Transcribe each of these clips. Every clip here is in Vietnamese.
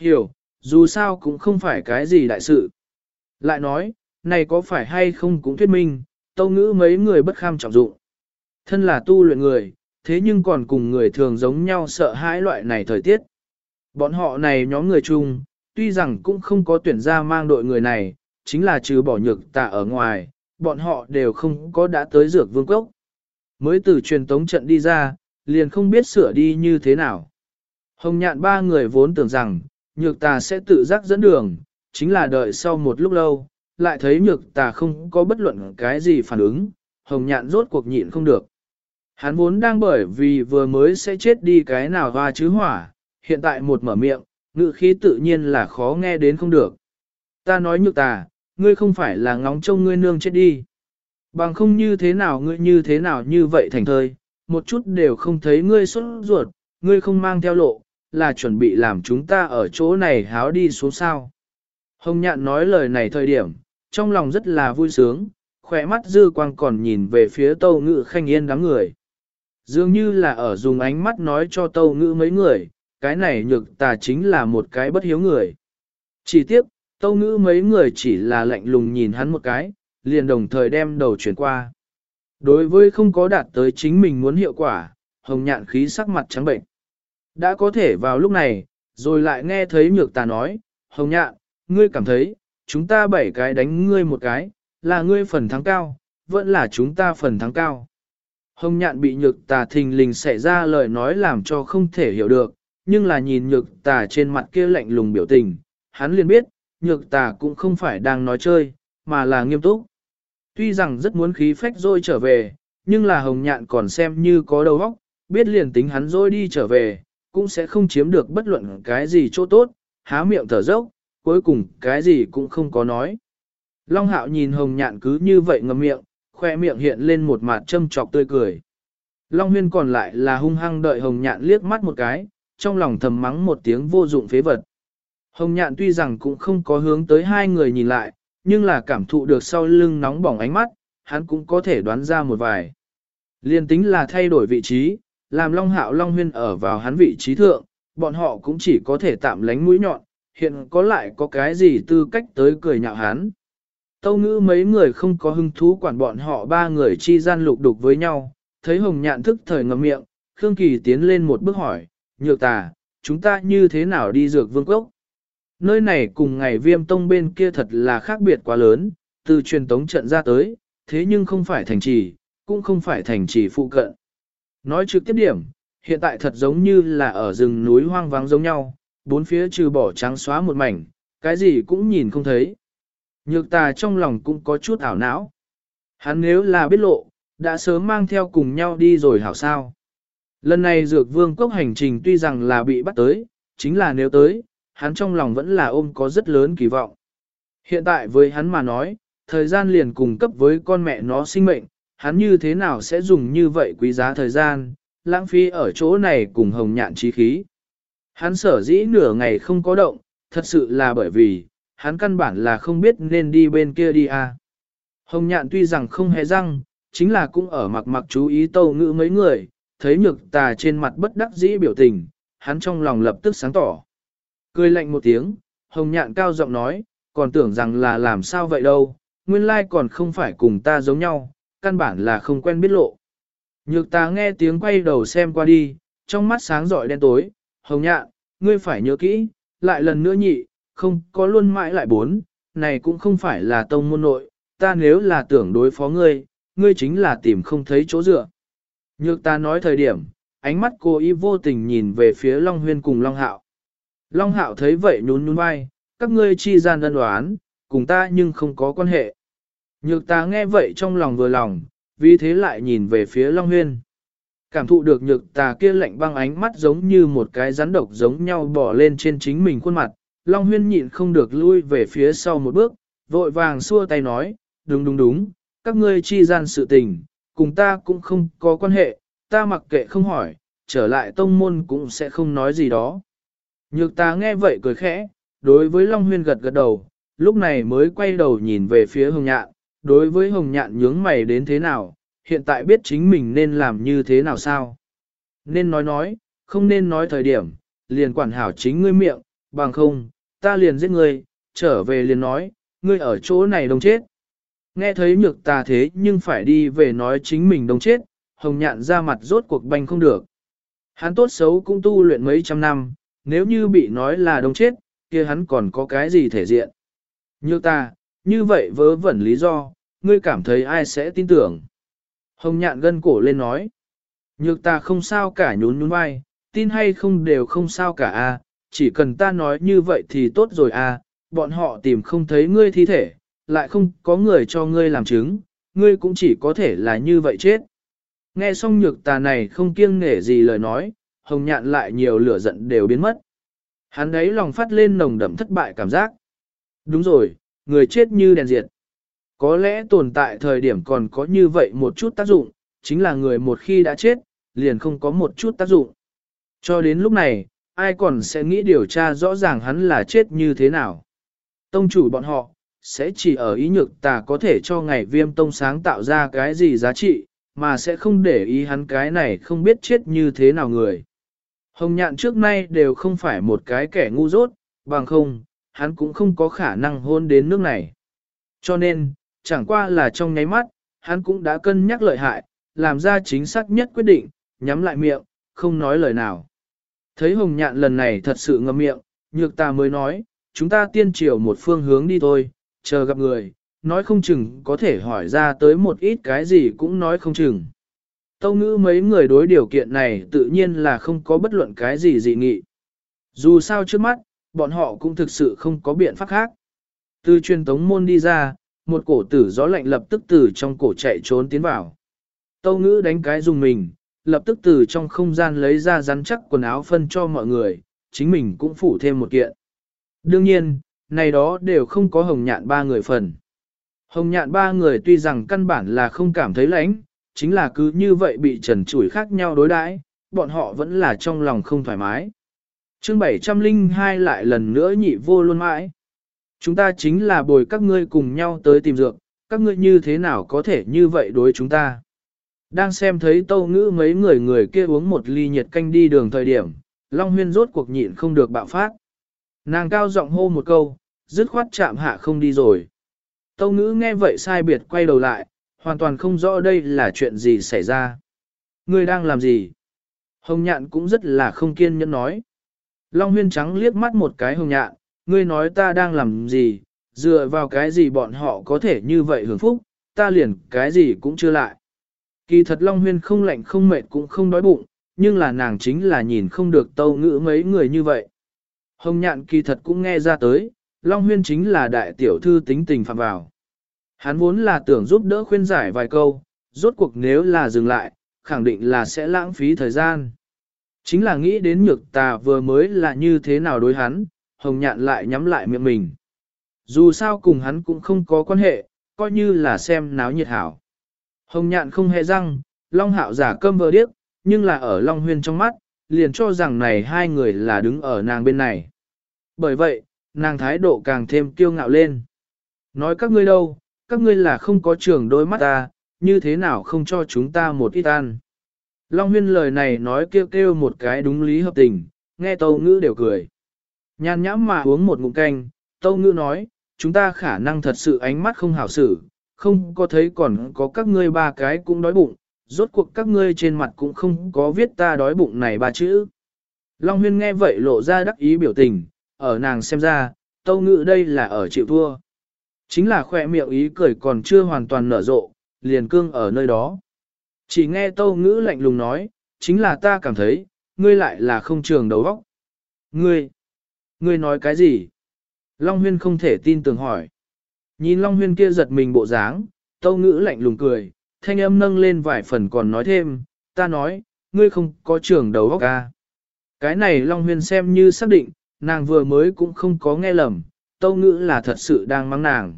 Hiểu, dù sao cũng không phải cái gì đại sự. Lại nói, này có phải hay không cũng thuyết minh, tâu ngữ mấy người bất kham trọng dụng. Thân là tu luyện người, thế nhưng còn cùng người thường giống nhau sợ hãi loại này thời tiết. Bọn họ này nhóm người chung, tuy rằng cũng không có tuyển ra mang đội người này, chính là trừ bỏ nhược tạ ở ngoài, bọn họ đều không có đã tới dược vương cốc. Mới từ truyền tống trận đi ra, liền không biết sửa đi như thế nào. Hồng nhạn ba người vốn tưởng rằng, nhược tà sẽ tự giác dẫn đường, chính là đợi sau một lúc lâu, lại thấy nhược tà không có bất luận cái gì phản ứng, hồng nhạn rốt cuộc nhịn không được. Hắn vốn đang bởi vì vừa mới sẽ chết đi cái nào hoa chứ hỏa, hiện tại một mở miệng, ngự khí tự nhiên là khó nghe đến không được. Ta nói nhược tà, ngươi không phải là ngóng trông ngươi nương chết đi. Bằng không như thế nào ngươi như thế nào như vậy thành thời, một chút đều không thấy ngươi xuất ruột, ngươi không mang theo lộ, là chuẩn bị làm chúng ta ở chỗ này háo đi xuống sao. Hồng nhạn nói lời này thời điểm, trong lòng rất là vui sướng, khỏe mắt dư quang còn nhìn về phía tâu ngự khanh yên đám người. Dường như là ở dùng ánh mắt nói cho tâu ngự mấy người, cái này nhược tà chính là một cái bất hiếu người. Chỉ tiếc, tâu ngữ mấy người chỉ là lạnh lùng nhìn hắn một cái, liền đồng thời đem đầu chuyển qua. Đối với không có đạt tới chính mình muốn hiệu quả, hồng nhạn khí sắc mặt trắng bệnh. Đã có thể vào lúc này, rồi lại nghe thấy nhược tà nói, hồng nhạn, ngươi cảm thấy, chúng ta bảy cái đánh ngươi một cái, là ngươi phần thắng cao, vẫn là chúng ta phần thắng cao. Hồng nhạn bị nhược tà thình lình xảy ra lời nói làm cho không thể hiểu được, nhưng là nhìn nhược tà trên mặt kia lạnh lùng biểu tình, hắn liền biết, nhược tà cũng không phải đang nói chơi, mà là nghiêm túc. Tuy rằng rất muốn khí phách rồi trở về, nhưng là hồng nhạn còn xem như có đầu óc, biết liền tính hắn rồi đi trở về, cũng sẽ không chiếm được bất luận cái gì chỗ tốt, há miệng thở dốc, cuối cùng cái gì cũng không có nói. Long hạo nhìn hồng nhạn cứ như vậy ngậm miệng, khoe miệng hiện lên một mặt châm trọc tươi cười. Long huyên còn lại là hung hăng đợi hồng nhạn liếc mắt một cái, trong lòng thầm mắng một tiếng vô dụng phế vật. Hồng nhạn tuy rằng cũng không có hướng tới hai người nhìn lại, nhưng là cảm thụ được sau lưng nóng bỏng ánh mắt, hắn cũng có thể đoán ra một vài. Liên tính là thay đổi vị trí, làm Long Hạo Long Huyên ở vào hắn vị trí thượng, bọn họ cũng chỉ có thể tạm lánh mũi nhọn, hiện có lại có cái gì tư cách tới cười nhạo hắn. Tâu ngữ mấy người không có hứng thú quản bọn họ ba người chi gian lục đục với nhau, thấy hồng nhạn thức thời ngậm miệng, Khương Kỳ tiến lên một bước hỏi, nhược tà, chúng ta như thế nào đi dược vương quốc? Nơi này cùng ngày viêm tông bên kia thật là khác biệt quá lớn, từ truyền tống trận ra tới, thế nhưng không phải thành trì, cũng không phải thành trì phụ cận. Nói trực tiếp điểm, hiện tại thật giống như là ở rừng núi hoang vắng giống nhau, bốn phía trừ bỏ trắng xóa một mảnh, cái gì cũng nhìn không thấy. Nhược tà trong lòng cũng có chút ảo não. Hắn nếu là biết lộ, đã sớm mang theo cùng nhau đi rồi hảo sao. Lần này dược vương cốc hành trình tuy rằng là bị bắt tới, chính là nếu tới, hắn trong lòng vẫn là ôm có rất lớn kỳ vọng. Hiện tại với hắn mà nói, thời gian liền cùng cấp với con mẹ nó sinh mệnh, hắn như thế nào sẽ dùng như vậy quý giá thời gian, lãng phí ở chỗ này cùng hồng nhạn trí khí. Hắn sở dĩ nửa ngày không có động, thật sự là bởi vì, hắn căn bản là không biết nên đi bên kia đi à. Hồng nhạn tuy rằng không hề răng, chính là cũng ở mặc mặc chú ý tâu ngữ mấy người, thấy nhược tà trên mặt bất đắc dĩ biểu tình, hắn trong lòng lập tức sáng tỏ. Cười lạnh một tiếng, hồng nhạn cao giọng nói, còn tưởng rằng là làm sao vậy đâu, nguyên lai còn không phải cùng ta giống nhau, căn bản là không quen biết lộ. Nhược ta nghe tiếng quay đầu xem qua đi, trong mắt sáng rọi đen tối, hồng nhạn, ngươi phải nhớ kỹ, lại lần nữa nhị, không có luôn mãi lại bốn, này cũng không phải là tông môn nội, ta nếu là tưởng đối phó ngươi, ngươi chính là tìm không thấy chỗ dựa. Nhược ta nói thời điểm, ánh mắt cô y vô tình nhìn về phía Long Huyên cùng Long Hạo. Long Hạo thấy vậy nhún nhún vai, các ngươi chi gian đơn đoán, cùng ta nhưng không có quan hệ. Nhược ta nghe vậy trong lòng vừa lòng, vì thế lại nhìn về phía Long Huyên. Cảm thụ được nhược tà kia lạnh băng ánh mắt giống như một cái rắn độc giống nhau bỏ lên trên chính mình khuôn mặt. Long Huyên nhịn không được lui về phía sau một bước, vội vàng xua tay nói, đúng đúng đúng, các ngươi chi gian sự tình, cùng ta cũng không có quan hệ, ta mặc kệ không hỏi, trở lại tông môn cũng sẽ không nói gì đó. Nhược ta nghe vậy cười khẽ, đối với Long Huyên gật gật đầu, lúc này mới quay đầu nhìn về phía hồng nhạn, đối với hồng nhạn nhướng mày đến thế nào, hiện tại biết chính mình nên làm như thế nào sao. Nên nói nói, không nên nói thời điểm, liền quản hảo chính ngươi miệng, bằng không, ta liền giết ngươi, trở về liền nói, ngươi ở chỗ này đông chết. Nghe thấy nhược ta thế nhưng phải đi về nói chính mình đông chết, hồng nhạn ra mặt rốt cuộc banh không được. Hắn tốt xấu cũng tu luyện mấy trăm năm, nếu như bị nói là đông chết, kia hắn còn có cái gì thể diện. Nhược ta, như vậy vớ vẩn lý do, ngươi cảm thấy ai sẽ tin tưởng. Hồng nhạn gân cổ lên nói. Nhược ta không sao cả nhún nhún vai, tin hay không đều không sao cả a, chỉ cần ta nói như vậy thì tốt rồi a, bọn họ tìm không thấy ngươi thi thể, lại không có người cho ngươi làm chứng, ngươi cũng chỉ có thể là như vậy chết. Nghe xong nhược tà này không kiêng nể gì lời nói, hồng nhạn lại nhiều lửa giận đều biến mất. Hắn ấy lòng phát lên nồng đậm thất bại cảm giác. Đúng rồi, người chết như đèn diệt. Có lẽ tồn tại thời điểm còn có như vậy một chút tác dụng, chính là người một khi đã chết, liền không có một chút tác dụng. Cho đến lúc này, ai còn sẽ nghĩ điều tra rõ ràng hắn là chết như thế nào. Tông chủ bọn họ, sẽ chỉ ở ý nhược tà có thể cho ngày viêm tông sáng tạo ra cái gì giá trị, mà sẽ không để ý hắn cái này không biết chết như thế nào người. Hồng nhạn trước nay đều không phải một cái kẻ ngu dốt, bằng không, hắn cũng không có khả năng hôn đến nước này. Cho nên, chẳng qua là trong nháy mắt, hắn cũng đã cân nhắc lợi hại, làm ra chính xác nhất quyết định, nhắm lại miệng, không nói lời nào. Thấy hồng nhạn lần này thật sự ngậm miệng, nhược ta mới nói, chúng ta tiên triều một phương hướng đi thôi, chờ gặp người, nói không chừng có thể hỏi ra tới một ít cái gì cũng nói không chừng. Tâu ngữ mấy người đối điều kiện này tự nhiên là không có bất luận cái gì dị nghị. Dù sao trước mắt, bọn họ cũng thực sự không có biện pháp khác. Từ truyền tống môn đi ra, một cổ tử gió lạnh lập tức từ trong cổ chạy trốn tiến vào. Tâu ngữ đánh cái dùng mình, lập tức từ trong không gian lấy ra rắn chắc quần áo phân cho mọi người, chính mình cũng phủ thêm một kiện. Đương nhiên, này đó đều không có hồng nhạn ba người phần. Hồng nhạn ba người tuy rằng căn bản là không cảm thấy lãnh, chính là cứ như vậy bị trần chủi khác nhau đối đãi, bọn họ vẫn là trong lòng không thoải mái chương 702 lại lần nữa nhị vô luôn mãi. Chúng ta chính là bồi các ngươi cùng nhau tới tìm dược, các ngươi như thế nào có thể như vậy đối chúng ta. Đang xem thấy tâu ngữ mấy người người kia uống một ly nhiệt canh đi đường thời điểm, Long Huyên rốt cuộc nhịn không được bạo phát. Nàng cao giọng hô một câu, dứt khoát chạm hạ không đi rồi. Tâu ngữ nghe vậy sai biệt quay đầu lại, hoàn toàn không rõ đây là chuyện gì xảy ra. Ngươi đang làm gì? Hồng nhạn cũng rất là không kiên nhẫn nói. Long huyên trắng liếc mắt một cái hồng nhạn, ngươi nói ta đang làm gì, dựa vào cái gì bọn họ có thể như vậy hưởng phúc, ta liền cái gì cũng chưa lại. Kỳ thật Long huyên không lạnh không mệt cũng không đói bụng, nhưng là nàng chính là nhìn không được tâu ngữ mấy người như vậy. Hồng nhạn kỳ thật cũng nghe ra tới, Long huyên chính là đại tiểu thư tính tình phạm vào. Hắn vốn là tưởng giúp đỡ khuyên giải vài câu, rốt cuộc nếu là dừng lại, khẳng định là sẽ lãng phí thời gian. Chính là nghĩ đến nhược tà vừa mới là như thế nào đối hắn, hồng nhạn lại nhắm lại miệng mình. Dù sao cùng hắn cũng không có quan hệ, coi như là xem náo nhiệt hảo. Hồng nhạn không hề răng, Long hạo giả cơm vờ điếc, nhưng là ở Long huyên trong mắt, liền cho rằng này hai người là đứng ở nàng bên này. Bởi vậy, nàng thái độ càng thêm kiêu ngạo lên. Nói các ngươi đâu, các ngươi là không có trường đôi mắt ta, như thế nào không cho chúng ta một ít ăn. Long huyên lời này nói kêu kêu một cái đúng lý hợp tình, nghe tâu ngữ đều cười. Nhàn nhãm mà uống một ngụm canh, tâu ngữ nói, chúng ta khả năng thật sự ánh mắt không hảo xử, không có thấy còn có các ngươi ba cái cũng đói bụng, rốt cuộc các ngươi trên mặt cũng không có viết ta đói bụng này ba chữ. Long huyên nghe vậy lộ ra đắc ý biểu tình, ở nàng xem ra, tâu ngữ đây là ở chịu thua. Chính là khỏe miệng ý cười còn chưa hoàn toàn nở rộ, liền cương ở nơi đó. Chỉ nghe tâu ngữ lạnh lùng nói, chính là ta cảm thấy, ngươi lại là không trường đầu óc. Ngươi, ngươi nói cái gì? Long huyên không thể tin tưởng hỏi. Nhìn Long huyên kia giật mình bộ dáng, tâu ngữ lạnh lùng cười, thanh âm nâng lên vài phần còn nói thêm, ta nói, ngươi không có trường đầu óc ca. À? Cái này Long huyên xem như xác định, nàng vừa mới cũng không có nghe lầm, tâu ngữ là thật sự đang mắng nàng.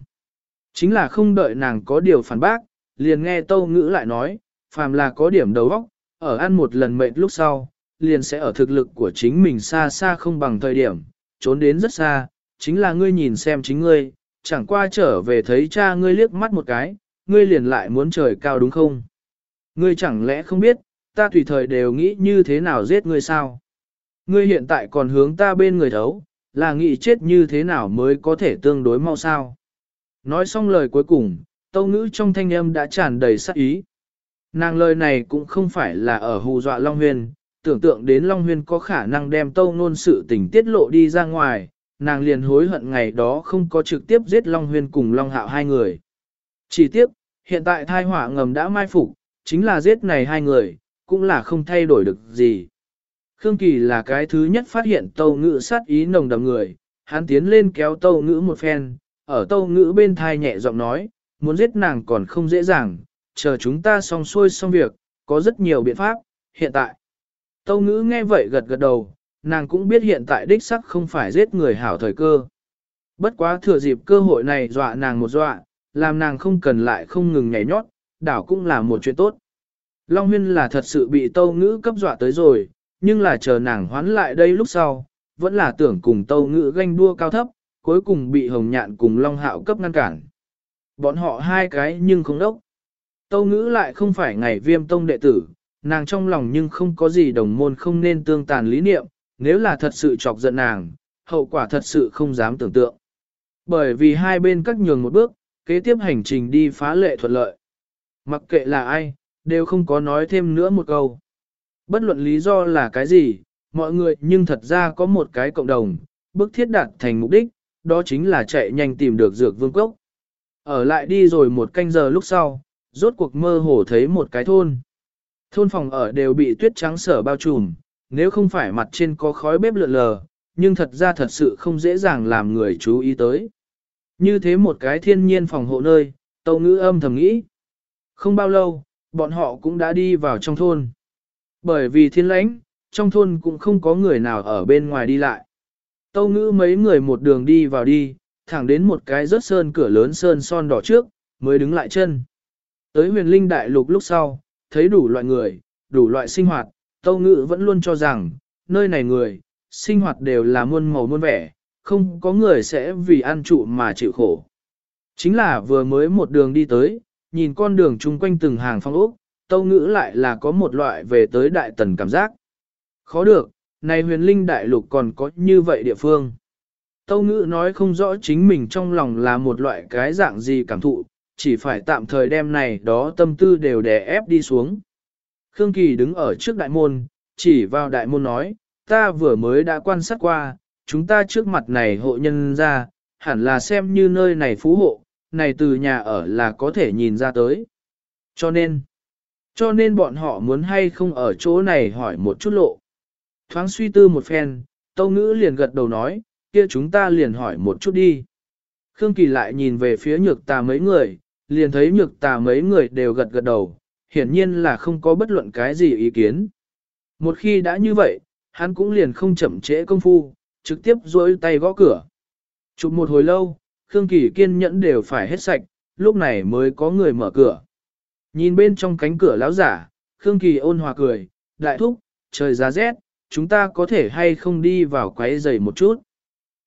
Chính là không đợi nàng có điều phản bác, liền nghe tâu ngữ lại nói, phàm là có điểm đầu óc, ở ăn một lần mệt lúc sau, liền sẽ ở thực lực của chính mình xa xa không bằng thời điểm, trốn đến rất xa, chính là ngươi nhìn xem chính ngươi, chẳng qua trở về thấy cha ngươi liếc mắt một cái, ngươi liền lại muốn trời cao đúng không? Ngươi chẳng lẽ không biết, ta tùy thời đều nghĩ như thế nào giết ngươi sao? Ngươi hiện tại còn hướng ta bên người thấu, là nghĩ chết như thế nào mới có thể tương đối mau sao. Nói xong lời cuối cùng, tâu ngữ trong thanh âm đã tràn đầy sắc ý. Nàng lời này cũng không phải là ở hù dọa Long Huyên, tưởng tượng đến Long Huyên có khả năng đem tâu nôn sự tình tiết lộ đi ra ngoài, nàng liền hối hận ngày đó không có trực tiếp giết Long Huyên cùng Long Hạo hai người. Chỉ tiếc, hiện tại thai hỏa ngầm đã mai phục, chính là giết này hai người, cũng là không thay đổi được gì. Khương Kỳ là cái thứ nhất phát hiện tâu ngữ sát ý nồng đậm người, hắn tiến lên kéo tâu ngữ một phen, ở tâu ngữ bên thai nhẹ giọng nói, muốn giết nàng còn không dễ dàng, chờ chúng ta xong xuôi xong việc, có rất nhiều biện pháp, hiện tại. Tâu ngữ nghe vậy gật gật đầu, nàng cũng biết hiện tại đích sắc không phải giết người hảo thời cơ. Bất quá thừa dịp cơ hội này dọa nàng một dọa, làm nàng không cần lại không ngừng nhảy nhót, đảo cũng là một chuyện tốt. Long huyên là thật sự bị tâu ngữ cấp dọa tới rồi, nhưng là chờ nàng hoán lại đây lúc sau, vẫn là tưởng cùng tâu ngữ ganh đua cao thấp, cuối cùng bị hồng nhạn cùng Long hạo cấp ngăn cản. Bọn họ hai cái nhưng không đốc. Tâu ngữ lại không phải ngày viêm tông đệ tử, nàng trong lòng nhưng không có gì đồng môn không nên tương tàn lý niệm, nếu là thật sự chọc giận nàng, hậu quả thật sự không dám tưởng tượng. Bởi vì hai bên cắt nhường một bước, kế tiếp hành trình đi phá lệ thuận lợi. Mặc kệ là ai, đều không có nói thêm nữa một câu. Bất luận lý do là cái gì, mọi người nhưng thật ra có một cái cộng đồng, bước thiết đạt thành mục đích, đó chính là chạy nhanh tìm được dược vương cốc. Ở lại đi rồi một canh giờ lúc sau, rốt cuộc mơ hồ thấy một cái thôn. Thôn phòng ở đều bị tuyết trắng sở bao trùm, nếu không phải mặt trên có khói bếp lượn lờ, nhưng thật ra thật sự không dễ dàng làm người chú ý tới. Như thế một cái thiên nhiên phòng hộ nơi, tâu ngữ âm thầm nghĩ. Không bao lâu, bọn họ cũng đã đi vào trong thôn. Bởi vì thiên lãnh, trong thôn cũng không có người nào ở bên ngoài đi lại. Tâu ngữ mấy người một đường đi vào đi, thẳng đến một cái rớt sơn cửa lớn sơn son đỏ trước, mới đứng lại chân. Tới huyền linh đại lục lúc sau, thấy đủ loại người, đủ loại sinh hoạt, Tâu Ngữ vẫn luôn cho rằng, nơi này người, sinh hoạt đều là muôn màu muôn vẻ, không có người sẽ vì ăn trụ mà chịu khổ. Chính là vừa mới một đường đi tới, nhìn con đường chung quanh từng hàng phong ốc, Tâu Ngữ lại là có một loại về tới đại tần cảm giác. Khó được, này huyền linh đại lục còn có như vậy địa phương. Tâu Ngữ nói không rõ chính mình trong lòng là một loại cái dạng gì cảm thụ, chỉ phải tạm thời đem này đó tâm tư đều đè ép đi xuống. Khương Kỳ đứng ở trước đại môn, chỉ vào đại môn nói, ta vừa mới đã quan sát qua, chúng ta trước mặt này hộ nhân ra, hẳn là xem như nơi này phú hộ, này từ nhà ở là có thể nhìn ra tới. Cho nên, cho nên bọn họ muốn hay không ở chỗ này hỏi một chút lộ. Thoáng suy tư một phen, Tâu Ngữ liền gật đầu nói, kia chúng ta liền hỏi một chút đi. Khương Kỳ lại nhìn về phía nhược tà mấy người, liền thấy nhược tà mấy người đều gật gật đầu, hiển nhiên là không có bất luận cái gì ý kiến. Một khi đã như vậy, hắn cũng liền không chậm trễ công phu, trực tiếp duỗi tay gõ cửa. Chụp một hồi lâu, Khương Kỳ kiên nhẫn đều phải hết sạch, lúc này mới có người mở cửa. Nhìn bên trong cánh cửa lão giả, Khương Kỳ ôn hòa cười, đại thúc, trời giá rét, chúng ta có thể hay không đi vào quấy giày một chút.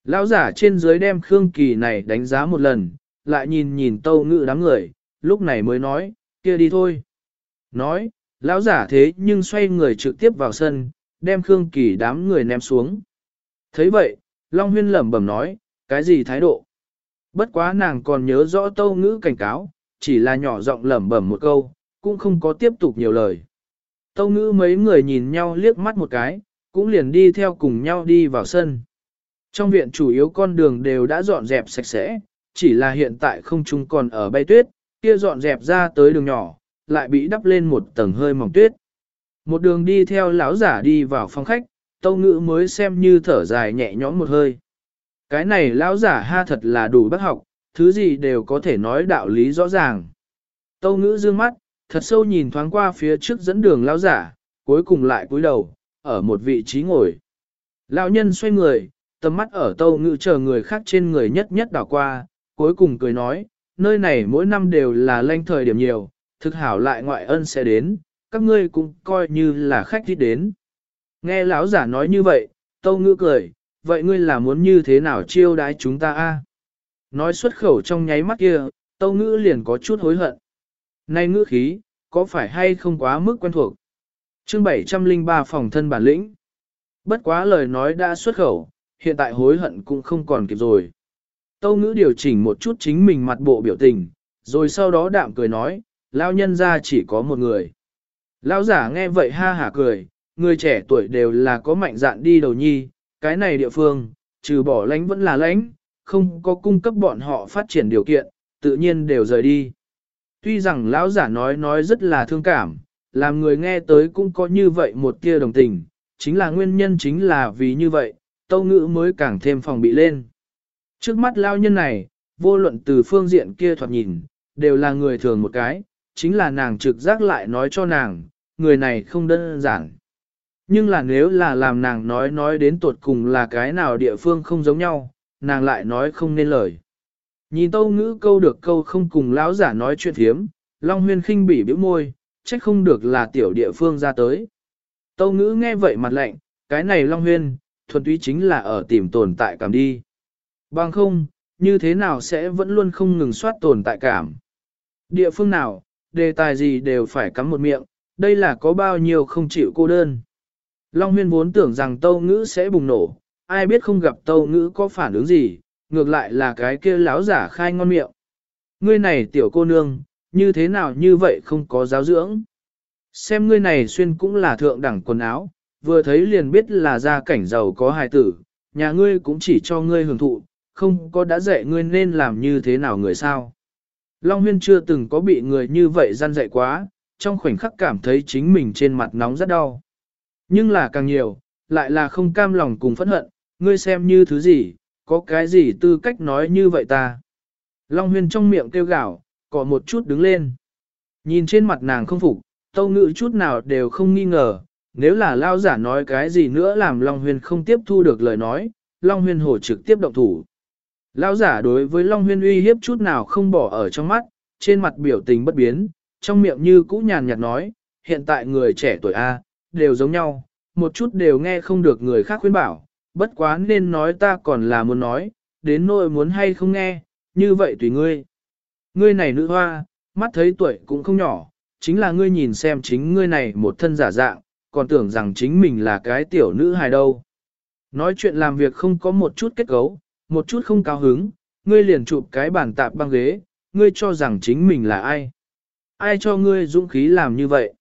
Lão giả trên dưới đem Khương Kỳ này đánh giá một lần, lại nhìn nhìn tâu ngự đám người, lúc này mới nói, kia đi thôi. Nói, lão giả thế nhưng xoay người trực tiếp vào sân, đem Khương Kỳ đám người ném xuống. thấy vậy, Long Huyên lẩm bẩm nói, cái gì thái độ? Bất quá nàng còn nhớ rõ tâu ngữ cảnh cáo, chỉ là nhỏ giọng lẩm bẩm một câu, cũng không có tiếp tục nhiều lời. Tâu ngữ mấy người nhìn nhau liếc mắt một cái, cũng liền đi theo cùng nhau đi vào sân. Trong viện chủ yếu con đường đều đã dọn dẹp sạch sẽ, chỉ là hiện tại không chung còn ở bay tuyết, kia dọn dẹp ra tới đường nhỏ, lại bị đắp lên một tầng hơi mỏng tuyết. Một đường đi theo lão giả đi vào phòng khách, tâu ngữ mới xem như thở dài nhẹ nhõm một hơi. Cái này lão giả ha thật là đủ bác học, thứ gì đều có thể nói đạo lý rõ ràng. Tâu ngữ dương mắt, thật sâu nhìn thoáng qua phía trước dẫn đường lão giả, cuối cùng lại cúi đầu, ở một vị trí ngồi. Lão nhân xoay người, tầm mắt ở tâu ngự chờ người khác trên người nhất nhất đảo qua, cuối cùng cười nói, nơi này mỗi năm đều là lanh thời điểm nhiều, thực hảo lại ngoại ân sẽ đến, các ngươi cũng coi như là khách thích đến. Nghe lão giả nói như vậy, tâu ngự cười, vậy ngươi là muốn như thế nào chiêu đái chúng ta a Nói xuất khẩu trong nháy mắt kia, tâu ngữ liền có chút hối hận. Này ngữ khí, có phải hay không quá mức quen thuộc? chương 703 phòng thân bản lĩnh. Bất quá lời nói đã xuất khẩu, hiện tại hối hận cũng không còn kịp rồi. Tâu ngữ điều chỉnh một chút chính mình mặt bộ biểu tình, rồi sau đó đạm cười nói, lao nhân ra chỉ có một người. Lao giả nghe vậy ha hả cười, người trẻ tuổi đều là có mạnh dạn đi đầu nhi, cái này địa phương, trừ bỏ lánh vẫn là lánh, không có cung cấp bọn họ phát triển điều kiện, tự nhiên đều rời đi. Tuy rằng lão giả nói nói rất là thương cảm, làm người nghe tới cũng có như vậy một tia đồng tình, chính là nguyên nhân chính là vì như vậy, tâu ngữ mới càng thêm phòng bị lên. Trước mắt lao nhân này, vô luận từ phương diện kia thoạt nhìn, đều là người thường một cái, chính là nàng trực giác lại nói cho nàng, người này không đơn giản. Nhưng là nếu là làm nàng nói nói đến tuột cùng là cái nào địa phương không giống nhau, nàng lại nói không nên lời. Nhìn tâu ngữ câu được câu không cùng lão giả nói chuyện thiếm, Long Huyên khinh bỉ biểu môi, trách không được là tiểu địa phương ra tới. Tâu ngữ nghe vậy mặt lạnh, cái này Long Huyên, thuần túy chính là ở tìm tồn tại cảm đi. Bằng không, như thế nào sẽ vẫn luôn không ngừng soát tồn tại cảm. Địa phương nào, đề tài gì đều phải cắm một miệng, đây là có bao nhiêu không chịu cô đơn. Long huyên vốn tưởng rằng tâu ngữ sẽ bùng nổ, ai biết không gặp tâu ngữ có phản ứng gì, ngược lại là cái kia láo giả khai ngon miệng. Ngươi này tiểu cô nương, như thế nào như vậy không có giáo dưỡng. Xem ngươi này xuyên cũng là thượng đẳng quần áo, vừa thấy liền biết là gia cảnh giàu có hài tử, nhà ngươi cũng chỉ cho ngươi hưởng thụ, không có đã dạy ngươi nên làm như thế nào người sao. Long huyên chưa từng có bị người như vậy gian dạy quá, trong khoảnh khắc cảm thấy chính mình trên mặt nóng rất đau. Nhưng là càng nhiều, lại là không cam lòng cùng phẫn hận, ngươi xem như thứ gì, có cái gì tư cách nói như vậy ta. Long huyên trong miệng kêu gạo, có một chút đứng lên. Nhìn trên mặt nàng không phục, tâu ngữ chút nào đều không nghi ngờ, nếu là lao giả nói cái gì nữa làm Long huyên không tiếp thu được lời nói, Long huyên hổ trực tiếp động thủ. Lao giả đối với Long huyên uy hiếp chút nào không bỏ ở trong mắt, trên mặt biểu tình bất biến, trong miệng như cũ nhàn nhạt nói, hiện tại người trẻ tuổi A, đều giống nhau, một chút đều nghe không được người khác khuyên bảo, bất quá nên nói ta còn là muốn nói, đến nỗi muốn hay không nghe, như vậy tùy ngươi. Ngươi này nữ hoa, mắt thấy tuổi cũng không nhỏ, chính là ngươi nhìn xem chính ngươi này một thân giả dạng, còn tưởng rằng chính mình là cái tiểu nữ hài đâu. Nói chuyện làm việc không có một chút kết cấu, một chút không cao hứng, ngươi liền chụp cái bàn tạp băng ghế, ngươi cho rằng chính mình là ai. Ai cho ngươi dũng khí làm như vậy?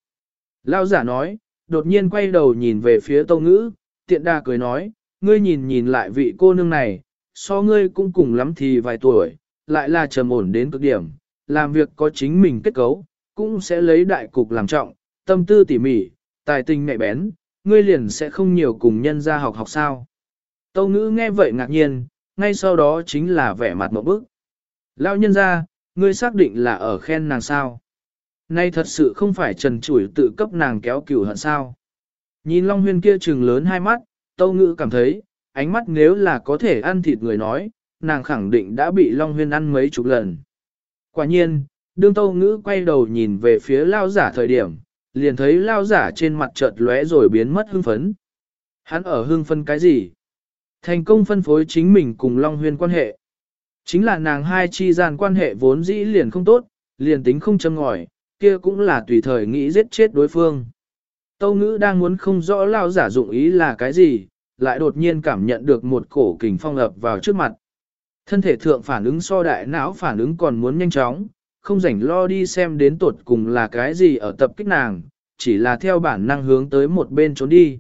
Lao giả nói, đột nhiên quay đầu nhìn về phía tâu ngữ, tiện đa cười nói, ngươi nhìn nhìn lại vị cô nương này, so ngươi cũng cùng lắm thì vài tuổi, lại là trầm ổn đến cực điểm, làm việc có chính mình kết cấu, cũng sẽ lấy đại cục làm trọng, tâm tư tỉ mỉ, tài tình mẹ bén, ngươi liền sẽ không nhiều cùng nhân ra học học sao. Tâu ngữ nghe vậy ngạc nhiên, ngay sau đó chính là vẻ mặt một bức. Lão nhân ra, ngươi xác định là ở khen nàng sao. Nay thật sự không phải trần chủi tự cấp nàng kéo cửu hận sao. Nhìn Long Huyên kia trừng lớn hai mắt, Tâu Ngữ cảm thấy, ánh mắt nếu là có thể ăn thịt người nói, nàng khẳng định đã bị Long Huyên ăn mấy chục lần. Quả nhiên, đương Tâu Ngữ quay đầu nhìn về phía lao giả thời điểm, liền thấy lao giả trên mặt chợt lóe rồi biến mất hưng phấn. Hắn ở hưng phấn cái gì? Thành công phân phối chính mình cùng Long Huyên quan hệ. Chính là nàng hai chi gian quan hệ vốn dĩ liền không tốt, liền tính không châm ngòi, kia cũng là tùy thời nghĩ giết chết đối phương. Tâu ngữ đang muốn không rõ lao giả dụng ý là cái gì, lại đột nhiên cảm nhận được một cổ kình phong ập vào trước mặt. Thân thể thượng phản ứng so đại não phản ứng còn muốn nhanh chóng, không rảnh lo đi xem đến tuột cùng là cái gì ở tập kích nàng, chỉ là theo bản năng hướng tới một bên trốn đi.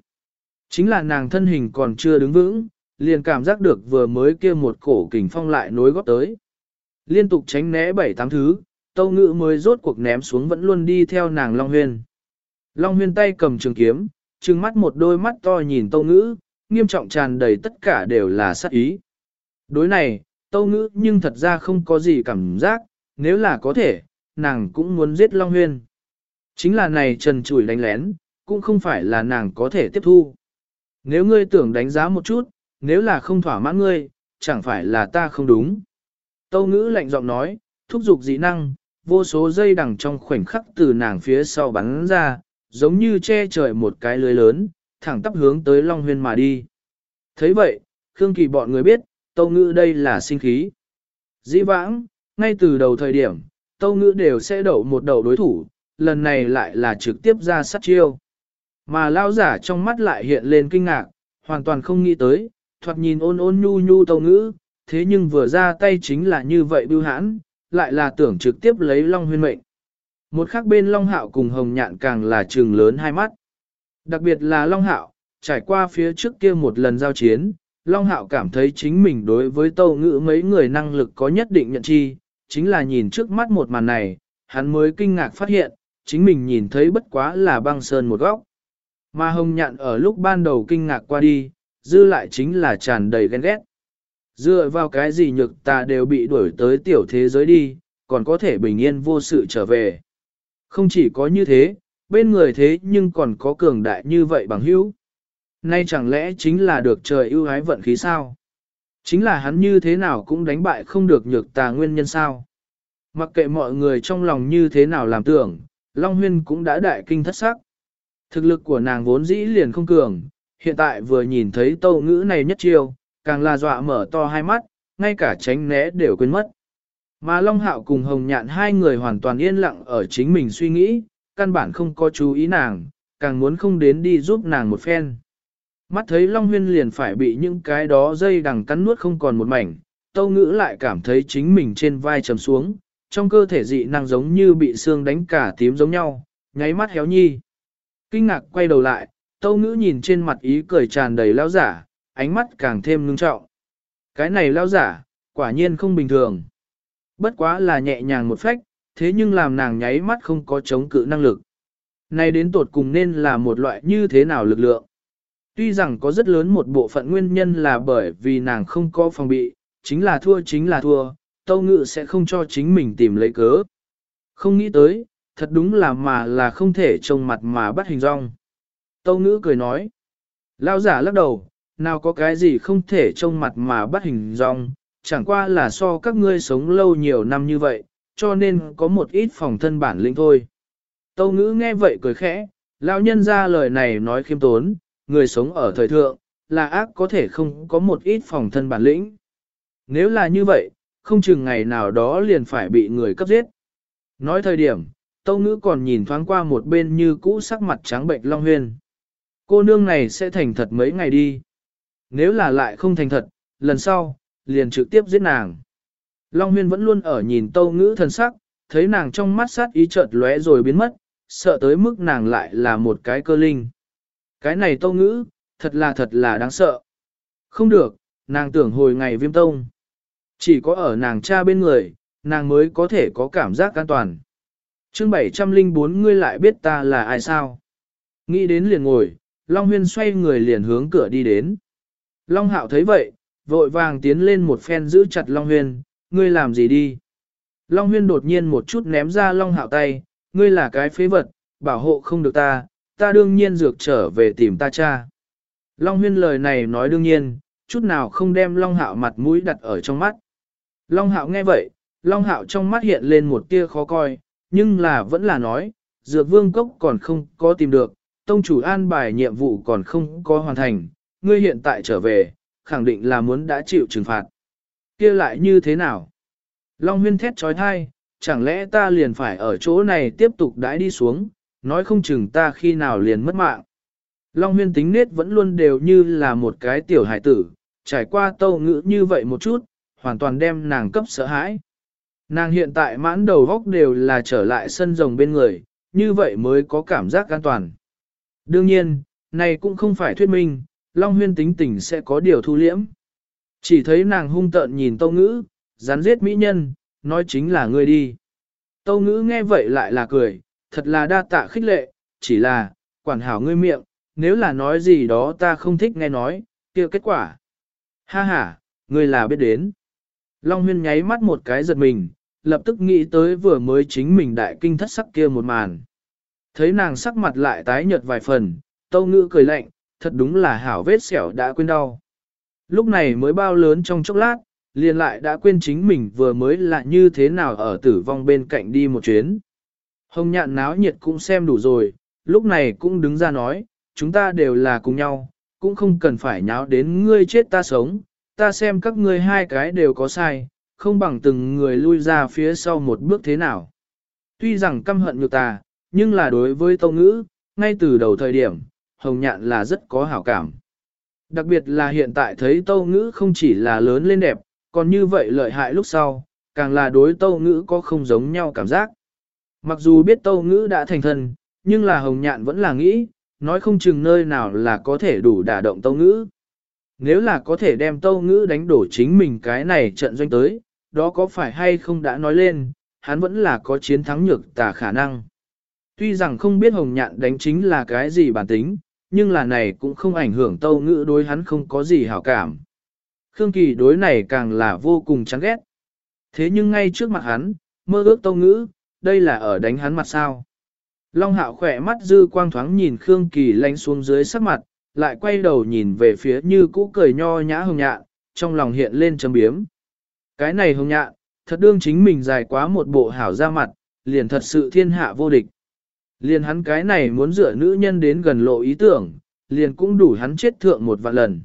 Chính là nàng thân hình còn chưa đứng vững, liền cảm giác được vừa mới kia một cổ kình phong lại nối góp tới. Liên tục tránh né bảy tám thứ, tâu ngữ mới rốt cuộc ném xuống vẫn luôn đi theo nàng Long Huyên. Long Huyên tay cầm trường kiếm, trừng mắt một đôi mắt to nhìn tâu ngữ, nghiêm trọng tràn đầy tất cả đều là sát ý. Đối này, tâu ngữ nhưng thật ra không có gì cảm giác, nếu là có thể, nàng cũng muốn giết Long Huyên. Chính là này trần chủi đánh lén, cũng không phải là nàng có thể tiếp thu. Nếu ngươi tưởng đánh giá một chút, nếu là không thỏa mãn ngươi, chẳng phải là ta không đúng. Tâu ngữ lạnh giọng nói, thúc giục dĩ năng, vô số dây đằng trong khoảnh khắc từ nàng phía sau bắn ra, giống như che trời một cái lưới lớn, thẳng tắp hướng tới Long Huyên mà đi. thấy vậy, Khương Kỳ bọn người biết, Tâu Ngữ đây là sinh khí. Dĩ vãng, ngay từ đầu thời điểm, Tâu Ngữ đều sẽ đậu một đầu đối thủ, lần này lại là trực tiếp ra sát chiêu. Mà lao giả trong mắt lại hiện lên kinh ngạc, hoàn toàn không nghĩ tới, thoạt nhìn ôn ôn nhu nhu tâu ngữ, thế nhưng vừa ra tay chính là như vậy bưu hãn, lại là tưởng trực tiếp lấy Long Huyên mệnh. Một khác bên Long Hạo cùng Hồng Nhạn càng là trừng lớn hai mắt. Đặc biệt là Long Hạo, trải qua phía trước kia một lần giao chiến, Long Hạo cảm thấy chính mình đối với tâu ngữ mấy người năng lực có nhất định nhận chi, chính là nhìn trước mắt một màn này, hắn mới kinh ngạc phát hiện, chính mình nhìn thấy bất quá là băng sơn một góc. Mà hồng nhạn ở lúc ban đầu kinh ngạc qua đi, dư lại chính là tràn đầy ghen ghét. Dựa vào cái gì nhược ta đều bị đuổi tới tiểu thế giới đi, còn có thể bình yên vô sự trở về. Không chỉ có như thế, bên người thế nhưng còn có cường đại như vậy bằng hữu. Nay chẳng lẽ chính là được trời ưu ái vận khí sao? Chính là hắn như thế nào cũng đánh bại không được nhược tà nguyên nhân sao? Mặc kệ mọi người trong lòng như thế nào làm tưởng, Long Huyên cũng đã đại kinh thất sắc. Thực lực của nàng vốn dĩ liền không cường, hiện tại vừa nhìn thấy tâu ngữ này nhất chiêu, càng là dọa mở to hai mắt, ngay cả tránh né đều quên mất. Mà Long Hạo cùng Hồng Nhạn hai người hoàn toàn yên lặng ở chính mình suy nghĩ, căn bản không có chú ý nàng, càng muốn không đến đi giúp nàng một phen. Mắt thấy Long Huyên liền phải bị những cái đó dây đằng cắn nuốt không còn một mảnh, Tâu Ngữ lại cảm thấy chính mình trên vai trầm xuống, trong cơ thể dị năng giống như bị xương đánh cả tím giống nhau, nháy mắt héo nhi. Kinh ngạc quay đầu lại, Tâu Ngữ nhìn trên mặt ý cười tràn đầy lao giả, ánh mắt càng thêm ngưng trọng. Cái này lao giả, quả nhiên không bình thường. Bất quá là nhẹ nhàng một phách, thế nhưng làm nàng nháy mắt không có chống cự năng lực. Này đến tột cùng nên là một loại như thế nào lực lượng. Tuy rằng có rất lớn một bộ phận nguyên nhân là bởi vì nàng không có phòng bị, chính là thua chính là thua, tâu ngự sẽ không cho chính mình tìm lấy cớ. Không nghĩ tới, thật đúng là mà là không thể trông mặt mà bắt hình rong. Tâu ngữ cười nói, lao giả lắc đầu, nào có cái gì không thể trông mặt mà bắt hình rong, chẳng qua là so các ngươi sống lâu nhiều năm như vậy, cho nên có một ít phòng thân bản lĩnh thôi. Tâu ngữ nghe vậy cười khẽ, lão nhân ra lời này nói khiêm tốn, người sống ở thời thượng, là ác có thể không có một ít phòng thân bản lĩnh. Nếu là như vậy, không chừng ngày nào đó liền phải bị người cấp giết. Nói thời điểm, Tâu Ngữ còn nhìn thoáng qua một bên như cũ sắc mặt trắng bệnh Long Huyên. Cô nương này sẽ thành thật mấy ngày đi. Nếu là lại không thành thật, lần sau, liền trực tiếp giết nàng. Long Huyên vẫn luôn ở nhìn Tâu Ngữ thần sắc, thấy nàng trong mắt sát ý chợt lóe rồi biến mất, sợ tới mức nàng lại là một cái cơ linh. Cái này Tâu Ngữ, thật là thật là đáng sợ. Không được, nàng tưởng hồi ngày viêm tông. Chỉ có ở nàng cha bên người, nàng mới có thể có cảm giác an toàn. chương 704 ngươi lại biết ta là ai sao? Nghĩ đến liền ngồi, Long Huyên xoay người liền hướng cửa đi đến. Long Hạo thấy vậy, vội vàng tiến lên một phen giữ chặt Long Huyên, ngươi làm gì đi? Long Huyên đột nhiên một chút ném ra Long Hạo tay, ngươi là cái phế vật, bảo hộ không được ta, ta đương nhiên dược trở về tìm ta cha. Long Huyên lời này nói đương nhiên, chút nào không đem Long Hạo mặt mũi đặt ở trong mắt. Long Hạo nghe vậy, Long Hạo trong mắt hiện lên một tia khó coi, nhưng là vẫn là nói, dược vương cốc còn không có tìm được, tông chủ an bài nhiệm vụ còn không có hoàn thành, ngươi hiện tại trở về, khẳng định là muốn đã chịu trừng phạt. kia lại như thế nào? Long huyên thét trói thai, chẳng lẽ ta liền phải ở chỗ này tiếp tục đãi đi xuống, nói không chừng ta khi nào liền mất mạng. Long huyên tính nết vẫn luôn đều như là một cái tiểu hải tử, trải qua tâu ngữ như vậy một chút, hoàn toàn đem nàng cấp sợ hãi. Nàng hiện tại mãn đầu góc đều là trở lại sân rồng bên người, như vậy mới có cảm giác an toàn. Đương nhiên, này cũng không phải thuyết minh, Long Huyên tính tình sẽ có điều thu liễm. Chỉ thấy nàng hung tợn nhìn Tâu Ngữ, rắn giết mỹ nhân, nói chính là ngươi đi. Tâu Ngữ nghe vậy lại là cười, thật là đa tạ khích lệ, chỉ là, quản hảo ngươi miệng, nếu là nói gì đó ta không thích nghe nói, kia kết quả. Ha ha, ngươi là biết đến. Long huyên nháy mắt một cái giật mình, lập tức nghĩ tới vừa mới chính mình đại kinh thất sắc kia một màn. Thấy nàng sắc mặt lại tái nhợt vài phần, tâu ngữ cười lạnh, thật đúng là hảo vết sẹo đã quên đau. Lúc này mới bao lớn trong chốc lát, liền lại đã quên chính mình vừa mới là như thế nào ở tử vong bên cạnh đi một chuyến. Hồng nhạn náo nhiệt cũng xem đủ rồi, lúc này cũng đứng ra nói, chúng ta đều là cùng nhau, cũng không cần phải nháo đến ngươi chết ta sống, ta xem các ngươi hai cái đều có sai, không bằng từng người lui ra phía sau một bước thế nào. Tuy rằng căm hận nhược ta, nhưng là đối với tâu ngữ, ngay từ đầu thời điểm, hồng nhạn là rất có hảo cảm. Đặc biệt là hiện tại thấy tâu ngữ không chỉ là lớn lên đẹp, còn như vậy lợi hại lúc sau, càng là đối tâu ngữ có không giống nhau cảm giác. Mặc dù biết tâu ngữ đã thành thân, nhưng là hồng nhạn vẫn là nghĩ, nói không chừng nơi nào là có thể đủ đả động tâu ngữ. Nếu là có thể đem tâu ngữ đánh đổ chính mình cái này trận doanh tới, đó có phải hay không đã nói lên, hắn vẫn là có chiến thắng nhược tà khả năng. Tuy rằng không biết hồng nhạn đánh chính là cái gì bản tính, nhưng là này cũng không ảnh hưởng tâu ngữ đối hắn không có gì hảo cảm. Khương Kỳ đối này càng là vô cùng chán ghét. Thế nhưng ngay trước mặt hắn, mơ ước tâu ngữ, đây là ở đánh hắn mặt sao. Long hạo khỏe mắt dư quang thoáng nhìn Khương Kỳ lánh xuống dưới sắc mặt, lại quay đầu nhìn về phía như cũ cười nho nhã hồng nhạn, trong lòng hiện lên chấm biếm. Cái này hồng nhạn, thật đương chính mình dài quá một bộ hảo ra mặt, liền thật sự thiên hạ vô địch. Liền hắn cái này muốn dựa nữ nhân đến gần lộ ý tưởng, liền cũng đủ hắn chết thượng một vạn lần.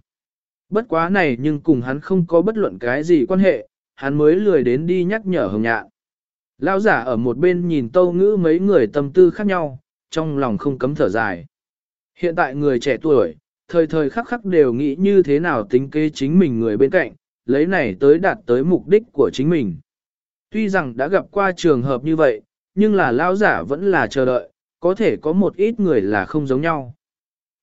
Bất quá này nhưng cùng hắn không có bất luận cái gì quan hệ, hắn mới lười đến đi nhắc nhở hồng nhạn. Lão giả ở một bên nhìn tâu ngữ mấy người tâm tư khác nhau, trong lòng không cấm thở dài. Hiện tại người trẻ tuổi, thời thời khắc khắc đều nghĩ như thế nào tính kế chính mình người bên cạnh, lấy này tới đạt tới mục đích của chính mình. Tuy rằng đã gặp qua trường hợp như vậy, nhưng là lão giả vẫn là chờ đợi, có thể có một ít người là không giống nhau.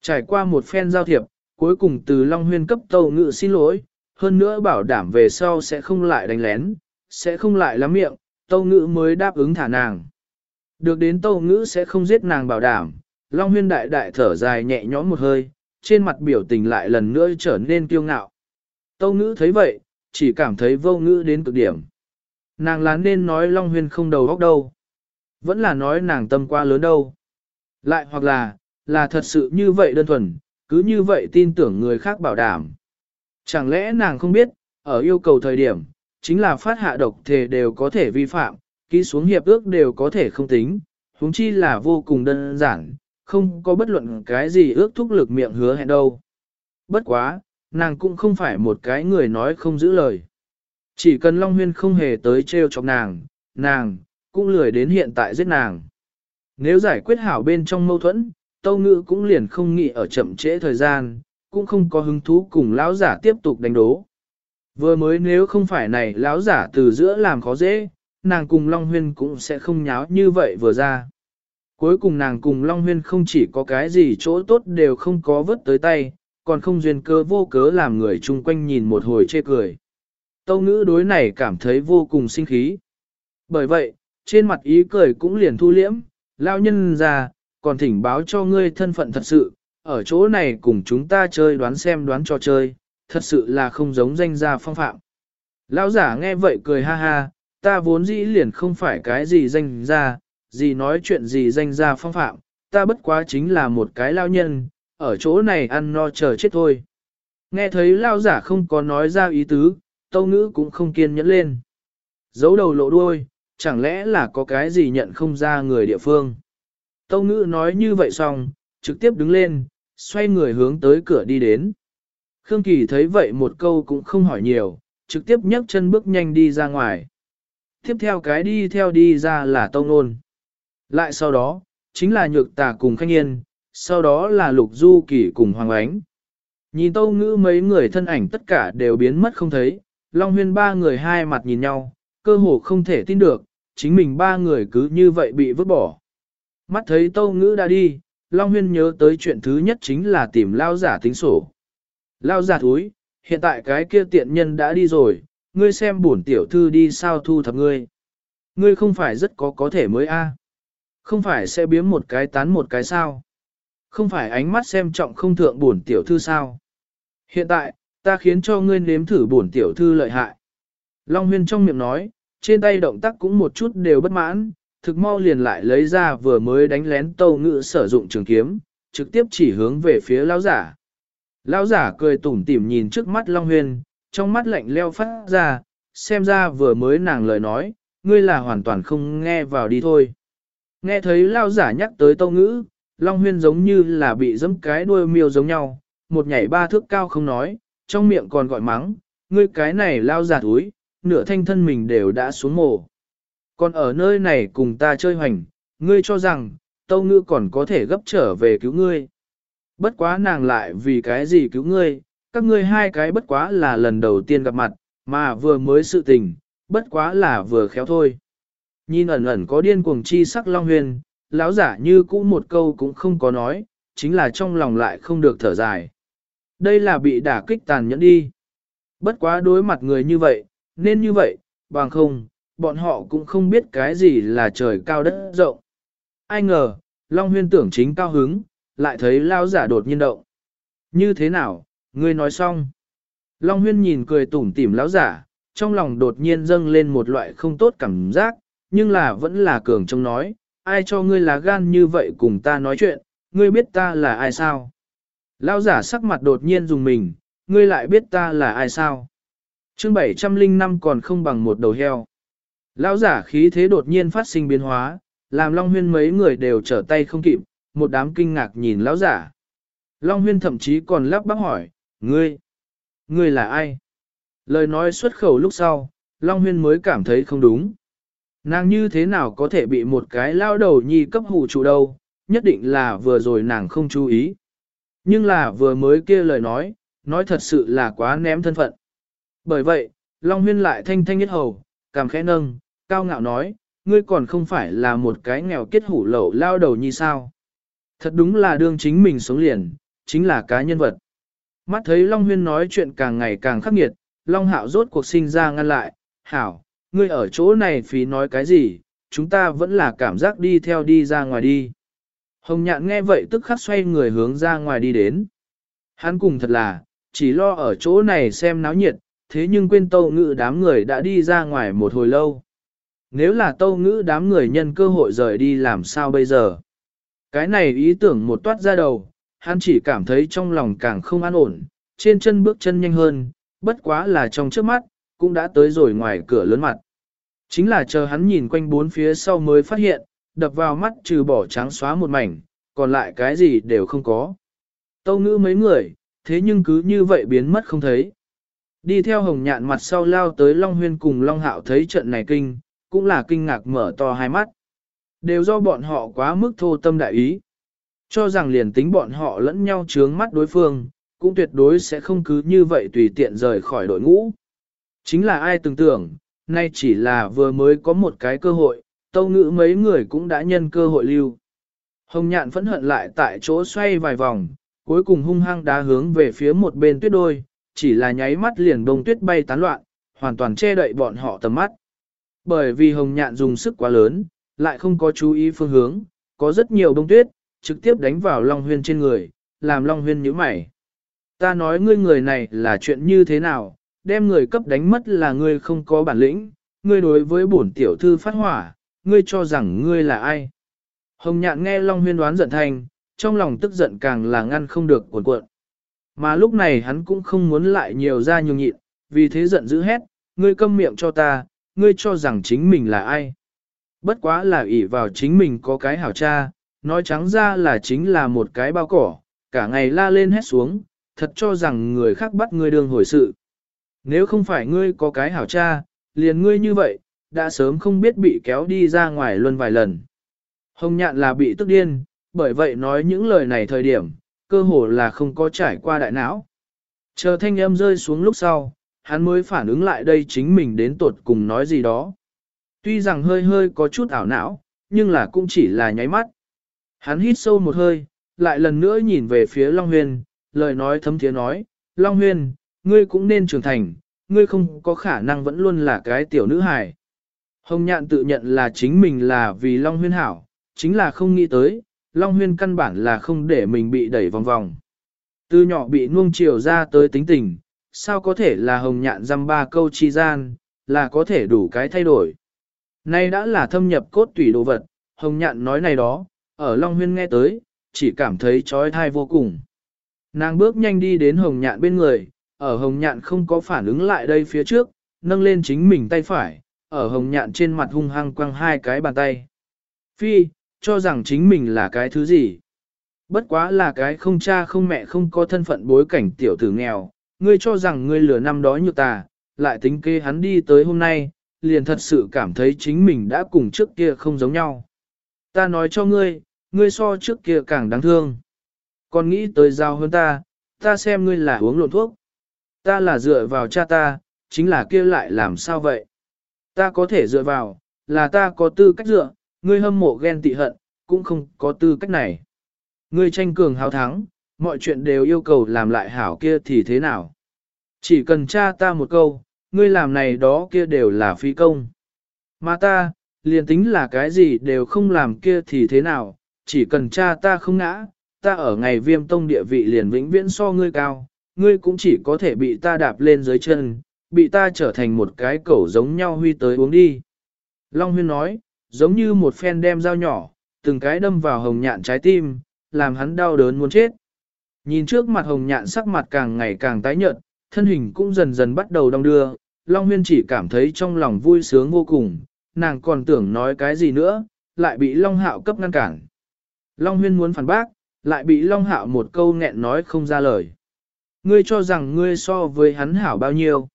Trải qua một phen giao thiệp, cuối cùng từ Long Huyên cấp tâu ngự xin lỗi, hơn nữa bảo đảm về sau sẽ không lại đánh lén, sẽ không lại lắm miệng, tâu ngữ mới đáp ứng thả nàng. Được đến tâu ngữ sẽ không giết nàng bảo đảm, Long Huyên đại đại thở dài nhẹ nhõm một hơi, trên mặt biểu tình lại lần nữa trở nên kiêu ngạo. Tâu ngữ thấy vậy, chỉ cảm thấy vô ngữ đến cực điểm. Nàng là nên nói Long Huyên không đầu óc đâu. Vẫn là nói nàng tâm qua lớn đâu. Lại hoặc là, là thật sự như vậy đơn thuần, cứ như vậy tin tưởng người khác bảo đảm. Chẳng lẽ nàng không biết, ở yêu cầu thời điểm, chính là phát hạ độc thể đều có thể vi phạm, ký xuống hiệp ước đều có thể không tính, huống chi là vô cùng đơn giản, không có bất luận cái gì ước thúc lực miệng hứa hẹn đâu. Bất quá, nàng cũng không phải một cái người nói không giữ lời. Chỉ cần Long Huyên không hề tới treo chọc nàng, nàng, cũng lười đến hiện tại giết nàng. Nếu giải quyết hảo bên trong mâu thuẫn, Tâu Ngữ cũng liền không nghĩ ở chậm trễ thời gian, cũng không có hứng thú cùng lão giả tiếp tục đánh đố. Vừa mới nếu không phải này lão giả từ giữa làm khó dễ, nàng cùng Long Huyên cũng sẽ không nháo như vậy vừa ra. Cuối cùng nàng cùng Long Huyên không chỉ có cái gì chỗ tốt đều không có vớt tới tay, còn không duyên cơ vô cớ làm người chung quanh nhìn một hồi chê cười. Tâu ngữ đối này cảm thấy vô cùng sinh khí. Bởi vậy, trên mặt ý cười cũng liền thu liễm, lao nhân ra, còn thỉnh báo cho ngươi thân phận thật sự, ở chỗ này cùng chúng ta chơi đoán xem đoán cho chơi, thật sự là không giống danh gia phong phạm. Lão giả nghe vậy cười ha ha, ta vốn dĩ liền không phải cái gì danh gia, gì nói chuyện gì danh gia phong phạm, ta bất quá chính là một cái lao nhân, ở chỗ này ăn no chờ chết thôi. Nghe thấy lao giả không có nói ra ý tứ, tâu ngữ cũng không kiên nhẫn lên. Giấu đầu lộ đuôi, chẳng lẽ là có cái gì nhận không ra người địa phương. Tâu ngữ nói như vậy xong, trực tiếp đứng lên, xoay người hướng tới cửa đi đến. Khương Kỳ thấy vậy một câu cũng không hỏi nhiều, trực tiếp nhấc chân bước nhanh đi ra ngoài. Tiếp theo cái đi theo đi ra là Tông Nôn. Lại sau đó, chính là Nhược Tà cùng Khanh Yên, sau đó là Lục Du Kỳ cùng Hoàng Ánh. Nhìn Tâu Ngữ mấy người thân ảnh tất cả đều biến mất không thấy, Long Huyên ba người hai mặt nhìn nhau, cơ hồ không thể tin được, chính mình ba người cứ như vậy bị vứt bỏ. Mắt thấy Tâu Ngữ đã đi, Long Huyên nhớ tới chuyện thứ nhất chính là tìm lao giả tính sổ. Lao giả thúi, hiện tại cái kia tiện nhân đã đi rồi, ngươi xem bổn tiểu thư đi sao thu thập ngươi. Ngươi không phải rất có có thể mới a Không phải sẽ biếm một cái tán một cái sao. Không phải ánh mắt xem trọng không thượng bổn tiểu thư sao. Hiện tại, ta khiến cho ngươi nếm thử bổn tiểu thư lợi hại. Long huyên trong miệng nói, trên tay động tác cũng một chút đều bất mãn, thực mau liền lại lấy ra vừa mới đánh lén tâu ngự sử dụng trường kiếm, trực tiếp chỉ hướng về phía lão giả. Lão giả cười tủm tỉm nhìn trước mắt Long Huyền, trong mắt lạnh leo phát ra, xem ra vừa mới nàng lời nói, ngươi là hoàn toàn không nghe vào đi thôi. Nghe thấy lão giả nhắc tới tâu ngữ, Long Huyên giống như là bị dẫm cái đuôi miêu giống nhau, một nhảy ba thước cao không nói, trong miệng còn gọi mắng, ngươi cái này lao giả túi, nửa thanh thân mình đều đã xuống mồ. Còn ở nơi này cùng ta chơi hoành, ngươi cho rằng, tâu ngữ còn có thể gấp trở về cứu ngươi. Bất quá nàng lại vì cái gì cứu ngươi, các ngươi hai cái bất quá là lần đầu tiên gặp mặt, mà vừa mới sự tình, bất quá là vừa khéo thôi. Nhìn ẩn ẩn có điên cuồng chi sắc Long Huyền, lão giả như cũ một câu cũng không có nói, chính là trong lòng lại không được thở dài. Đây là bị đả kích tàn nhẫn đi. Bất quá đối mặt người như vậy, nên như vậy, bằng không, bọn họ cũng không biết cái gì là trời cao đất rộng. Ai ngờ, Long Huyên tưởng chính cao hứng, lại thấy lao giả đột nhiên động. Như thế nào, ngươi nói xong. Long Huyên nhìn cười tủm tỉm lão giả, trong lòng đột nhiên dâng lên một loại không tốt cảm giác, nhưng là vẫn là cường trong nói, ai cho ngươi lá gan như vậy cùng ta nói chuyện, ngươi biết ta là ai sao? Lão giả sắc mặt đột nhiên dùng mình, ngươi lại biết ta là ai sao? Chương 705 còn không bằng một đầu heo. Lão giả khí thế đột nhiên phát sinh biến hóa, làm Long Huyên mấy người đều trở tay không kịp, một đám kinh ngạc nhìn lão giả. Long Huyên thậm chí còn lắp bắp hỏi, ngươi, ngươi là ai? Lời nói xuất khẩu lúc sau, Long Huyên mới cảm thấy không đúng. Nàng như thế nào có thể bị một cái lao đầu nhi cấp hủ trụ đâu, nhất định là vừa rồi nàng không chú ý. Nhưng là vừa mới kia lời nói, nói thật sự là quá ném thân phận. Bởi vậy, Long Huyên lại thanh thanh nhất hầu, cảm khẽ nâng, cao ngạo nói, ngươi còn không phải là một cái nghèo kết hủ lậu lao đầu nhi sao. Thật đúng là đương chính mình sống liền, chính là cá nhân vật. Mắt thấy Long Huyên nói chuyện càng ngày càng khắc nghiệt, Long Hạo rốt cuộc sinh ra ngăn lại, hảo, ngươi ở chỗ này phí nói cái gì, chúng ta vẫn là cảm giác đi theo đi ra ngoài đi. Hồng nhạn nghe vậy tức khắc xoay người hướng ra ngoài đi đến. Hắn cùng thật là, chỉ lo ở chỗ này xem náo nhiệt, thế nhưng quên tâu ngữ đám người đã đi ra ngoài một hồi lâu. Nếu là tâu ngữ đám người nhân cơ hội rời đi làm sao bây giờ? Cái này ý tưởng một toát ra đầu, hắn chỉ cảm thấy trong lòng càng không an ổn, trên chân bước chân nhanh hơn, bất quá là trong trước mắt, cũng đã tới rồi ngoài cửa lớn mặt. Chính là chờ hắn nhìn quanh bốn phía sau mới phát hiện, đập vào mắt trừ bỏ trắng xóa một mảnh, còn lại cái gì đều không có. Tâu ngữ mấy người, thế nhưng cứ như vậy biến mất không thấy. Đi theo hồng nhạn mặt sau lao tới Long Huyên cùng Long Hạo thấy trận này kinh, cũng là kinh ngạc mở to hai mắt. Đều do bọn họ quá mức thô tâm đại ý. Cho rằng liền tính bọn họ lẫn nhau chướng mắt đối phương, cũng tuyệt đối sẽ không cứ như vậy tùy tiện rời khỏi đội ngũ. Chính là ai tưởng tưởng, nay chỉ là vừa mới có một cái cơ hội, tâu ngữ mấy người cũng đã nhân cơ hội lưu. Hồng nhạn phẫn hận lại tại chỗ xoay vài vòng, cuối cùng hung hăng đá hướng về phía một bên tuyết đôi, chỉ là nháy mắt liền đông tuyết bay tán loạn, hoàn toàn che đậy bọn họ tầm mắt. Bởi vì hồng nhạn dùng sức quá lớn, lại không có chú ý phương hướng, có rất nhiều bông tuyết, trực tiếp đánh vào Long Huyên trên người, làm Long Huyên nhíu mày. Ta nói ngươi người này là chuyện như thế nào, đem người cấp đánh mất là ngươi không có bản lĩnh, ngươi đối với bổn tiểu thư phát hỏa, ngươi cho rằng ngươi là ai. Hồng nhạn nghe Long Huyên đoán giận thành, trong lòng tức giận càng là ngăn không được cuộn cuộn. Mà lúc này hắn cũng không muốn lại nhiều ra nhường nhịn, vì thế giận dữ hét, ngươi câm miệng cho ta, ngươi cho rằng chính mình là ai. Bất quá là ỷ vào chính mình có cái hảo cha, nói trắng ra là chính là một cái bao cỏ, cả ngày la lên hét xuống, thật cho rằng người khác bắt ngươi đường hồi sự. Nếu không phải ngươi có cái hảo cha, liền ngươi như vậy, đã sớm không biết bị kéo đi ra ngoài luôn vài lần. Hồng nhạn là bị tức điên, bởi vậy nói những lời này thời điểm, cơ hồ là không có trải qua đại não. Chờ thanh âm rơi xuống lúc sau, hắn mới phản ứng lại đây chính mình đến tột cùng nói gì đó. Tuy rằng hơi hơi có chút ảo não, nhưng là cũng chỉ là nháy mắt. Hắn hít sâu một hơi, lại lần nữa nhìn về phía Long Huyền, lời nói thấm thiế nói, Long Huyền, ngươi cũng nên trưởng thành, ngươi không có khả năng vẫn luôn là cái tiểu nữ hài. Hồng nhạn tự nhận là chính mình là vì Long Huyên hảo, chính là không nghĩ tới, Long Huyên căn bản là không để mình bị đẩy vòng vòng. Từ nhỏ bị nuông chiều ra tới tính tình, sao có thể là hồng nhạn dăm ba câu chi gian, là có thể đủ cái thay đổi. Nay đã là thâm nhập cốt tủy đồ vật, hồng nhạn nói này đó, ở Long Huyên nghe tới, chỉ cảm thấy trói thai vô cùng. Nàng bước nhanh đi đến hồng nhạn bên người, ở hồng nhạn không có phản ứng lại đây phía trước, nâng lên chính mình tay phải, ở hồng nhạn trên mặt hung hăng quăng hai cái bàn tay. Phi, cho rằng chính mình là cái thứ gì? Bất quá là cái không cha không mẹ không có thân phận bối cảnh tiểu tử nghèo, ngươi cho rằng ngươi lừa năm đó như ta, lại tính kê hắn đi tới hôm nay, liền thật sự cảm thấy chính mình đã cùng trước kia không giống nhau. Ta nói cho ngươi, ngươi so trước kia càng đáng thương. Còn nghĩ tới giao hơn ta, ta xem ngươi là uống lộn thuốc, ta là dựa vào cha ta, chính là kia lại làm sao vậy? Ta có thể dựa vào, là ta có tư cách dựa, ngươi hâm mộ ghen tị hận, cũng không có tư cách này. Ngươi tranh cường hào thắng, mọi chuyện đều yêu cầu làm lại hảo kia thì thế nào? Chỉ cần cha ta một câu, ngươi làm này đó kia đều là phi công. Mà ta, liền tính là cái gì đều không làm kia thì thế nào, chỉ cần cha ta không ngã, ta ở ngày viêm tông địa vị liền vĩnh viễn so ngươi cao, ngươi cũng chỉ có thể bị ta đạp lên dưới chân, bị ta trở thành một cái cẩu giống nhau huy tới uống đi. Long huyên nói, giống như một phen đem dao nhỏ, từng cái đâm vào hồng nhạn trái tim, làm hắn đau đớn muốn chết. Nhìn trước mặt hồng nhạn sắc mặt càng ngày càng tái nhợt, thân hình cũng dần dần bắt đầu đong đưa, Long huyên chỉ cảm thấy trong lòng vui sướng vô cùng, nàng còn tưởng nói cái gì nữa, lại bị Long hạo cấp ngăn cản. Long huyên muốn phản bác, lại bị Long hạo một câu nghẹn nói không ra lời. Ngươi cho rằng ngươi so với hắn hảo bao nhiêu.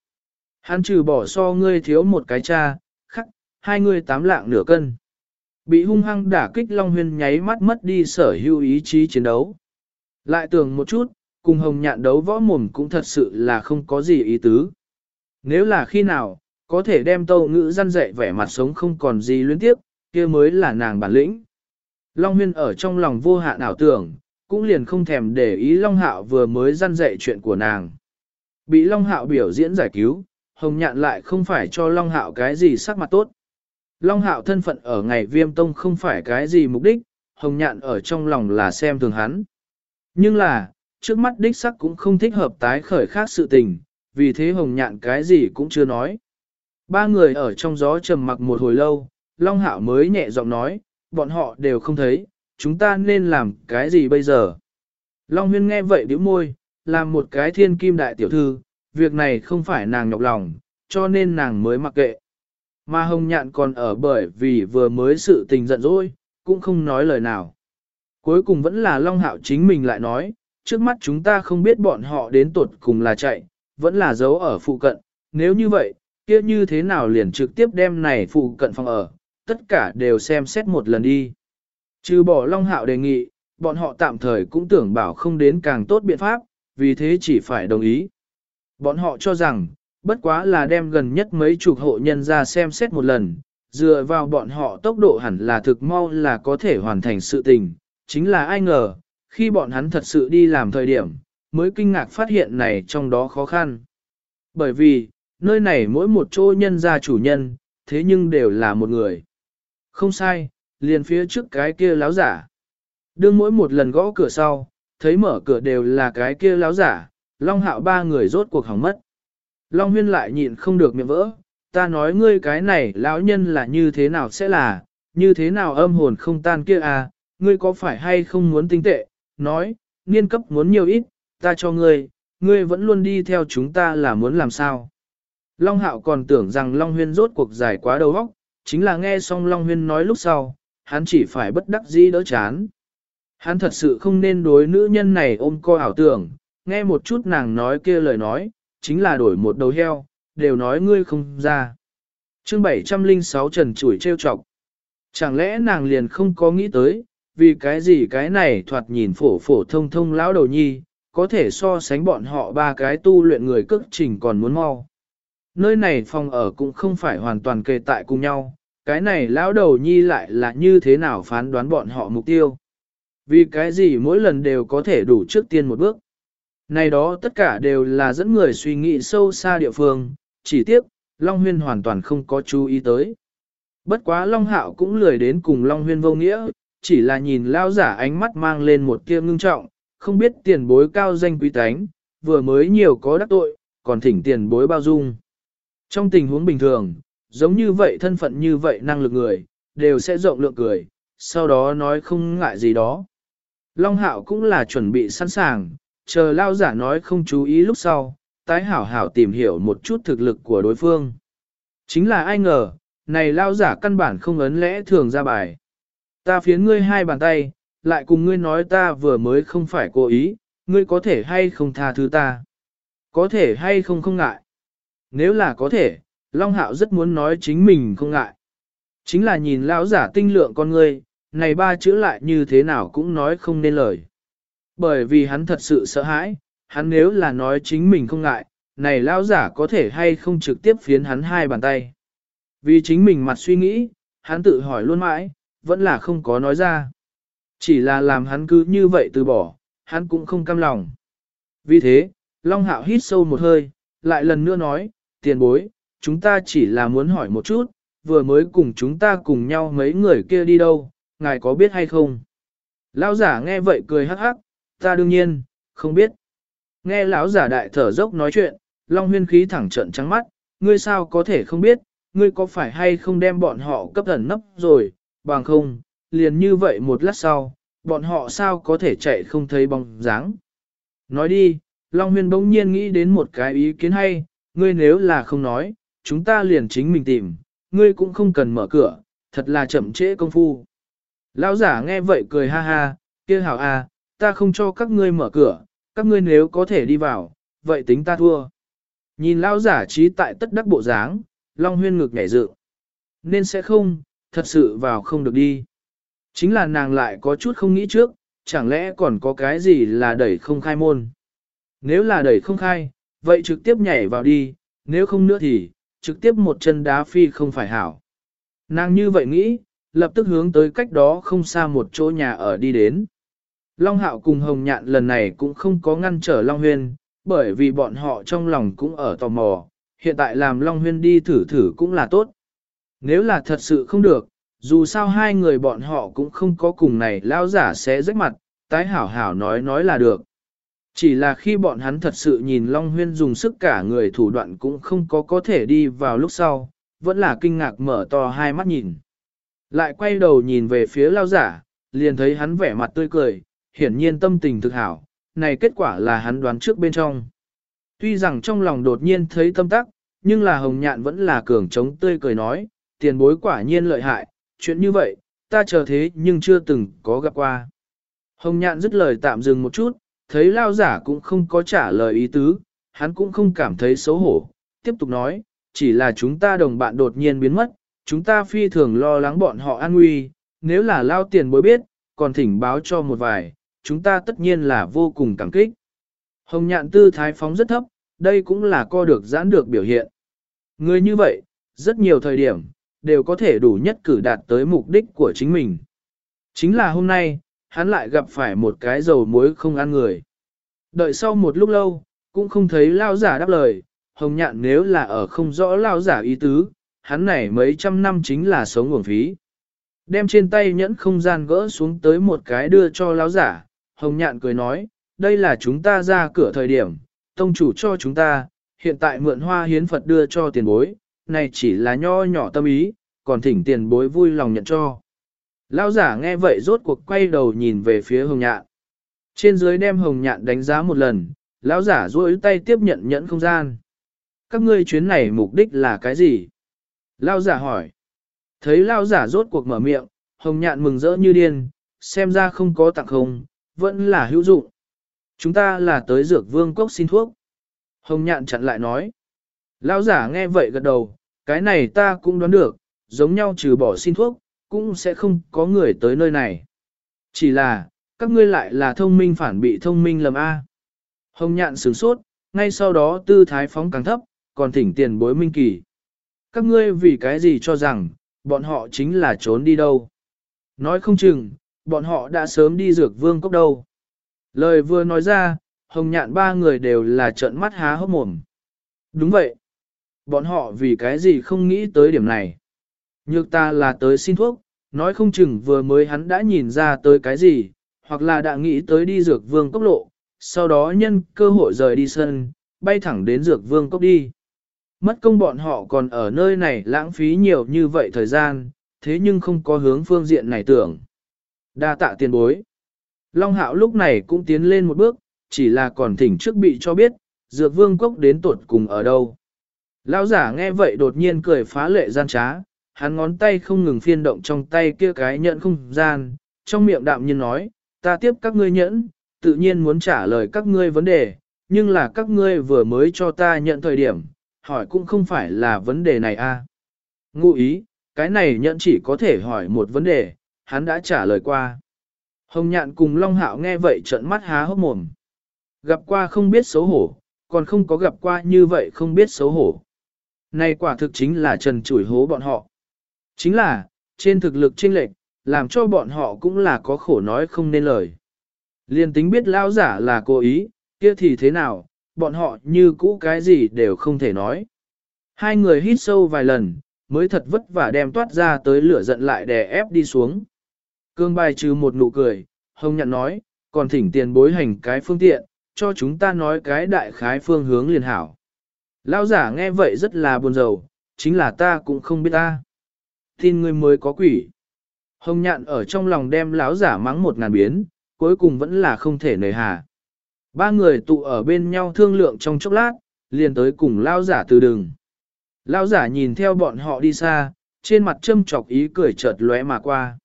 Hắn trừ bỏ so ngươi thiếu một cái cha, khắc, hai ngươi tám lạng nửa cân. Bị hung hăng đả kích Long Huyên nháy mắt mất đi sở hữu ý chí chiến đấu. Lại tưởng một chút, cùng hồng nhạn đấu võ mồm cũng thật sự là không có gì ý tứ. Nếu là khi nào, có thể đem tâu ngữ răn dạy vẻ mặt sống không còn gì luyến tiếp, kia mới là nàng bản lĩnh. Long Huyên ở trong lòng vô hạn ảo tưởng, cũng liền không thèm để ý Long Hạo vừa mới răn dạy chuyện của nàng. Bị Long Hạo biểu diễn giải cứu, Hồng Nhạn lại không phải cho Long Hạo cái gì sắc mặt tốt. Long Hạo thân phận ở ngày viêm tông không phải cái gì mục đích, Hồng Nhạn ở trong lòng là xem thường hắn. Nhưng là, trước mắt đích sắc cũng không thích hợp tái khởi khác sự tình, vì thế Hồng Nhạn cái gì cũng chưa nói. Ba người ở trong gió trầm mặc một hồi lâu, Long Hạo mới nhẹ giọng nói, bọn họ đều không thấy, chúng ta nên làm cái gì bây giờ? Long Huyên nghe vậy bĩu môi, làm một cái thiên kim đại tiểu thư, việc này không phải nàng nhọc lòng, cho nên nàng mới mặc kệ. Mà Hồng Nhạn còn ở bởi vì vừa mới sự tình giận dỗi, cũng không nói lời nào. Cuối cùng vẫn là Long Hạo chính mình lại nói, trước mắt chúng ta không biết bọn họ đến tuột cùng là chạy, vẫn là giấu ở phụ cận, nếu như vậy, kia như thế nào liền trực tiếp đem này phụ cận phòng ở, tất cả đều xem xét một lần đi. Trừ bỏ Long Hạo đề nghị, bọn họ tạm thời cũng tưởng bảo không đến càng tốt biện pháp, vì thế chỉ phải đồng ý. Bọn họ cho rằng, bất quá là đem gần nhất mấy chục hộ nhân ra xem xét một lần, dựa vào bọn họ tốc độ hẳn là thực mau là có thể hoàn thành sự tình, chính là ai ngờ, khi bọn hắn thật sự đi làm thời điểm, mới kinh ngạc phát hiện này trong đó khó khăn. Bởi vì, nơi này mỗi một chỗ nhân gia chủ nhân, thế nhưng đều là một người. Không sai, liền phía trước cái kia láo giả. Đương mỗi một lần gõ cửa sau, thấy mở cửa đều là cái kia láo giả, Long Hạo ba người rốt cuộc hỏng mất. Long Huyên lại nhịn không được miệng vỡ, ta nói ngươi cái này lão nhân là như thế nào sẽ là, như thế nào âm hồn không tan kia à, ngươi có phải hay không muốn tinh tệ, nói, niên cấp muốn nhiều ít, ta cho ngươi, ngươi vẫn luôn đi theo chúng ta là muốn làm sao. Long Hạo còn tưởng rằng Long Huyên rốt cuộc dài quá đầu óc, chính là nghe xong Long Huyên nói lúc sau, hắn chỉ phải bất đắc dĩ đỡ chán. Hắn thật sự không nên đối nữ nhân này ôm coi ảo tưởng, nghe một chút nàng nói kia lời nói, chính là đổi một đầu heo, đều nói ngươi không ra. chương 706 trần chủi trêu chọc. Chẳng lẽ nàng liền không có nghĩ tới, vì cái gì cái này thoạt nhìn phổ phổ thông thông lão đầu nhi, có thể so sánh bọn họ ba cái tu luyện người cước trình còn muốn mau. Nơi này phòng ở cũng không phải hoàn toàn kề tại cùng nhau, cái này lão đầu nhi lại là như thế nào phán đoán bọn họ mục tiêu. Vì cái gì mỗi lần đều có thể đủ trước tiên một bước. Này đó tất cả đều là dẫn người suy nghĩ sâu xa địa phương, chỉ tiếc, Long Huyên hoàn toàn không có chú ý tới. Bất quá Long Hạo cũng lười đến cùng Long Huyên vô nghĩa, chỉ là nhìn lao giả ánh mắt mang lên một tia ngưng trọng, không biết tiền bối cao danh quý tánh, vừa mới nhiều có đắc tội, còn thỉnh tiền bối bao dung. Trong tình huống bình thường, giống như vậy thân phận như vậy năng lực người, đều sẽ rộng lượng cười, sau đó nói không ngại gì đó. Long Hạo cũng là chuẩn bị sẵn sàng, chờ lao giả nói không chú ý lúc sau, tái hảo hảo tìm hiểu một chút thực lực của đối phương. Chính là ai ngờ, này lao giả căn bản không ấn lẽ thường ra bài. Ta phiến ngươi hai bàn tay, lại cùng ngươi nói ta vừa mới không phải cố ý, ngươi có thể hay không tha thứ ta. Có thể hay không không ngại. Nếu là có thể, Long Hạo rất muốn nói chính mình không ngại. Chính là nhìn lão giả tinh lượng con ngươi, này ba chữ lại như thế nào cũng nói không nên lời. Bởi vì hắn thật sự sợ hãi, hắn nếu là nói chính mình không ngại, này lão giả có thể hay không trực tiếp phiến hắn hai bàn tay. Vì chính mình mặt suy nghĩ, hắn tự hỏi luôn mãi, vẫn là không có nói ra. Chỉ là làm hắn cứ như vậy từ bỏ, hắn cũng không cam lòng. Vì thế, Long Hạo hít sâu một hơi, lại lần nữa nói, tiền bối, chúng ta chỉ là muốn hỏi một chút, vừa mới cùng chúng ta cùng nhau mấy người kia đi đâu, ngài có biết hay không? Lão giả nghe vậy cười hắc hắc, ta đương nhiên, không biết. Nghe lão giả đại thở dốc nói chuyện, Long huyên khí thẳng trận trắng mắt, ngươi sao có thể không biết, ngươi có phải hay không đem bọn họ cấp thần nấp rồi, bằng không, liền như vậy một lát sau, bọn họ sao có thể chạy không thấy bóng dáng. Nói đi, Long huyên bỗng nhiên nghĩ đến một cái ý kiến hay, ngươi nếu là không nói, chúng ta liền chính mình tìm, ngươi cũng không cần mở cửa, thật là chậm trễ công phu. Lão giả nghe vậy cười ha ha, kia hảo à, ta không cho các ngươi mở cửa, các ngươi nếu có thể đi vào, vậy tính ta thua. Nhìn lão giả trí tại tất đắc bộ dáng, Long Huyên ngực nhảy dự. Nên sẽ không, thật sự vào không được đi. Chính là nàng lại có chút không nghĩ trước, chẳng lẽ còn có cái gì là đẩy không khai môn. Nếu là đẩy không khai, vậy trực tiếp nhảy vào đi, nếu không nữa thì, trực tiếp một chân đá phi không phải hảo. Nàng như vậy nghĩ, lập tức hướng tới cách đó không xa một chỗ nhà ở đi đến. Long Hạo cùng Hồng Nhạn lần này cũng không có ngăn trở Long Huyên, bởi vì bọn họ trong lòng cũng ở tò mò, hiện tại làm Long Huyên đi thử thử cũng là tốt. Nếu là thật sự không được, dù sao hai người bọn họ cũng không có cùng này lao giả sẽ rách mặt, tái hảo hảo nói nói là được. Chỉ là khi bọn hắn thật sự nhìn Long Huyên dùng sức cả người thủ đoạn cũng không có có thể đi vào lúc sau, vẫn là kinh ngạc mở to hai mắt nhìn. Lại quay đầu nhìn về phía lao giả, liền thấy hắn vẻ mặt tươi cười, hiển nhiên tâm tình thực hảo, này kết quả là hắn đoán trước bên trong. Tuy rằng trong lòng đột nhiên thấy tâm tắc, nhưng là hồng nhạn vẫn là cường trống tươi cười nói, tiền bối quả nhiên lợi hại, chuyện như vậy, ta chờ thế nhưng chưa từng có gặp qua. Hồng nhạn dứt lời tạm dừng một chút, thấy lao giả cũng không có trả lời ý tứ, hắn cũng không cảm thấy xấu hổ, tiếp tục nói, chỉ là chúng ta đồng bạn đột nhiên biến mất, chúng ta phi thường lo lắng bọn họ an nguy, nếu là lao tiền bối biết, còn thỉnh báo cho một vài, chúng ta tất nhiên là vô cùng cảm kích. Hồng nhạn tư thái phóng rất thấp, đây cũng là co được giãn được biểu hiện. Người như vậy, rất nhiều thời điểm, đều có thể đủ nhất cử đạt tới mục đích của chính mình. Chính là hôm nay, hắn lại gặp phải một cái dầu muối không ăn người. Đợi sau một lúc lâu, cũng không thấy lao giả đáp lời, hồng nhạn nếu là ở không rõ lao giả ý tứ, hắn này mấy trăm năm chính là sống nguồn phí. Đem trên tay nhẫn không gian gỡ xuống tới một cái đưa cho lao giả, hồng nhạn cười nói, đây là chúng ta ra cửa thời điểm, tông chủ cho chúng ta, hiện tại mượn hoa hiến Phật đưa cho tiền bối, này chỉ là nho nhỏ tâm ý, còn thỉnh tiền bối vui lòng nhận cho. Lão giả nghe vậy rốt cuộc quay đầu nhìn về phía hồng nhạn. Trên dưới đem hồng nhạn đánh giá một lần, lão giả duỗi tay tiếp nhận nhẫn không gian. Các ngươi chuyến này mục đích là cái gì? Lão giả hỏi. Thấy lão giả rốt cuộc mở miệng, hồng nhạn mừng rỡ như điên, xem ra không có tặng không, vẫn là hữu dụng. Chúng ta là tới dược vương cốc xin thuốc. Hồng nhạn chặn lại nói. Lão giả nghe vậy gật đầu, cái này ta cũng đoán được, giống nhau trừ bỏ xin thuốc, cũng sẽ không có người tới nơi này. Chỉ là, các ngươi lại là thông minh phản bị thông minh lầm A. Hồng nhạn sướng sốt, ngay sau đó tư thái phóng càng thấp, còn thỉnh tiền bối minh kỳ. Các ngươi vì cái gì cho rằng, bọn họ chính là trốn đi đâu. Nói không chừng, bọn họ đã sớm đi dược vương cốc đâu. Lời vừa nói ra, hồng nhạn ba người đều là trợn mắt há hốc mồm. Đúng vậy. Bọn họ vì cái gì không nghĩ tới điểm này. Nhược ta là tới xin thuốc, nói không chừng vừa mới hắn đã nhìn ra tới cái gì, hoặc là đã nghĩ tới đi dược vương cốc lộ, sau đó nhân cơ hội rời đi sân, bay thẳng đến dược vương cốc đi. Mất công bọn họ còn ở nơi này lãng phí nhiều như vậy thời gian, thế nhưng không có hướng phương diện này tưởng. Đa tạ tiền bối. Long hạo lúc này cũng tiến lên một bước, chỉ là còn thỉnh trước bị cho biết, dược vương cốc đến tuột cùng ở đâu. Lão giả nghe vậy đột nhiên cười phá lệ gian trá, hắn ngón tay không ngừng phiên động trong tay kia cái nhận không gian, trong miệng đạm nhiên nói, ta tiếp các ngươi nhẫn, tự nhiên muốn trả lời các ngươi vấn đề, nhưng là các ngươi vừa mới cho ta nhận thời điểm, hỏi cũng không phải là vấn đề này a. À. Ngụ ý, cái này nhận chỉ có thể hỏi một vấn đề, hắn đã trả lời qua. Hồng nhạn cùng Long Hạo nghe vậy trợn mắt há hốc mồm. Gặp qua không biết xấu hổ, còn không có gặp qua như vậy không biết xấu hổ. Này quả thực chính là trần chủi hố bọn họ. Chính là, trên thực lực chênh lệch, làm cho bọn họ cũng là có khổ nói không nên lời. Liên tính biết lao giả là cố ý, kia thì thế nào, bọn họ như cũ cái gì đều không thể nói. Hai người hít sâu vài lần, mới thật vất vả đem toát ra tới lửa giận lại đè ép đi xuống. Cương bài trừ một nụ cười, hồng nhận nói, còn thỉnh tiền bối hành cái phương tiện, cho chúng ta nói cái đại khái phương hướng liền hảo. Lão giả nghe vậy rất là buồn rầu, chính là ta cũng không biết ta. Tin ngươi mới có quỷ. Hồng nhạn ở trong lòng đem lão giả mắng một ngàn biến, cuối cùng vẫn là không thể nời hà. Ba người tụ ở bên nhau thương lượng trong chốc lát, liền tới cùng lão giả từ đường. Lão giả nhìn theo bọn họ đi xa, trên mặt châm chọc ý cười chợt lóe mà qua.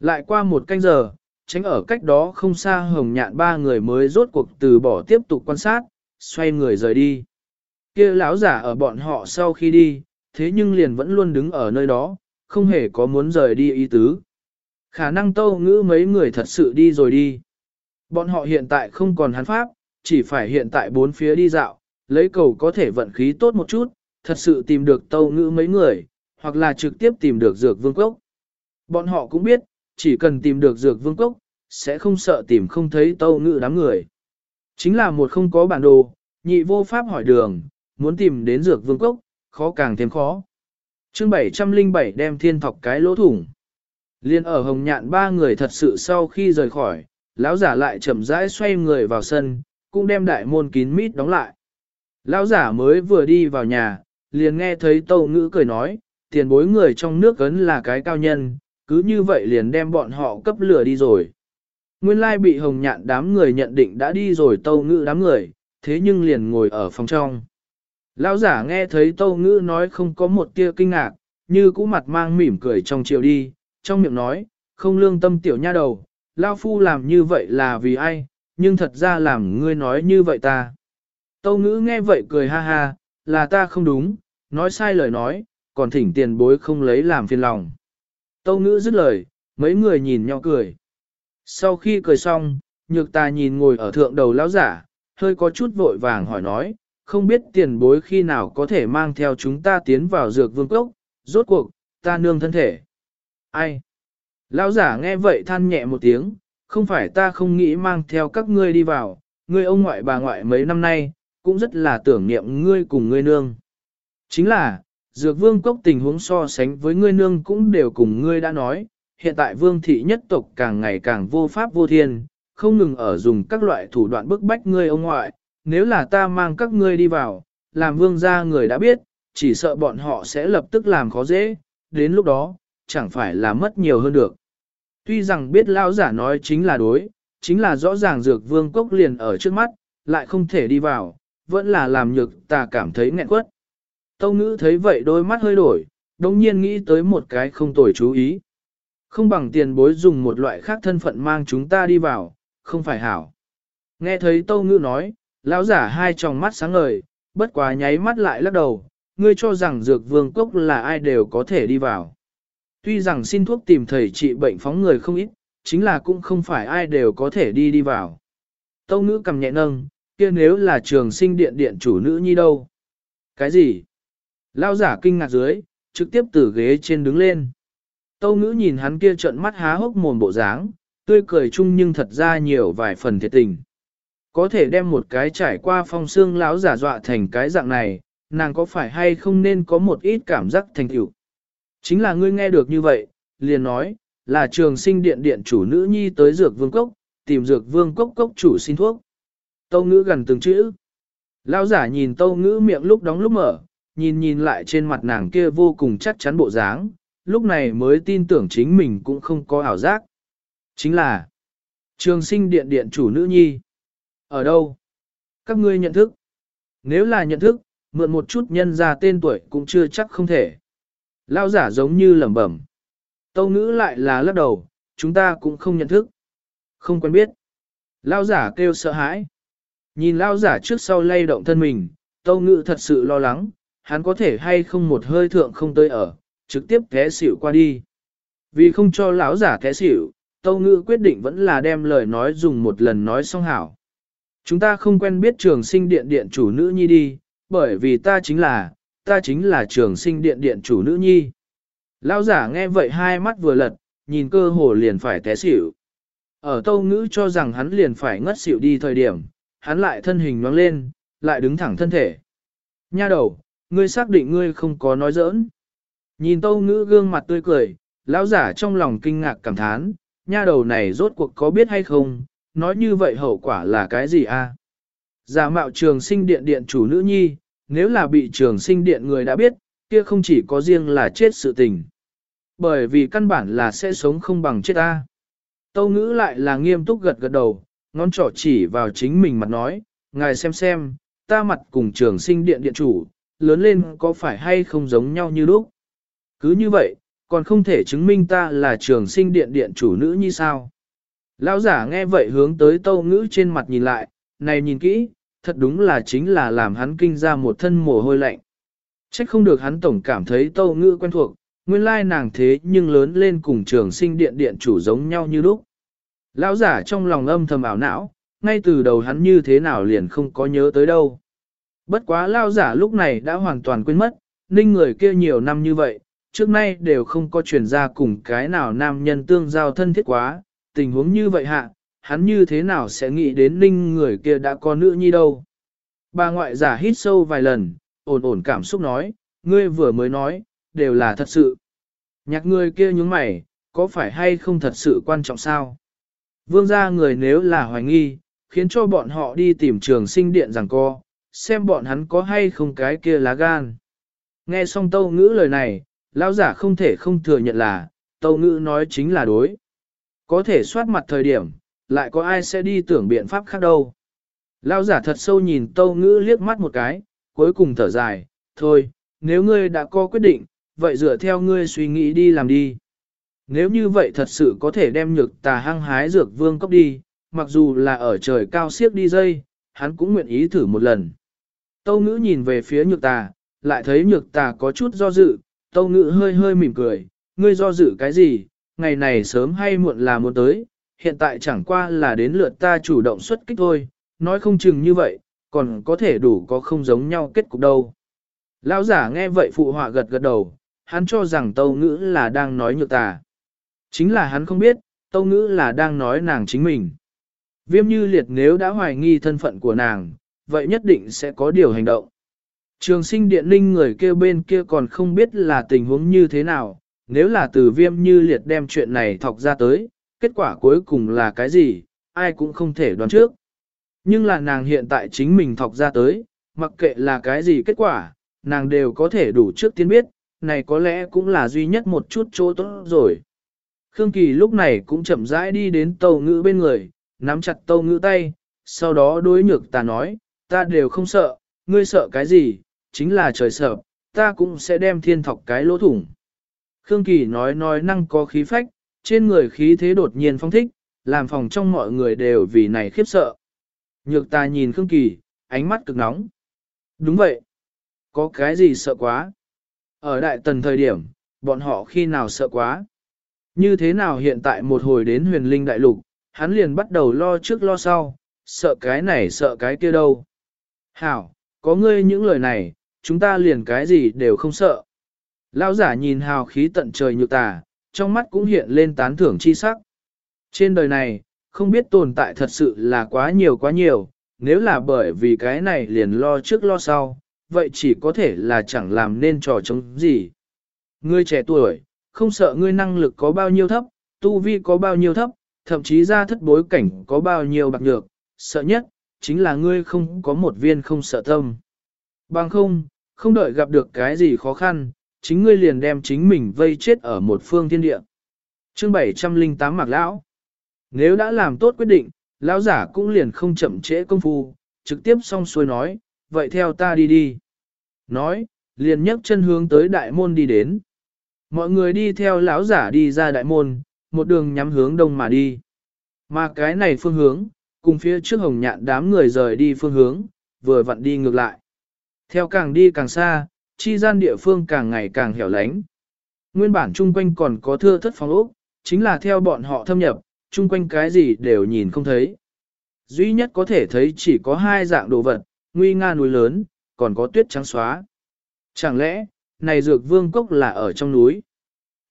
Lại qua một canh giờ, tránh ở cách đó không xa hồng nhạn ba người mới rốt cuộc từ bỏ tiếp tục quan sát, xoay người rời đi kia lão giả ở bọn họ sau khi đi, thế nhưng liền vẫn luôn đứng ở nơi đó, không hề có muốn rời đi ý tứ. Khả năng tâu ngữ mấy người thật sự đi rồi đi. Bọn họ hiện tại không còn hắn pháp, chỉ phải hiện tại bốn phía đi dạo, lấy cầu có thể vận khí tốt một chút, thật sự tìm được tâu ngữ mấy người, hoặc là trực tiếp tìm được dược vương cốc. Bọn họ cũng biết, chỉ cần tìm được dược vương cốc, sẽ không sợ tìm không thấy tâu ngữ đám người. Chính là một không có bản đồ, nhị vô pháp hỏi đường, muốn tìm đến dược vương cốc, khó càng thêm khó. chương 707 đem thiên thọc cái lỗ thủng. Liên ở hồng nhạn ba người thật sự sau khi rời khỏi, lão giả lại chậm rãi xoay người vào sân, cũng đem đại môn kín mít đóng lại. Lão giả mới vừa đi vào nhà, liền nghe thấy tâu ngữ cười nói, tiền bối người trong nước cấn là cái cao nhân, cứ như vậy liền đem bọn họ cấp lửa đi rồi. Nguyên lai bị hồng nhạn đám người nhận định đã đi rồi tâu ngữ đám người, thế nhưng liền ngồi ở phòng trong. Lão giả nghe thấy tâu ngữ nói không có một tia kinh ngạc, như cũ mặt mang mỉm cười trong chiều đi, trong miệng nói, không lương tâm tiểu nha đầu, Lao Phu làm như vậy là vì ai, nhưng thật ra làm ngươi nói như vậy ta. Tâu ngữ nghe vậy cười ha ha, là ta không đúng, nói sai lời nói, còn thỉnh tiền bối không lấy làm phiền lòng. Tâu ngữ dứt lời, mấy người nhìn nhau cười. Sau khi cười xong, nhược ta nhìn ngồi ở thượng đầu lão giả, hơi có chút vội vàng hỏi nói, không biết tiền bối khi nào có thể mang theo chúng ta tiến vào dược vương cốc, rốt cuộc, ta nương thân thể. Ai? Lão giả nghe vậy than nhẹ một tiếng, không phải ta không nghĩ mang theo các ngươi đi vào, ngươi ông ngoại bà ngoại mấy năm nay, cũng rất là tưởng niệm ngươi cùng ngươi nương. Chính là, dược vương cốc tình huống so sánh với ngươi nương cũng đều cùng ngươi đã nói, hiện tại vương thị nhất tộc càng ngày càng vô pháp vô thiên, không ngừng ở dùng các loại thủ đoạn bức bách ngươi ông ngoại, nếu là ta mang các ngươi đi vào, làm vương gia người đã biết, chỉ sợ bọn họ sẽ lập tức làm khó dễ, đến lúc đó, chẳng phải là mất nhiều hơn được. Tuy rằng biết lão giả nói chính là đối, chính là rõ ràng dược vương cốc liền ở trước mắt, lại không thể đi vào, vẫn là làm nhược ta cảm thấy nghẹn quất. Tâu ngữ thấy vậy đôi mắt hơi đổi, đồng nhiên nghĩ tới một cái không tồi chú ý. Không bằng tiền bối dùng một loại khác thân phận mang chúng ta đi vào, không phải hảo. Nghe thấy tâu ngữ nói, lão giả hai tròng mắt sáng ngời, bất quá nháy mắt lại lắc đầu, ngươi cho rằng dược vương cốc là ai đều có thể đi vào. Tuy rằng xin thuốc tìm thầy trị bệnh phóng người không ít, chính là cũng không phải ai đều có thể đi đi vào. Tâu ngữ cầm nhẹ nâng, kia nếu là trường sinh điện điện chủ nữ nhi đâu? Cái gì? Lao giả kinh ngạc dưới, trực tiếp từ ghế trên đứng lên. Tâu ngữ nhìn hắn kia trợn mắt há hốc mồm bộ dáng, tươi cười chung nhưng thật ra nhiều vài phần thiệt tình. Có thể đem một cái trải qua phong xương lão giả dọa thành cái dạng này, nàng có phải hay không nên có một ít cảm giác thành tựu Chính là ngươi nghe được như vậy, liền nói, là trường sinh điện điện chủ nữ nhi tới dược vương cốc, tìm dược vương cốc cốc chủ xin thuốc. Tâu ngữ gần từng chữ. lão giả nhìn tâu ngữ miệng lúc đóng lúc mở, nhìn nhìn lại trên mặt nàng kia vô cùng chắc chắn bộ dáng, lúc này mới tin tưởng chính mình cũng không có ảo giác. Chính là trường sinh điện điện chủ nữ nhi. Ở đâu? Các ngươi nhận thức. Nếu là nhận thức, mượn một chút nhân ra tên tuổi cũng chưa chắc không thể. Lao giả giống như lẩm bẩm. Tâu ngữ lại là lắc đầu, chúng ta cũng không nhận thức. Không quen biết. Lao giả kêu sợ hãi. Nhìn lao giả trước sau lay động thân mình, tâu ngữ thật sự lo lắng, hắn có thể hay không một hơi thượng không tới ở, trực tiếp té xỉu qua đi. Vì không cho lão giả té xỉu, tâu ngữ quyết định vẫn là đem lời nói dùng một lần nói xong hảo. Chúng ta không quen biết trường sinh điện điện chủ nữ nhi đi, bởi vì ta chính là, ta chính là trường sinh điện điện chủ nữ nhi. Lão giả nghe vậy hai mắt vừa lật, nhìn cơ hồ liền phải té xỉu. Ở tâu ngữ cho rằng hắn liền phải ngất xỉu đi thời điểm, hắn lại thân hình nhoáng lên, lại đứng thẳng thân thể. Nha đầu, ngươi xác định ngươi không có nói giỡn. Nhìn tâu ngữ gương mặt tươi cười, lão giả trong lòng kinh ngạc cảm thán, nha đầu này rốt cuộc có biết hay không, nói như vậy hậu quả là cái gì a? Giả mạo trường sinh điện điện chủ nữ nhi, nếu là bị trường sinh điện người đã biết, kia không chỉ có riêng là chết sự tình. Bởi vì căn bản là sẽ sống không bằng chết ta. Tâu ngữ lại là nghiêm túc gật gật đầu, ngón trỏ chỉ vào chính mình mặt nói, ngài xem xem, ta mặt cùng trường sinh điện điện chủ, lớn lên có phải hay không giống nhau như lúc. Cứ như vậy, còn không thể chứng minh ta là trường sinh điện điện chủ nữ như sao. Lão giả nghe vậy hướng tới tâu ngữ trên mặt nhìn lại, này nhìn kỹ, thật đúng là chính là làm hắn kinh ra một thân mồ hôi lạnh. Trách không được hắn tổng cảm thấy tâu ngữ quen thuộc, nguyên lai nàng thế nhưng lớn lên cùng trường sinh điện điện chủ giống nhau như lúc. Lão giả trong lòng âm thầm ảo não, ngay từ đầu hắn như thế nào liền không có nhớ tới đâu. Bất quá lão giả lúc này đã hoàn toàn quên mất, ninh người kia nhiều năm như vậy, trước nay đều không có truyền ra cùng cái nào nam nhân tương giao thân thiết quá, tình huống như vậy hạ, hắn như thế nào sẽ nghĩ đến ninh người kia đã có nữ nhi đâu. Bà ngoại giả hít sâu vài lần, ổn ổn cảm xúc nói, ngươi vừa mới nói, đều là thật sự. Nhạc người kia nhúng mày, có phải hay không thật sự quan trọng sao? Vương gia người nếu là hoài nghi, khiến cho bọn họ đi tìm trường sinh điện rằng co, xem bọn hắn có hay không cái kia lá gan. Nghe xong tâu ngữ lời này, lão giả không thể không thừa nhận là, tâu ngữ nói chính là đối. Có thể soát mặt thời điểm, lại có ai sẽ đi tưởng biện pháp khác đâu. Lão giả thật sâu nhìn tâu ngữ liếc mắt một cái, cuối cùng thở dài, thôi, nếu ngươi đã có quyết định, vậy dựa theo ngươi suy nghĩ đi làm đi. Nếu như vậy thật sự có thể đem nhược tà hăng hái dược vương cốc đi, mặc dù là ở trời cao siếc đi dây, hắn cũng nguyện ý thử một lần. Tâu ngữ nhìn về phía nhược tà, lại thấy nhược tà có chút do dự, tâu ngữ hơi hơi mỉm cười, ngươi do dự cái gì, ngày này sớm hay muộn là muốn tới, hiện tại chẳng qua là đến lượt ta chủ động xuất kích thôi, nói không chừng như vậy, còn có thể đủ có không giống nhau kết cục đâu. Lão giả nghe vậy phụ họa gật gật đầu, hắn cho rằng tâu ngữ là đang nói nhược tà. Chính là hắn không biết, tâu ngữ là đang nói nàng chính mình. Viêm như liệt nếu đã hoài nghi thân phận của nàng, vậy nhất định sẽ có điều hành động. Trường sinh điện linh người kêu bên kia còn không biết là tình huống như thế nào, nếu là từ viêm như liệt đem chuyện này thọc ra tới, kết quả cuối cùng là cái gì, ai cũng không thể đoán trước. Nhưng là nàng hiện tại chính mình thọc ra tới, mặc kệ là cái gì kết quả, nàng đều có thể đủ trước tiên biết, này có lẽ cũng là duy nhất một chút chỗ tốt rồi. Khương Kỳ lúc này cũng chậm rãi đi đến tàu ngữ bên người, nắm chặt tàu ngữ tay, sau đó đối nhược ta nói, ta đều không sợ, ngươi sợ cái gì, chính là trời sợ, ta cũng sẽ đem thiên thọc cái lỗ thủng. Khương Kỳ nói nói năng có khí phách, trên người khí thế đột nhiên phong thích, làm phòng trong mọi người đều vì này khiếp sợ. Nhược ta nhìn Khương Kỳ, ánh mắt cực nóng. Đúng vậy. Có cái gì sợ quá? Ở đại tần thời điểm, bọn họ khi nào sợ quá? Như thế nào hiện tại một hồi đến huyền linh đại lục, hắn liền bắt đầu lo trước lo sau, sợ cái này sợ cái kia đâu. Hảo, có ngươi những lời này, chúng ta liền cái gì đều không sợ. Lão giả nhìn hào khí tận trời nhược tà, trong mắt cũng hiện lên tán thưởng chi sắc. Trên đời này, không biết tồn tại thật sự là quá nhiều quá nhiều, nếu là bởi vì cái này liền lo trước lo sau, vậy chỉ có thể là chẳng làm nên trò chống gì. Ngươi trẻ tuổi, không sợ ngươi năng lực có bao nhiêu thấp, tu vi có bao nhiêu thấp, thậm chí ra thất bối cảnh có bao nhiêu bạc nhược, sợ nhất, chính là ngươi không có một viên không sợ tâm. Bằng không, không đợi gặp được cái gì khó khăn, chính ngươi liền đem chính mình vây chết ở một phương thiên địa. Chương 708 Mạc Lão Nếu đã làm tốt quyết định, Lão giả cũng liền không chậm trễ công phu, trực tiếp xong xuôi nói, vậy theo ta đi đi. Nói, liền nhấc chân hướng tới đại môn đi đến. Mọi người đi theo lão giả đi ra đại môn, một đường nhắm hướng đông mà đi. Mà cái này phương hướng, cùng phía trước hồng nhạn đám người rời đi phương hướng, vừa vặn đi ngược lại. Theo càng đi càng xa, chi gian địa phương càng ngày càng hẻo lánh. Nguyên bản chung quanh còn có thưa thất phòng ốc, chính là theo bọn họ thâm nhập, chung quanh cái gì đều nhìn không thấy. duy nhất có thể thấy chỉ có hai dạng đồ vật, nguy nga núi lớn, còn có tuyết trắng xóa. Chẳng lẽ, này dược vương cốc là ở trong núi?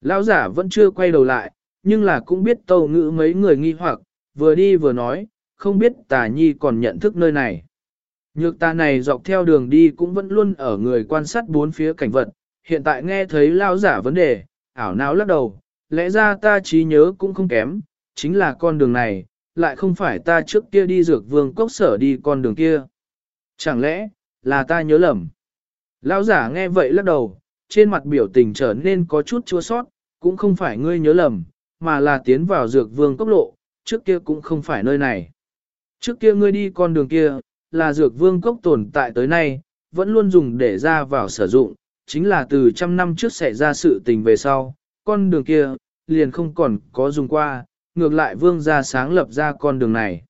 Lão giả vẫn chưa quay đầu lại, nhưng là cũng biết tâu ngữ mấy người nghi hoặc, vừa đi vừa nói, không biết tà nhi còn nhận thức nơi này. Nhược ta này dọc theo đường đi cũng vẫn luôn ở người quan sát bốn phía cảnh vật, hiện tại nghe thấy lao giả vấn đề, ảo não lắc đầu, lẽ ra ta trí nhớ cũng không kém, chính là con đường này, lại không phải ta trước kia đi dược vương cốc sở đi con đường kia. Chẳng lẽ, là ta nhớ lầm? Lão giả nghe vậy lắc đầu, trên mặt biểu tình trở nên có chút chua sót, cũng không phải ngươi nhớ lầm, mà là tiến vào dược vương cốc lộ, trước kia cũng không phải nơi này. Trước kia ngươi đi con đường kia, là dược vương cốc tồn tại tới nay, vẫn luôn dùng để ra vào sử dụng, chính là từ trăm năm trước xảy ra sự tình về sau, con đường kia, liền không còn có dùng qua, ngược lại vương gia sáng lập ra con đường này.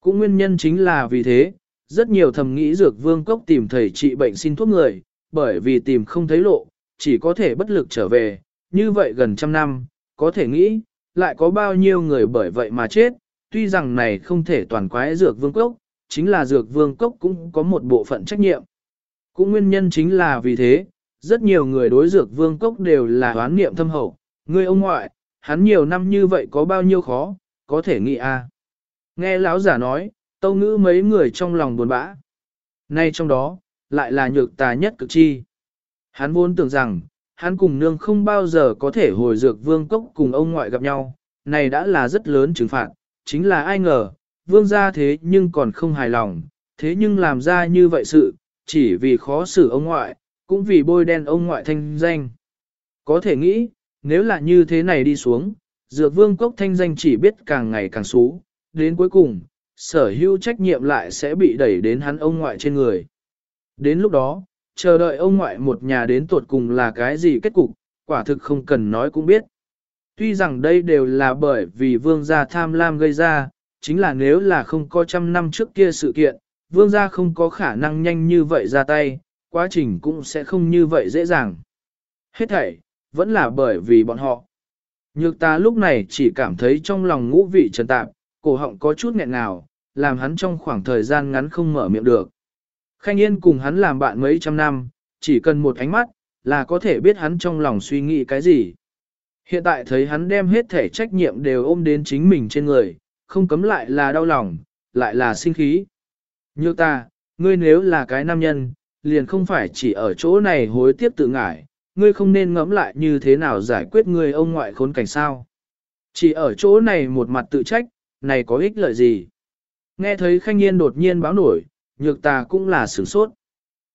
Cũng nguyên nhân chính là vì thế, rất nhiều thầm nghĩ dược vương cốc tìm thầy trị bệnh xin thuốc người, bởi vì tìm không thấy lộ, chỉ có thể bất lực trở về, như vậy gần trăm năm, có thể nghĩ, lại có bao nhiêu người bởi vậy mà chết, tuy rằng này không thể toàn quái dược vương cốc, chính là dược vương cốc cũng có một bộ phận trách nhiệm. Cũng nguyên nhân chính là vì thế, rất nhiều người đối dược vương cốc đều là hoán niệm thâm hậu, người ông ngoại, hắn nhiều năm như vậy có bao nhiêu khó, có thể nghĩ a. À. Nghe lão giả nói, tâu ngữ mấy người trong lòng buồn bã. Nay trong đó, lại là nhược tà nhất cực chi. Hắn vốn tưởng rằng, hắn cùng nương không bao giờ có thể hồi dược vương cốc cùng ông ngoại gặp nhau, này đã là rất lớn trừng phạt, chính là ai ngờ, vương gia thế nhưng còn không hài lòng, thế nhưng làm ra như vậy sự, chỉ vì khó xử ông ngoại, cũng vì bôi đen ông ngoại thanh danh. Có thể nghĩ, nếu là như thế này đi xuống, dược vương cốc thanh danh chỉ biết càng ngày càng xú, đến cuối cùng, sở hữu trách nhiệm lại sẽ bị đẩy đến hắn ông ngoại trên người. Đến lúc đó, chờ đợi ông ngoại một nhà đến tuột cùng là cái gì kết cục, quả thực không cần nói cũng biết. Tuy rằng đây đều là bởi vì vương gia tham lam gây ra, chính là nếu là không có trăm năm trước kia sự kiện, vương gia không có khả năng nhanh như vậy ra tay, quá trình cũng sẽ không như vậy dễ dàng. Hết thảy, vẫn là bởi vì bọn họ. Nhược ta lúc này chỉ cảm thấy trong lòng ngũ vị trần tạp, cổ họng có chút nghẹn nào làm hắn trong khoảng thời gian ngắn không mở miệng được. Khanh Yên cùng hắn làm bạn mấy trăm năm, chỉ cần một ánh mắt, là có thể biết hắn trong lòng suy nghĩ cái gì. Hiện tại thấy hắn đem hết thể trách nhiệm đều ôm đến chính mình trên người, không cấm lại là đau lòng, lại là sinh khí. Như ta, ngươi nếu là cái nam nhân, liền không phải chỉ ở chỗ này hối tiếc tự ngải, ngươi không nên ngẫm lại như thế nào giải quyết ngươi ông ngoại khốn cảnh sao. Chỉ ở chỗ này một mặt tự trách, này có ích lợi gì? Nghe thấy Khanh Yên đột nhiên báo nổi, nhược ta cũng là sửng sốt.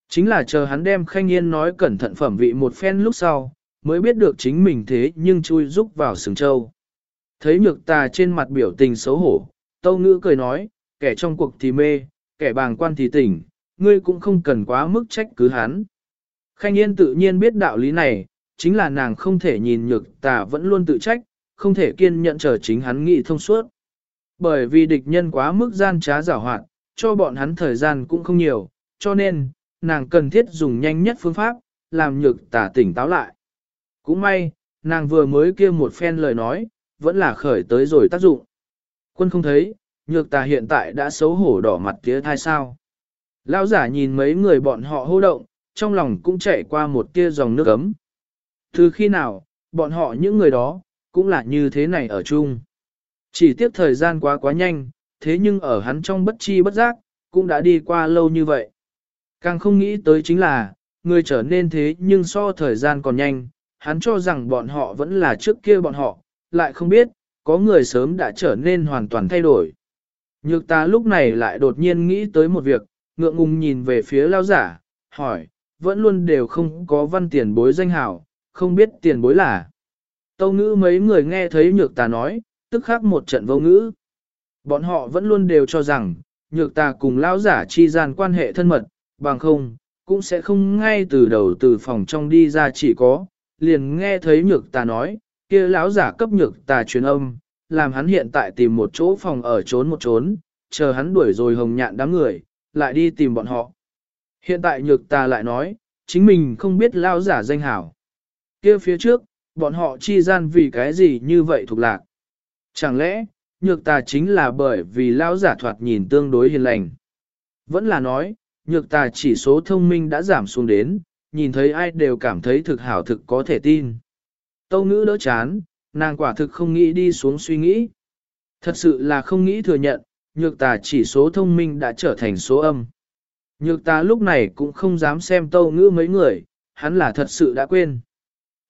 Chính là chờ hắn đem Khanh Yên nói cẩn thận phẩm vị một phen lúc sau, mới biết được chính mình thế nhưng chui rúc vào sừng châu. Thấy nhược tà trên mặt biểu tình xấu hổ, tâu ngữ cười nói, kẻ trong cuộc thì mê, kẻ bàng quan thì tỉnh, ngươi cũng không cần quá mức trách cứ hắn. Khanh Yên tự nhiên biết đạo lý này, chính là nàng không thể nhìn nhược tà vẫn luôn tự trách, không thể kiên nhận chờ chính hắn nghị thông suốt. Bởi vì địch nhân quá mức gian trá giảo hoạt, cho bọn hắn thời gian cũng không nhiều, cho nên, nàng cần thiết dùng nhanh nhất phương pháp, làm nhược tà tỉnh táo lại. Cũng may, nàng vừa mới kia một phen lời nói, vẫn là khởi tới rồi tác dụng. Quân không thấy, nhược tà hiện tại đã xấu hổ đỏ mặt tía thai sao. Lão giả nhìn mấy người bọn họ hô động, trong lòng cũng chạy qua một tia dòng nước ấm. Từ khi nào, bọn họ những người đó, cũng là như thế này ở chung. Chỉ tiếc thời gian quá quá nhanh, thế nhưng ở hắn trong bất chi bất giác, cũng đã đi qua lâu như vậy. Càng không nghĩ tới chính là, người trở nên thế nhưng so thời gian còn nhanh, hắn cho rằng bọn họ vẫn là trước kia bọn họ, lại không biết, có người sớm đã trở nên hoàn toàn thay đổi. Nhược ta lúc này lại đột nhiên nghĩ tới một việc, ngượng ngùng nhìn về phía lao giả, hỏi, vẫn luôn đều không có văn tiền bối danh hào, không biết tiền bối là. Tâu ngữ mấy người nghe thấy nhược ta nói, tức khắc một trận vô ngữ. Bọn họ vẫn luôn đều cho rằng, nhược ta cùng lao giả chi gian quan hệ thân mật, bằng không, cũng sẽ không ngay từ đầu từ phòng trong đi ra chỉ có, liền nghe thấy nhược ta nói, kia lão giả cấp nhược ta truyền âm, làm hắn hiện tại tìm một chỗ phòng ở trốn một trốn, chờ hắn đuổi rồi hồng nhạn đám người, lại đi tìm bọn họ. Hiện tại nhược ta lại nói, chính mình không biết lão giả danh hảo. Kia phía trước, bọn họ chi gian vì cái gì như vậy thuộc lạc. Chẳng lẽ, nhược tà chính là bởi vì lão giả thoạt nhìn tương đối hiền lành. Vẫn là nói, nhược tà chỉ số thông minh đã giảm xuống đến, nhìn thấy ai đều cảm thấy thực hảo thực có thể tin. Tâu ngữ đỡ chán, nàng quả thực không nghĩ đi xuống suy nghĩ. Thật sự là không nghĩ thừa nhận, nhược tà chỉ số thông minh đã trở thành số âm. Nhược tà lúc này cũng không dám xem tâu ngữ mấy người, hắn là thật sự đã quên.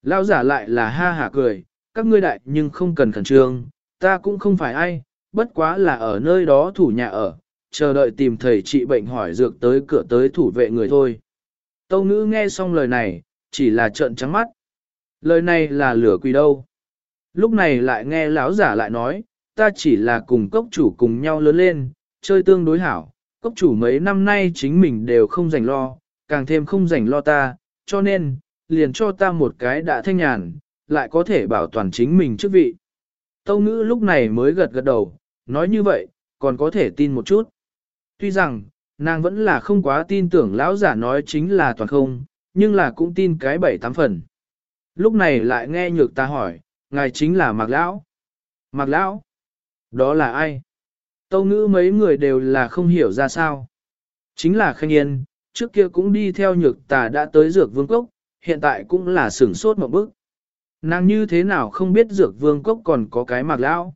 Lao giả lại là ha hả cười, các ngươi đại nhưng không cần khẩn trương, ta cũng không phải ai, bất quá là ở nơi đó thủ nhà ở, chờ đợi tìm thầy trị bệnh hỏi dược tới cửa tới thủ vệ người thôi. Tâu ngữ nghe xong lời này, chỉ là trợn trắng mắt. Lời này là lửa quỷ đâu. Lúc này lại nghe lão giả lại nói, ta chỉ là cùng cốc chủ cùng nhau lớn lên, chơi tương đối hảo. Cốc chủ mấy năm nay chính mình đều không rảnh lo, càng thêm không rảnh lo ta, cho nên, liền cho ta một cái đã thanh nhàn, lại có thể bảo toàn chính mình chức vị. Tâu ngữ lúc này mới gật gật đầu, nói như vậy, còn có thể tin một chút. Tuy rằng, nàng vẫn là không quá tin tưởng lão giả nói chính là toàn không, nhưng là cũng tin cái bảy tám phần. Lúc này lại nghe nhược ta hỏi, ngài chính là Mạc Lão. Mạc Lão? Đó là ai? Tâu ngữ mấy người đều là không hiểu ra sao. Chính là Khanh Yên, trước kia cũng đi theo nhược tà đã tới dược vương cốc, hiện tại cũng là sửng sốt một bước. Nàng như thế nào không biết dược vương cốc còn có cái Mạc Lão?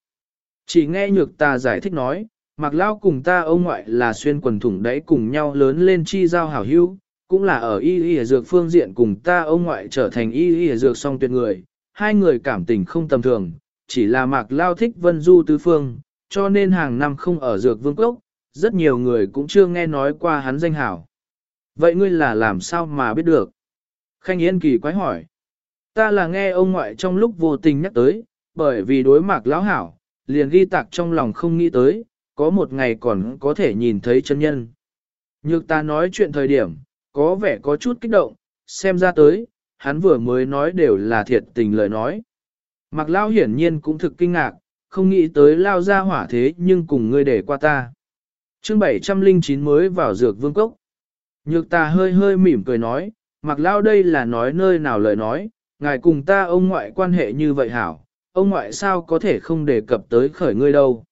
Chỉ nghe nhược tà giải thích nói, Mạc lão cùng ta ông ngoại là xuyên quần thủng đấy cùng nhau lớn lên chi giao hảo hữu, cũng là ở y y dược phương diện cùng ta ông ngoại trở thành y y dược song tuyệt người, hai người cảm tình không tầm thường, chỉ là Mạc Lao thích vân du tứ phương, cho nên hàng năm không ở dược vương quốc, rất nhiều người cũng chưa nghe nói qua hắn danh hảo. Vậy ngươi là làm sao mà biết được? Khanh Yên kỳ quái hỏi. Ta là nghe ông ngoại trong lúc vô tình nhắc tới, bởi vì đối mạc lão hảo, liền ghi tạc trong lòng không nghĩ tới, có một ngày còn có thể nhìn thấy chân nhân. Nhược ta nói chuyện thời điểm, có vẻ có chút kích động, xem ra tới, hắn vừa mới nói đều là thiệt tình lời nói. Mặc lao hiển nhiên cũng thực kinh ngạc, không nghĩ tới lao ra hỏa thế nhưng cùng ngươi để qua ta. chương 709 mới vào dược vương cốc. Nhược ta hơi hơi mỉm cười nói, mặc lao đây là nói nơi nào lời nói, ngài cùng ta ông ngoại quan hệ như vậy hảo, ông ngoại sao có thể không đề cập tới khởi ngươi đâu.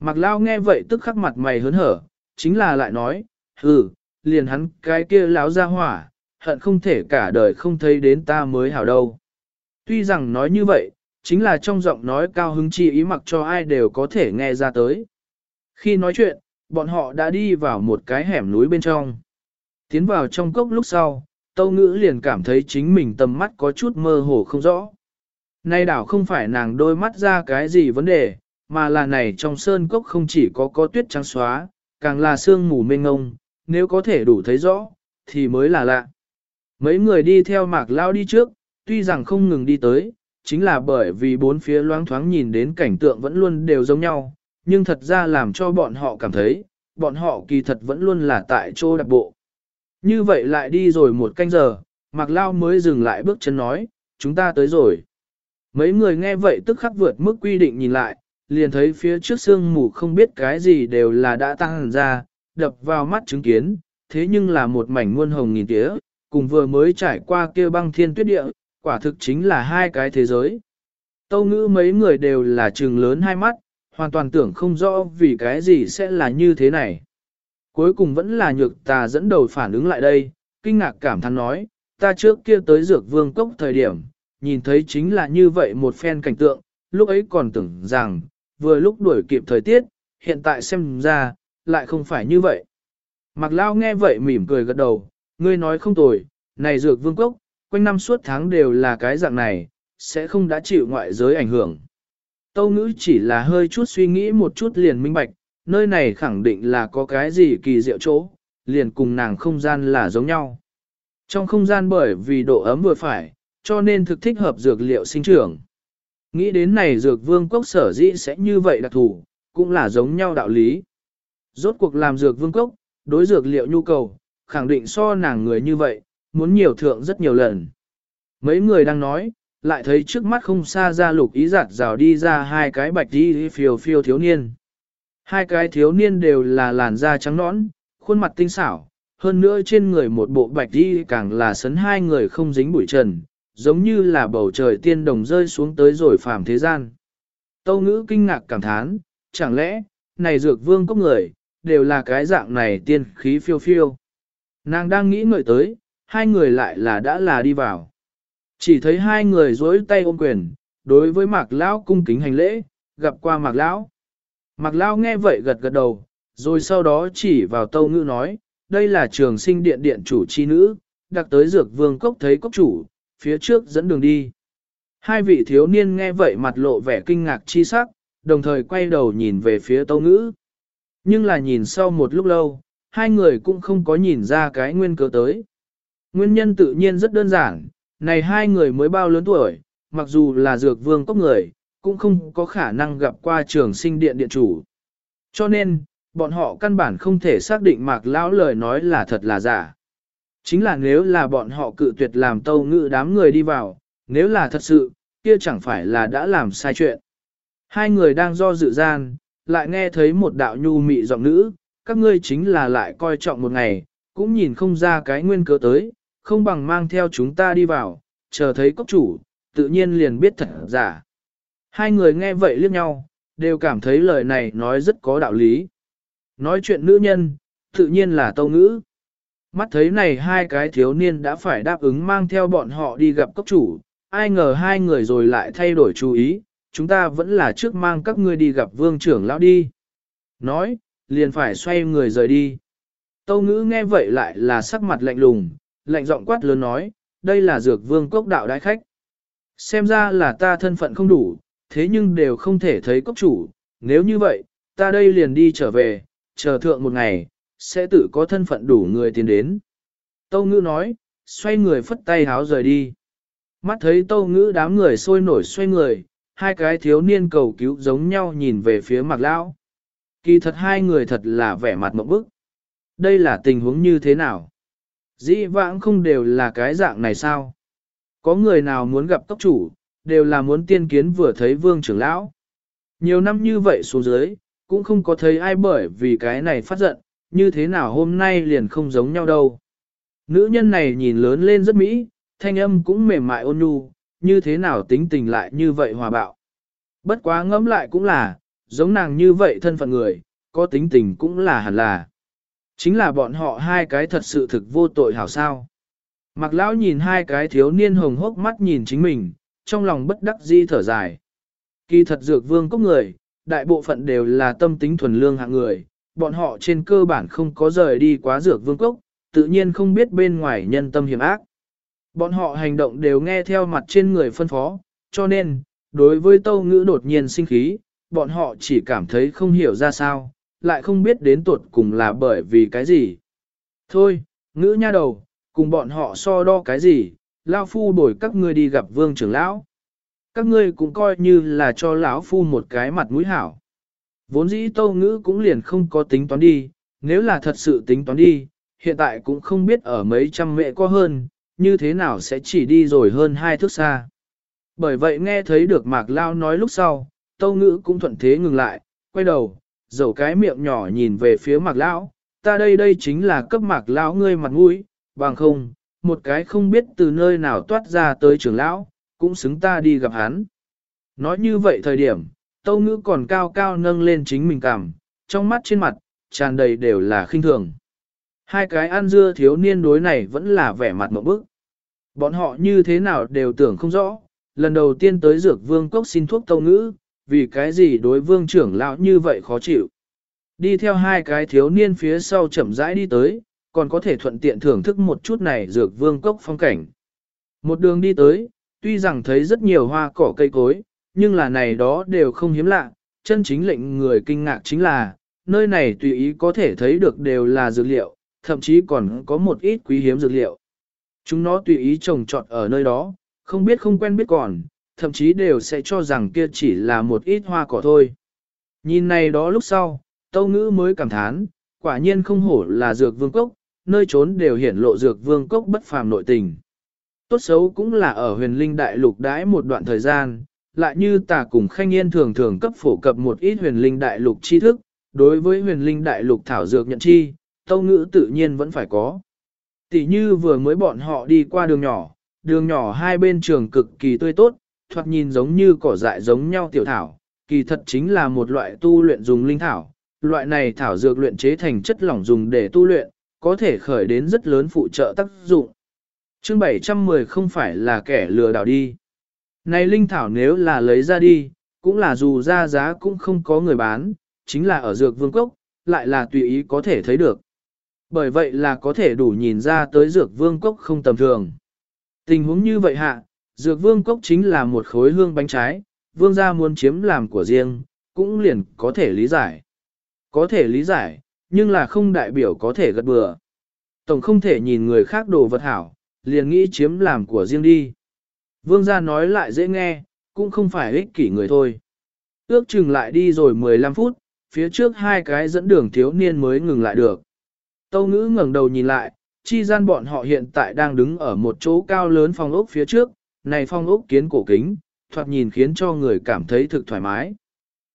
Mặc lao nghe vậy tức khắc mặt mày hớn hở, chính là lại nói, hừ, liền hắn cái kia láo ra hỏa, hận không thể cả đời không thấy đến ta mới hảo đâu. Tuy rằng nói như vậy, chính là trong giọng nói cao hứng chi ý mặc cho ai đều có thể nghe ra tới. Khi nói chuyện, bọn họ đã đi vào một cái hẻm núi bên trong. Tiến vào trong cốc lúc sau, Tâu Ngữ liền cảm thấy chính mình tầm mắt có chút mơ hồ không rõ. Nay đảo không phải nàng đôi mắt ra cái gì vấn đề, mà là này trong sơn cốc không chỉ có có tuyết trắng xóa, càng là sương mù mênh ngông, nếu có thể đủ thấy rõ, thì mới là lạ. Mấy người đi theo mạc lao đi trước, tuy rằng không ngừng đi tới, chính là bởi vì bốn phía loáng thoáng nhìn đến cảnh tượng vẫn luôn đều giống nhau, nhưng thật ra làm cho bọn họ cảm thấy, bọn họ kỳ thật vẫn luôn là tại chỗ đặc bộ. Như vậy lại đi rồi một canh giờ, Mạc Lao mới dừng lại bước chân nói, chúng ta tới rồi. Mấy người nghe vậy tức khắc vượt mức quy định nhìn lại, liền thấy phía trước sương mù không biết cái gì đều là đã tăng ra, đập vào mắt chứng kiến, thế nhưng là một mảnh muôn hồng nghìn tía, cùng vừa mới trải qua kia băng thiên tuyết địa, quả thực chính là hai cái thế giới. Tâu ngữ mấy người đều là trừng lớn hai mắt, hoàn toàn tưởng không rõ vì cái gì sẽ là như thế này. Cuối cùng vẫn là nhược tà dẫn đầu phản ứng lại đây, kinh ngạc cảm thắn nói, ta trước kia tới dược vương cốc thời điểm, nhìn thấy chính là như vậy một phen cảnh tượng, lúc ấy còn tưởng rằng, vừa lúc đuổi kịp thời tiết, hiện tại xem ra, lại không phải như vậy. Mạc Lao nghe vậy mỉm cười gật đầu, ngươi nói không tồi, này dược vương cốc, quanh năm suốt tháng đều là cái dạng này, sẽ không đã chịu ngoại giới ảnh hưởng. Tâu ngữ chỉ là hơi chút suy nghĩ một chút liền minh bạch, nơi này khẳng định là có cái gì kỳ diệu chỗ, liền cùng nàng không gian là giống nhau. Trong không gian bởi vì độ ấm vừa phải, cho nên thực thích hợp dược liệu sinh trưởng. Nghĩ đến này dược vương quốc sở dĩ sẽ như vậy đặc thủ, cũng là giống nhau đạo lý. Rốt cuộc làm dược vương cốc, đối dược liệu nhu cầu, khẳng định so nàng người như vậy, muốn nhiều thượng rất nhiều lần. Mấy người đang nói, lại thấy trước mắt không xa ra lục ý giặt rào đi ra hai cái bạch đi phiêu phiêu thiếu niên. Hai cái thiếu niên đều là làn da trắng nõn, khuôn mặt tinh xảo, hơn nữa trên người một bộ bạch đi càng là sấn hai người không dính bụi trần, giống như là bầu trời tiên đồng rơi xuống tới rồi phàm thế gian. Tâu ngữ kinh ngạc cảm thán, chẳng lẽ, này dược vương cốc người, đều là cái dạng này tiên khí phiêu phiêu. Nàng đang nghĩ ngợi tới, hai người lại là đã là đi vào. Chỉ thấy hai người dối tay ôm quyền, đối với mạc lão cung kính hành lễ, gặp qua mạc lão. Mạc lão nghe vậy gật gật đầu, rồi sau đó chỉ vào tâu ngữ nói, đây là trường sinh điện điện chủ chi nữ, đặc tới dược vương cốc thấy cốc chủ, phía trước dẫn đường đi. Hai vị thiếu niên nghe vậy mặt lộ vẻ kinh ngạc chi sắc, đồng thời quay đầu nhìn về phía tâu ngữ. Nhưng là nhìn sau một lúc lâu, hai người cũng không có nhìn ra cái nguyên cớ tới. Nguyên nhân tự nhiên rất đơn giản, này hai người mới bao lớn tuổi, mặc dù là dược vương cốc người, cũng không có khả năng gặp qua trường sinh điện điện chủ. Cho nên, bọn họ căn bản không thể xác định mạc lão lời nói là thật là giả. Chính là nếu là bọn họ cự tuyệt làm tâu ngự đám người đi vào, nếu là thật sự, kia chẳng phải là đã làm sai chuyện. Hai người đang do dự gian, lại nghe thấy một đạo nhu mị giọng nữ, các ngươi chính là lại coi trọng một ngày, cũng nhìn không ra cái nguyên cớ tới, không bằng mang theo chúng ta đi vào, chờ thấy cốc chủ, tự nhiên liền biết thật giả. Hai người nghe vậy liếc nhau, đều cảm thấy lời này nói rất có đạo lý. Nói chuyện nữ nhân, tự nhiên là tâu ngữ. Mắt thấy này hai cái thiếu niên đã phải đáp ứng mang theo bọn họ đi gặp cốc chủ, ai ngờ hai người rồi lại thay đổi chú ý, chúng ta vẫn là trước mang các ngươi đi gặp vương trưởng lão đi. Nói, liền phải xoay người rời đi. Tâu ngữ nghe vậy lại là sắc mặt lạnh lùng, lạnh giọng quát lớn nói, đây là dược vương cốc đạo đại khách. Xem ra là ta thân phận không đủ, thế nhưng đều không thể thấy cốc chủ, nếu như vậy, ta đây liền đi trở về, chờ thượng một ngày, sẽ tự có thân phận đủ người tiến đến. Tâu ngữ nói, xoay người phất tay háo rời đi. Mắt thấy tâu ngữ đám người sôi nổi xoay người, hai cái thiếu niên cầu cứu giống nhau nhìn về phía mặt lão. Kỳ thật hai người thật là vẻ mặt mộng bức. Đây là tình huống như thế nào? Dĩ vãng không đều là cái dạng này sao? Có người nào muốn gặp tốc chủ, đều là muốn tiên kiến vừa thấy vương trưởng lão. Nhiều năm như vậy xuống dưới, cũng không có thấy ai bởi vì cái này phát giận, như thế nào hôm nay liền không giống nhau đâu. Nữ nhân này nhìn lớn lên rất mỹ, thanh âm cũng mềm mại ôn nhu, như thế nào tính tình lại như vậy hòa bạo. Bất quá ngẫm lại cũng là, giống nàng như vậy thân phận người, có tính tình cũng là hẳn là. Chính là bọn họ hai cái thật sự thực vô tội hảo sao. Mặc lão nhìn hai cái thiếu niên hồng hốc mắt nhìn chính mình, trong lòng bất đắc di thở dài. Kỳ thật dược vương cốc người, đại bộ phận đều là tâm tính thuần lương hạng người, bọn họ trên cơ bản không có rời đi quá dược vương cốc, tự nhiên không biết bên ngoài nhân tâm hiểm ác. Bọn họ hành động đều nghe theo mặt trên người phân phó, cho nên, đối với tâu ngữ đột nhiên sinh khí, bọn họ chỉ cảm thấy không hiểu ra sao, lại không biết đến tuột cùng là bởi vì cái gì. Thôi, ngữ nha đầu, cùng bọn họ so đo cái gì, lao phu đổi các ngươi đi gặp vương trưởng lão. Các ngươi cũng coi như là cho lão phu một cái mặt mũi hảo. Vốn dĩ tâu ngữ cũng liền không có tính toán đi, nếu là thật sự tính toán đi, hiện tại cũng không biết ở mấy trăm mẹ có hơn, như thế nào sẽ chỉ đi rồi hơn hai thước xa. Bởi vậy nghe thấy được mạc lao nói lúc sau, tâu ngữ cũng thuận thế ngừng lại, quay đầu, dầu cái miệng nhỏ nhìn về phía mạc lão, ta đây đây chính là cấp mạc lão ngươi mặt mũi, bằng không, một cái không biết từ nơi nào toát ra tới trưởng lão, cũng xứng ta đi gặp hắn. Nói như vậy thời điểm, tâu ngữ còn cao cao nâng lên chính mình cảm, trong mắt trên mặt, tràn đầy đều là khinh thường. Hai cái ăn dưa thiếu niên đối này vẫn là vẻ mặt một bức. Bọn họ như thế nào đều tưởng không rõ, lần đầu tiên tới dược vương cốc xin thuốc tâu ngữ, vì cái gì đối vương trưởng lão như vậy khó chịu. Đi theo hai cái thiếu niên phía sau chậm rãi đi tới, còn có thể thuận tiện thưởng thức một chút này dược vương cốc phong cảnh. Một đường đi tới, tuy rằng thấy rất nhiều hoa cỏ cây cối, nhưng là này đó đều không hiếm lạ, chân chính lệnh người kinh ngạc chính là, nơi này tùy ý có thể thấy được đều là dược liệu, thậm chí còn có một ít quý hiếm dược liệu. Chúng nó tùy ý trồng trọt ở nơi đó, không biết không quen biết còn, thậm chí đều sẽ cho rằng kia chỉ là một ít hoa cỏ thôi. Nhìn này đó lúc sau, Tâu Ngữ mới cảm thán, quả nhiên không hổ là dược vương cốc, nơi trốn đều hiển lộ dược vương cốc bất phàm nội tình. Tốt xấu cũng là ở huyền linh đại lục đãi một đoạn thời gian, lại như tà cùng khanh yên thường thường cấp phổ cập một ít huyền linh đại lục tri thức, đối với huyền linh đại lục thảo dược nhận chi, tâu ngữ tự nhiên vẫn phải có. Tỷ như vừa mới bọn họ đi qua đường nhỏ, đường nhỏ hai bên trường cực kỳ tươi tốt, thoạt nhìn giống như cỏ dại giống nhau tiểu thảo, kỳ thật chính là một loại tu luyện dùng linh thảo. Loại này thảo dược luyện chế thành chất lỏng dùng để tu luyện, có thể khởi đến rất lớn phụ trợ tác dụng. Chương 710 không phải là kẻ lừa đảo đi. Này linh thảo nếu là lấy ra đi, cũng là dù ra giá cũng không có người bán, chính là ở dược vương cốc, lại là tùy ý có thể thấy được. Bởi vậy là có thể đủ nhìn ra tới dược vương cốc không tầm thường. Tình huống như vậy hạ, dược vương cốc chính là một khối hương bánh trái, vương gia muốn chiếm làm của riêng, cũng liền có thể lý giải. Có thể lý giải, nhưng là không đại biểu có thể gật bừa. Tổng không thể nhìn người khác đồ vật hảo, liền nghĩ chiếm làm của riêng đi. Vương gia nói lại dễ nghe, cũng không phải ích kỷ người thôi. Ước chừng lại đi rồi 15 phút, phía trước hai cái dẫn đường thiếu niên mới ngừng lại được. Tâu ngữ ngẩng đầu nhìn lại, chi gian bọn họ hiện tại đang đứng ở một chỗ cao lớn phong ốc phía trước, này phong ốc kiến cổ kính, thoạt nhìn khiến cho người cảm thấy thực thoải mái.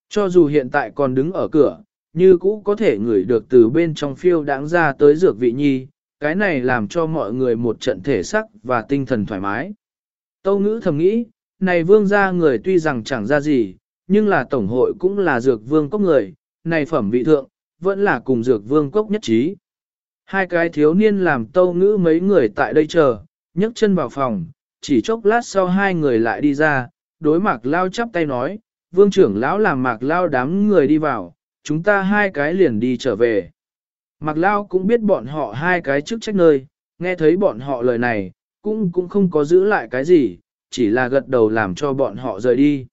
Cho dù hiện tại còn đứng ở cửa, như cũ có thể ngửi được từ bên trong phiêu đáng ra tới dược vị nhi, cái này làm cho mọi người một trận thể sắc và tinh thần thoải mái. Tâu ngữ thầm nghĩ, này vương gia người tuy rằng chẳng ra gì, nhưng là tổng hội cũng là dược vương cốc người, này phẩm vị thượng, vẫn là cùng dược vương cốc nhất trí. Hai cái thiếu niên làm tâu ngữ mấy người tại đây chờ, nhấc chân vào phòng, chỉ chốc lát sau hai người lại đi ra, đối mạc lao chắp tay nói, vương trưởng lão làm mạc lao đám người đi vào, chúng ta hai cái liền đi trở về. Mạc lao cũng biết bọn họ hai cái trước trách nơi, nghe thấy bọn họ lời này, cũng cũng không có giữ lại cái gì, chỉ là gật đầu làm cho bọn họ rời đi.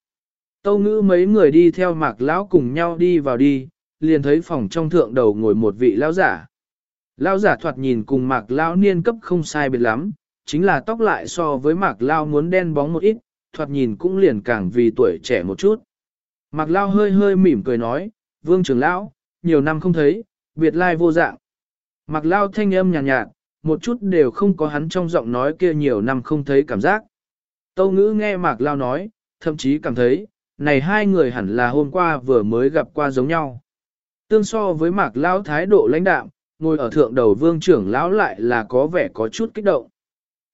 Tâu ngữ mấy người đi theo mạc lão cùng nhau đi vào đi, liền thấy phòng trong thượng đầu ngồi một vị lão giả. Lão giả thoạt nhìn cùng mạc lão niên cấp không sai biệt lắm, chính là tóc lại so với mạc lão muốn đen bóng một ít, thoạt nhìn cũng liền càng vì tuổi trẻ một chút. Mạc lão hơi hơi mỉm cười nói, vương trưởng lão, nhiều năm không thấy, biệt lai vô dạng. Mạc lão thanh âm nhàn nhạt, nhạt, một chút đều không có hắn trong giọng nói kia nhiều năm không thấy cảm giác. Tâu ngữ nghe mạc lão nói, thậm chí cảm thấy, này hai người hẳn là hôm qua vừa mới gặp qua giống nhau. Tương so với mạc lão thái độ lãnh đạm, ngồi ở thượng đầu vương trưởng lão lại là có vẻ có chút kích động.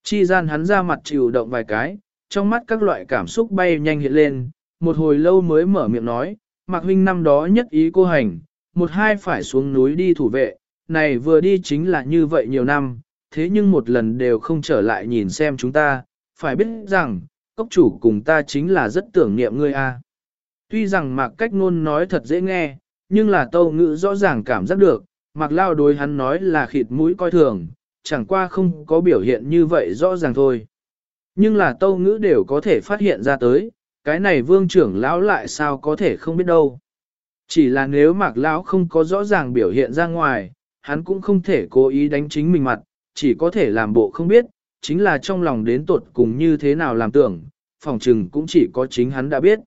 Chi gian hắn ra mặt chịu động vài cái, trong mắt các loại cảm xúc bay nhanh hiện lên, một hồi lâu mới mở miệng nói, mạc huynh năm đó nhất ý cô hành, một hai phải xuống núi đi thủ vệ, này vừa đi chính là như vậy nhiều năm, thế nhưng một lần đều không trở lại nhìn xem chúng ta, phải biết rằng, cốc chủ cùng ta chính là rất tưởng niệm ngươi a. Tuy rằng mạc cách ngôn nói thật dễ nghe, nhưng là tâu ngữ rõ ràng cảm giác được, mạc lao đối hắn nói là khịt mũi coi thường, chẳng qua không có biểu hiện như vậy rõ ràng thôi. Nhưng là tâu ngữ đều có thể phát hiện ra tới, cái này vương trưởng lão lại sao có thể không biết đâu. Chỉ là nếu mạc lão không có rõ ràng biểu hiện ra ngoài, hắn cũng không thể cố ý đánh chính mình mặt, chỉ có thể làm bộ không biết, chính là trong lòng đến tột cùng như thế nào làm tưởng, phòng trừng cũng chỉ có chính hắn đã biết.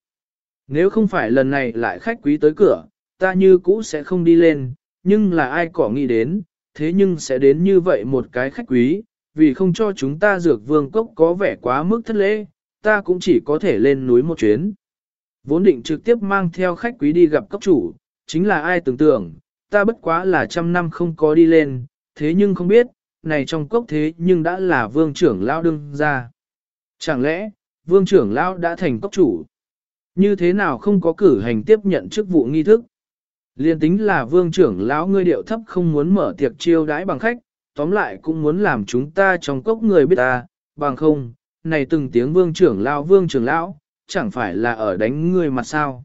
Nếu không phải lần này lại khách quý tới cửa, ta như cũ sẽ không đi lên, nhưng là ai có nghĩ đến, thế nhưng sẽ đến như vậy một cái khách quý, vì không cho chúng ta dược vương cốc có vẻ quá mức thất lễ, ta cũng chỉ có thể lên núi một chuyến. Vốn định trực tiếp mang theo khách quý đi gặp cấp chủ, chính là ai tưởng tượng, ta bất quá là trăm năm không có đi lên, thế nhưng không biết, này trong cốc thế nhưng đã là vương trưởng lao đương ra. Chẳng lẽ, vương trưởng lao đã thành cốc chủ? Như thế nào không có cử hành tiếp nhận chức vụ nghi thức? Liên tính là vương trưởng lão ngươi điệu thấp không muốn mở tiệc chiêu đãi bằng khách, tóm lại cũng muốn làm chúng ta trong cốc người biết ta, bằng không, này từng tiếng vương trưởng lão vương trưởng lão, chẳng phải là ở đánh ngươi mặt sao.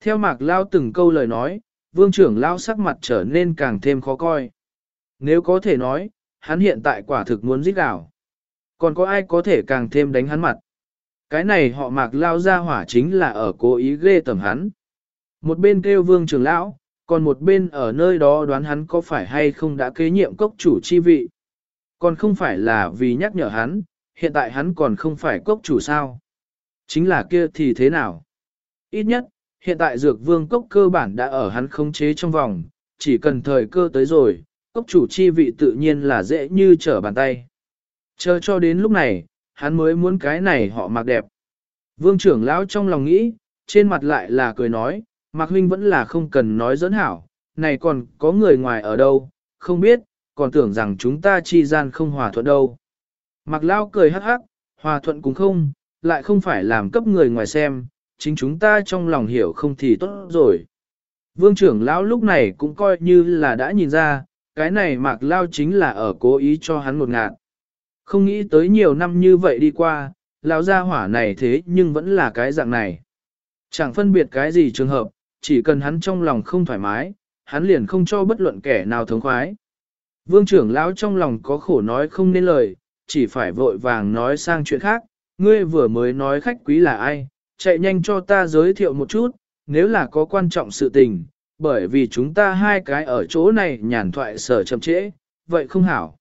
Theo mạc lao từng câu lời nói, vương trưởng lão sắc mặt trở nên càng thêm khó coi. Nếu có thể nói, hắn hiện tại quả thực muốn giết đảo. Còn có ai có thể càng thêm đánh hắn mặt? Cái này họ mạc lao ra hỏa chính là ở cố ý ghê tầm hắn. Một bên kêu vương trưởng lão, còn một bên ở nơi đó đoán hắn có phải hay không đã kế nhiệm cốc chủ chi vị. Còn không phải là vì nhắc nhở hắn, hiện tại hắn còn không phải cốc chủ sao. Chính là kia thì thế nào? Ít nhất, hiện tại dược vương cốc cơ bản đã ở hắn khống chế trong vòng, chỉ cần thời cơ tới rồi, cốc chủ chi vị tự nhiên là dễ như trở bàn tay. Chờ cho đến lúc này, hắn mới muốn cái này họ mặc đẹp. Vương trưởng lão trong lòng nghĩ, trên mặt lại là cười nói, Mạc huynh vẫn là không cần nói dẫn hảo, này còn có người ngoài ở đâu, không biết, còn tưởng rằng chúng ta chi gian không hòa thuận đâu. Mạc Lao cười hắc hắc, hòa thuận cũng không, lại không phải làm cấp người ngoài xem, chính chúng ta trong lòng hiểu không thì tốt rồi. Vương trưởng lão lúc này cũng coi như là đã nhìn ra, cái này mạc lao chính là ở cố ý cho hắn một ngạt. Không nghĩ tới nhiều năm như vậy đi qua, lão gia hỏa này thế nhưng vẫn là cái dạng này. Chẳng phân biệt cái gì trường hợp, chỉ cần hắn trong lòng không thoải mái, hắn liền không cho bất luận kẻ nào thống khoái. Vương trưởng lão trong lòng có khổ nói không nên lời, chỉ phải vội vàng nói sang chuyện khác, ngươi vừa mới nói khách quý là ai, chạy nhanh cho ta giới thiệu một chút, nếu là có quan trọng sự tình, bởi vì chúng ta hai cái ở chỗ này nhàn thoại sở chậm trễ, vậy không hảo.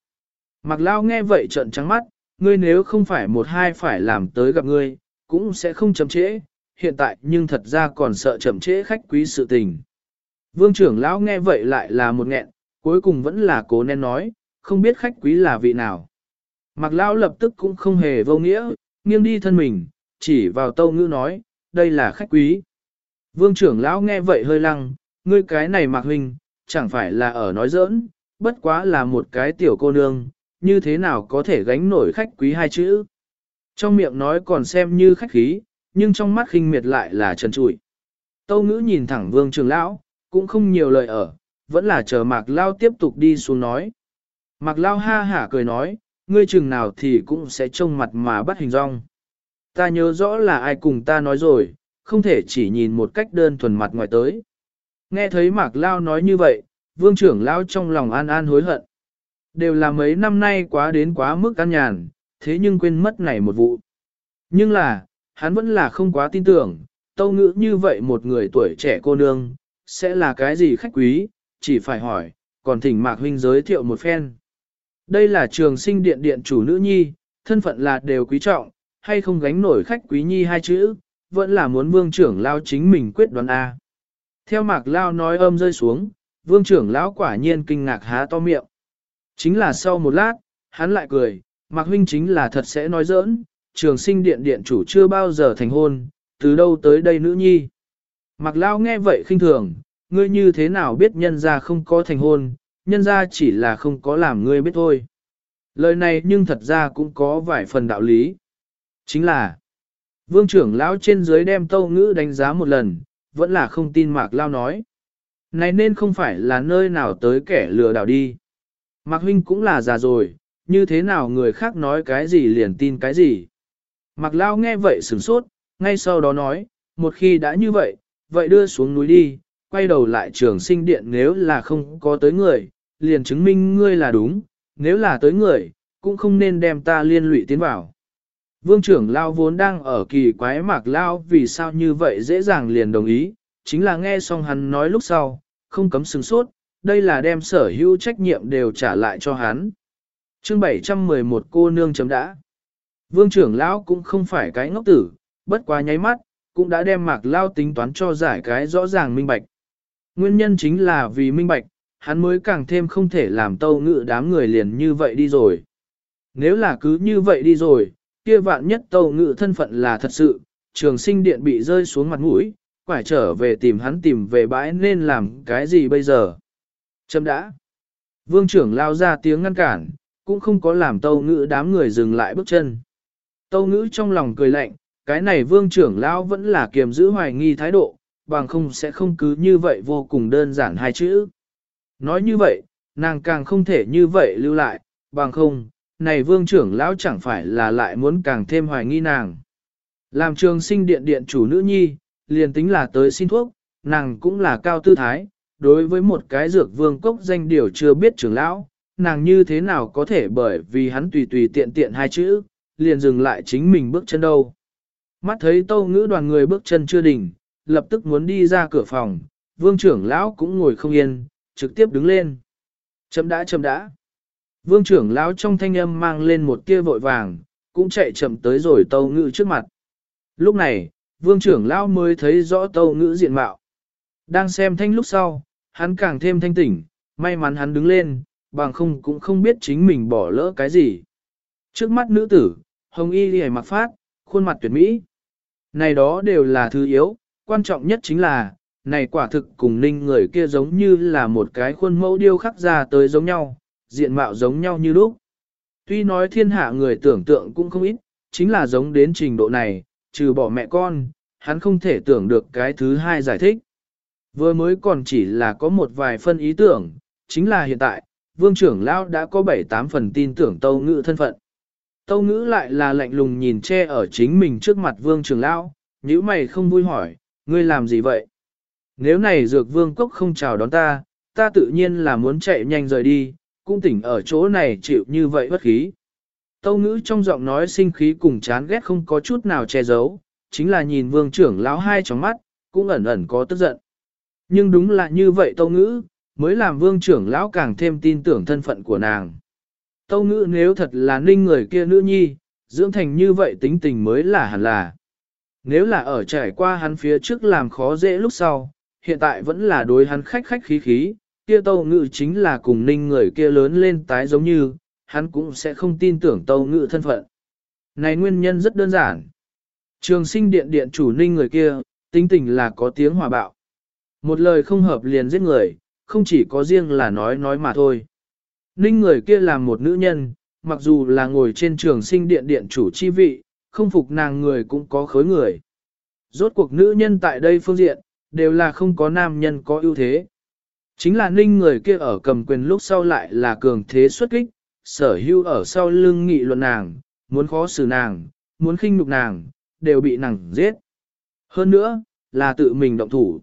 Mặc lao nghe vậy trợn trắng mắt, ngươi nếu không phải một hai phải làm tới gặp ngươi, cũng sẽ không chậm trễ, hiện tại nhưng thật ra còn sợ chậm trễ khách quý sự tình. Vương trưởng lão nghe vậy lại là một nghẹn, cuối cùng vẫn là cố nên nói, không biết khách quý là vị nào. Mặc lão lập tức cũng không hề vô nghĩa, nghiêng đi thân mình, chỉ vào tâu ngữ nói, đây là khách quý. Vương trưởng lão nghe vậy hơi lăng, ngươi cái này mặc huynh, chẳng phải là ở nói giỡn, bất quá là một cái tiểu cô nương, như thế nào có thể gánh nổi khách quý hai chữ. Trong miệng nói còn xem như khách khí, nhưng trong mắt khinh miệt lại là trần trụi. Tâu ngữ nhìn thẳng vương trưởng lão, cũng không nhiều lời ở, vẫn là chờ mạc lao tiếp tục đi xuống nói. Mạc lao ha hả cười nói, ngươi chừng nào thì cũng sẽ trông mặt mà bắt hình rong. Ta nhớ rõ là ai cùng ta nói rồi, không thể chỉ nhìn một cách đơn thuần mặt ngoài tới. Nghe thấy mạc lao nói như vậy, vương trưởng lao trong lòng an an hối hận. Đều là mấy năm nay quá đến quá mức an nhàn, thế nhưng quên mất này một vụ. Nhưng là, hắn vẫn là không quá tin tưởng, tâu ngữ như vậy một người tuổi trẻ cô nương, sẽ là cái gì khách quý, chỉ phải hỏi, còn thỉnh Mạc Huynh giới thiệu một phen. Đây là trường sinh điện điện chủ nữ nhi, thân phận là đều quý trọng, hay không gánh nổi khách quý nhi hai chữ, vẫn là muốn vương trưởng lao chính mình quyết đoán A. Theo Mạc Lao nói âm rơi xuống, vương trưởng lão quả nhiên kinh ngạc há to miệng. Chính là sau một lát, hắn lại cười, Mạc Huynh chính là thật sẽ nói giỡn, trường sinh điện điện chủ chưa bao giờ thành hôn, từ đâu tới đây nữ nhi. Mạc Lao nghe vậy khinh thường, ngươi như thế nào biết nhân ra không có thành hôn, nhân ra chỉ là không có làm ngươi biết thôi. Lời này nhưng thật ra cũng có vài phần đạo lý. Chính là, vương trưởng lão trên dưới đem tâu ngữ đánh giá một lần, vẫn là không tin Mạc Lao nói. Này nên không phải là nơi nào tới kẻ lừa đảo đi. Mạc Huynh cũng là già rồi, như thế nào người khác nói cái gì liền tin cái gì. Mạc Lao nghe vậy sửng sốt, ngay sau đó nói, một khi đã như vậy, vậy đưa xuống núi đi, quay đầu lại trường sinh điện nếu là không có tới người, liền chứng minh ngươi là đúng, nếu là tới người, cũng không nên đem ta liên lụy tiến vào. Vương trưởng Lao vốn đang ở kỳ quái mạc Lao vì sao như vậy dễ dàng liền đồng ý, chính là nghe xong hắn nói lúc sau, không cấm sừng sốt, đây là đem sở hữu trách nhiệm đều trả lại cho hắn. chương 711 cô nương chấm đã. Vương trưởng lão cũng không phải cái ngốc tử, bất quá nháy mắt, cũng đã đem mạc lao tính toán cho giải cái rõ ràng minh bạch. Nguyên nhân chính là vì minh bạch, hắn mới càng thêm không thể làm tâu ngự đám người liền như vậy đi rồi. Nếu là cứ như vậy đi rồi, kia vạn nhất tâu ngự thân phận là thật sự, trường sinh điện bị rơi xuống mặt mũi, phải trở về tìm hắn tìm về bãi nên làm cái gì bây giờ. Chấm đã. Vương trưởng lao ra tiếng ngăn cản, cũng không có làm tâu ngự đám người dừng lại bước chân. Tâu ngữ trong lòng cười lạnh, cái này vương trưởng lão vẫn là kiềm giữ hoài nghi thái độ, bằng không sẽ không cứ như vậy vô cùng đơn giản hai chữ. Nói như vậy, nàng càng không thể như vậy lưu lại, bằng không, này vương trưởng lão chẳng phải là lại muốn càng thêm hoài nghi nàng. Làm trường sinh điện điện chủ nữ nhi, liền tính là tới xin thuốc, nàng cũng là cao tư thái, đối với một cái dược vương cốc danh điều chưa biết trưởng lão, nàng như thế nào có thể bởi vì hắn tùy tùy tiện tiện hai chữ, liền dừng lại chính mình bước chân đâu. Mắt thấy tâu ngữ đoàn người bước chân chưa đỉnh, lập tức muốn đi ra cửa phòng, vương trưởng lão cũng ngồi không yên, trực tiếp đứng lên. Chấm đã chấm đã. Vương trưởng lão trong thanh âm mang lên một tia vội vàng, cũng chạy chậm tới rồi tâu ngữ trước mặt. Lúc này, vương trưởng lão mới thấy rõ tâu ngữ diện mạo. Đang xem thanh lúc sau, hắn càng thêm thanh tỉnh, may mắn hắn đứng lên, bằng không cũng không biết chính mình bỏ lỡ cái gì. Trước mắt nữ tử, hồng y lìa mặc phát, khuôn mặt tuyệt mỹ. Này đó đều là thứ yếu, quan trọng nhất chính là, này quả thực cùng ninh người kia giống như là một cái khuôn mẫu điêu khắc ra tới giống nhau, diện mạo giống nhau như lúc. Tuy nói thiên hạ người tưởng tượng cũng không ít, chính là giống đến trình độ này, trừ bỏ mẹ con, hắn không thể tưởng được cái thứ hai giải thích. Vừa mới còn chỉ là có một vài phân ý tưởng, chính là hiện tại, vương trưởng lão đã có 7-8 phần tin tưởng tâu ngự thân phận. Tâu ngữ lại là lạnh lùng nhìn che ở chính mình trước mặt vương trưởng lão, nếu mày không vui hỏi, ngươi làm gì vậy? Nếu này dược vương cốc không chào đón ta, ta tự nhiên là muốn chạy nhanh rời đi, cũng tỉnh ở chỗ này chịu như vậy bất khí. Tâu ngữ trong giọng nói sinh khí cùng chán ghét không có chút nào che giấu, chính là nhìn vương trưởng lão hai trong mắt, cũng ẩn ẩn có tức giận. Nhưng đúng là như vậy tâu ngữ, mới làm vương trưởng lão càng thêm tin tưởng thân phận của nàng. Tâu ngữ nếu thật là ninh người kia nữ nhi, dưỡng thành như vậy tính tình mới là hẳn là. Nếu là ở trải qua hắn phía trước làm khó dễ lúc sau, hiện tại vẫn là đối hắn khách khách khí khí, kia tâu ngữ chính là cùng ninh người kia lớn lên tái giống như, hắn cũng sẽ không tin tưởng tâu ngữ thân phận. Này nguyên nhân rất đơn giản. Trường sinh điện điện chủ ninh người kia, tính tình là có tiếng hòa bạo. Một lời không hợp liền giết người, không chỉ có riêng là nói nói mà thôi. Ninh người kia làm một nữ nhân, mặc dù là ngồi trên trường sinh điện điện chủ chi vị, không phục nàng người cũng có khối người. Rốt cuộc nữ nhân tại đây phương diện, đều là không có nam nhân có ưu thế. Chính là ninh người kia ở cầm quyền lúc sau lại là cường thế xuất kích, sở hữu ở sau lưng nghị luận nàng, muốn khó xử nàng, muốn khinh nhục nàng, đều bị nàng giết. Hơn nữa, là tự mình động thủ.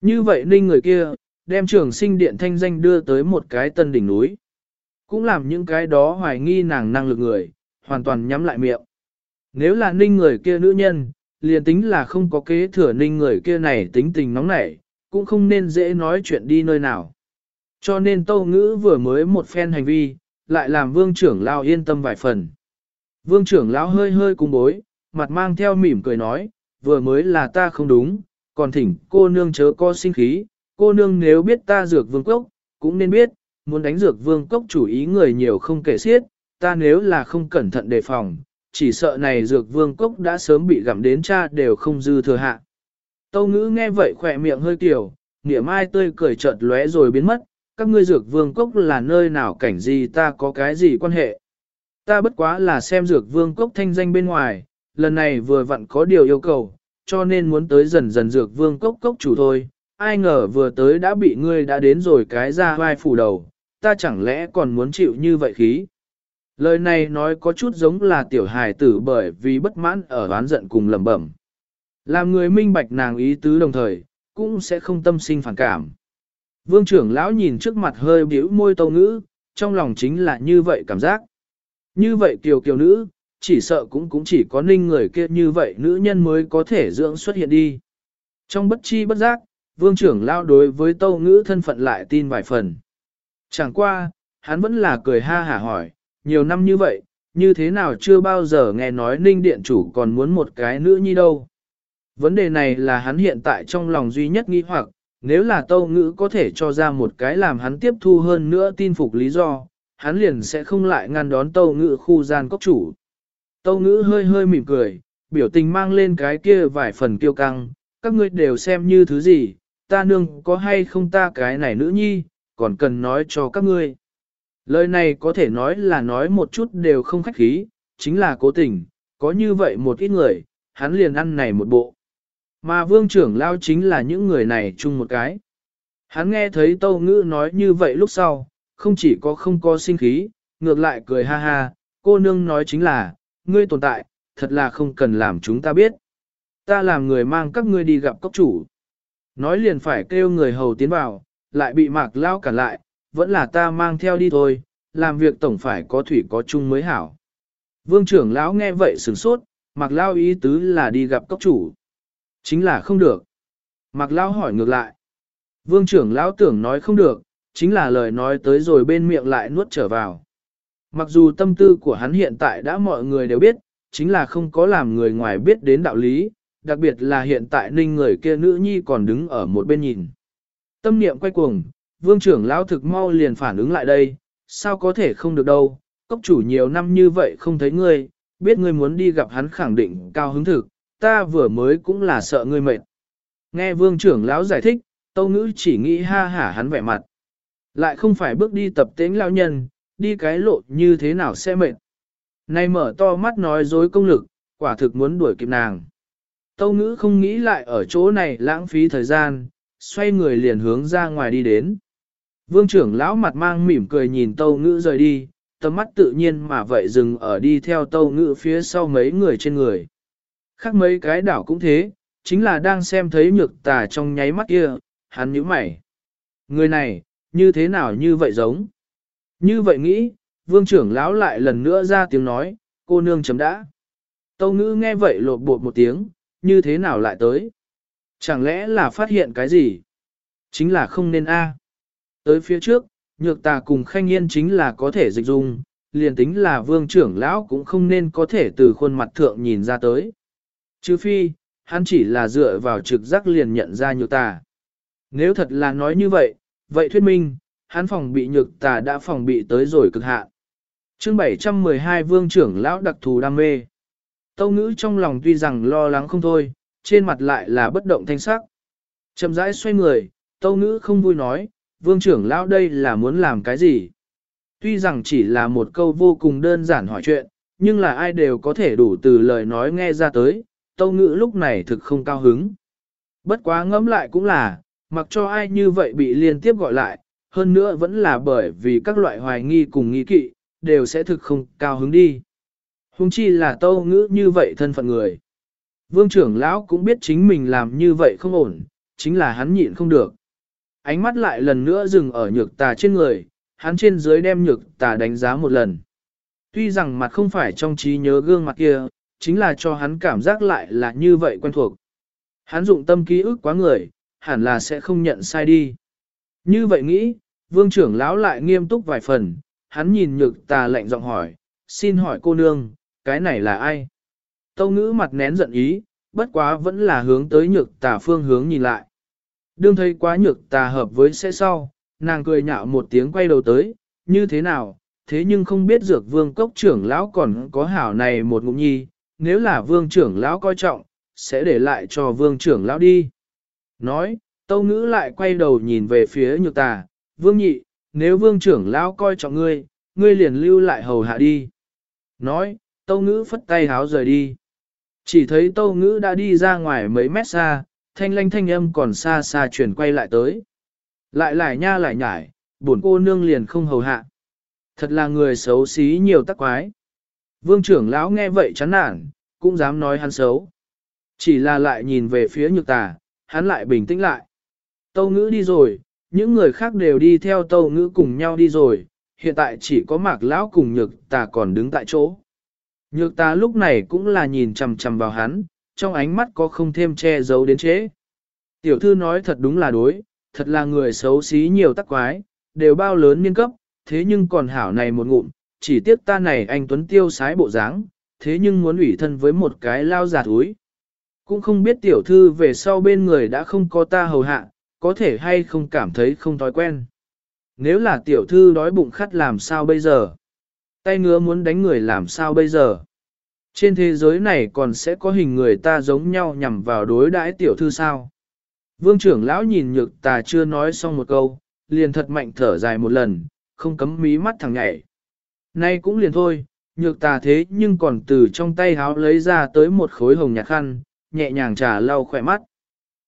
Như vậy ninh người kia, đem trường sinh điện thanh danh đưa tới một cái tân đỉnh núi. Cũng làm những cái đó hoài nghi nàng năng lực người, hoàn toàn nhắm lại miệng. Nếu là ninh người kia nữ nhân, liền tính là không có kế thừa ninh người kia này tính tình nóng nảy, cũng không nên dễ nói chuyện đi nơi nào. Cho nên tâu ngữ vừa mới một phen hành vi, lại làm vương trưởng lao yên tâm vài phần. Vương trưởng lão hơi hơi cung bối, mặt mang theo mỉm cười nói, vừa mới là ta không đúng, còn thỉnh cô nương chớ co sinh khí, cô nương nếu biết ta dược vương quốc cũng nên biết, muốn đánh dược vương cốc chủ ý người nhiều không kể xiết, ta nếu là không cẩn thận đề phòng, chỉ sợ này dược vương cốc đã sớm bị gặm đến cha đều không dư thừa hạ. Tâu ngữ nghe vậy khỏe miệng hơi tiểu, nghĩa mai tươi cười chợt lóe rồi biến mất, các ngươi dược vương cốc là nơi nào cảnh gì ta có cái gì quan hệ. Ta bất quá là xem dược vương cốc thanh danh bên ngoài, lần này vừa vặn có điều yêu cầu, cho nên muốn tới dần dần dược vương cốc cốc chủ thôi, ai ngờ vừa tới đã bị ngươi đã đến rồi cái ra vai phủ đầu, ta chẳng lẽ còn muốn chịu như vậy khí. Lời này nói có chút giống là tiểu hài tử bởi vì bất mãn ở oán giận cùng lẩm bẩm. Làm người minh bạch nàng ý tứ đồng thời, cũng sẽ không tâm sinh phản cảm. Vương trưởng lão nhìn trước mặt hơi biểu môi tâu ngữ, trong lòng chính là như vậy cảm giác. Như vậy kiều kiều nữ, chỉ sợ cũng cũng chỉ có ninh người kia như vậy nữ nhân mới có thể dưỡng xuất hiện đi. Trong bất chi bất giác, vương trưởng lão đối với tâu ngữ thân phận lại tin vài phần. Chẳng qua, hắn vẫn là cười ha hả hỏi, nhiều năm như vậy, như thế nào chưa bao giờ nghe nói ninh điện chủ còn muốn một cái nữ nhi đâu. Vấn đề này là hắn hiện tại trong lòng duy nhất nghi hoặc, nếu là tâu ngữ có thể cho ra một cái làm hắn tiếp thu hơn nữa tin phục lý do, hắn liền sẽ không lại ngăn đón tâu ngữ khu gian cốc chủ. Tâu ngữ hơi hơi mỉm cười, biểu tình mang lên cái kia vài phần kiêu căng, các ngươi đều xem như thứ gì, ta nương có hay không ta cái này nữ nhi, còn cần nói cho các ngươi. Lời này có thể nói là nói một chút đều không khách khí, chính là cố tình, có như vậy một ít người, hắn liền ăn này một bộ. Mà vương trưởng lao chính là những người này chung một cái. Hắn nghe thấy tâu ngữ nói như vậy lúc sau, không chỉ có không có sinh khí, ngược lại cười ha ha, cô nương nói chính là, ngươi tồn tại, thật là không cần làm chúng ta biết. Ta làm người mang các ngươi đi gặp cốc chủ. Nói liền phải kêu người hầu tiến vào, lại bị mạc lao cản lại, vẫn là ta mang theo đi thôi, làm việc tổng phải có thủy có chung mới hảo. Vương trưởng lão nghe vậy sửng sốt, mạc lao ý tứ là đi gặp cốc chủ. Chính là không được. Mạc lao hỏi ngược lại. Vương trưởng lão tưởng nói không được, chính là lời nói tới rồi bên miệng lại nuốt trở vào. Mặc dù tâm tư của hắn hiện tại đã mọi người đều biết, chính là không có làm người ngoài biết đến đạo lý, đặc biệt là hiện tại ninh người kia nữ nhi còn đứng ở một bên nhìn. Tâm niệm quay cuồng, vương trưởng lão thực mau liền phản ứng lại đây, sao có thể không được đâu, cốc chủ nhiều năm như vậy không thấy ngươi, biết ngươi muốn đi gặp hắn khẳng định cao hứng thực, ta vừa mới cũng là sợ ngươi mệt. Nghe vương trưởng lão giải thích, tâu ngữ chỉ nghĩ ha hả hắn vẻ mặt. Lại không phải bước đi tập tính lão nhân, đi cái lộ như thế nào sẽ mệt. Này mở to mắt nói dối công lực, quả thực muốn đuổi kịp nàng. Tâu ngữ không nghĩ lại ở chỗ này lãng phí thời gian, xoay người liền hướng ra ngoài đi đến. Vương trưởng lão mặt mang mỉm cười nhìn tâu ngữ rời đi, tầm mắt tự nhiên mà vậy dừng ở đi theo tâu ngữ phía sau mấy người trên người. Khác mấy cái đảo cũng thế, chính là đang xem thấy nhược tà trong nháy mắt kia, hắn nhíu mày. Người này, như thế nào như vậy giống? Như vậy nghĩ, vương trưởng lão lại lần nữa ra tiếng nói, cô nương chấm đã. Tâu ngữ nghe vậy lột bột một tiếng, như thế nào lại tới? Chẳng lẽ là phát hiện cái gì? Chính là không nên A. Tới phía trước, nhược tà cùng khanh yên chính là có thể dịch dung, liền tính là vương trưởng lão cũng không nên có thể từ khuôn mặt thượng nhìn ra tới. Chứ phi, hắn chỉ là dựa vào trực giác liền nhận ra nhược tà. Nếu thật là nói như vậy, vậy thuyết minh, hắn phòng bị nhược tà đã phòng bị tới rồi cực hạn. Chương 712 Vương trưởng lão đặc thù đam mê. Tâu ngữ trong lòng tuy rằng lo lắng không thôi, trên mặt lại là bất động thanh sắc. Chậm rãi xoay người, tâu ngữ không vui nói, vương trưởng lão đây là muốn làm cái gì? Tuy rằng chỉ là một câu vô cùng đơn giản hỏi chuyện, nhưng là ai đều có thể đủ từ lời nói nghe ra tới, tâu ngữ lúc này thực không cao hứng. Bất quá ngẫm lại cũng là, mặc cho ai như vậy bị liên tiếp gọi lại, hơn nữa vẫn là bởi vì các loại hoài nghi cùng nghi kỵ, đều sẽ thực không cao hứng đi. Hùng chi là tâu ngữ như vậy thân phận người. Vương trưởng lão cũng biết chính mình làm như vậy không ổn, chính là hắn nhịn không được. Ánh mắt lại lần nữa dừng ở nhược tà trên người, hắn trên dưới đem nhược tà đánh giá một lần. Tuy rằng mặt không phải trong trí nhớ gương mặt kia, chính là cho hắn cảm giác lại là như vậy quen thuộc. Hắn dụng tâm ký ức quá người, hẳn là sẽ không nhận sai đi. Như vậy nghĩ, vương trưởng lão lại nghiêm túc vài phần, hắn nhìn nhược tà lạnh giọng hỏi, xin hỏi cô nương, cái này là ai? Tâu ngữ mặt nén giận ý, bất quá vẫn là hướng tới nhược tà phương hướng nhìn lại. Đương thấy quá nhược tà hợp với sẽ sau, nàng cười nhạo một tiếng quay đầu tới, như thế nào, thế nhưng không biết dược vương cốc trưởng lão còn có hảo này một ngụm nhi, nếu là vương trưởng lão coi trọng, sẽ để lại cho vương trưởng lão đi. Nói, tâu ngữ lại quay đầu nhìn về phía nhược tà, vương nhị, nếu vương trưởng lão coi trọng ngươi, ngươi liền lưu lại hầu hạ đi. Nói, tâu ngữ phất tay háo rời đi. Chỉ thấy tâu ngữ đã đi ra ngoài mấy mét xa, thanh lanh thanh âm còn xa xa chuyển quay lại tới. Lại lại nha lại nhải, buồn cô nương liền không hầu hạ. Thật là người xấu xí nhiều tắc quái. Vương trưởng lão nghe vậy chán nản, cũng dám nói hắn xấu. Chỉ là lại nhìn về phía nhược tà, hắn lại bình tĩnh lại. Tâu ngữ đi rồi, những người khác đều đi theo tâu ngữ cùng nhau đi rồi, hiện tại chỉ có mạc lão cùng nhược tà còn đứng tại chỗ. Nhược ta lúc này cũng là nhìn chầm chầm vào hắn, trong ánh mắt có không thêm che giấu đến chế. Tiểu thư nói thật đúng là đối, thật là người xấu xí nhiều tắc quái, đều bao lớn niên cấp, thế nhưng còn hảo này một ngụm, chỉ tiếc ta này anh Tuấn tiêu sái bộ dáng, thế nhưng muốn ủy thân với một cái lao giả thúi. Cũng không biết tiểu thư về sau bên người đã không có ta hầu hạ, có thể hay không cảm thấy không thói quen. Nếu là tiểu thư đói bụng khát làm sao bây giờ? Tay ngứa muốn đánh người làm sao bây giờ? Trên thế giới này còn sẽ có hình người ta giống nhau nhằm vào đối đãi tiểu thư sao? Vương trưởng lão nhìn nhược tà chưa nói xong một câu, liền thật mạnh thở dài một lần, không cấm mí mắt thằng nhảy. Nay cũng liền thôi, nhược tà thế nhưng còn từ trong tay háo lấy ra tới một khối hồng nhạt khăn, nhẹ nhàng trà lau khỏe mắt.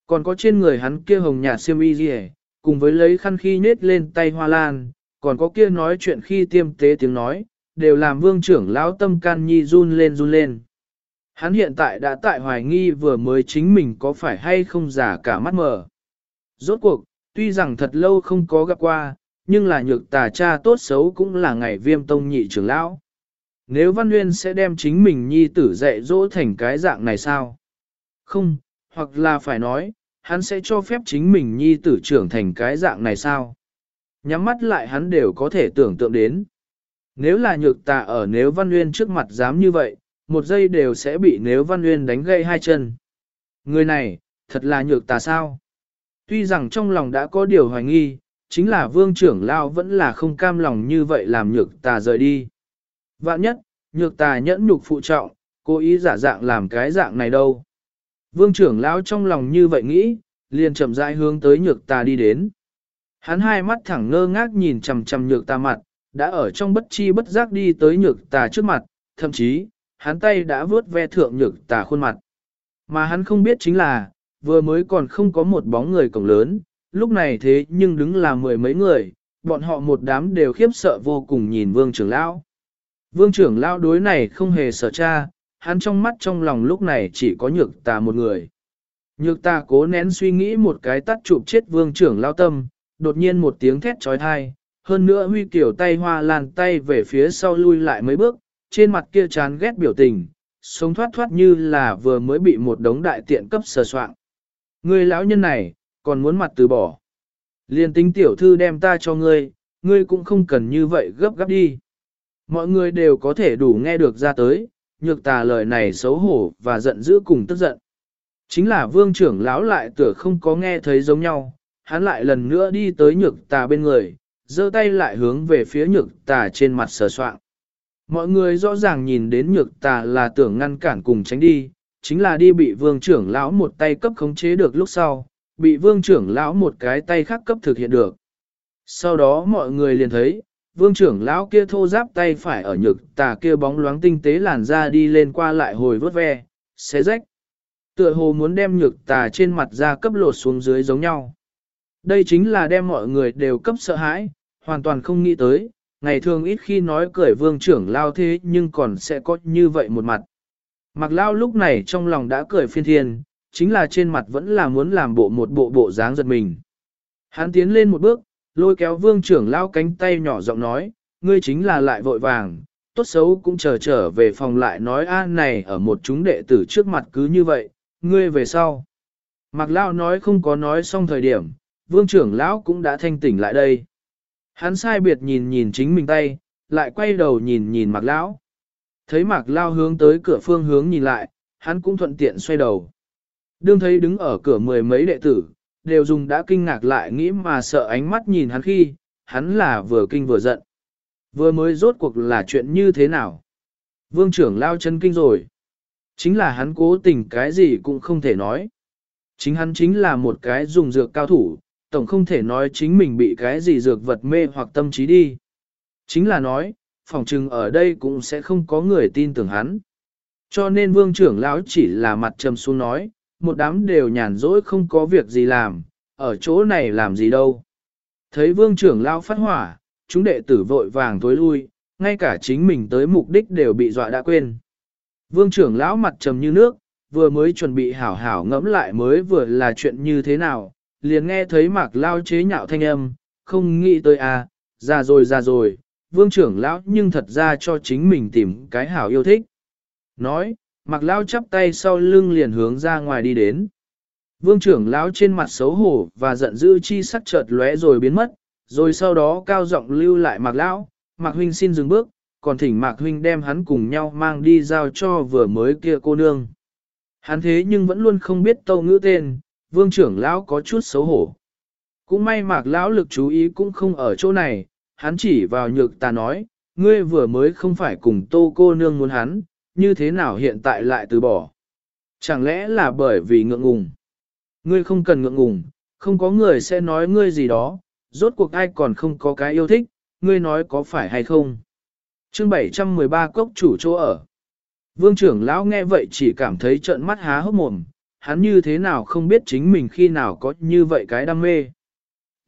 Còn có trên người hắn kia hồng nhạt xiêm y gì cùng với lấy khăn khi nết lên tay hoa lan, còn có kia nói chuyện khi tiêm tế tiếng nói, đều làm vương trưởng lão tâm can nhi run lên run lên. Hắn hiện tại đã tại hoài nghi vừa mới chính mình có phải hay không giả cả mắt mờ. Rốt cuộc, tuy rằng thật lâu không có gặp qua, nhưng là nhược tà cha tốt xấu cũng là ngày viêm tông nhị trưởng lão. Nếu Văn Nguyên sẽ đem chính mình nhi tử dạy dỗ thành cái dạng này sao? Không, hoặc là phải nói, hắn sẽ cho phép chính mình nhi tử trưởng thành cái dạng này sao? Nhắm mắt lại hắn đều có thể tưởng tượng đến. Nếu là nhược tà ở nếu Văn Nguyên trước mặt dám như vậy, một giây đều sẽ bị nếu Văn Nguyên đánh gây hai chân. Người này, thật là nhược tà sao? Tuy rằng trong lòng đã có điều hoài nghi, chính là vương trưởng lao vẫn là không cam lòng như vậy làm nhược tà rời đi. Vạn nhất, nhược tà nhẫn nhục phụ trọng, cố ý giả dạng làm cái dạng này đâu. Vương trưởng lão trong lòng như vậy nghĩ, liền chậm rãi hướng tới nhược tà đi đến. Hắn hai mắt thẳng ngơ ngác nhìn chằm chằm nhược tà mặt, đã ở trong bất chi bất giác đi tới nhược tà trước mặt, thậm chí, hắn tay đã vướt ve thượng nhược tà khuôn mặt. Mà hắn không biết chính là, vừa mới còn không có một bóng người cổng lớn, lúc này thế nhưng đứng là mười mấy người, bọn họ một đám đều khiếp sợ vô cùng nhìn vương trưởng lão. Vương trưởng lão đối này không hề sợ cha, hắn trong mắt trong lòng lúc này chỉ có nhược tà một người. Nhược tà cố nén suy nghĩ một cái tắt chụp chết vương trưởng lão tâm, đột nhiên một tiếng thét trói thai, hơn nữa huy kiểu tay hoa lan tay về phía sau lui lại mấy bước, trên mặt kia chán ghét biểu tình, sống thoát thoát như là vừa mới bị một đống đại tiện cấp sờ soạn. Người lão nhân này, còn muốn mặt từ bỏ. Liên tính tiểu thư đem ta cho ngươi, ngươi cũng không cần như vậy gấp gáp đi. Mọi người đều có thể đủ nghe được ra tới, nhược tà lời này xấu hổ và giận dữ cùng tức giận. Chính là vương trưởng lão lại tựa không có nghe thấy giống nhau, hắn lại lần nữa đi tới nhược tà bên người, giơ tay lại hướng về phía nhược tà trên mặt sờ soạn. Mọi người rõ ràng nhìn đến nhược tà là tưởng ngăn cản cùng tránh đi, chính là đi bị vương trưởng lão một tay cấp khống chế được lúc sau, bị vương trưởng lão một cái tay khác cấp thực hiện được. Sau đó mọi người liền thấy, vương trưởng lão kia thô giáp tay phải ở nhược tà kia bóng loáng tinh tế làn ra đi lên qua lại hồi vớt ve, xé rách. Tựa hồ muốn đem nhược tà trên mặt ra cấp lột xuống dưới giống nhau. Đây chính là đem mọi người đều cấp sợ hãi, hoàn toàn không nghĩ tới, ngày thường ít khi nói cười vương trưởng lao thế nhưng còn sẽ có như vậy một mặt. Mặc lao lúc này trong lòng đã cười phiên thiên, chính là trên mặt vẫn là muốn làm bộ một bộ bộ dáng giật mình. Hắn tiến lên một bước, lôi kéo vương trưởng lao cánh tay nhỏ giọng nói, ngươi chính là lại vội vàng, tốt xấu cũng chờ trở về phòng lại nói a này ở một chúng đệ tử trước mặt cứ như vậy, ngươi về sau. Mặc lao nói không có nói xong thời điểm, vương trưởng lão cũng đã thanh tỉnh lại đây. Hắn sai biệt nhìn nhìn chính mình tay, lại quay đầu nhìn nhìn mặc lão. Thấy mặc lao hướng tới cửa phương hướng nhìn lại, hắn cũng thuận tiện xoay đầu. Đương thấy đứng ở cửa mười mấy đệ tử, đều dùng đã kinh ngạc lại nghĩ mà sợ ánh mắt nhìn hắn khi, hắn là vừa kinh vừa giận. Vừa mới rốt cuộc là chuyện như thế nào? Vương trưởng lao chân kinh rồi. Chính là hắn cố tình cái gì cũng không thể nói. Chính hắn chính là một cái dùng dược cao thủ, tổng không thể nói chính mình bị cái gì dược vật mê hoặc tâm trí đi. Chính là nói, phòng trừng ở đây cũng sẽ không có người tin tưởng hắn. Cho nên vương trưởng lão chỉ là mặt trầm xuống nói, một đám đều nhàn rỗi không có việc gì làm, ở chỗ này làm gì đâu. Thấy vương trưởng lão phát hỏa, chúng đệ tử vội vàng tối lui, ngay cả chính mình tới mục đích đều bị dọa đã quên. Vương trưởng lão mặt trầm như nước, vừa mới chuẩn bị hảo hảo ngẫm lại mới vừa là chuyện như thế nào, liền nghe thấy mạc lao chế nhạo thanh âm, không nghĩ tới à, ra rồi ra rồi, vương trưởng lão nhưng thật ra cho chính mình tìm cái hảo yêu thích. Nói, mạc lao chắp tay sau lưng liền hướng ra ngoài đi đến. Vương trưởng lão trên mặt xấu hổ và giận dữ chi sắc chợt lóe rồi biến mất, rồi sau đó cao giọng lưu lại mạc lão, mạc huynh xin dừng bước, còn thỉnh mạc huynh đem hắn cùng nhau mang đi giao cho vừa mới kia cô nương. Hắn thế nhưng vẫn luôn không biết tâu ngữ tên, vương trưởng lão có chút xấu hổ. Cũng may mạc lão lực chú ý cũng không ở chỗ này, hắn chỉ vào nhược ta nói, ngươi vừa mới không phải cùng tô cô nương muốn hắn, như thế nào hiện tại lại từ bỏ. Chẳng lẽ là bởi vì ngượng ngùng? Ngươi không cần ngượng ngùng, không có người sẽ nói ngươi gì đó, rốt cuộc ai còn không có cái yêu thích, ngươi nói có phải hay không? Chương 713 cốc chủ chỗ ở. Vương trưởng lão nghe vậy chỉ cảm thấy trợn mắt há hốc mồm, hắn như thế nào không biết chính mình khi nào có như vậy cái đam mê.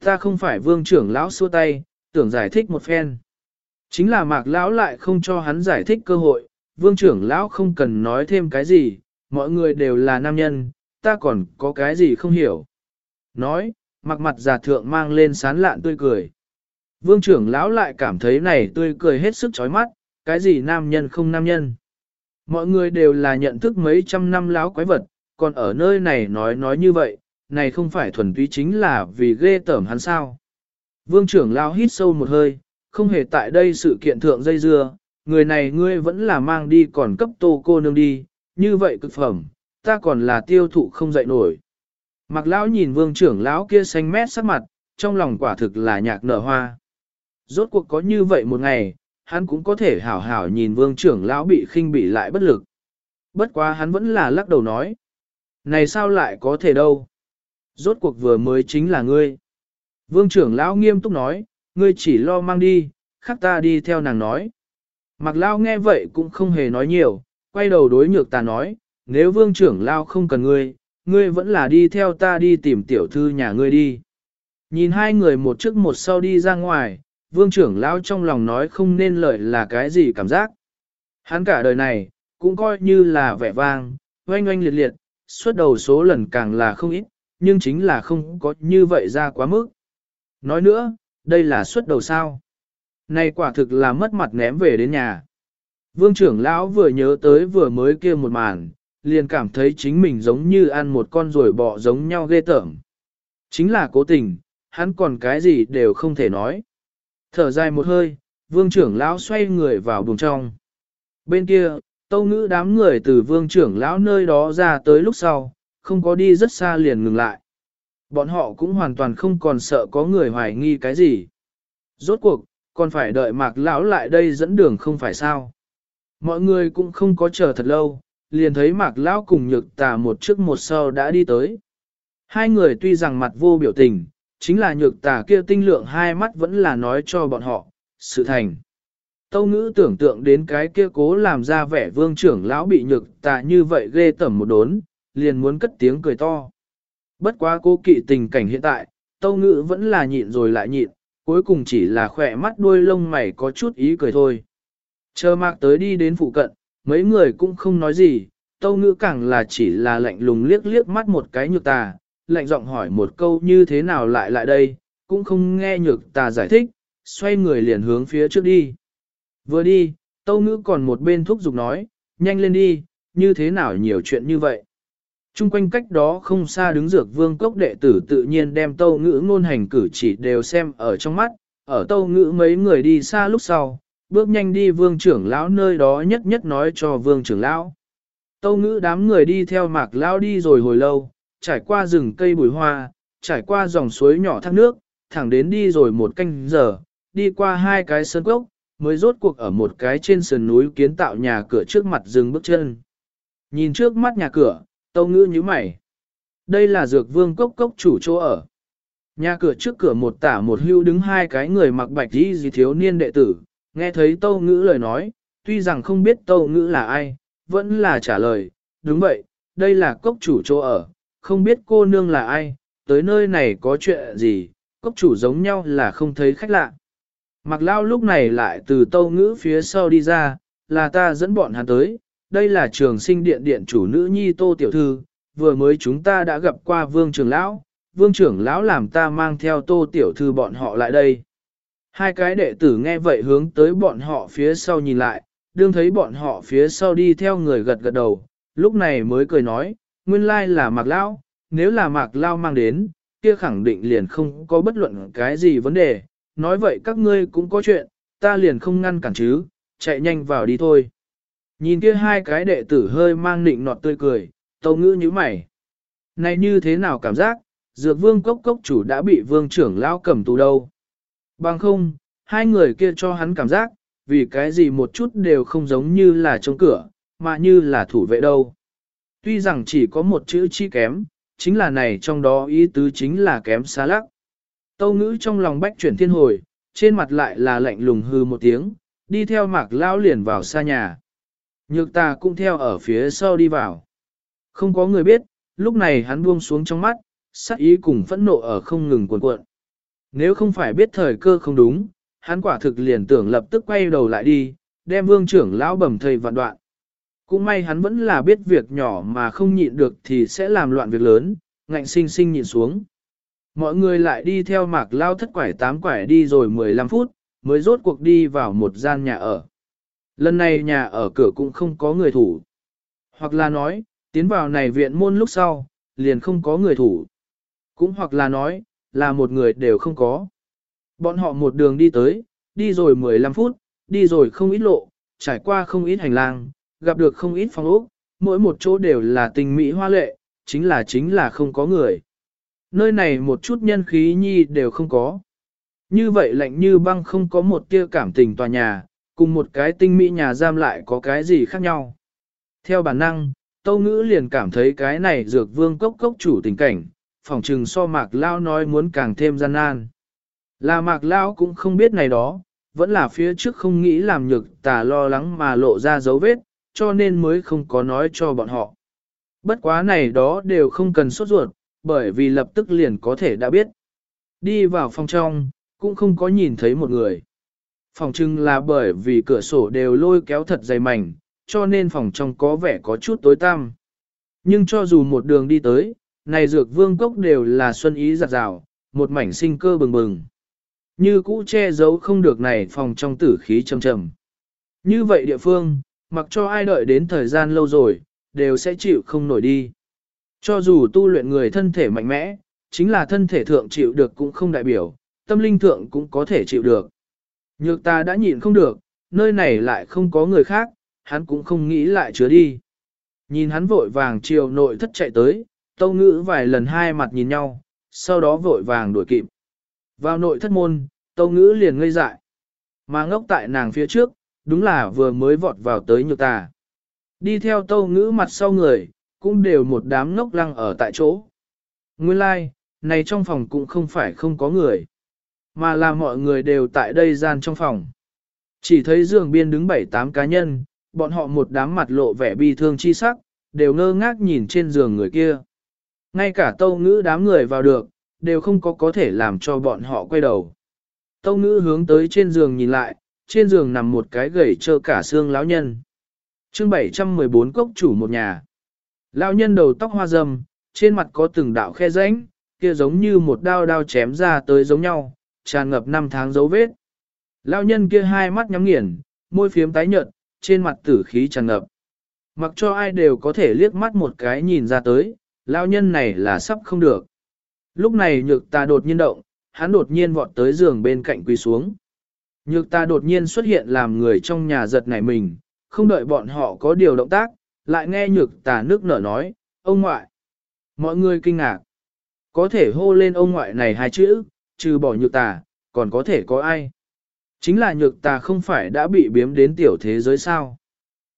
Ta không phải vương trưởng lão xua tay, tưởng giải thích một phen. Chính là mạc lão lại không cho hắn giải thích cơ hội, vương trưởng lão không cần nói thêm cái gì, mọi người đều là nam nhân, ta còn có cái gì không hiểu. Nói, mặc mặt giả thượng mang lên sán lạn tươi cười. Vương trưởng lão lại cảm thấy này tươi cười hết sức chói mắt, cái gì nam nhân không nam nhân. Mọi người đều là nhận thức mấy trăm năm lão quái vật, còn ở nơi này nói nói như vậy, này không phải thuần túy chính là vì ghê tởm hắn sao. Vương trưởng lao hít sâu một hơi, không hề tại đây sự kiện thượng dây dưa, người này ngươi vẫn là mang đi còn cấp tô cô nương đi, như vậy cực phẩm, ta còn là tiêu thụ không dậy nổi. Mặc lão nhìn vương trưởng lão kia xanh mét sắc mặt, trong lòng quả thực là nhạc nở hoa. Rốt cuộc có như vậy một ngày, hắn cũng có thể hảo hảo nhìn vương trưởng lão bị khinh bị lại bất lực. Bất quá hắn vẫn là lắc đầu nói. Này sao lại có thể đâu? Rốt cuộc vừa mới chính là ngươi. Vương trưởng lão nghiêm túc nói, ngươi chỉ lo mang đi, khắc ta đi theo nàng nói. Mặc lão nghe vậy cũng không hề nói nhiều, quay đầu đối nhược ta nói, nếu vương trưởng lao không cần ngươi, ngươi vẫn là đi theo ta đi tìm tiểu thư nhà ngươi đi. Nhìn hai người một trước một sau đi ra ngoài, vương trưởng lão trong lòng nói không nên lời là cái gì cảm giác. Hắn cả đời này, cũng coi như là vẻ vang, oanh oanh liệt liệt, suốt đầu số lần càng là không ít, nhưng chính là không có như vậy ra quá mức. Nói nữa, đây là xuất đầu sao. Này quả thực là mất mặt ném về đến nhà. Vương trưởng lão vừa nhớ tới vừa mới kia một màn, liền cảm thấy chính mình giống như ăn một con rồi bọ giống nhau ghê tởm. Chính là cố tình, hắn còn cái gì đều không thể nói. Thở dài một hơi, vương trưởng lão xoay người vào buồng trong. Bên kia, tâu ngữ đám người từ vương trưởng lão nơi đó ra tới lúc sau, không có đi rất xa liền ngừng lại. Bọn họ cũng hoàn toàn không còn sợ có người hoài nghi cái gì. Rốt cuộc, còn phải đợi mạc lão lại đây dẫn đường không phải sao. Mọi người cũng không có chờ thật lâu, liền thấy mạc lão cùng nhược tà một trước một sau đã đi tới. Hai người tuy rằng mặt vô biểu tình, chính là nhược tà kia tinh lượng hai mắt vẫn là nói cho bọn họ, sự thành. Tâu ngữ tưởng tượng đến cái kia cố làm ra vẻ vương trưởng lão bị nhược tà như vậy ghê tẩm một đốn, liền muốn cất tiếng cười to. Bất quá cố kỵ tình cảnh hiện tại, tâu ngữ vẫn là nhịn rồi lại nhịn, cuối cùng chỉ là khỏe mắt đuôi lông mày có chút ý cười thôi. Chờ mạc tới đi đến phụ cận, mấy người cũng không nói gì, tâu ngữ càng là chỉ là lạnh lùng liếc liếc mắt một cái nhược tà, lạnh giọng hỏi một câu như thế nào lại lại đây, cũng không nghe nhược tà giải thích, xoay người liền hướng phía trước đi. Vừa đi, tâu ngữ còn một bên thúc giục nói, nhanh lên đi, như thế nào nhiều chuyện như vậy. Trung quanh cách đó không xa đứng dược vương cốc đệ tử tự nhiên đem tâu ngữ ngôn hành cử chỉ đều xem ở trong mắt, ở tâu ngữ mấy người đi xa lúc sau, bước nhanh đi vương trưởng lão nơi đó nhất nhất nói cho vương trưởng lão. Tâu ngữ đám người đi theo mạc lão đi rồi hồi lâu, trải qua rừng cây bùi hoa, trải qua dòng suối nhỏ thác nước, thẳng đến đi rồi một canh giờ, đi qua hai cái sơn cốc, mới rốt cuộc ở một cái trên sườn núi kiến tạo nhà cửa trước mặt dừng bước chân. Nhìn trước mắt nhà cửa, tâu ngữ như mày. Đây là dược vương cốc cốc chủ chỗ ở. Nhà cửa trước cửa một tả một hưu đứng hai cái người mặc bạch đi gì thiếu niên đệ tử, nghe thấy tâu ngữ lời nói, tuy rằng không biết tâu ngữ là ai, vẫn là trả lời, đúng vậy, đây là cốc chủ chỗ ở, không biết cô nương là ai, tới nơi này có chuyện gì, cốc chủ giống nhau là không thấy khách lạ. Mạc lao lúc này lại từ tâu ngữ phía sau đi ra, là ta dẫn bọn hắn tới, đây là trường sinh điện điện chủ nữ nhi tô tiểu thư, vừa mới chúng ta đã gặp qua vương trưởng lão, vương trưởng lão làm ta mang theo tô tiểu thư bọn họ lại đây. Hai cái đệ tử nghe vậy hướng tới bọn họ phía sau nhìn lại, đương thấy bọn họ phía sau đi theo người gật gật đầu, lúc này mới cười nói, nguyên lai là mạc lão, nếu là mạc lao mang đến, kia khẳng định liền không có bất luận cái gì vấn đề, nói vậy các ngươi cũng có chuyện, ta liền không ngăn cản chứ, chạy nhanh vào đi thôi. Nhìn kia hai cái đệ tử hơi mang nịnh nọt tươi cười, tâu ngữ như mày. Này như thế nào cảm giác, dược vương cốc cốc chủ đã bị vương trưởng lao cầm tù đâu. Bằng không, hai người kia cho hắn cảm giác, vì cái gì một chút đều không giống như là trong cửa, mà như là thủ vệ đâu. Tuy rằng chỉ có một chữ chi kém, chính là này trong đó ý tứ chính là kém xa lắc. Tâu ngữ trong lòng bách chuyển thiên hồi, trên mặt lại là lạnh lùng hư một tiếng, đi theo mạc lao liền vào xa nhà. Nhược ta cũng theo ở phía sau đi vào. Không có người biết, lúc này hắn buông xuống trong mắt, sắc ý cùng phẫn nộ ở không ngừng cuộn cuộn. Nếu không phải biết thời cơ không đúng, hắn quả thực liền tưởng lập tức quay đầu lại đi, đem vương trưởng lão bầm thầy vạn đoạn. Cũng may hắn vẫn là biết việc nhỏ mà không nhịn được thì sẽ làm loạn việc lớn, ngạnh sinh sinh nhịn xuống. Mọi người lại đi theo mạc lao thất quải tám quải đi rồi 15 phút, mới rốt cuộc đi vào một gian nhà ở. Lần này nhà ở cửa cũng không có người thủ. Hoặc là nói, tiến vào này viện môn lúc sau, liền không có người thủ. Cũng hoặc là nói, là một người đều không có. Bọn họ một đường đi tới, đi rồi 15 phút, đi rồi không ít lộ, trải qua không ít hành lang, gặp được không ít phòng ốc, mỗi một chỗ đều là tình mỹ hoa lệ, chính là chính là không có người. Nơi này một chút nhân khí nhi đều không có. Như vậy lạnh như băng không có một tia cảm tình tòa nhà, cùng một cái tinh mỹ nhà giam lại có cái gì khác nhau. Theo bản năng, Tâu Ngữ liền cảm thấy cái này dược vương cốc cốc chủ tình cảnh, phòng trừng so mạc lao nói muốn càng thêm gian nan. Là mạc lao cũng không biết này đó, vẫn là phía trước không nghĩ làm nhược tà lo lắng mà lộ ra dấu vết, cho nên mới không có nói cho bọn họ. Bất quá này đó đều không cần sốt ruột, bởi vì lập tức liền có thể đã biết. Đi vào phòng trong, cũng không có nhìn thấy một người. Phòng trưng là bởi vì cửa sổ đều lôi kéo thật dày mảnh, cho nên phòng trong có vẻ có chút tối tăm. Nhưng cho dù một đường đi tới, này dược vương cốc đều là xuân ý giặt rào, một mảnh sinh cơ bừng bừng. Như cũ che giấu không được này phòng trong tử khí trầm trầm. Như vậy địa phương, mặc cho ai đợi đến thời gian lâu rồi, đều sẽ chịu không nổi đi. Cho dù tu luyện người thân thể mạnh mẽ, chính là thân thể thượng chịu được cũng không đại biểu, tâm linh thượng cũng có thể chịu được. Nhược ta đã nhịn không được, nơi này lại không có người khác, hắn cũng không nghĩ lại chứa đi. Nhìn hắn vội vàng chiều nội thất chạy tới, tâu ngữ vài lần hai mặt nhìn nhau, sau đó vội vàng đuổi kịp. Vào nội thất môn, tâu ngữ liền ngây dại. Mà ngốc tại nàng phía trước, đúng là vừa mới vọt vào tới nhược tà. Đi theo tâu ngữ mặt sau người, cũng đều một đám ngốc lăng ở tại chỗ. Nguyên lai, like, này trong phòng cũng không phải không có người, mà là mọi người đều tại đây gian trong phòng. Chỉ thấy giường biên đứng bảy tám cá nhân, bọn họ một đám mặt lộ vẻ bi thương chi sắc, đều ngơ ngác nhìn trên giường người kia. Ngay cả tâu ngữ đám người vào được, đều không có có thể làm cho bọn họ quay đầu. Tâu ngữ hướng tới trên giường nhìn lại, trên giường nằm một cái gầy trơ cả xương lão nhân. chương 714 cốc chủ một nhà. Lão nhân đầu tóc hoa râm, trên mặt có từng đạo khe rãnh, kia giống như một đao đao chém ra tới giống nhau, tràn ngập năm tháng dấu vết. Lão nhân kia hai mắt nhắm nghiền, môi phiếm tái nhợt, trên mặt tử khí tràn ngập. Mặc cho ai đều có thể liếc mắt một cái nhìn ra tới, lão nhân này là sắp không được. Lúc này nhược ta đột nhiên động, hắn đột nhiên vọt tới giường bên cạnh quỳ xuống. Nhược ta đột nhiên xuất hiện làm người trong nhà giật nảy mình, không đợi bọn họ có điều động tác, lại nghe nhược tà nước nở nói, ông ngoại. Mọi người kinh ngạc. Có thể hô lên ông ngoại này hai chữ, trừ bỏ nhược tà, còn có thể có ai. Chính là nhược tà không phải đã bị biếm đến tiểu thế giới sao.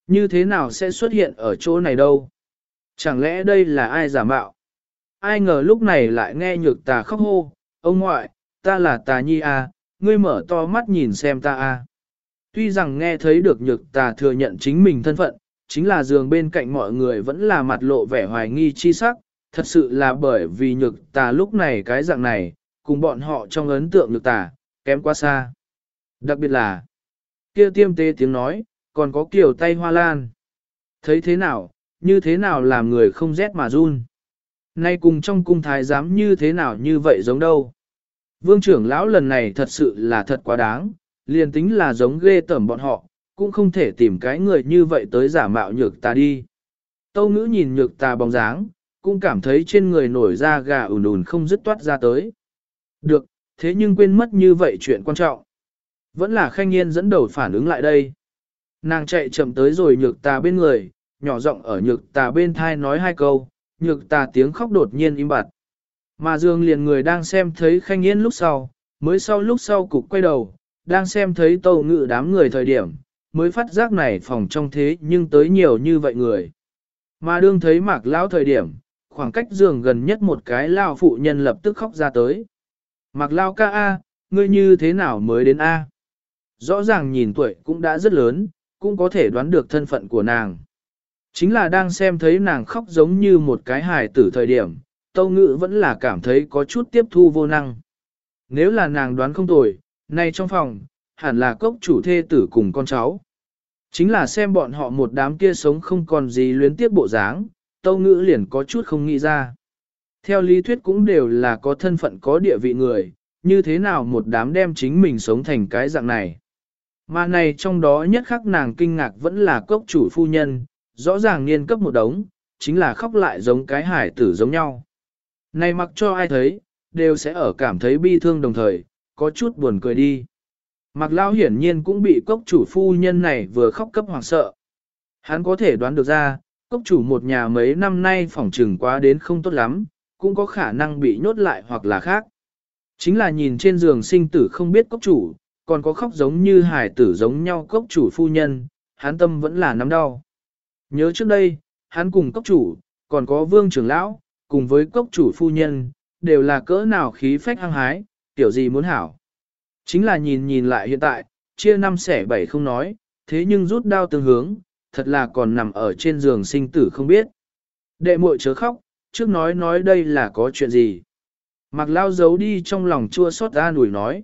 Như thế nào sẽ xuất hiện ở chỗ này đâu? Chẳng lẽ đây là ai giả mạo? Ai ngờ lúc này lại nghe nhược tà khóc hô, ông ngoại, ta là tà nhi à, ngươi mở to mắt nhìn xem ta à. Tuy rằng nghe thấy được nhược tà thừa nhận chính mình thân phận, chính là giường bên cạnh mọi người vẫn là mặt lộ vẻ hoài nghi chi sắc, thật sự là bởi vì nhược tà lúc này cái dạng này, cùng bọn họ trong ấn tượng nhược tà, kém quá xa. Đặc biệt là, kia tiêm tê tiếng nói, còn có kiểu tay hoa lan. Thấy thế nào, như thế nào làm người không rét mà run. Nay cùng trong cung thái giám như thế nào như vậy giống đâu. Vương trưởng lão lần này thật sự là thật quá đáng, liền tính là giống ghê tởm bọn họ, cũng không thể tìm cái người như vậy tới giả mạo nhược ta đi. Tâu ngữ nhìn nhược ta bóng dáng, cũng cảm thấy trên người nổi ra gà ùn ùn không dứt toát ra tới. Được, thế nhưng quên mất như vậy chuyện quan trọng. Vẫn là khanh nhiên dẫn đầu phản ứng lại đây. Nàng chạy chậm tới rồi nhược ta bên người, nhỏ giọng ở nhược ta bên thai nói hai câu, nhược ta tiếng khóc đột nhiên im bặt. Mà dương liền người đang xem thấy khanh nhiên lúc sau, mới sau lúc sau cục quay đầu, đang xem thấy tâu ngự đám người thời điểm, mới phát giác này phòng trong thế nhưng tới nhiều như vậy người. Mà đương thấy mạc lão thời điểm, khoảng cách giường gần nhất một cái lao phụ nhân lập tức khóc ra tới. Mạc lao ca A, ngươi như thế nào mới đến A? Rõ ràng nhìn tuổi cũng đã rất lớn, cũng có thể đoán được thân phận của nàng. Chính là đang xem thấy nàng khóc giống như một cái hài tử thời điểm, tâu ngự vẫn là cảm thấy có chút tiếp thu vô năng. Nếu là nàng đoán không tồi, nay trong phòng, hẳn là cốc chủ thê tử cùng con cháu. Chính là xem bọn họ một đám kia sống không còn gì luyến tiếc bộ dáng, tâu ngữ liền có chút không nghĩ ra. Theo lý thuyết cũng đều là có thân phận có địa vị người, như thế nào một đám đem chính mình sống thành cái dạng này. Mà này trong đó nhất khắc nàng kinh ngạc vẫn là cốc chủ phu nhân, rõ ràng niên cấp một đống, chính là khóc lại giống cái hải tử giống nhau. Này mặc cho ai thấy, đều sẽ ở cảm thấy bi thương đồng thời, có chút buồn cười đi. Mạc Lao hiển nhiên cũng bị cốc chủ phu nhân này vừa khóc cấp hoàng sợ. Hắn có thể đoán được ra, cốc chủ một nhà mấy năm nay phỏng trừng quá đến không tốt lắm, cũng có khả năng bị nhốt lại hoặc là khác. Chính là nhìn trên giường sinh tử không biết cốc chủ, còn có khóc giống như hải tử giống nhau cốc chủ phu nhân, hắn tâm vẫn là nắm đau. Nhớ trước đây, hắn cùng cốc chủ, còn có vương trưởng lão, cùng với cốc chủ phu nhân, đều là cỡ nào khí phách hăng hái, tiểu gì muốn hảo. Chính là nhìn nhìn lại hiện tại, chia năm xẻ bảy không nói, thế nhưng rút đao tương hướng, thật là còn nằm ở trên giường sinh tử không biết. Đệ muội chớ khóc, trước nói nói đây là có chuyện gì. Mạc Lao giấu đi trong lòng chua xót an ủi nói.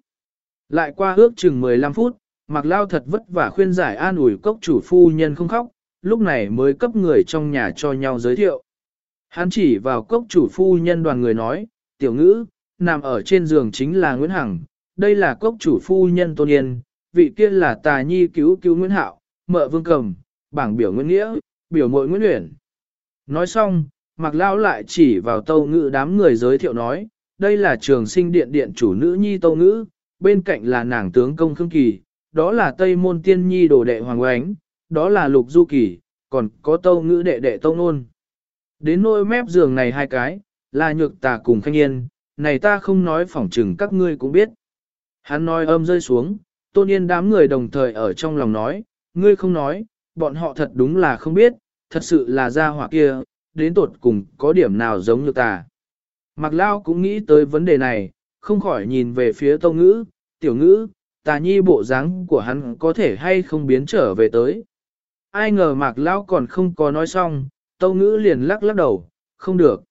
Lại qua ước chừng 15 phút, Mạc Lao thật vất vả khuyên giải an ủi cốc chủ phu nhân không khóc, lúc này mới cấp người trong nhà cho nhau giới thiệu. Hắn chỉ vào cốc chủ phu nhân đoàn người nói, tiểu ngữ, nằm ở trên giường chính là Nguyễn Hằng, đây là cốc chủ phu nhân Tôn Yên, vị kia là tà nhi cứu cứu Nguyễn Hạo, mợ vương cầm, bảng biểu Nguyễn Nghĩa, biểu mội Nguyễn Uyển. Nói xong, Mạc lão lại chỉ vào tâu ngữ đám người giới thiệu nói, đây là trường sinh điện điện chủ nữ nhi tâu ngữ, bên cạnh là nàng tướng công Khương Kỳ, đó là Tây Môn Tiên Nhi đồ đệ Hoàng Oánh, đó là Lục Du Kỳ, còn có tâu ngữ đệ đệ tâu nôn. Đến nôi mép giường này hai cái, là nhược tà cùng khanh yên, này ta không nói phỏng chừng các ngươi cũng biết. Hắn nói âm rơi xuống, tôn yên đám người đồng thời ở trong lòng nói, ngươi không nói, bọn họ thật đúng là không biết, thật sự là gia hỏa kia, đến tột cùng có điểm nào giống như ta. Mạc Lao cũng nghĩ tới vấn đề này, không khỏi nhìn về phía tâu ngữ, tiểu ngữ, tà nhi bộ dáng của hắn có thể hay không biến trở về tới. Ai ngờ Mạc Lao còn không có nói xong, tâu ngữ liền lắc lắc đầu, không được.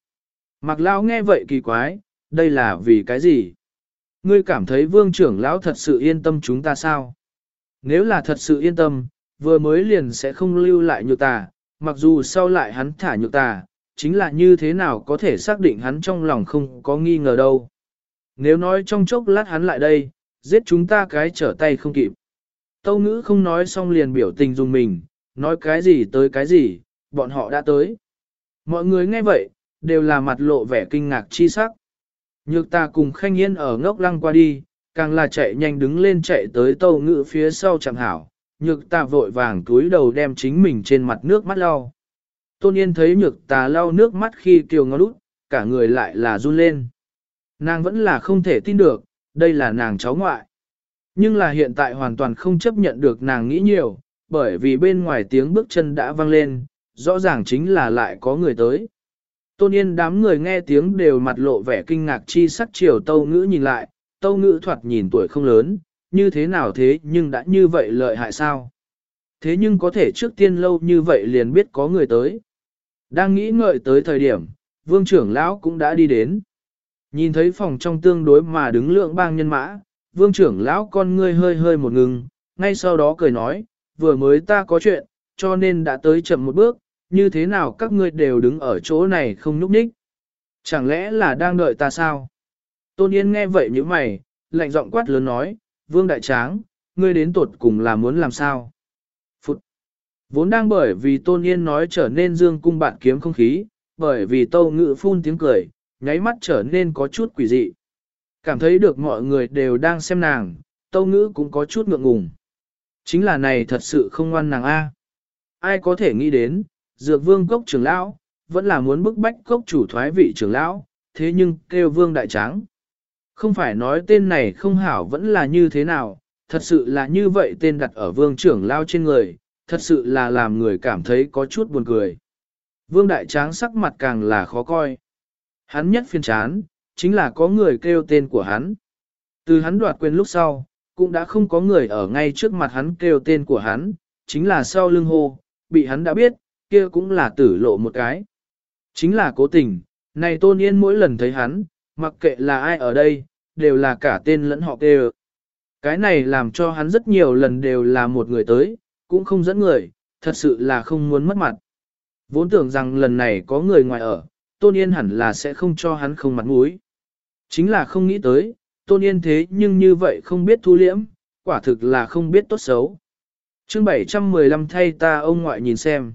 Mạc Lao nghe vậy kỳ quái, đây là vì cái gì? Ngươi cảm thấy vương trưởng lão thật sự yên tâm chúng ta sao? Nếu là thật sự yên tâm, vừa mới liền sẽ không lưu lại nhược tà, mặc dù sau lại hắn thả nhược tà, chính là như thế nào có thể xác định hắn trong lòng không có nghi ngờ đâu. Nếu nói trong chốc lát hắn lại đây, giết chúng ta cái trở tay không kịp. Tâu ngữ không nói xong liền biểu tình dùng mình, nói cái gì tới cái gì, bọn họ đã tới. Mọi người nghe vậy, đều là mặt lộ vẻ kinh ngạc chi sắc. Nhược ta cùng khanh yên ở ngốc lăng qua đi, càng là chạy nhanh đứng lên chạy tới tâu ngự phía sau chẳng hảo. Nhược ta vội vàng túi đầu đem chính mình trên mặt nước mắt lau. Tôn Yên thấy nhược ta lau nước mắt khi kiều ngó lút, cả người lại là run lên. Nàng vẫn là không thể tin được, đây là nàng cháu ngoại. Nhưng là hiện tại hoàn toàn không chấp nhận được nàng nghĩ nhiều, bởi vì bên ngoài tiếng bước chân đã vang lên, rõ ràng chính là lại có người tới. Tôn Yên đám người nghe tiếng đều mặt lộ vẻ kinh ngạc chi sắc chiều tâu ngữ nhìn lại, tâu ngữ thoạt nhìn tuổi không lớn, như thế nào thế nhưng đã như vậy lợi hại sao? Thế nhưng có thể trước tiên lâu như vậy liền biết có người tới. Đang nghĩ ngợi tới thời điểm, vương trưởng lão cũng đã đi đến. Nhìn thấy phòng trong tương đối mà đứng lượng bang nhân mã, vương trưởng lão con ngươi hơi hơi một ngừng, ngay sau đó cười nói, vừa mới ta có chuyện, cho nên đã tới chậm một bước, như thế nào các ngươi đều đứng ở chỗ này không nhúc nhích? Chẳng lẽ là đang đợi ta sao? Tôn Yên nghe vậy như mày, lạnh giọng quát lớn nói, Vương Đại Tráng, ngươi đến tột cùng là muốn làm sao? Phụt! Vốn đang bởi vì Tôn Yên nói trở nên dương cung bạn kiếm không khí, bởi vì tâu ngự phun tiếng cười, nháy mắt trở nên có chút quỷ dị. Cảm thấy được mọi người đều đang xem nàng, tâu ngữ cũng có chút ngượng ngùng. Chính là này thật sự không ngoan nàng A. Ai có thể nghĩ đến, dược vương cốc trưởng lão, vẫn là muốn bức bách cốc chủ thoái vị trưởng lão, thế nhưng kêu vương đại tráng. Không phải nói tên này không hảo vẫn là như thế nào, thật sự là như vậy tên đặt ở vương trưởng lao trên người, thật sự là làm người cảm thấy có chút buồn cười. Vương đại tráng sắc mặt càng là khó coi. Hắn nhất phiên chán, chính là có người kêu tên của hắn. Từ hắn đoạt quyền lúc sau, cũng đã không có người ở ngay trước mặt hắn kêu tên của hắn, chính là sau lưng hô, bị hắn đã biết, kia cũng là tử lộ một cái. Chính là cố tình, này tôn yên mỗi lần thấy hắn, mặc kệ là ai ở đây, đều là cả tên lẫn họ kêu. Cái này làm cho hắn rất nhiều lần đều là một người tới, cũng không dẫn người, thật sự là không muốn mất mặt. Vốn tưởng rằng lần này có người ngoài ở, Tôn Yên hẳn là sẽ không cho hắn không mặt mũi. Chính là không nghĩ tới, Tôn Yên thế nhưng như vậy không biết thu liễm, quả thực là không biết tốt xấu. chương 715 thay ta ông ngoại nhìn xem.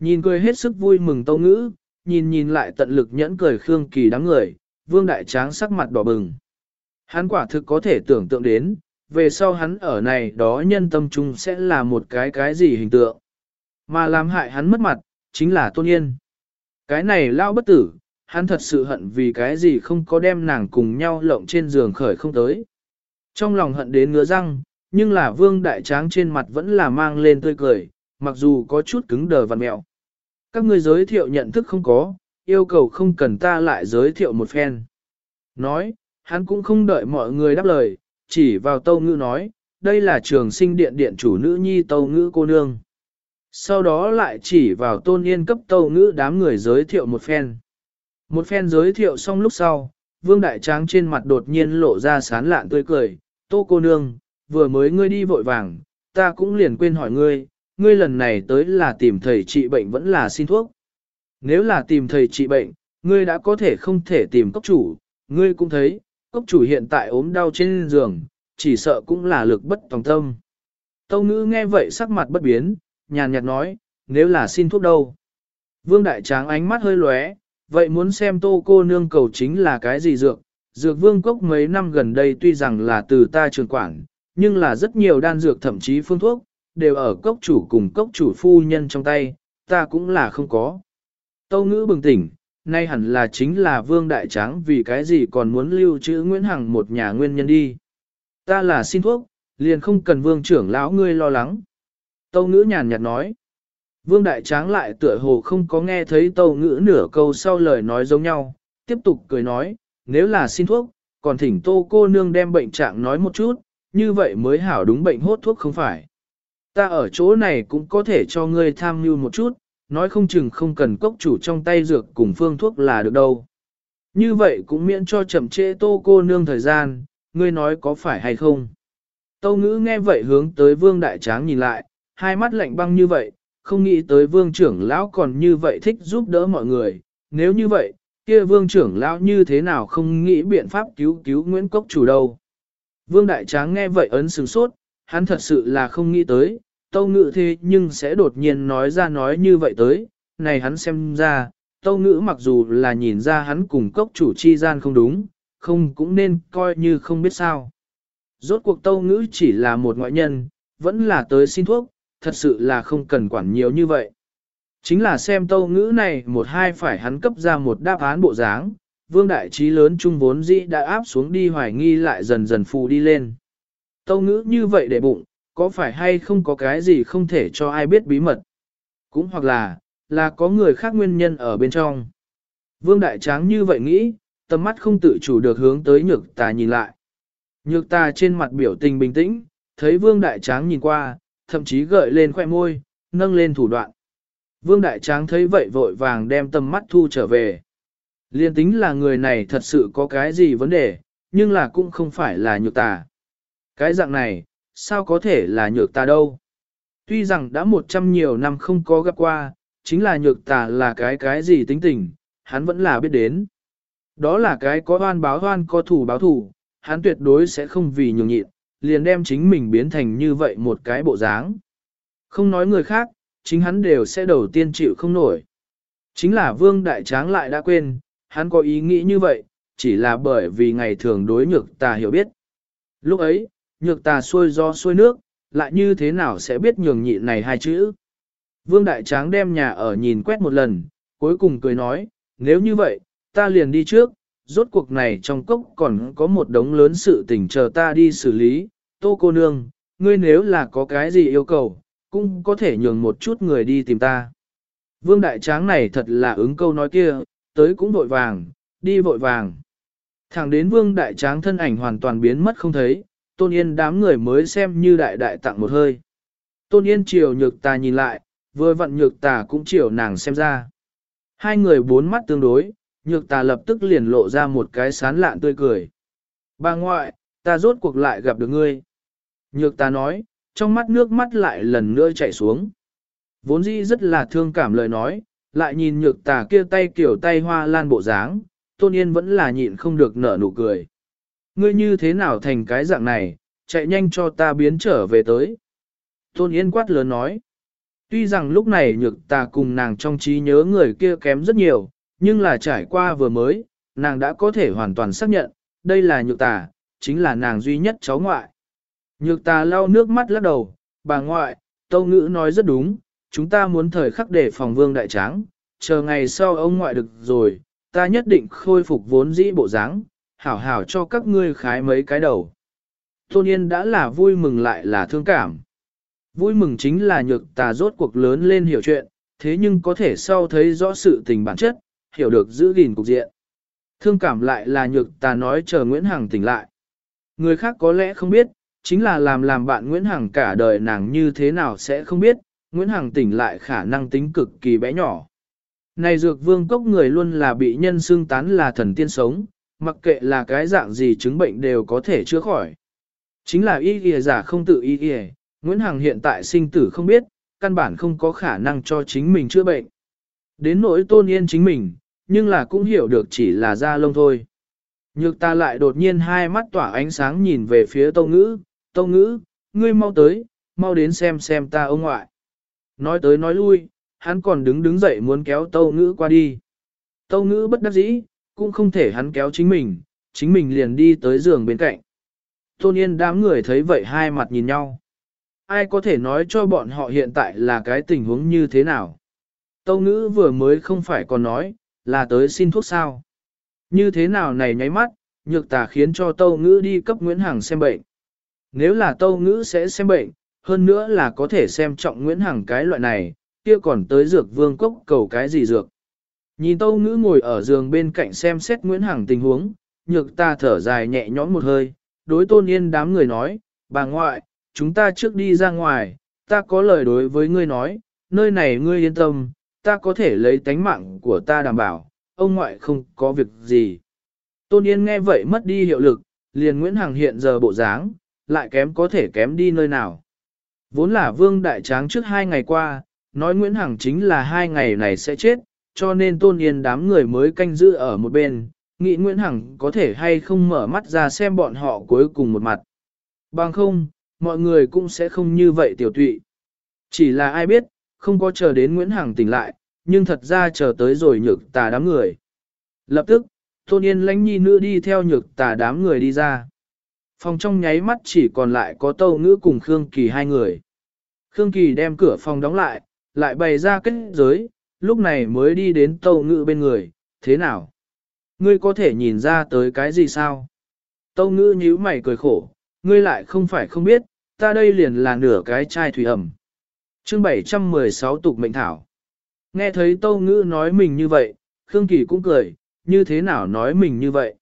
Nhìn cười hết sức vui mừng tâu ngữ, nhìn nhìn lại tận lực nhẫn cười Khương Kỳ đám người, vương đại tráng sắc mặt đỏ bừng. Hắn quả thực có thể tưởng tượng đến, về sau hắn ở này đó nhân tâm trung sẽ là một cái cái gì hình tượng. Mà làm hại hắn mất mặt, chính là tôn yên. Cái này lao bất tử, hắn thật sự hận vì cái gì không có đem nàng cùng nhau lộng trên giường khởi không tới. Trong lòng hận đến ngứa răng, nhưng là vương đại tráng trên mặt vẫn là mang lên tươi cười, mặc dù có chút cứng đờ và mẹo. Các ngươi giới thiệu nhận thức không có, yêu cầu không cần ta lại giới thiệu một phen. Nói, hắn cũng không đợi mọi người đáp lời, chỉ vào tâu ngữ nói, đây là trường sinh điện điện chủ nữ nhi tâu ngữ cô nương. Sau đó lại chỉ vào tôn yên cấp tâu ngữ đám người giới thiệu một phen. Một phen giới thiệu xong lúc sau, vương đại tráng trên mặt đột nhiên lộ ra sán lạn tươi cười, tô cô nương, vừa mới ngươi đi vội vàng, ta cũng liền quên hỏi ngươi, ngươi lần này tới là tìm thầy trị bệnh vẫn là xin thuốc. Nếu là tìm thầy trị bệnh, ngươi đã có thể không thể tìm cốc chủ, ngươi cũng thấy, cốc chủ hiện tại ốm đau trên giường, chỉ sợ cũng là lực bất tòng tâm. Tâu ngữ nghe vậy sắc mặt bất biến, nhàn nhạt nói, nếu là xin thuốc đâu. Vương Đại Tráng ánh mắt hơi lóe, vậy muốn xem tô cô nương cầu chính là cái gì dược. Dược vương cốc mấy năm gần đây tuy rằng là từ ta trường quản, nhưng là rất nhiều đan dược thậm chí phương thuốc, đều ở cốc chủ cùng cốc chủ phu nhân trong tay, ta cũng là không có. Tâu ngữ bừng tỉnh, nay hẳn là chính là vương đại tráng vì cái gì còn muốn lưu trữ Nguyễn Hằng một nhà nguyên nhân đi. Ta là xin thuốc, liền không cần vương trưởng lão ngươi lo lắng. Tâu ngữ nhàn nhạt nói. Vương đại tráng lại tựa hồ không có nghe thấy tâu ngữ nửa câu sau lời nói giống nhau, tiếp tục cười nói, nếu là xin thuốc, còn thỉnh tô cô nương đem bệnh trạng nói một chút, như vậy mới hảo đúng bệnh hốt thuốc không phải. Ta ở chỗ này cũng có thể cho ngươi tham mưu một chút, nói không chừng không cần cốc chủ trong tay dược cùng phương thuốc là được đâu. Như vậy cũng miễn cho chậm trễ tô cô nương thời gian, ngươi nói có phải hay không. Tâu ngữ nghe vậy hướng tới vương đại tráng nhìn lại, hai mắt lạnh băng như vậy, không nghĩ tới vương trưởng lão còn như vậy thích giúp đỡ mọi người. Nếu như vậy, kia vương trưởng lão như thế nào không nghĩ biện pháp cứu cứu Nguyễn Cốc chủ đâu. Vương đại tráng nghe vậy ấn sừng sốt, hắn thật sự là không nghĩ tới, tâu ngữ thế nhưng sẽ đột nhiên nói ra nói như vậy tới, này hắn xem ra, tâu ngữ mặc dù là nhìn ra hắn cùng cốc chủ chi gian không đúng, không cũng nên coi như không biết sao. Rốt cuộc tâu ngữ chỉ là một ngoại nhân, vẫn là tới xin thuốc, thật sự là không cần quản nhiều như vậy. Chính là xem tâu ngữ này một hai phải hắn cấp ra một đáp án bộ dáng, vương đại trí lớn trung vốn dĩ đã áp xuống đi hoài nghi lại dần dần phù đi lên. Tâu ngữ như vậy để bụng, có phải hay không có cái gì không thể cho ai biết bí mật? Cũng hoặc là, là có người khác nguyên nhân ở bên trong. Vương Đại Tráng như vậy nghĩ, tầm mắt không tự chủ được hướng tới nhược tà nhìn lại. Nhược tà trên mặt biểu tình bình tĩnh, thấy Vương Đại Tráng nhìn qua, thậm chí gợi lên khoẻ môi, nâng lên thủ đoạn. Vương Đại Tráng thấy vậy vội vàng đem tầm mắt thu trở về. Liên tính là người này thật sự có cái gì vấn đề, nhưng là cũng không phải là nhược tà. Cái dạng này, sao có thể là nhược tà đâu? Tuy rằng đã một trăm nhiều năm không có gặp qua, chính là nhược tà là cái cái gì tính tình, hắn vẫn là biết đến. Đó là cái có oan báo oan có thủ báo thủ, hắn tuyệt đối sẽ không vì nhường nhịn, liền đem chính mình biến thành như vậy một cái bộ dáng. Không nói người khác, chính hắn đều sẽ đầu tiên chịu không nổi. Chính là vương đại tráng lại đã quên, hắn có ý nghĩ như vậy, chỉ là bởi vì ngày thường đối nhược tà hiểu biết. Lúc ấy, nhược tà xuôi do xuôi nước, lại như thế nào sẽ biết nhường nhịn này hai chữ. Vương Đại Tráng đem nhà ở nhìn quét một lần, cuối cùng cười nói, nếu như vậy, ta liền đi trước, rốt cuộc này trong cốc còn có một đống lớn sự tình chờ ta đi xử lý, tô cô nương, ngươi nếu là có cái gì yêu cầu, cũng có thể nhường một chút người đi tìm ta. Vương Đại Tráng này thật là ứng câu nói kia, tới cũng vội vàng, đi vội vàng. Thẳng đến Vương Đại Tráng thân ảnh hoàn toàn biến mất không thấy, Tôn Yên đám người mới xem như đại đại tặng một hơi. Tôn Yên chiều nhược tà nhìn lại, vừa vặn nhược tà cũng chiều nàng xem ra. Hai người bốn mắt tương đối, nhược tà lập tức liền lộ ra một cái sán lạn tươi cười. Bà ngoại, ta rốt cuộc lại gặp được ngươi. Nhược tà nói, trong mắt nước mắt lại lần nữa chảy xuống. Vốn dĩ rất là thương cảm lời nói, lại nhìn nhược tà kia tay kiểu tay hoa lan bộ dáng, tôn yên vẫn là nhịn không được nở nụ cười ngươi như thế nào thành cái dạng này, chạy nhanh cho ta biến trở về tới. Tôn Yên quát lớn nói, tuy rằng lúc này nhược ta cùng nàng trong trí nhớ người kia kém rất nhiều, nhưng là trải qua vừa mới, nàng đã có thể hoàn toàn xác nhận, đây là nhược tà, chính là nàng duy nhất cháu ngoại. Nhược tà lau nước mắt lắc đầu, bà ngoại, tâu ngữ nói rất đúng, chúng ta muốn thời khắc để phòng vương đại tráng, chờ ngày sau ông ngoại được rồi, ta nhất định khôi phục vốn dĩ bộ dáng, hảo hảo cho các ngươi khái mấy cái đầu. Tôn Yên đã là vui mừng lại là thương cảm. Vui mừng chính là nhược tà rốt cuộc lớn lên hiểu chuyện, thế nhưng có thể sau thấy rõ sự tình bản chất, hiểu được giữ gìn cục diện. Thương cảm lại là nhược tà nói chờ Nguyễn Hằng tỉnh lại. Người khác có lẽ không biết, chính là làm làm bạn Nguyễn Hằng cả đời nàng như thế nào sẽ không biết, Nguyễn Hằng tỉnh lại khả năng tính cực kỳ bé nhỏ. Này dược vương cốc người luôn là bị nhân xương tán là thần tiên sống, mặc kệ là cái dạng gì chứng bệnh đều có thể chữa khỏi. Chính là y y giả không tự y y Nguyễn Hằng hiện tại sinh tử không biết, căn bản không có khả năng cho chính mình chữa bệnh. Đến nỗi tôn yên chính mình, nhưng là cũng hiểu được chỉ là da lông thôi. Nhược ta lại đột nhiên hai mắt tỏa ánh sáng nhìn về phía tâu ngữ, tâu ngữ, ngươi mau tới, mau đến xem xem ta ông ngoại. Nói tới nói lui, hắn còn đứng đứng dậy muốn kéo tâu ngữ qua đi. Tâu ngữ bất đắc dĩ, cũng không thể hắn kéo chính mình, chính mình liền đi tới giường bên cạnh. Tôn Yên đám người thấy vậy hai mặt nhìn nhau. Ai có thể nói cho bọn họ hiện tại là cái tình huống như thế nào? Tâu ngữ vừa mới không phải còn nói, là tới xin thuốc sao. Như thế nào này nháy mắt, nhược tà khiến cho tâu ngữ đi cấp Nguyễn Hằng xem bệnh. Nếu là tâu ngữ sẽ xem bệnh, hơn nữa là có thể xem trọng Nguyễn Hằng cái loại này, kia còn tới dược vương cốc cầu cái gì dược. Nhìn tâu ngữ ngồi ở giường bên cạnh xem xét Nguyễn Hằng tình huống, nhược ta thở dài nhẹ nhõm một hơi, đối tôn yên đám người nói, bà ngoại, chúng ta trước đi ra ngoài, ta có lời đối với ngươi nói, nơi này ngươi yên tâm, ta có thể lấy tánh mạng của ta đảm bảo, ông ngoại không có việc gì. Tôn Yên nghe vậy mất đi hiệu lực, liền Nguyễn Hằng hiện giờ bộ dáng, lại kém có thể kém đi nơi nào. Vốn là Vương Đại Tráng trước hai ngày qua, nói Nguyễn Hằng chính là hai ngày này sẽ chết, cho nên Tôn Yên đám người mới canh giữ ở một bên, nghĩ Nguyễn Hằng có thể hay không mở mắt ra xem bọn họ cuối cùng một mặt. Bằng không, mọi người cũng sẽ không như vậy tiểu tụy. Chỉ là ai biết, không có chờ đến Nguyễn Hằng tỉnh lại, nhưng thật ra chờ tới rồi nhược tà đám người. Lập tức, Tôn Yên lãnh nhi nữ đi theo nhược tà đám người đi ra. Phòng trong nháy mắt chỉ còn lại có Tâu Ngữ cùng Khương Kỳ hai người. Khương Kỳ đem cửa phòng đóng lại, lại bày ra kết giới, lúc này mới đi đến Tâu Ngữ bên người, thế nào? Ngươi có thể nhìn ra tới cái gì sao? Tâu Ngữ nhíu mày cười khổ, ngươi lại không phải không biết, ta đây liền là nửa cái chai thủy ẩm. chương 716 tục mệnh thảo. Nghe thấy Tâu Ngữ nói mình như vậy, Khương Kỳ cũng cười, như thế nào nói mình như vậy?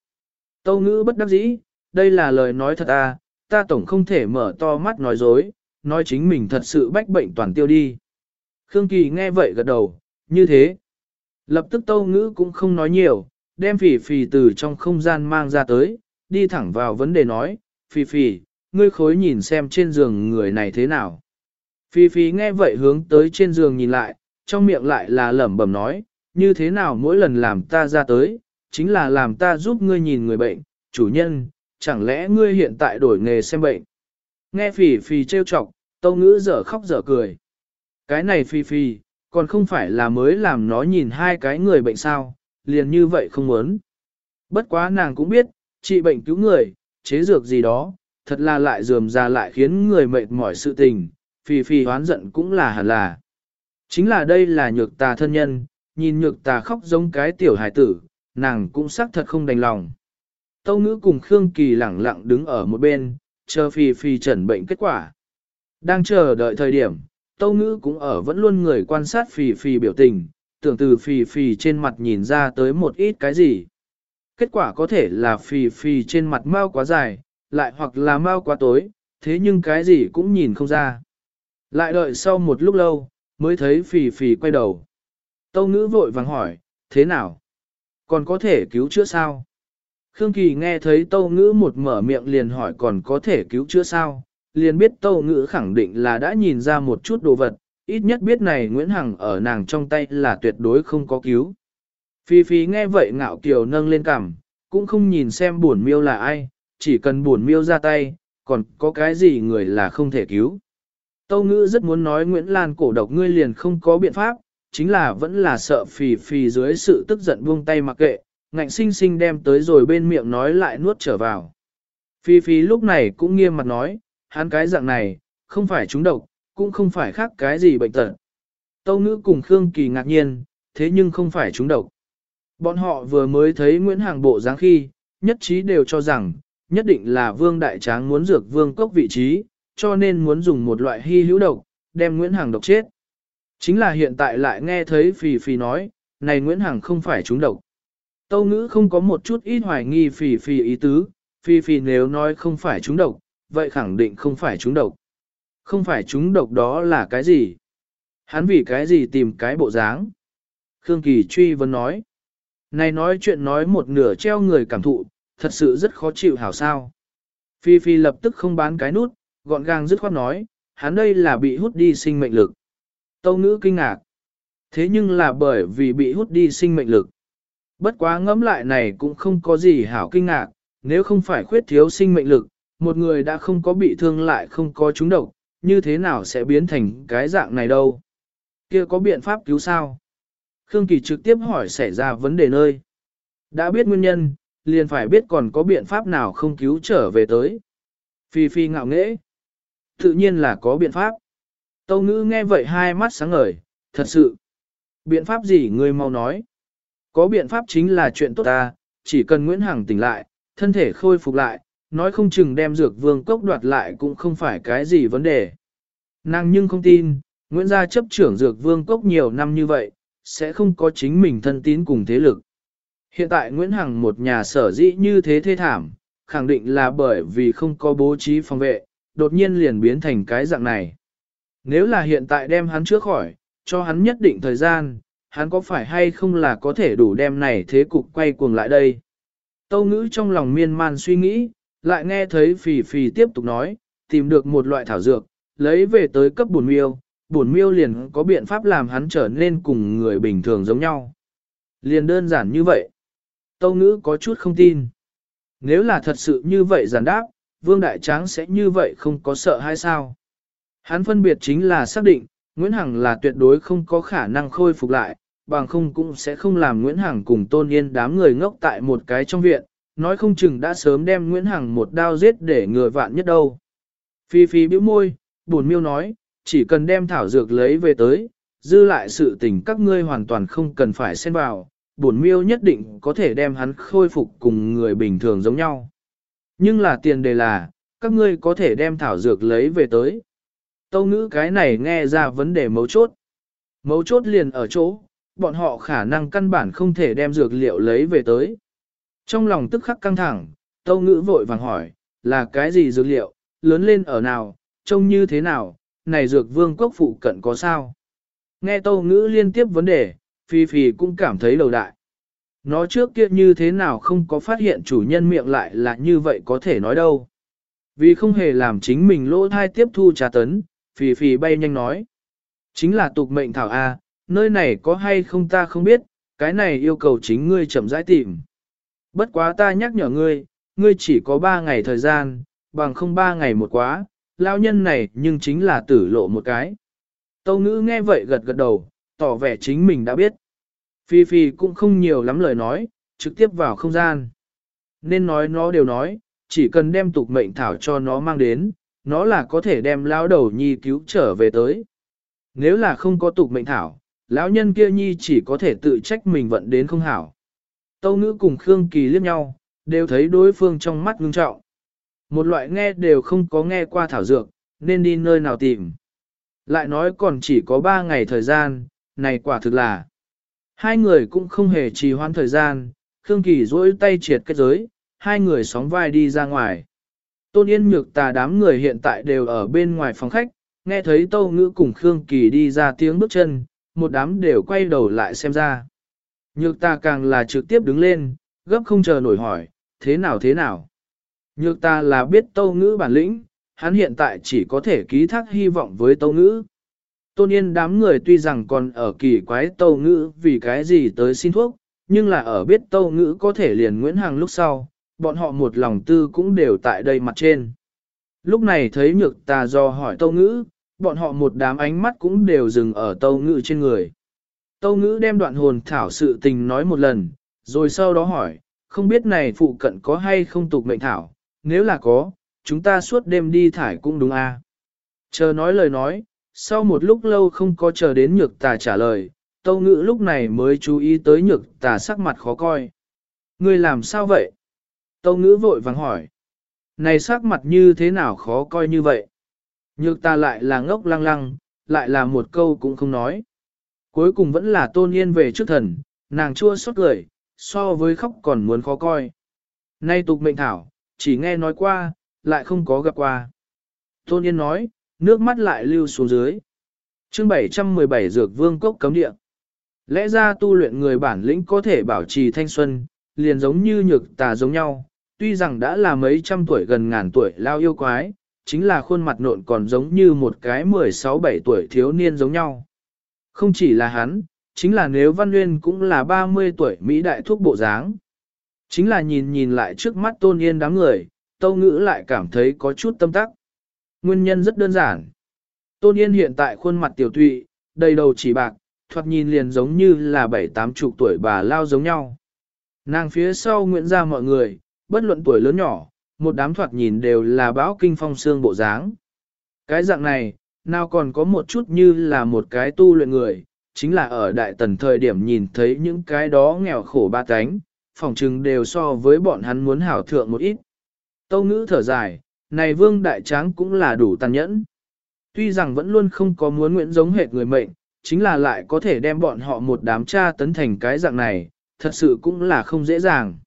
Tâu Ngữ bất đắc dĩ, đây là lời nói thật à, ta tổng không thể mở to mắt nói dối, nói chính mình thật sự bách bệnh toàn tiêu đi. Khương Kỳ nghe vậy gật đầu, như thế. Lập tức Tâu Ngữ cũng không nói nhiều, đem phỉ phỉ từ trong không gian mang ra tới, đi thẳng vào vấn đề nói, phỉ phỉ, ngươi khối nhìn xem trên giường người này thế nào. Phỉ phỉ nghe vậy hướng tới trên giường nhìn lại, trong miệng lại là lẩm bẩm nói, như thế nào mỗi lần làm ta ra tới, chính là làm ta giúp ngươi nhìn người bệnh, chủ nhân, chẳng lẽ ngươi hiện tại đổi nghề xem bệnh. Nghe phỉ phỉ trêu chọc, tâu ngữ dở khóc dở cười. Cái này phỉ phỉ, còn không phải là mới làm nó nhìn hai cái người bệnh sao, liền như vậy không muốn. Bất quá nàng cũng biết, trị bệnh cứu người, chế dược gì đó, thật là lại dườm ra lại khiến người mệt mỏi sự tình, Phi Phi hoán giận cũng là hẳn là. Chính là đây là nhược tà thân nhân, nhìn nhược tà khóc giống cái tiểu hải tử, nàng cũng xác thật không đành lòng. Tâu ngữ cùng Khương Kỳ lẳng lặng đứng ở một bên, chờ Phi Phi trần bệnh kết quả. Đang chờ đợi thời điểm, Tâu ngữ cũng ở vẫn luôn người quan sát phì phì biểu tình, tưởng từ phì phì trên mặt nhìn ra tới một ít cái gì. Kết quả có thể là phì phì trên mặt mau quá dài, lại hoặc là mau quá tối, thế nhưng cái gì cũng nhìn không ra. Lại đợi sau một lúc lâu, mới thấy phì phì quay đầu. Tâu ngữ vội vàng hỏi, thế nào? Còn có thể cứu chữa sao? Khương Kỳ nghe thấy tâu ngữ một mở miệng liền hỏi còn có thể cứu chữa sao? Liền biết tâu ngữ khẳng định là đã nhìn ra một chút đồ vật, ít nhất biết này Nguyễn Hằng ở nàng trong tay là tuyệt đối không có cứu. Phi Phi nghe vậy ngạo kiều nâng lên cằm, cũng không nhìn xem buồn miêu là ai, chỉ cần buồn miêu ra tay, còn có cái gì người là không thể cứu. Tâu ngữ rất muốn nói Nguyễn Lan cổ độc ngươi liền không có biện pháp, chính là vẫn là sợ phì phì dưới sự tức giận buông tay mặc kệ, ngạnh sinh sinh đem tới rồi bên miệng nói lại nuốt trở vào. Phi phi lúc này cũng nghiêm mặt nói, hắn cái dạng này, không phải trúng độc, cũng không phải khác cái gì bệnh tật. Tâu ngữ cùng Khương Kỳ ngạc nhiên, thế nhưng không phải trúng độc. Bọn họ vừa mới thấy Nguyễn Hàng bộ dáng khi, nhất trí đều cho rằng, nhất định là Vương Đại Tráng muốn dược Vương Cốc vị trí, cho nên muốn dùng một loại hy hữu độc, đem Nguyễn hàng độc chết. Chính là hiện tại lại nghe thấy Phì Phì nói, này Nguyễn Hằng không phải trúng độc. Tâu ngữ không có một chút ít hoài nghi Phì Phì ý tứ, Phì Phì nếu nói không phải trúng độc, vậy khẳng định không phải chúng độc. Không phải chúng độc đó là cái gì? Hắn vì cái gì tìm cái bộ dáng? Khương Kỳ truy vấn nói. Này nói chuyện nói một nửa treo người cảm thụ, thật sự rất khó chịu hảo sao. Phi Phi lập tức không bán cái nút, gọn gàng dứt khoát nói, hắn đây là bị hút đi sinh mệnh lực. Tâu ngữ kinh ngạc. Thế nhưng là bởi vì bị hút đi sinh mệnh lực. Bất quá ngẫm lại này cũng không có gì hảo kinh ngạc, nếu không phải khuyết thiếu sinh mệnh lực, một người đã không có bị thương lại không có trúng độc, như thế nào sẽ biến thành cái dạng này đâu. Kia có biện pháp cứu sao? Khương Kỳ trực tiếp hỏi xảy ra vấn đề nơi. Đã biết nguyên nhân, liền phải biết còn có biện pháp nào không cứu trở về tới. Phi Phi ngạo nghễ. Tự nhiên là có biện pháp. Tâu ngữ nghe vậy hai mắt sáng ngời, thật sự. Biện pháp gì ngươi mau nói. Có biện pháp chính là chuyện tốt ta, chỉ cần Nguyễn Hằng tỉnh lại, thân thể khôi phục lại, nói không chừng đem dược vương cốc đoạt lại cũng không phải cái gì vấn đề. Nàng nhưng không tin, Nguyễn gia chấp trưởng dược vương cốc nhiều năm như vậy, sẽ không có chính mình thân tín cùng thế lực. Hiện tại Nguyễn Hằng một nhà sở dĩ như thế thê thảm, khẳng định là bởi vì không có bố trí phòng vệ, đột nhiên liền biến thành cái dạng này. Nếu là hiện tại đem hắn trước khỏi, cho hắn nhất định thời gian, hắn có phải hay không là có thể đủ đem này thế cục quay cuồng lại đây. Tâu ngữ trong lòng miên man suy nghĩ, lại nghe thấy phì phì tiếp tục nói, tìm được một loại thảo dược, lấy về tới cấp bổn miêu, bổn miêu liền có biện pháp làm hắn trở nên cùng người bình thường giống nhau. Liền đơn giản như vậy. Tâu ngữ có chút không tin. Nếu là thật sự như vậy giản đáp, Vương Đại Tráng sẽ như vậy không có sợ hay sao? Hắn phân biệt chính là xác định, Nguyễn Hằng là tuyệt đối không có khả năng khôi phục lại, bằng không cũng sẽ không làm Nguyễn Hằng cùng Tôn Yên đám người ngốc tại một cái trong viện, nói không chừng đã sớm đem Nguyễn Hằng một đao giết để ngừa vạn nhất đâu. Phi Phi bĩu môi, buồn miêu nói, chỉ cần đem thảo dược lấy về tới, dư lại sự tình các ngươi hoàn toàn không cần phải xen vào, buồn miêu nhất định có thể đem hắn khôi phục cùng người bình thường giống nhau. Nhưng là tiền đề là, các ngươi có thể đem thảo dược lấy về tới. Tâu ngữ cái này nghe ra vấn đề mấu chốt. Mấu chốt liền ở chỗ, bọn họ khả năng căn bản không thể đem dược liệu lấy về tới. Trong lòng tức khắc căng thẳng, tâu ngữ vội vàng hỏi, là cái gì dược liệu, lớn lên ở nào, trông như thế nào, này dược vương quốc phụ cận có sao? Nghe tâu ngữ liên tiếp vấn đề, Phi Phi cũng cảm thấy đầu đại. Nó trước kia như thế nào không có phát hiện chủ nhân miệng lại là như vậy có thể nói đâu. Vì không hề làm chính mình lỗ thai tiếp thu trà tấn, Phi Phi bay nhanh nói. Chính là tục mệnh thảo A, nơi này có hay không ta không biết, cái này yêu cầu chính ngươi chậm rãi tìm. Bất quá ta nhắc nhở ngươi, ngươi chỉ có ba ngày thời gian, bằng không ba ngày một quá, lao nhân này nhưng chính là tử lộ một cái. Tâu ngữ nghe vậy gật gật đầu, tỏ vẻ chính mình đã biết. Phi Phi cũng không nhiều lắm lời nói, trực tiếp vào không gian. Nên nói nó đều nói, chỉ cần đem tục mệnh thảo cho nó mang đến, nó là có thể đem lão đầu nhi cứu trở về tới. Nếu là không có tục mệnh thảo, lão nhân kia nhi chỉ có thể tự trách mình vận đến không hảo. Tâu ngữ cùng Khương Kỳ liếc nhau, đều thấy đối phương trong mắt ngưng trọng. Một loại nghe đều không có nghe qua thảo dược, nên đi nơi nào tìm. Lại nói còn chỉ có 3 ngày thời gian, này quả thực là. Hai người cũng không hề trì hoãn thời gian, Khương Kỳ duỗi tay triệt kết giới, hai người sóng vai đi ra ngoài. Tôn Yên nhược tà đám người hiện tại đều ở bên ngoài phòng khách, nghe thấy Tâu Ngữ cùng Khương Kỳ đi ra tiếng bước chân, một đám đều quay đầu lại xem ra. Nhược ta càng là trực tiếp đứng lên, gấp không chờ nổi hỏi, thế nào thế nào. Nhược ta là biết tâu ngữ bản lĩnh, hắn hiện tại chỉ có thể ký thác hy vọng với tâu ngữ. Tôn yên đám người tuy rằng còn ở kỳ quái tâu ngữ vì cái gì tới xin thuốc, nhưng là ở biết tâu ngữ có thể liền Nguyễn Hằng lúc sau, bọn họ một lòng tư cũng đều tại đây mặt trên. Lúc này thấy nhược ta do hỏi tâu ngữ, bọn họ một đám ánh mắt cũng đều dừng ở tâu ngữ trên người. Tâu ngữ đem đoạn hồn thảo sự tình nói một lần, rồi sau đó hỏi, không biết này phụ cận có hay không tục mệnh thảo, nếu là có, chúng ta suốt đêm đi thải cũng đúng a à? Chờ nói lời nói, sau một lúc lâu không có chờ đến nhược tà trả lời, tâu ngữ lúc này mới chú ý tới nhược tà sắc mặt khó coi. Người làm sao vậy? Tâu ngữ vội vàng hỏi. Này sắc mặt như thế nào khó coi như vậy? Nhược tà lại là ngốc lăng lăng, lại là một câu cũng không nói. Cuối cùng vẫn là tôn yên về trước thần, nàng chua xót cười, so với khóc còn muốn khó coi. Nay tục mệnh thảo, chỉ nghe nói qua, lại không có gặp qua. Tôn yên nói, nước mắt lại lưu xuống dưới. chương 717 Dược Vương Cốc Cấm Địa Lẽ ra tu luyện người bản lĩnh có thể bảo trì thanh xuân, liền giống như nhược tà giống nhau, tuy rằng đã là mấy trăm tuổi gần ngàn tuổi lao yêu quái, chính là khuôn mặt nộn còn giống như một cái 16-17 tuổi thiếu niên giống nhau. Không chỉ là hắn, chính là nếu Văn Nguyên cũng là 30 tuổi Mỹ đại thuốc bộ dáng. Chính là nhìn nhìn lại trước mắt tôn yên đám người, tâu ngữ lại cảm thấy có chút tâm tắc. Nguyên nhân rất đơn giản. Tôn yên hiện tại khuôn mặt tiểu thụy, đầy đầu chỉ bạc, thoạt nhìn liền giống như là bảy tám chục tuổi bà lao giống nhau. Nàng phía sau nguyện ra mọi người, bất luận tuổi lớn nhỏ, một đám thoạt nhìn đều là bão kinh phong xương bộ dáng. Cái dạng này, nào còn có một chút như là một cái tu luyện người, chính là ở đại tần thời điểm nhìn thấy những cái đó nghèo khổ ba cánh, phỏng chừng đều so với bọn hắn muốn hảo thượng một ít. Tâu ngữ thở dài, này vương đại tráng cũng là đủ tàn nhẫn. Tuy rằng vẫn luôn không có muốn nguyện giống hệt người mệnh, chính là lại có thể đem bọn họ một đám cha tấn thành cái dạng này, thật sự cũng là không dễ dàng.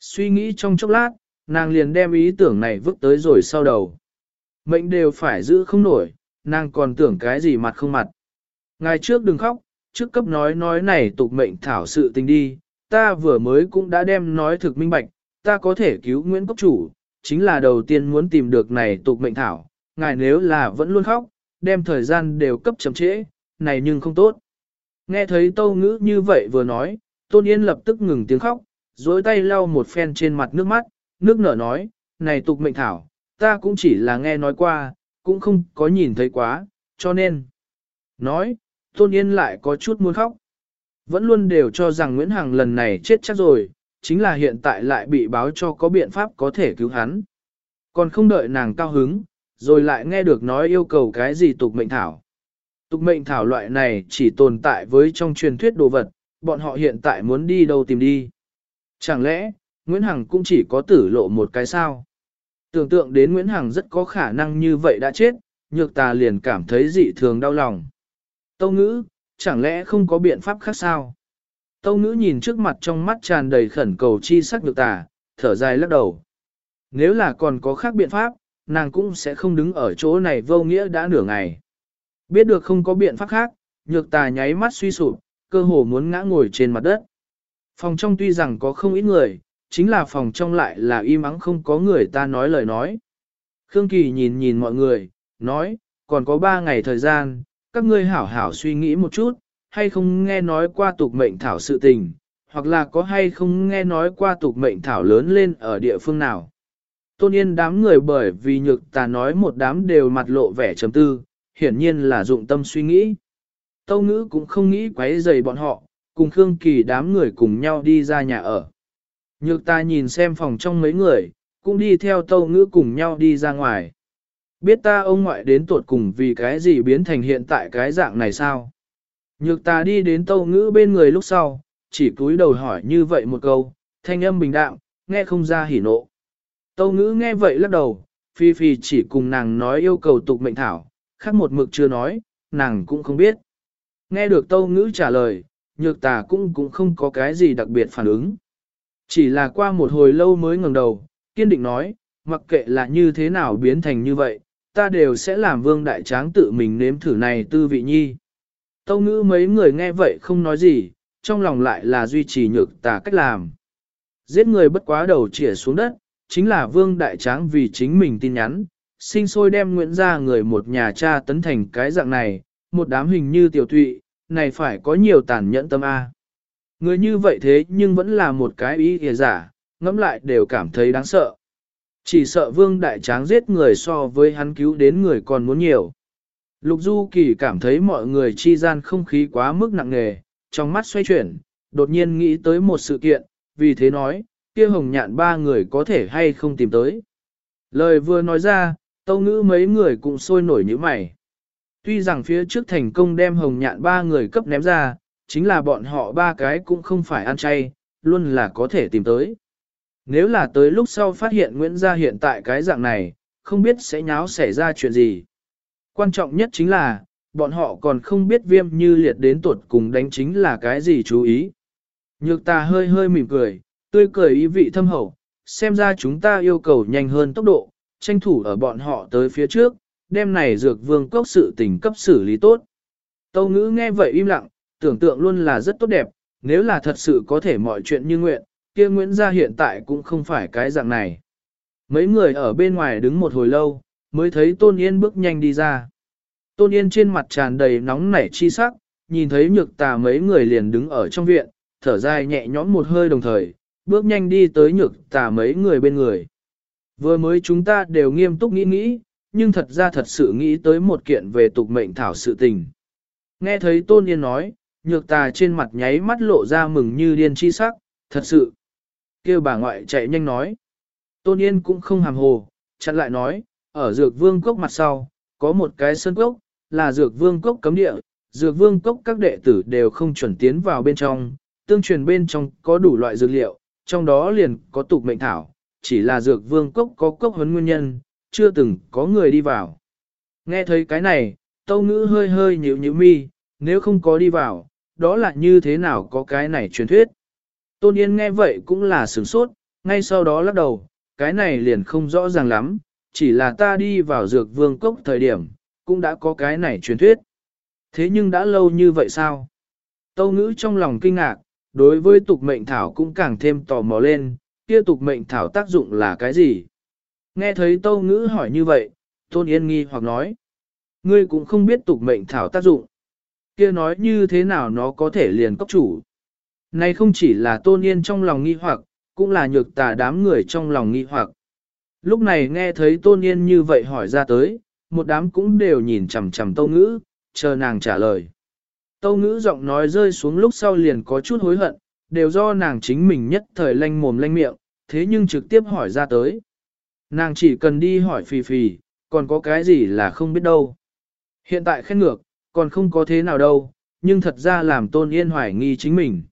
Suy nghĩ trong chốc lát, nàng liền đem ý tưởng này vứt tới rồi sau đầu. Mệnh đều phải giữ không nổi, nàng còn tưởng cái gì mặt không mặt. Ngài trước đừng khóc, trước cấp nói nói này tục mệnh thảo sự tình đi, ta vừa mới cũng đã đem nói thực minh bạch, ta có thể cứu Nguyễn Cốc Chủ, chính là đầu tiên muốn tìm được này tục mệnh thảo, ngài nếu là vẫn luôn khóc, đem thời gian đều cấp chậm trễ, này nhưng không tốt. Nghe thấy tâu ngữ như vậy vừa nói, Tôn Yên lập tức ngừng tiếng khóc, dối tay lau một phen trên mặt nước mắt, nước nở nói, này tục mệnh thảo, ta cũng chỉ là nghe nói qua, cũng không có nhìn thấy quá, cho nên. Nói, Tôn Yên lại có chút muốn khóc. Vẫn luôn đều cho rằng Nguyễn Hằng lần này chết chắc rồi, chính là hiện tại lại bị báo cho có biện pháp có thể cứu hắn. Còn không đợi nàng cao hứng, rồi lại nghe được nói yêu cầu cái gì tục mệnh thảo. Tục mệnh thảo loại này chỉ tồn tại với trong truyền thuyết đồ vật, bọn họ hiện tại muốn đi đâu tìm đi. Chẳng lẽ, Nguyễn Hằng cũng chỉ có tử lộ một cái sao? Tưởng tượng đến Nguyễn Hằng rất có khả năng như vậy đã chết, nhược tà liền cảm thấy dị thường đau lòng. Tâu ngữ, chẳng lẽ không có biện pháp khác sao? Tâu ngữ nhìn trước mặt trong mắt tràn đầy khẩn cầu chi sắc nhược tà, thở dài lắc đầu. Nếu là còn có khác biện pháp, nàng cũng sẽ không đứng ở chỗ này vô nghĩa đã nửa ngày. Biết được không có biện pháp khác, nhược tà nháy mắt suy sụp, cơ hồ muốn ngã ngồi trên mặt đất. Phòng trong tuy rằng có không ít người, chính là phòng trong lại là im ắng không có người ta nói lời nói. Khương Kỳ nhìn nhìn mọi người, nói, còn có ba ngày thời gian, các ngươi hảo hảo suy nghĩ một chút, hay không nghe nói qua tục mệnh thảo sự tình, hoặc là có hay không nghe nói qua tục mệnh thảo lớn lên ở địa phương nào. Tôn yên đám người bởi vì nhược ta nói một đám đều mặt lộ vẻ trầm tư, hiển nhiên là dụng tâm suy nghĩ. Tâu ngữ cũng không nghĩ quấy rầy bọn họ, cùng Khương Kỳ đám người cùng nhau đi ra nhà ở. Nhược ta nhìn xem phòng trong mấy người, cũng đi theo tâu ngữ cùng nhau đi ra ngoài. Biết ta ông ngoại đến tuột cùng vì cái gì biến thành hiện tại cái dạng này sao? Nhược ta đi đến tâu ngữ bên người lúc sau, chỉ cúi đầu hỏi như vậy một câu, thanh âm bình đạm, nghe không ra hỉ nộ. Tâu ngữ nghe vậy lắc đầu, Phi Phi chỉ cùng nàng nói yêu cầu tục mệnh thảo, khác một mực chưa nói, nàng cũng không biết. Nghe được tâu ngữ trả lời, nhược tà cũng cũng không có cái gì đặc biệt phản ứng. Chỉ là qua một hồi lâu mới ngẩng đầu, kiên định nói, mặc kệ là như thế nào biến thành như vậy, ta đều sẽ làm vương đại tráng tự mình nếm thử này tư vị nhi. Tâu ngữ mấy người nghe vậy không nói gì, trong lòng lại là duy trì nhược tà cách làm. Giết người bất quá đầu chỉa xuống đất, chính là vương đại tráng vì chính mình tin nhắn, sinh sôi đem Nguyễn ra người một nhà cha tấn thành cái dạng này, một đám hình như tiểu thụy, này phải có nhiều tàn nhẫn tâm A. Người như vậy thế nhưng vẫn là một cái ý kìa giả, ngẫm lại đều cảm thấy đáng sợ. Chỉ sợ vương đại tráng giết người so với hắn cứu đến người còn muốn nhiều. Lục Du Kỳ cảm thấy mọi người chi gian không khí quá mức nặng nề, trong mắt xoay chuyển, đột nhiên nghĩ tới một sự kiện, vì thế nói, kia hồng nhạn ba người có thể hay không tìm tới. Lời vừa nói ra, tâu ngữ mấy người cũng sôi nổi như mày. Tuy rằng phía trước thành công đem hồng nhạn ba người cấp ném ra, chính là bọn họ ba cái cũng không phải ăn chay, luôn là có thể tìm tới. Nếu là tới lúc sau phát hiện Nguyễn Gia hiện tại cái dạng này, không biết sẽ nháo xảy ra chuyện gì. Quan trọng nhất chính là, bọn họ còn không biết viêm như liệt đến tuột cùng đánh chính là cái gì chú ý. Nhược ta hơi hơi mỉm cười, tươi cười ý vị thâm hậu, xem ra chúng ta yêu cầu nhanh hơn tốc độ, tranh thủ ở bọn họ tới phía trước, đêm này dược vương cốc sự tình cấp xử lý tốt. Tâu ngữ nghe vậy im lặng, tưởng tượng luôn là rất tốt đẹp, nếu là thật sự có thể mọi chuyện như nguyện, kia Nguyễn gia hiện tại cũng không phải cái dạng này. Mấy người ở bên ngoài đứng một hồi lâu, mới thấy Tôn Yên bước nhanh đi ra. Tôn Yên trên mặt tràn đầy nóng nảy chi sắc, nhìn thấy nhược tà mấy người liền đứng ở trong viện, thở dài nhẹ nhõm một hơi đồng thời, bước nhanh đi tới nhược tà mấy người bên người. Vừa mới chúng ta đều nghiêm túc nghĩ nghĩ, nhưng thật ra thật sự nghĩ tới một kiện về tục mệnh thảo sự tình. Nghe thấy Tôn Yên nói, nhược tà trên mặt nháy mắt lộ ra mừng như điên chi sắc, thật sự. kêu bà ngoại chạy nhanh nói. Tôn Yên cũng không hàm hồ, chặn lại nói, ở dược vương cốc mặt sau, có một cái sân cốc, là dược vương cốc cấm địa, dược vương cốc các đệ tử đều không chuẩn tiến vào bên trong, tương truyền bên trong có đủ loại dược liệu, trong đó liền có tục mệnh thảo, chỉ là dược vương cốc có cốc huấn nguyên nhân, chưa từng có người đi vào. Nghe thấy cái này, tâu ngữ hơi hơi nhíu nhíu mi, nếu không có đi vào, đó là như thế nào có cái này truyền thuyết. Tôn Yên nghe vậy cũng là sửng sốt, ngay sau đó lắc đầu, cái này liền không rõ ràng lắm, chỉ là ta đi vào dược vương cốc thời điểm, cũng đã có cái này truyền thuyết. Thế nhưng đã lâu như vậy sao? Tâu ngữ trong lòng kinh ngạc, đối với tục mệnh thảo cũng càng thêm tò mò lên, kia tục mệnh thảo tác dụng là cái gì? Nghe thấy tâu ngữ hỏi như vậy, Tôn Yên nghi hoặc nói, ngươi cũng không biết tục mệnh thảo tác dụng. Kia nói như thế nào nó có thể liền cốc chủ. Này không chỉ là Tôn Yên trong lòng nghi hoặc, cũng là nhược tà đám người trong lòng nghi hoặc. Lúc này nghe thấy Tôn Yên như vậy hỏi ra tới, một đám cũng đều nhìn chằm chằm tâu ngữ, chờ nàng trả lời. Tâu ngữ giọng nói rơi xuống lúc sau liền có chút hối hận, đều do nàng chính mình nhất thời lanh mồm lanh miệng, thế nhưng trực tiếp hỏi ra tới. Nàng chỉ cần đi hỏi phì phì, còn có cái gì là không biết đâu. Hiện tại khen ngược, còn không có thế nào đâu, nhưng thật ra làm tôn yên hoài nghi chính mình.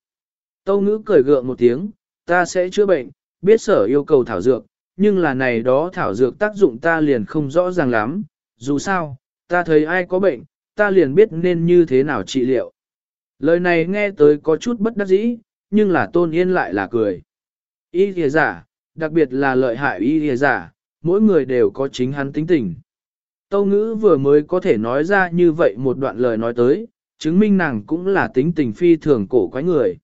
Tâu ngữ cười gượng một tiếng, ta sẽ chữa bệnh, biết sở yêu cầu thảo dược, nhưng là này đó thảo dược tác dụng ta liền không rõ ràng lắm, dù sao, ta thấy ai có bệnh, ta liền biết nên như thế nào trị liệu. Lời này nghe tới có chút bất đắc dĩ, nhưng là tôn yên lại là cười. Y thìa giả, đặc biệt là lợi hại y thìa giả, mỗi người đều có chính hắn tính tình. Tâu ngữ vừa mới có thể nói ra như vậy một đoạn lời nói tới, chứng minh nàng cũng là tính tình phi thường cổ quái người.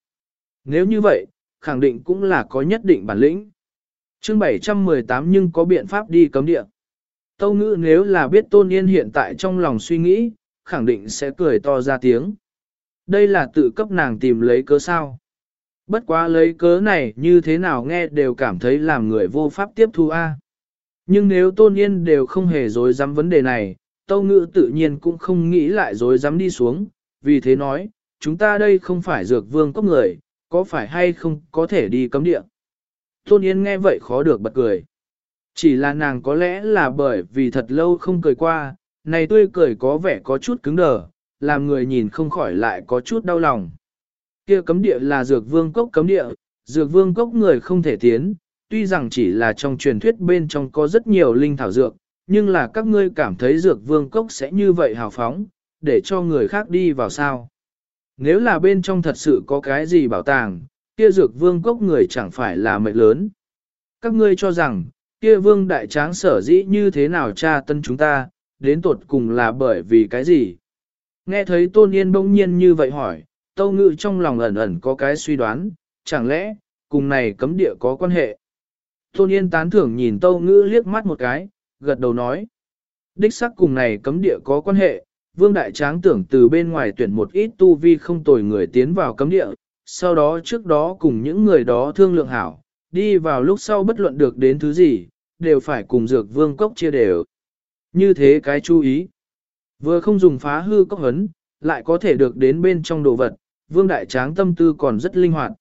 Nếu như vậy, khẳng định cũng là có nhất định bản lĩnh. chương 718 nhưng có biện pháp đi cấm địa. Tâu ngữ nếu là biết tôn yên hiện tại trong lòng suy nghĩ, khẳng định sẽ cười to ra tiếng. Đây là tự cấp nàng tìm lấy cớ sao. Bất quá lấy cớ này như thế nào nghe đều cảm thấy làm người vô pháp tiếp thu a. Nhưng nếu tôn yên đều không hề dối dám vấn đề này, tâu ngữ tự nhiên cũng không nghĩ lại dối dám đi xuống, vì thế nói, chúng ta đây không phải dược vương cốc người, có phải hay không có thể đi cấm địa. Tôn yên nghe vậy khó được bật cười. Chỉ là nàng có lẽ là bởi vì thật lâu không cười qua, này tươi cười có vẻ có chút cứng đờ, làm người nhìn không khỏi lại có chút đau lòng. Kia cấm địa là dược vương cốc cấm địa, dược vương cốc người không thể tiến, tuy rằng chỉ là trong truyền thuyết bên trong có rất nhiều linh thảo dược, nhưng là các ngươi cảm thấy dược vương cốc sẽ như vậy hào phóng, để cho người khác đi vào sao. Nếu là bên trong thật sự có cái gì bảo tàng, kia dược vương cốc người chẳng phải là mệnh lớn. Các ngươi cho rằng, kia vương đại tráng sở dĩ như thế nào tra tân chúng ta, đến tột cùng là bởi vì cái gì? Nghe thấy tôn yên bỗng nhiên như vậy hỏi, tâu ngự trong lòng ẩn ẩn có cái suy đoán, chẳng lẽ, cùng này cấm địa có quan hệ? Tôn yên tán thưởng nhìn tâu ngữ liếc mắt một cái, gật đầu nói. Đích sắc cùng này cấm địa có quan hệ, vương đại tráng tưởng từ bên ngoài tuyển một ít tu vi không tồi người tiến vào cấm địa, sau đó trước đó cùng những người đó thương lượng hảo, đi vào lúc sau bất luận được đến thứ gì, đều phải cùng dược vương cốc chia đều. Như thế cái chú ý. Vừa không dùng phá hư cốc hấn, lại có thể được đến bên trong đồ vật, vương đại tráng tâm tư còn rất linh hoạt.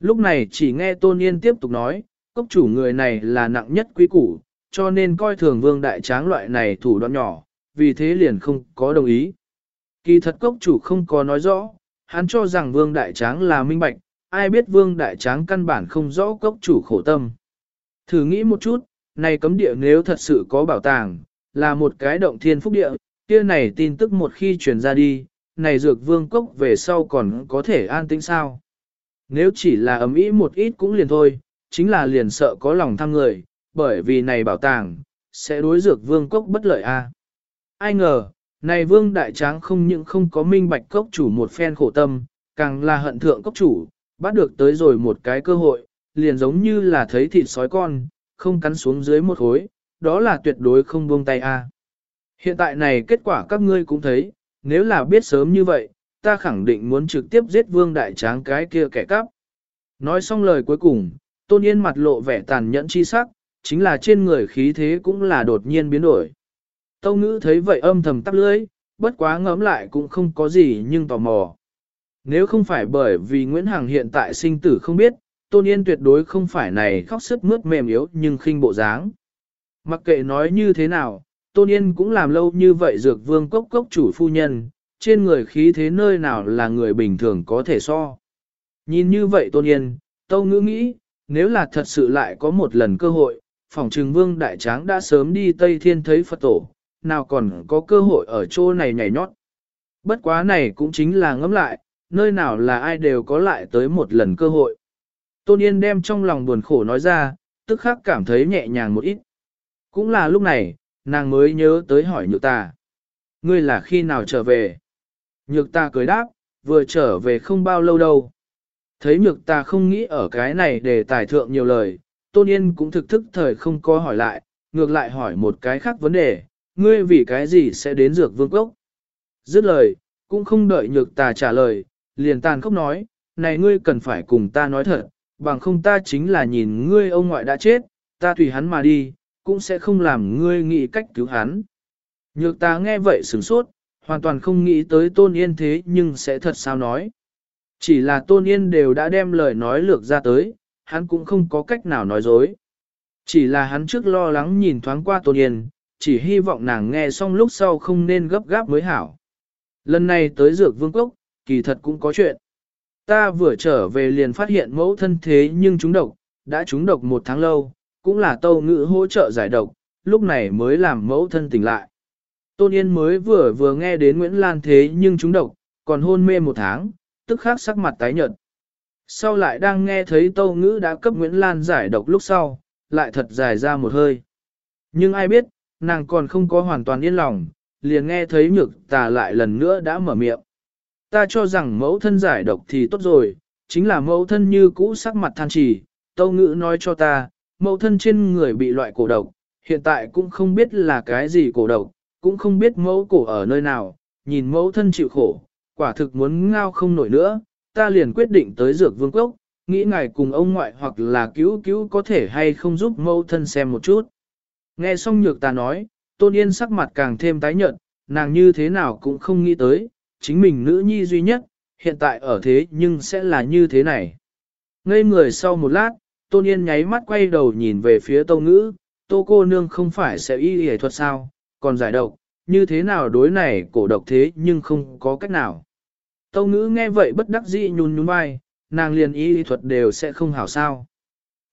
Lúc này chỉ nghe Tôn Yên tiếp tục nói, cốc chủ người này là nặng nhất quý củ, cho nên coi thường vương đại tráng loại này thủ đoạn nhỏ, vì thế liền không có đồng ý. Kỳ thật cốc chủ không có nói rõ, hắn cho rằng vương đại tráng là minh bạch, ai biết vương đại tráng căn bản không rõ cốc chủ khổ tâm. Thử nghĩ một chút, này cấm địa nếu thật sự có bảo tàng, là một cái động thiên phúc địa, kia này tin tức một khi truyền ra đi, này dược vương cốc về sau còn có thể an tĩnh sao. Nếu chỉ là ấm ý một ít cũng liền thôi, chính là liền sợ có lòng tham người, bởi vì này bảo tàng, sẽ đối dược vương cốc bất lợi a. À. Ai ngờ, Này vương đại tráng không những không có minh bạch cốc chủ một phen khổ tâm, càng là hận thượng cốc chủ, bắt được tới rồi một cái cơ hội, liền giống như là thấy thịt sói con, không cắn xuống dưới một hối, đó là tuyệt đối không buông tay a. À. Hiện tại này kết quả các ngươi cũng thấy, nếu là biết sớm như vậy, ta khẳng định muốn trực tiếp giết vương đại tráng cái kia kẻ cắp. Nói xong lời cuối cùng, tôn yên mặt lộ vẻ tàn nhẫn chi sắc, chính là trên người khí thế cũng là đột nhiên biến đổi. Tâu ngữ thấy vậy âm thầm tắp lưỡi, bất quá ngẫm lại cũng không có gì nhưng tò mò. Nếu không phải bởi vì Nguyễn Hằng hiện tại sinh tử không biết, Tôn Yên tuyệt đối không phải này khóc sức mướt mềm yếu nhưng khinh bộ dáng. Mặc kệ nói như thế nào, Tôn Yên cũng làm lâu như vậy dược vương cốc cốc chủ phu nhân, trên người khí thế nơi nào là người bình thường có thể so. Nhìn như vậy Tôn Yên, Tâu ngữ nghĩ, nếu là thật sự lại có một lần cơ hội, phòng trừng vương đại tráng đã sớm đi Tây Thiên thấy Phật tổ, nào còn có cơ hội ở chỗ này nhảy nhót. Bất quá này cũng chính là ngẫm lại, nơi nào là ai đều có lại tới một lần cơ hội. Tôn Yên đem trong lòng buồn khổ nói ra, tức khắc cảm thấy nhẹ nhàng một ít. Cũng là lúc này, nàng mới nhớ tới hỏi nhược ta. Ngươi là khi nào trở về? Nhược ta cười đáp, vừa trở về không bao lâu đâu. Thấy nhược ta không nghĩ ở cái này để tài thượng nhiều lời, Tôn Yên cũng thực thức thời không có hỏi lại, ngược lại hỏi một cái khác vấn đề, ngươi vì cái gì sẽ đến dược vương cốc? Dứt lời, cũng không đợi nhược ta trả lời, liền tàn khóc nói, này ngươi cần phải cùng ta nói thật, bằng không ta chính là nhìn ngươi ông ngoại đã chết, ta tùy hắn mà đi, cũng sẽ không làm ngươi nghĩ cách cứu hắn. Nhược ta nghe vậy sửng sốt, hoàn toàn không nghĩ tới tôn yên thế nhưng sẽ thật sao nói. Chỉ là tôn yên đều đã đem lời nói lược ra tới, hắn cũng không có cách nào nói dối. Chỉ là hắn trước lo lắng nhìn thoáng qua tôn yên, chỉ hy vọng nàng nghe xong lúc sau không nên gấp gáp mới hảo. Lần này tới dược vương quốc, kỳ thật cũng có chuyện. Ta vừa trở về liền phát hiện mẫu thân thế nhưng chúng độc, đã chúng độc một tháng lâu, cũng là tâu ngữ hỗ trợ giải độc, lúc này mới làm mẫu thân tỉnh lại. Tôn Yên mới vừa vừa nghe đến Nguyễn Lan thế nhưng chúng độc, còn hôn mê một tháng, tức khắc sắc mặt tái nhợt. Sau lại đang nghe thấy tâu ngữ đã cấp Nguyễn Lan giải độc lúc sau, lại thật dài ra một hơi. Nhưng ai biết, nàng còn không có hoàn toàn yên lòng, liền nghe thấy nhược tà lại lần nữa đã mở miệng. Ta cho rằng mẫu thân giải độc thì tốt rồi, chính là mẫu thân như cũ sắc mặt than trì, tâu ngữ nói cho ta, mẫu thân trên người bị loại cổ độc, hiện tại cũng không biết là cái gì cổ độc, cũng không biết mẫu cổ ở nơi nào, nhìn mẫu thân chịu khổ, quả thực muốn ngao không nổi nữa, ta liền quyết định tới dược vương quốc, nghĩ ngài cùng ông ngoại hoặc là cứu cứu có thể hay không giúp mâu thân xem một chút. Nghe xong nhược ta nói, tôn yên sắc mặt càng thêm tái nhợt, nàng như thế nào cũng không nghĩ tới, chính mình nữ nhi duy nhất, hiện tại ở thế nhưng sẽ là như thế này. Ngây người sau một lát, tôn yên nháy mắt quay đầu nhìn về phía tâu ngữ, tô cô nương không phải sẽ y y thuật sao, còn giải độc, như thế nào đối này cổ độc thế nhưng không có cách nào. Tâu ngữ nghe vậy bất đắc dĩ nhún nhún vai, nàng liền y thuật đều sẽ không hảo sao.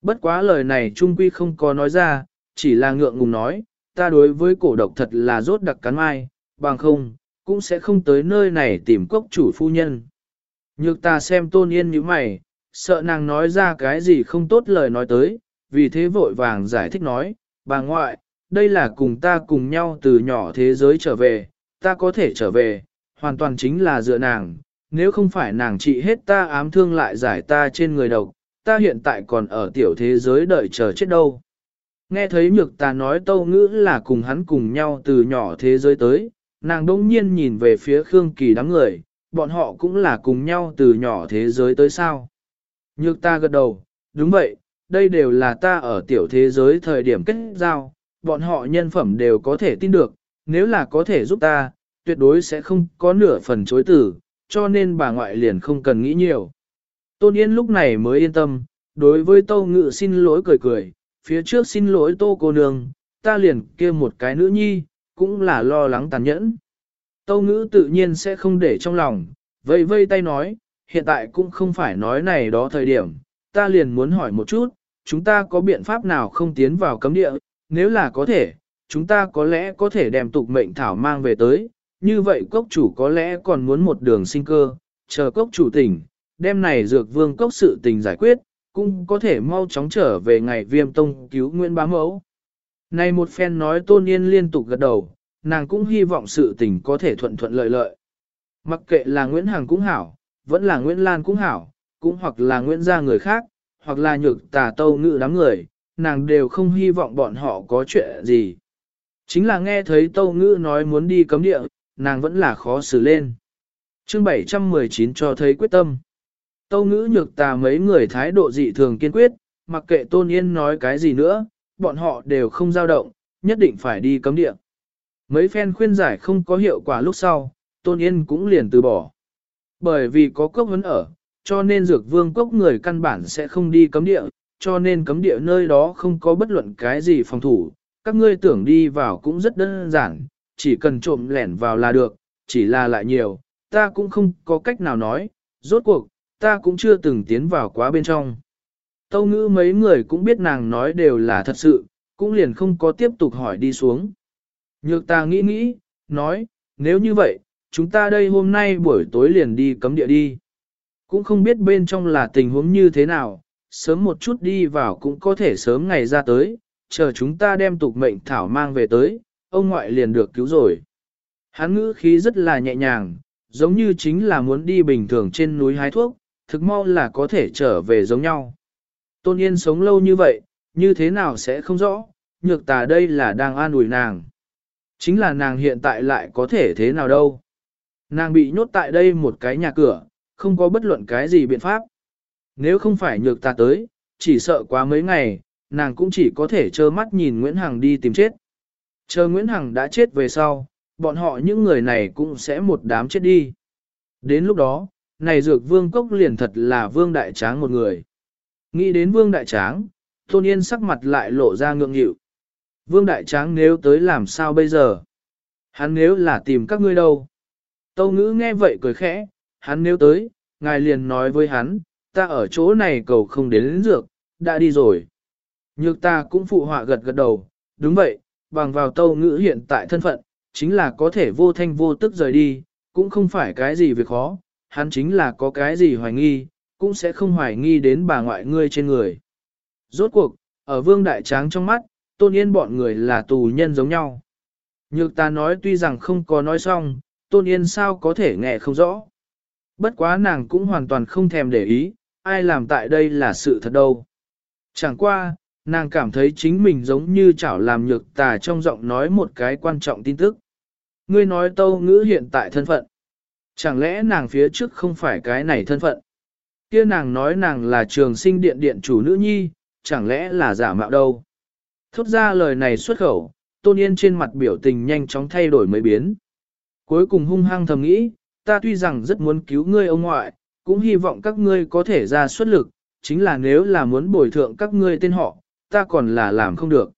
Bất quá lời này trung quy không có nói ra, chỉ là ngượng ngùng nói, ta đối với cổ độc thật là rốt đặc cắn mai, bằng không, cũng sẽ không tới nơi này tìm cốc chủ phu nhân. Nhược ta xem tôn yên như mày, sợ nàng nói ra cái gì không tốt lời nói tới, vì thế vội vàng giải thích nói, bà ngoại, đây là cùng ta cùng nhau từ nhỏ thế giới trở về, ta có thể trở về, hoàn toàn chính là dựa nàng, nếu không phải nàng trị hết ta ám thương lại giải ta trên người độc, ta hiện tại còn ở tiểu thế giới đợi chờ chết đâu. Nghe thấy nhược ta nói tâu ngữ là cùng hắn cùng nhau từ nhỏ thế giới tới, nàng đông nhiên nhìn về phía Khương Kỳ đám người, bọn họ cũng là cùng nhau từ nhỏ thế giới tới sao. Nhược ta gật đầu, đúng vậy, đây đều là ta ở tiểu thế giới thời điểm kết giao, bọn họ nhân phẩm đều có thể tin được, nếu là có thể giúp ta, tuyệt đối sẽ không có nửa phần chối tử, cho nên bà ngoại liền không cần nghĩ nhiều. Tôn Yên lúc này mới yên tâm, đối với Tâu Ngự xin lỗi cười cười, phía trước xin lỗi Tô cô nương, ta liền kia một cái nữ nhi, cũng là lo lắng tàn nhẫn. Tâu ngữ tự nhiên sẽ không để trong lòng, vây vây tay nói, hiện tại cũng không phải nói này đó thời điểm, ta liền muốn hỏi một chút, chúng ta có biện pháp nào không tiến vào cấm địa, nếu là có thể, chúng ta có lẽ có thể đem tục mệnh thảo mang về tới, như vậy cốc chủ có lẽ còn muốn một đường sinh cơ, chờ cốc chủ tỉnh, đem này dược vương cốc sự tình giải quyết, cũng có thể mau chóng trở về ngày viêm tông cứu Nguyễn Bá Mẫu. Này một phen nói tôn yên liên tục gật đầu, nàng cũng hy vọng sự tình có thể thuận thuận lợi lợi. Mặc kệ là Nguyễn Hằng cũng hảo, vẫn là Nguyễn Lan cũng hảo, cũng hoặc là Nguyễn gia người khác, hoặc là nhược tà tâu ngự đám người, nàng đều không hy vọng bọn họ có chuyện gì. Chính là nghe thấy tâu ngữ nói muốn đi cấm địa, nàng vẫn là khó xử lên. chương 719 cho thấy quyết tâm. Tâu ngữ nhược tà mấy người thái độ dị thường kiên quyết, mặc kệ tôn yên nói cái gì nữa, bọn họ đều không dao động, nhất định phải đi cấm địa. Mấy phen khuyên giải không có hiệu quả lúc sau, tôn yên cũng liền từ bỏ. Bởi vì có cốc vấn ở, cho nên dược vương cốc người căn bản sẽ không đi cấm địa, cho nên cấm địa nơi đó không có bất luận cái gì phòng thủ, các ngươi tưởng đi vào cũng rất đơn giản, chỉ cần trộm lẻn vào là được, chỉ là lại nhiều, ta cũng không có cách nào nói, rốt cuộc, ta cũng chưa từng tiến vào quá bên trong. Tâu ngữ mấy người cũng biết nàng nói đều là thật sự, cũng liền không có tiếp tục hỏi đi xuống. Nhược ta nghĩ nghĩ, nói, nếu như vậy, chúng ta đây hôm nay buổi tối liền đi cấm địa đi. Cũng không biết bên trong là tình huống như thế nào, sớm một chút đi vào cũng có thể sớm ngày ra tới, chờ chúng ta đem tục mệnh thảo mang về tới, ông ngoại liền được cứu rồi. Hắn ngữ khí rất là nhẹ nhàng, giống như chính là muốn đi bình thường trên núi hái thuốc, thực mau là có thể trở về giống nhau. Tôn Yên sống lâu như vậy, như thế nào sẽ không rõ, nhược tà đây là đang an ủi nàng. Chính là nàng hiện tại lại có thể thế nào đâu. Nàng bị nhốt tại đây một cái nhà cửa, không có bất luận cái gì biện pháp. Nếu không phải nhược ta tới, chỉ sợ quá mấy ngày, nàng cũng chỉ có thể trơ mắt nhìn Nguyễn Hằng đi tìm chết. Chờ Nguyễn Hằng đã chết về sau, bọn họ những người này cũng sẽ một đám chết đi. Đến lúc đó, này dược vương cốc liền thật là vương đại tráng một người. Nghĩ đến vương đại tráng, tôn yên sắc mặt lại lộ ra ngượng nghịu. Vương đại tráng nếu tới làm sao bây giờ? Hắn nếu là tìm các ngươi đâu? Tâu ngữ nghe vậy cười khẽ, hắn nếu tới, ngài liền nói với hắn, ta ở chỗ này cầu không đến, lĩnh dược, đã đi rồi. Nhược ta cũng phụ họa gật gật đầu, đúng vậy, bằng vào tâu ngữ hiện tại thân phận, chính là có thể vô thanh vô tức rời đi, cũng không phải cái gì việc khó, hắn chính là có cái gì hoài nghi, cũng sẽ không hoài nghi đến bà ngoại ngươi trên người. Rốt cuộc, ở vương đại tráng trong mắt, tôn yên bọn người là tù nhân giống nhau. Nhược ta nói tuy rằng không có nói xong, tôn yên sao có thể nghe không rõ. Bất quá nàng cũng hoàn toàn không thèm để ý, ai làm tại đây là sự thật đâu. Chẳng qua, nàng cảm thấy chính mình giống như chảo làm nhược tà trong giọng nói một cái quan trọng tin tức. Ngươi nói tâu ngữ hiện tại thân phận. Chẳng lẽ nàng phía trước không phải cái này thân phận? Kia nàng nói nàng là trường sinh điện điện chủ nữ nhi, chẳng lẽ là giả mạo đâu? Thốt ra lời này xuất khẩu, tôn yên trên mặt biểu tình nhanh chóng thay đổi mấy biến. Cuối cùng hung hăng thầm nghĩ, ta tuy rằng rất muốn cứu ngươi ông ngoại, cũng hy vọng các ngươi có thể ra xuất lực, chính là nếu là muốn bồi thượng các ngươi tên họ, ta còn là làm không được.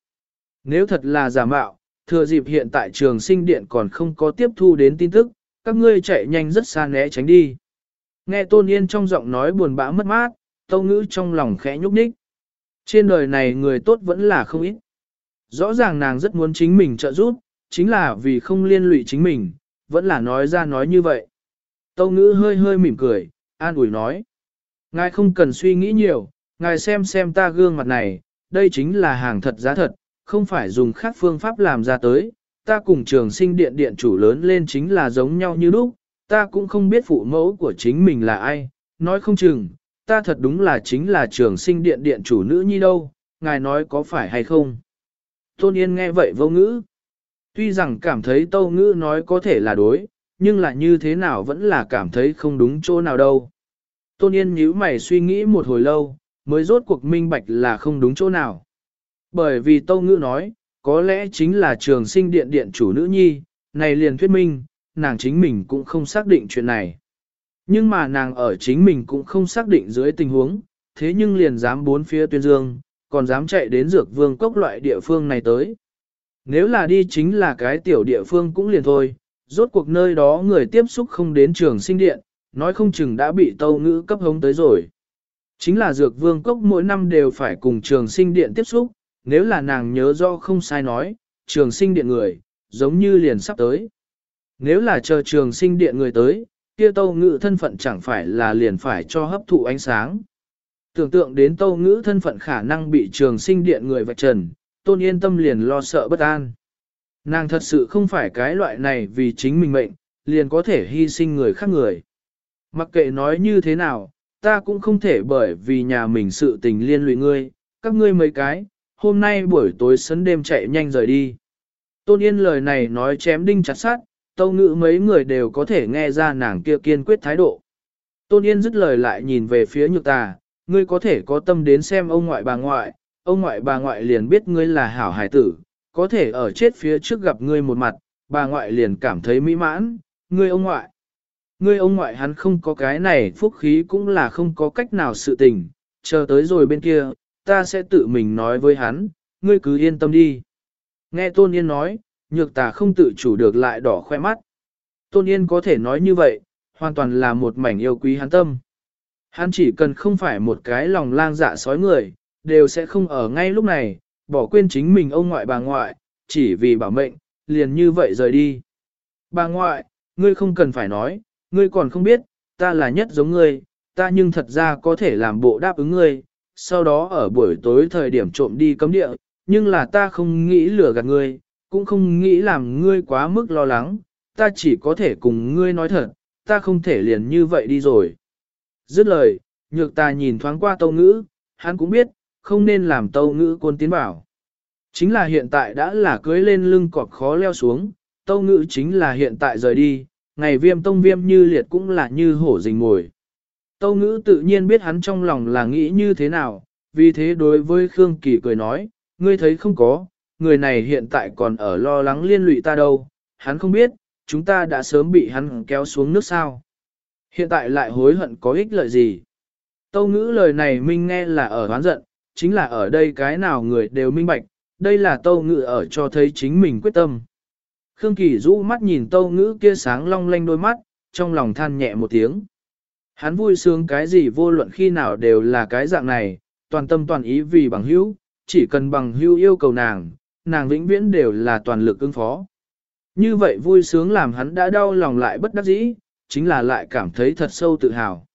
Nếu thật là giả mạo, thừa dịp hiện tại trường sinh điện còn không có tiếp thu đến tin tức, các ngươi chạy nhanh rất xa né tránh đi. Nghe Tôn Yên trong giọng nói buồn bã mất mát, tâu ngữ trong lòng khẽ nhúc nhích. Trên đời này người tốt vẫn là không ít. Rõ ràng nàng rất muốn chính mình trợ giúp, chính là vì không liên lụy chính mình, vẫn là nói ra nói như vậy. Tâu ngữ hơi hơi mỉm cười, an ủi nói. Ngài không cần suy nghĩ nhiều, ngài xem xem ta gương mặt này, đây chính là hàng thật giá thật, không phải dùng khác phương pháp làm ra tới. Ta cùng trường sinh điện điện chủ lớn lên chính là giống nhau như lúc, ta cũng không biết phụ mẫu của chính mình là ai, nói không chừng, ta thật đúng là chính là trường sinh điện điện chủ nữ nhi đâu, ngài nói có phải hay không. Tôn Yên nghe vậy vô ngữ. Tuy rằng cảm thấy tâu ngữ nói có thể là đối, nhưng là như thế nào vẫn là cảm thấy không đúng chỗ nào đâu. Tôn Yên nhíu mày suy nghĩ một hồi lâu, mới rốt cuộc minh bạch là không đúng chỗ nào. Bởi vì tâu ngữ nói, có lẽ chính là trường sinh điện điện chủ nữ nhi, này liền thuyết minh, nàng chính mình cũng không xác định chuyện này. Nhưng mà nàng ở chính mình cũng không xác định dưới tình huống, thế nhưng liền dám bốn phía tuyên dương, còn dám chạy đến dược vương cốc loại địa phương này tới. Nếu là đi chính là cái tiểu địa phương cũng liền thôi, rốt cuộc nơi đó người tiếp xúc không đến trường sinh điện, nói không chừng đã bị tâu ngữ cấp hống tới rồi. Chính là dược vương cốc mỗi năm đều phải cùng trường sinh điện tiếp xúc, nếu là nàng nhớ do không sai nói, trường sinh điện người, giống như liền sắp tới. Nếu là chờ trường sinh điện người tới, kia tâu ngữ thân phận chẳng phải là liền phải cho hấp thụ ánh sáng. Tưởng tượng đến tâu ngữ thân phận khả năng bị trường sinh điện người vạch trần, tôn yên tâm liền lo sợ bất an. Nàng thật sự không phải cái loại này vì chính mình mệnh, liền có thể hy sinh người khác người. Mặc kệ nói như thế nào, ta cũng không thể bởi vì nhà mình sự tình liên lụy ngươi, các ngươi mấy cái, hôm nay buổi tối sấn đêm chạy nhanh rời đi. Tôn Yên lời này nói chém đinh chặt sát, tâu ngữ mấy người đều có thể nghe ra nàng kia kiên quyết thái độ. Tôn Yên dứt lời lại nhìn về phía nhược tà, ngươi có thể có tâm đến xem ông ngoại bà ngoại, ông ngoại bà ngoại liền biết ngươi là hảo hải tử, có thể ở chết phía trước gặp ngươi một mặt, bà ngoại liền cảm thấy mỹ mãn, ngươi ông ngoại. Ngươi ông ngoại hắn không có cái này phúc khí cũng là không có cách nào sự tình, chờ tới rồi bên kia, ta sẽ tự mình nói với hắn, ngươi cứ yên tâm đi. Nghe Tôn Yên nói, nhược tà không tự chủ được lại đỏ khoe mắt. Tôn Yên có thể nói như vậy, hoàn toàn là một mảnh yêu quý hắn tâm. Hắn chỉ cần không phải một cái lòng lang dạ sói người, đều sẽ không ở ngay lúc này, bỏ quên chính mình ông ngoại bà ngoại, chỉ vì bảo mệnh, liền như vậy rời đi. Bà ngoại, ngươi không cần phải nói, ngươi còn không biết, ta là nhất giống ngươi, ta nhưng thật ra có thể làm bộ đáp ứng ngươi, sau đó ở buổi tối thời điểm trộm đi cấm địa, nhưng là ta không nghĩ lừa gạt ngươi, cũng không nghĩ làm ngươi quá mức lo lắng, ta chỉ có thể cùng ngươi nói thật, ta không thể liền như vậy đi rồi. Dứt lời, nhược ta nhìn thoáng qua tâu ngữ, hắn cũng biết, không nên làm tâu ngữ quân tiến bảo. Chính là hiện tại đã là cưới lên lưng cọp khó leo xuống, tâu ngữ chính là hiện tại rời đi, ngày viêm tông viêm như liệt cũng là như hổ rình ngồi. Tâu ngữ tự nhiên biết hắn trong lòng là nghĩ như thế nào, vì thế đối với Khương Kỳ cười nói, ngươi thấy không có, người này hiện tại còn ở lo lắng liên lụy ta đâu, hắn không biết, chúng ta đã sớm bị hắn kéo xuống nước sao. Hiện tại lại hối hận có ích lợi gì. Tâu ngữ lời này minh nghe là ở hoán giận, chính là ở đây cái nào người đều minh bạch, đây là tâu ngữ ở cho thấy chính mình quyết tâm. Khương Kỳ rũ mắt nhìn tâu ngữ kia sáng long lanh đôi mắt, trong lòng than nhẹ một tiếng. Hắn vui sướng cái gì vô luận khi nào đều là cái dạng này, toàn tâm toàn ý vì bằng hữu, chỉ cần bằng hữu yêu cầu nàng, nàng vĩnh viễn đều là toàn lực ứng phó. Như vậy vui sướng làm hắn đã đau lòng lại bất đắc dĩ, chính là lại cảm thấy thật sâu tự hào.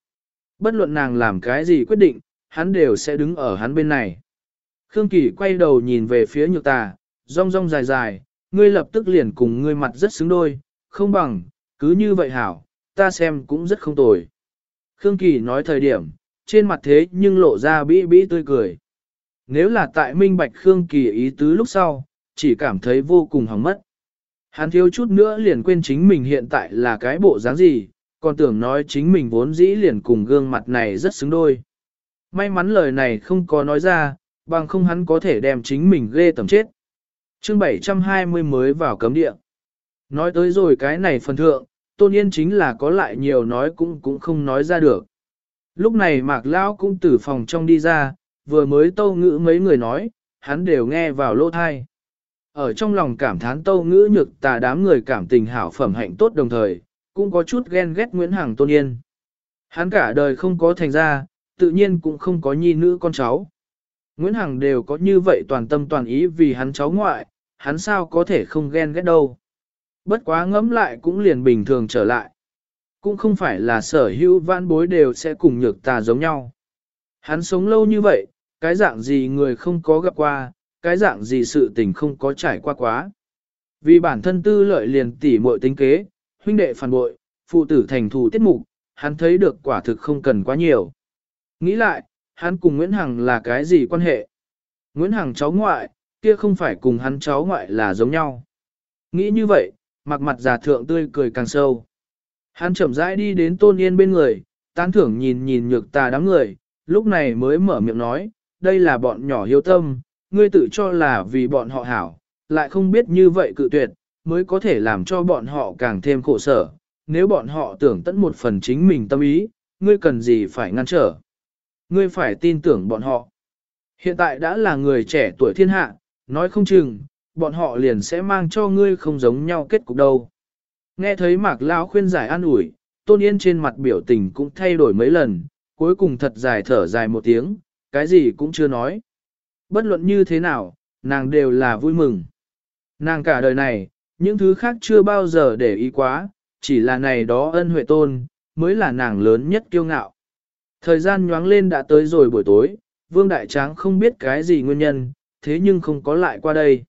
Bất luận nàng làm cái gì quyết định, hắn đều sẽ đứng ở hắn bên này. Khương Kỳ quay đầu nhìn về phía nhược tà, rong rong dài dài, ngươi lập tức liền cùng ngươi mặt rất xứng đôi, không bằng, cứ như vậy hảo, ta xem cũng rất không tồi. Khương Kỳ nói thời điểm, trên mặt thế nhưng lộ ra bĩ bĩ tươi cười. Nếu là tại minh bạch Khương Kỳ ý tứ lúc sau, chỉ cảm thấy vô cùng hóng mất. Hắn thiếu chút nữa liền quên chính mình hiện tại là cái bộ dáng gì, còn tưởng nói chính mình vốn dĩ liền cùng gương mặt này rất xứng đôi. May mắn lời này không có nói ra, bằng không hắn có thể đem chính mình ghê tầm chết. chương 720 mới vào cấm địa. Nói tới rồi cái này phần thượng, tôn yên chính là có lại nhiều nói cũng cũng không nói ra được. Lúc này mạc lão cũng từ phòng trong đi ra, vừa mới tâu ngữ mấy người nói, hắn đều nghe vào lỗ thai. Ở trong lòng cảm thán tâu ngữ nhược tà đám người cảm tình hảo phẩm hạnh tốt đồng thời, cũng có chút ghen ghét Nguyễn Hằng tôn yên. Hắn cả đời không có thành ra, tự nhiên cũng không có nhi nữ con cháu. Nguyễn Hằng đều có như vậy toàn tâm toàn ý vì hắn cháu ngoại, hắn sao có thể không ghen ghét đâu. Bất quá ngẫm lại cũng liền bình thường trở lại. Cũng không phải là sở hữu vãn bối đều sẽ cùng nhược tà giống nhau. Hắn sống lâu như vậy, cái dạng gì người không có gặp qua, cái dạng gì sự tình không có trải qua quá. Vì bản thân tư lợi liền tỉ muội tính kế, huynh đệ phản bội, phụ tử thành thù tiết mục, hắn thấy được quả thực không cần quá nhiều. Nghĩ lại, hắn cùng Nguyễn Hằng là cái gì quan hệ? Nguyễn Hằng cháu ngoại, kia không phải cùng hắn cháu ngoại là giống nhau. Nghĩ như vậy, mặt mặt giả thượng tươi cười càng sâu. Hắn chậm rãi đi đến tôn yên bên người, tán thưởng nhìn nhìn nhược tà đám người, lúc này mới mở miệng nói, đây là bọn nhỏ hiếu tâm, ngươi tự cho là vì bọn họ hảo, lại không biết như vậy cự tuyệt, mới có thể làm cho bọn họ càng thêm khổ sở. Nếu bọn họ tưởng tận một phần chính mình tâm ý, ngươi cần gì phải ngăn trở. Ngươi phải tin tưởng bọn họ. Hiện tại đã là người trẻ tuổi thiên hạ, nói không chừng, bọn họ liền sẽ mang cho ngươi không giống nhau kết cục đâu. Nghe thấy mạc lão khuyên giải an ủi, tôn yên trên mặt biểu tình cũng thay đổi mấy lần, cuối cùng thật dài thở dài một tiếng, cái gì cũng chưa nói. Bất luận như thế nào, nàng đều là vui mừng. Nàng cả đời này, những thứ khác chưa bao giờ để ý quá, chỉ là này đó ân huệ tôn, mới là nàng lớn nhất kiêu ngạo. Thời gian nhoáng lên đã tới rồi buổi tối, Vương Đại Tráng không biết cái gì nguyên nhân, thế nhưng không có lại qua đây.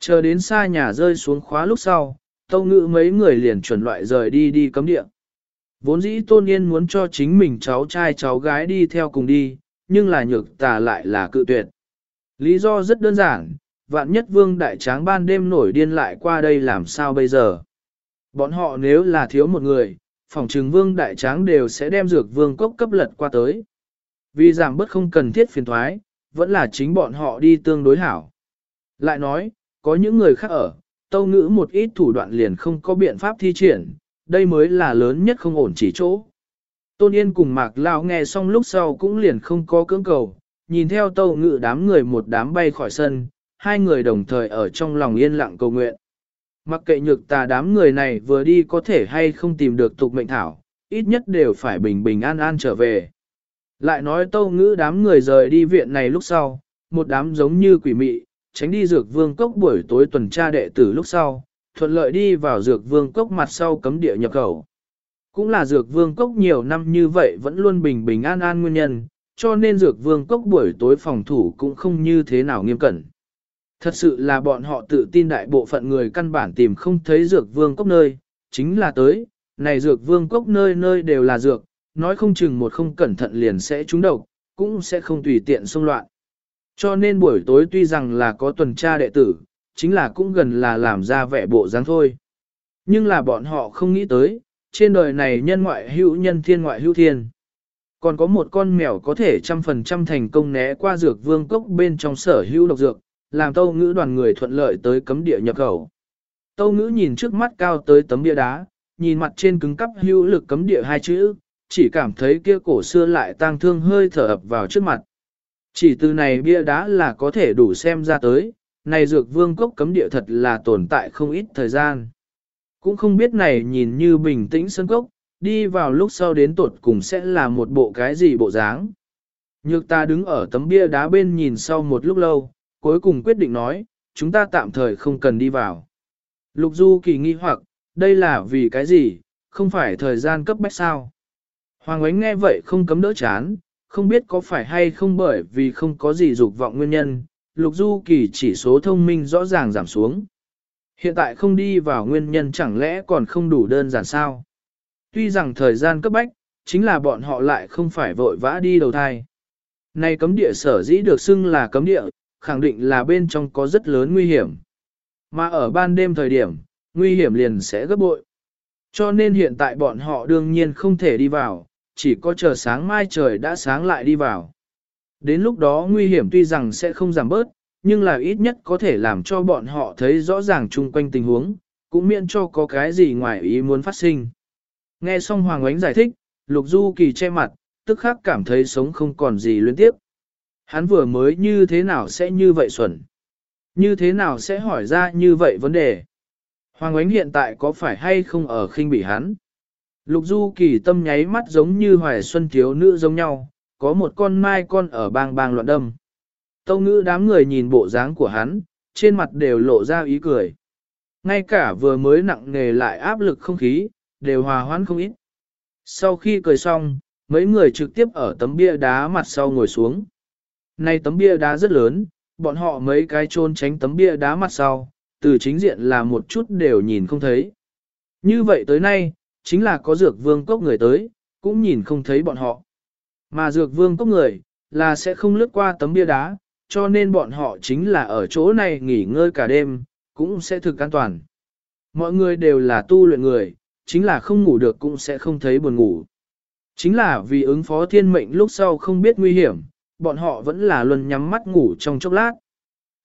Chờ đến xa nhà rơi xuống khóa lúc sau, tâu ngữ mấy người liền chuẩn loại rời đi đi cấm địa. Vốn dĩ tôn yên muốn cho chính mình cháu trai cháu gái đi theo cùng đi, nhưng là nhược tà lại là cự tuyệt. Lý do rất đơn giản, vạn nhất vương đại tráng ban đêm nổi điên lại qua đây làm sao bây giờ. Bọn họ nếu là thiếu một người, phòng trừng vương đại tráng đều sẽ đem dược vương cốc cấp lật qua tới. Vì giảm bớt không cần thiết phiền thoái, vẫn là chính bọn họ đi tương đối hảo. Lại nói, có những người khác ở, tâu ngữ một ít thủ đoạn liền không có biện pháp thi triển, đây mới là lớn nhất không ổn chỉ chỗ. Tôn Yên cùng Mạc Lao nghe xong lúc sau cũng liền không có cưỡng cầu, nhìn theo tâu ngữ đám người một đám bay khỏi sân, hai người đồng thời ở trong lòng yên lặng cầu nguyện. Mặc kệ nhược tà đám người này vừa đi có thể hay không tìm được tục mệnh thảo, ít nhất đều phải bình bình an an trở về. Lại nói tâu ngữ đám người rời đi viện này lúc sau, một đám giống như quỷ mị, tránh đi dược vương cốc buổi tối tuần tra đệ tử lúc sau, thuận lợi đi vào dược vương cốc mặt sau cấm địa nhập khẩu. Cũng là dược vương cốc nhiều năm như vậy vẫn luôn bình bình an an nguyên nhân, cho nên dược vương cốc buổi tối phòng thủ cũng không như thế nào nghiêm cẩn. Thật sự là bọn họ tự tin đại bộ phận người căn bản tìm không thấy dược vương cốc nơi, chính là tới, này dược vương cốc nơi nơi đều là dược, nói không chừng một không cẩn thận liền sẽ trúng độc, cũng sẽ không tùy tiện xông loạn. Cho nên buổi tối tuy rằng là có tuần tra đệ tử, chính là cũng gần là làm ra vẻ bộ dáng thôi. Nhưng là bọn họ không nghĩ tới, trên đời này nhân ngoại hữu nhân thiên ngoại hữu thiên. Còn có một con mèo có thể trăm phần trăm thành công né qua dược vương cốc bên trong sở hữu độc dược, làm tâu ngữ đoàn người thuận lợi tới cấm địa nhập khẩu. Tâu ngữ nhìn trước mắt cao tới tấm bia đá, nhìn mặt trên cứng cắp hữu lực cấm địa hai chữ, chỉ cảm thấy kia cổ xưa lại tang thương hơi thở ập vào trước mặt. Chỉ từ này bia đá là có thể đủ xem ra tới, này dược vương cốc cấm địa thật là tồn tại không ít thời gian. Cũng không biết này nhìn như bình tĩnh sân cốc, đi vào lúc sau đến tuột cùng sẽ là một bộ cái gì bộ dáng. Nhược ta đứng ở tấm bia đá bên nhìn sau một lúc lâu, cuối cùng quyết định nói, chúng ta tạm thời không cần đi vào. Lục Du kỳ nghi hoặc, đây là vì cái gì, không phải thời gian cấp bách sao. Hoàng ánh nghe vậy không cấm đỡ chán, không biết có phải hay không bởi vì không có gì dục vọng nguyên nhân, Lục Du kỳ chỉ số thông minh rõ ràng giảm xuống. Hiện tại không đi vào nguyên nhân chẳng lẽ còn không đủ đơn giản sao? Tuy rằng thời gian cấp bách, chính là bọn họ lại không phải vội vã đi đầu thai. Này cấm địa sở dĩ được xưng là cấm địa, khẳng định là bên trong có rất lớn nguy hiểm. Mà ở ban đêm thời điểm, nguy hiểm liền sẽ gấp bội. Cho nên hiện tại bọn họ đương nhiên không thể đi vào, chỉ có chờ sáng mai trời đã sáng lại đi vào. Đến lúc đó nguy hiểm tuy rằng sẽ không giảm bớt, nhưng là ít nhất có thể làm cho bọn họ thấy rõ ràng chung quanh tình huống, cũng miễn cho có cái gì ngoài ý muốn phát sinh. Nghe xong Hoàng Ánh giải thích, Lục Du Kỳ che mặt, tức khắc cảm thấy sống không còn gì liên tiếp. Hắn vừa mới như thế nào sẽ như vậy xuẩn? Như thế nào sẽ hỏi ra như vậy vấn đề? Hoàng Ánh hiện tại có phải hay không ở khinh bị hắn? Lục Du Kỳ tâm nháy mắt giống như hoài xuân thiếu nữ giống nhau, có một con mai con ở bang bang loạn đâm. Tâu ngữ đám người nhìn bộ dáng của hắn, trên mặt đều lộ ra ý cười. Ngay cả vừa mới nặng nề lại áp lực không khí, đều hòa hoãn không ít. Sau khi cười xong, mấy người trực tiếp ở tấm bia đá mặt sau ngồi xuống. Nay tấm bia đá rất lớn, bọn họ mấy cái trôn tránh tấm bia đá mặt sau, từ chính diện là một chút đều nhìn không thấy. Như vậy tới nay, chính là có dược vương cốc người tới, cũng nhìn không thấy bọn họ. Mà dược vương cốc người, là sẽ không lướt qua tấm bia đá, cho nên bọn họ chính là ở chỗ này nghỉ ngơi cả đêm, cũng sẽ thực an toàn. Mọi người đều là tu luyện người, chính là không ngủ được cũng sẽ không thấy buồn ngủ. Chính là vì ứng phó thiên mệnh lúc sau không biết nguy hiểm, bọn họ vẫn là luôn nhắm mắt ngủ trong chốc lát.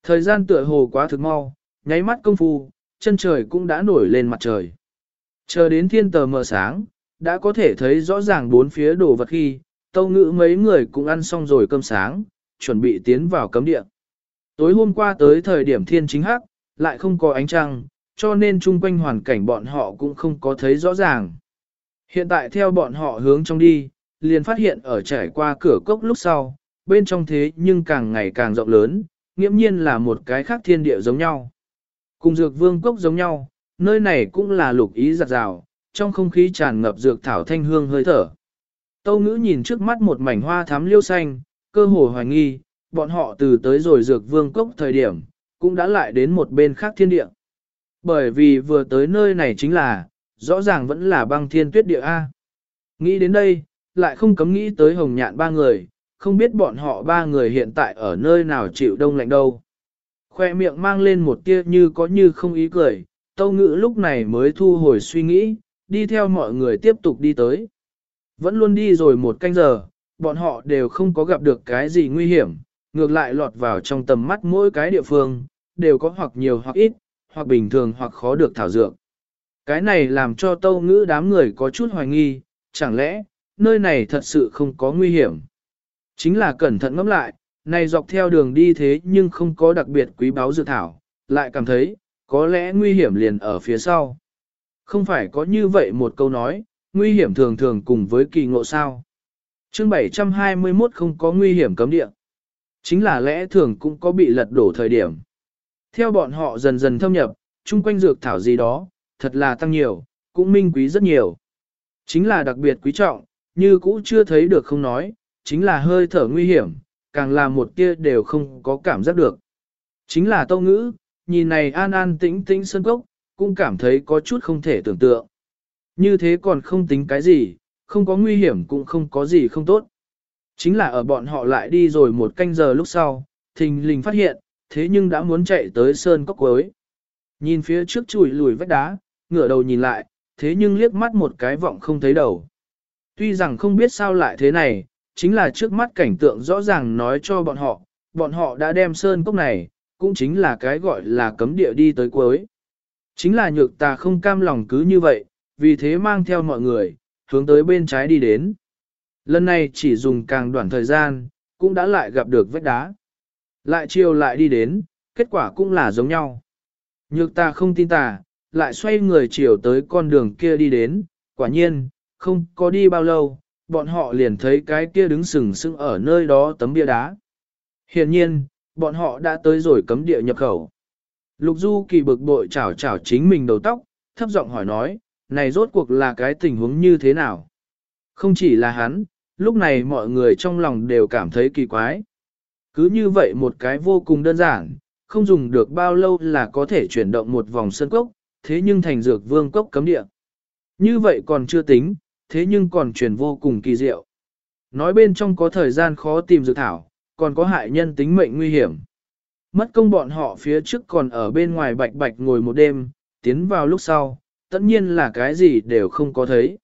Thời gian tựa hồ quá thực mau, nháy mắt công phu, chân trời cũng đã nổi lên mặt trời. Chờ đến thiên tờ mờ sáng, đã có thể thấy rõ ràng bốn phía đồ vật khi, tâu ngữ mấy người cũng ăn xong rồi cơm sáng, chuẩn bị tiến vào cấm địa. Tối hôm qua tới thời điểm thiên chính hắc, lại không có ánh trăng, cho nên chung quanh hoàn cảnh bọn họ cũng không có thấy rõ ràng. Hiện tại theo bọn họ hướng trong đi, liền phát hiện ở trải qua cửa cốc lúc sau, bên trong thế nhưng càng ngày càng rộng lớn, nghiễm nhiên là một cái khác thiên địa giống nhau. Cùng dược vương cốc giống nhau, nơi này cũng là lục ý giặt rào, trong không khí tràn ngập dược thảo thanh hương hơi thở. Tâu ngữ nhìn trước mắt một mảnh hoa thắm liêu xanh, cơ hồ hoài nghi, bọn họ từ tới rồi dược vương cốc thời điểm, cũng đã lại đến một bên khác thiên địa. Bởi vì vừa tới nơi này chính là, rõ ràng vẫn là băng thiên tuyết địa A. Nghĩ đến đây, lại không cấm nghĩ tới hồng nhạn ba người, không biết bọn họ ba người hiện tại ở nơi nào chịu đông lạnh đâu. Khoe miệng mang lên một tia như có như không ý cười, tâu ngữ lúc này mới thu hồi suy nghĩ, đi theo mọi người tiếp tục đi tới. Vẫn luôn đi rồi một canh giờ, bọn họ đều không có gặp được cái gì nguy hiểm, ngược lại lọt vào trong tầm mắt mỗi cái địa phương, đều có hoặc nhiều hoặc ít, hoặc bình thường hoặc khó được thảo dược. Cái này làm cho tâu ngữ đám người có chút hoài nghi, chẳng lẽ, nơi này thật sự không có nguy hiểm. Chính là cẩn thận ngẫm lại, này dọc theo đường đi thế nhưng không có đặc biệt quý báu dược thảo, lại cảm thấy, có lẽ nguy hiểm liền ở phía sau. Không phải có như vậy một câu nói, nguy hiểm thường thường cùng với kỳ ngộ sao. chương 721 không có nguy hiểm cấm địa. Chính là lẽ thường cũng có bị lật đổ thời điểm. Theo bọn họ dần dần thâm nhập, chung quanh dược thảo gì đó, thật là tăng nhiều, cũng minh quý rất nhiều. Chính là đặc biệt quý trọng, như cũ chưa thấy được không nói, chính là hơi thở nguy hiểm, càng là một kia đều không có cảm giác được. Chính là tâu ngữ, nhìn này an an tĩnh tĩnh sân cốc, cũng cảm thấy có chút không thể tưởng tượng. Như thế còn không tính cái gì, không có nguy hiểm cũng không có gì không tốt. Chính là ở bọn họ lại đi rồi một canh giờ lúc sau, thình lình phát hiện, thế nhưng đã muốn chạy tới sơn cốc cuối. Nhìn phía trước chùi lùi vách đá, ngửa đầu nhìn lại, thế nhưng liếc mắt một cái vọng không thấy đầu. Tuy rằng không biết sao lại thế này, chính là trước mắt cảnh tượng rõ ràng nói cho bọn họ, bọn họ đã đem sơn cốc này, cũng chính là cái gọi là cấm địa đi tới cuối. Chính là nhược ta không cam lòng cứ như vậy, vì thế mang theo mọi người, hướng tới bên trái đi đến. Lần này chỉ dùng càng đoạn thời gian, cũng đã lại gặp được vết đá. Lại chiều lại đi đến, kết quả cũng là giống nhau. Nhược ta không tin tà, lại xoay người chiều tới con đường kia đi đến, quả nhiên, không có đi bao lâu, bọn họ liền thấy cái kia đứng sừng sững ở nơi đó tấm bia đá. Hiện nhiên, bọn họ đã tới rồi cấm địa nhập khẩu. Lục Du kỳ bực bội chảo chảo chính mình đầu tóc, thấp giọng hỏi nói, này rốt cuộc là cái tình huống như thế nào? Không chỉ là hắn, lúc này mọi người trong lòng đều cảm thấy kỳ quái. Cứ như vậy một cái vô cùng đơn giản, không dùng được bao lâu là có thể chuyển động một vòng sân cốc, thế nhưng thành dược vương cốc cấm địa. Như vậy còn chưa tính, thế nhưng còn truyền vô cùng kỳ diệu. Nói bên trong có thời gian khó tìm dược thảo, còn có hại nhân tính mệnh nguy hiểm. Mất công bọn họ phía trước còn ở bên ngoài bạch bạch ngồi một đêm, tiến vào lúc sau, tất nhiên là cái gì đều không có thấy.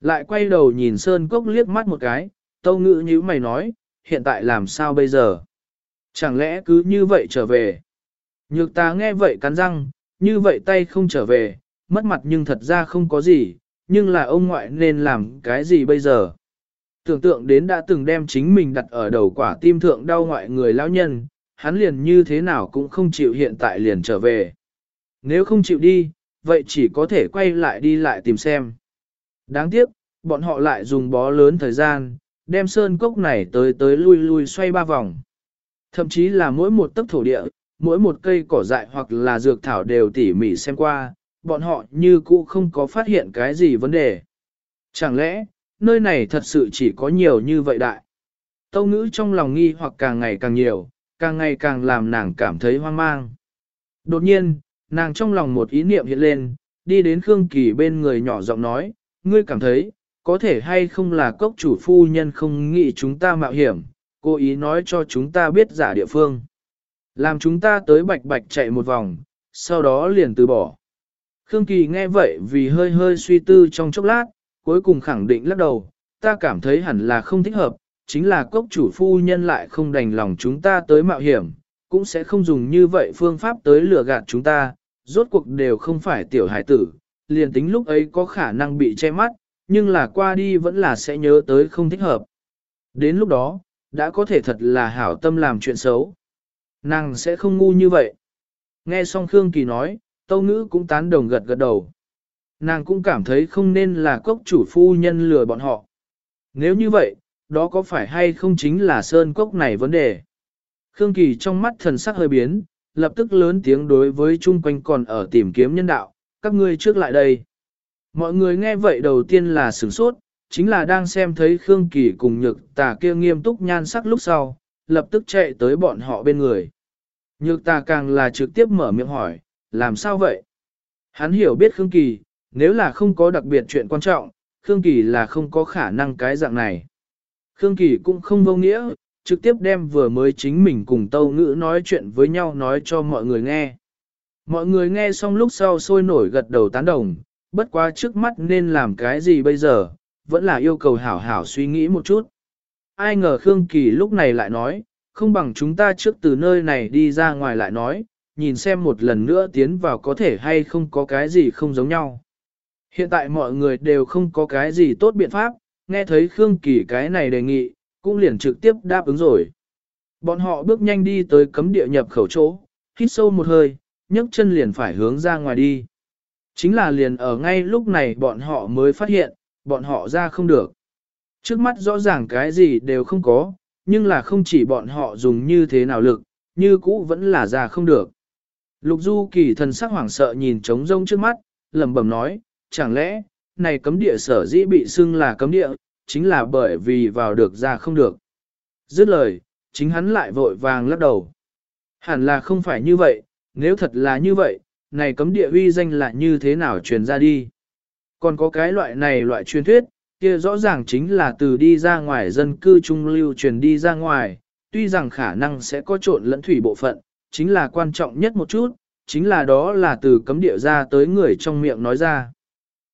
Lại quay đầu nhìn Sơn Cốc liếc mắt một cái, tâu ngữ như mày nói, hiện tại làm sao bây giờ? Chẳng lẽ cứ như vậy trở về? Nhược ta nghe vậy cắn răng, như vậy tay không trở về, mất mặt nhưng thật ra không có gì, nhưng là ông ngoại nên làm cái gì bây giờ? Tưởng tượng đến đã từng đem chính mình đặt ở đầu quả tim thượng đau ngoại người lão nhân, hắn liền như thế nào cũng không chịu hiện tại liền trở về. Nếu không chịu đi, vậy chỉ có thể quay lại đi lại tìm xem. Đáng tiếc, bọn họ lại dùng bó lớn thời gian, đem sơn cốc này tới tới lui lui xoay ba vòng. Thậm chí là mỗi một tấc thổ địa, mỗi một cây cỏ dại hoặc là dược thảo đều tỉ mỉ xem qua, bọn họ như cũ không có phát hiện cái gì vấn đề. Chẳng lẽ, nơi này thật sự chỉ có nhiều như vậy đại? Tâu ngữ trong lòng nghi hoặc càng ngày càng nhiều, càng ngày càng làm nàng cảm thấy hoang mang. Đột nhiên, nàng trong lòng một ý niệm hiện lên, đi đến Khương Kỳ bên người nhỏ giọng nói, ngươi cảm thấy, có thể hay không là cốc chủ phu nhân không nghĩ chúng ta mạo hiểm, cố ý nói cho chúng ta biết giả địa phương. Làm chúng ta tới bạch bạch chạy một vòng, sau đó liền từ bỏ. Khương Kỳ nghe vậy vì hơi hơi suy tư trong chốc lát, cuối cùng khẳng định lắc đầu, ta cảm thấy hẳn là không thích hợp, chính là cốc chủ phu nhân lại không đành lòng chúng ta tới mạo hiểm, cũng sẽ không dùng như vậy phương pháp tới lừa gạt chúng ta, rốt cuộc đều không phải tiểu hải tử, liền tính lúc ấy có khả năng bị che mắt, nhưng là qua đi vẫn là sẽ nhớ tới không thích hợp. Đến lúc đó, đã có thể thật là hảo tâm làm chuyện xấu. Nàng sẽ không ngu như vậy. Nghe xong Khương Kỳ nói, Tâu Ngữ cũng tán đồng gật gật đầu. Nàng cũng cảm thấy không nên là cốc chủ phu nhân lừa bọn họ. Nếu như vậy, đó có phải hay không chính là sơn cốc này vấn đề? Khương Kỳ trong mắt thần sắc hơi biến, lập tức lớn tiếng đối với chung quanh còn ở tìm kiếm nhân đạo, các ngươi trước lại đây. Mọi người nghe vậy đầu tiên là sửng sốt, chính là đang xem thấy Khương Kỳ cùng nhược tà kia nghiêm túc nhan sắc lúc sau, lập tức chạy tới bọn họ bên người. Nhược tà càng là trực tiếp mở miệng hỏi, làm sao vậy? Hắn hiểu biết Khương Kỳ, nếu là không có đặc biệt chuyện quan trọng, Khương Kỳ là không có khả năng cái dạng này. Khương Kỳ cũng không vô nghĩa, trực tiếp đem vừa mới chính mình cùng Tâu Ngữ nói chuyện với nhau nói cho mọi người nghe. Mọi người nghe xong lúc sau sôi nổi gật đầu tán đồng, bất quá trước mắt nên làm cái gì bây giờ, vẫn là yêu cầu hảo hảo suy nghĩ một chút. Ai ngờ Khương Kỳ lúc này lại nói, không bằng chúng ta trước từ nơi này đi ra ngoài lại nói, nhìn xem một lần nữa tiến vào có thể hay không có cái gì không giống nhau. Hiện tại mọi người đều không có cái gì tốt biện pháp, nghe thấy Khương Kỳ cái này đề nghị, cũng liền trực tiếp đáp ứng rồi. Bọn họ bước nhanh đi tới cấm địa nhập khẩu chỗ, hít sâu một hơi, nhấc chân liền phải hướng ra ngoài đi. Chính là liền ở ngay lúc này bọn họ mới phát hiện, bọn họ ra không được. Trước mắt rõ ràng cái gì đều không có, nhưng là không chỉ bọn họ dùng như thế nào lực, như cũ vẫn là ra không được. Lục Du kỳ thần sắc hoảng sợ nhìn trống rông trước mắt, lẩm bẩm nói, chẳng lẽ, này cấm địa sở dĩ bị xưng là cấm địa, chính là bởi vì vào được ra không được. Dứt lời, chính hắn lại vội vàng lắc đầu. Hẳn là không phải như vậy, nếu thật là như vậy, này cấm địa uy danh là như thế nào truyền ra đi. Còn có cái loại này loại truyền thuyết, kia rõ ràng chính là từ đi ra ngoài dân cư trung lưu truyền đi ra ngoài, tuy rằng khả năng sẽ có trộn lẫn thủy bộ phận, chính là quan trọng nhất một chút, chính là đó là từ cấm địa ra tới người trong miệng nói ra.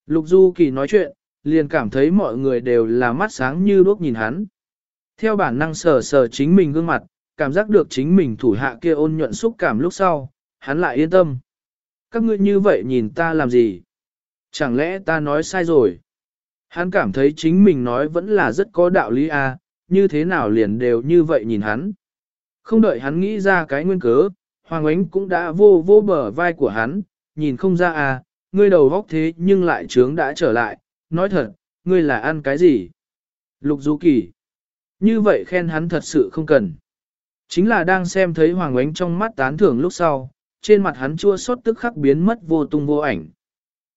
Lục Du Kỳ nói chuyện, liền cảm thấy mọi người đều là mắt sáng như đuốc nhìn hắn. Theo bản năng sờ sờ chính mình gương mặt, cảm giác được chính mình thủ hạ kia ôn nhuận xúc cảm lúc sau, hắn lại yên tâm. Các ngươi như vậy nhìn ta làm gì? Chẳng lẽ ta nói sai rồi? Hắn cảm thấy chính mình nói vẫn là rất có đạo lý à, như thế nào liền đều như vậy nhìn hắn. Không đợi hắn nghĩ ra cái nguyên cớ, Hoàng Ánh cũng đã vô vô bờ vai của hắn, nhìn không ra à, ngươi đầu vóc thế nhưng lại trướng đã trở lại, nói thật, ngươi là ăn cái gì? Lục Du Kỳ. Như vậy khen hắn thật sự không cần. Chính là đang xem thấy Hoàng Ánh trong mắt tán thưởng lúc sau, trên mặt hắn chua xót tức khắc biến mất vô tung vô ảnh.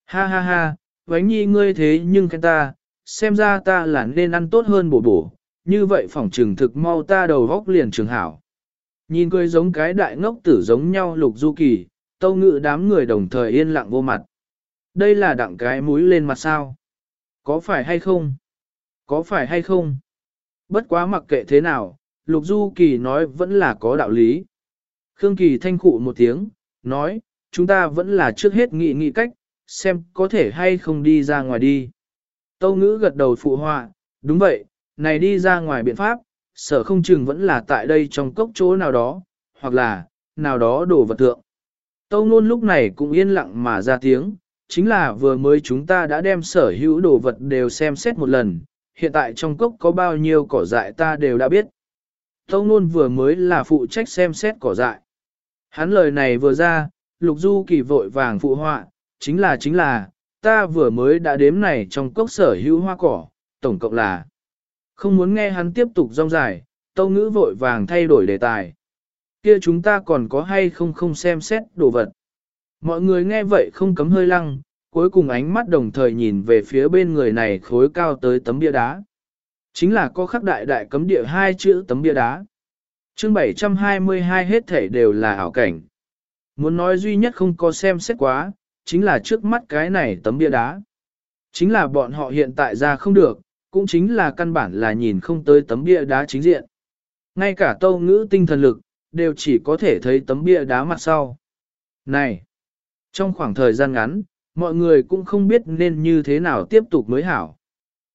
Ha ha ha, Ánh nhi ngươi thế nhưng khen ta, xem ra ta là nên ăn tốt hơn bổ bổ, như vậy phỏng trừng thực mau ta đầu góc liền trường hảo. Nhìn cười giống cái đại ngốc tử giống nhau lục du kỳ, tâu ngự đám người đồng thời yên lặng vô mặt. Đây là đặng cái mũi lên mặt sao? Có phải hay không? Có phải hay không? Bất quá mặc kệ thế nào, lục du kỳ nói vẫn là có đạo lý. Khương Kỳ thanh khụ một tiếng, nói, chúng ta vẫn là trước hết nghị nghị cách, xem có thể hay không đi ra ngoài đi. Tâu ngữ gật đầu phụ họa, đúng vậy, này đi ra ngoài biện pháp, sở không chừng vẫn là tại đây trong cốc chỗ nào đó, hoặc là, nào đó đổ vật thượng. Tâu nôn lúc này cũng yên lặng mà ra tiếng, chính là vừa mới chúng ta đã đem sở hữu đồ vật đều xem xét một lần, hiện tại trong cốc có bao nhiêu cỏ dại ta đều đã biết. Tâu nôn vừa mới là phụ trách xem xét cỏ dại. Hắn lời này vừa ra, lục du kỳ vội vàng phụ họa, chính là chính là, ta vừa mới đã đếm này trong cốc sở hữu hoa cỏ, tổng cộng là. Không muốn nghe hắn tiếp tục rong dài, tâu ngữ vội vàng thay đổi đề tài. Kia chúng ta còn có hay không không xem xét đồ vật. Mọi người nghe vậy không cấm hơi lăng, cuối cùng ánh mắt đồng thời nhìn về phía bên người này khối cao tới tấm bia đá. Chính là có khắc đại đại cấm địa hai chữ tấm bia đá. chương 722 hết thể đều là ảo cảnh. Muốn nói duy nhất không có xem xét quá, chính là trước mắt cái này tấm bia đá. Chính là bọn họ hiện tại ra không được, cũng chính là căn bản là nhìn không tới tấm bia đá chính diện. Ngay cả tâu ngữ tinh thần lực, đều chỉ có thể thấy tấm bia đá mặt sau. Này! Trong khoảng thời gian ngắn, mọi người cũng không biết nên như thế nào tiếp tục mới hảo.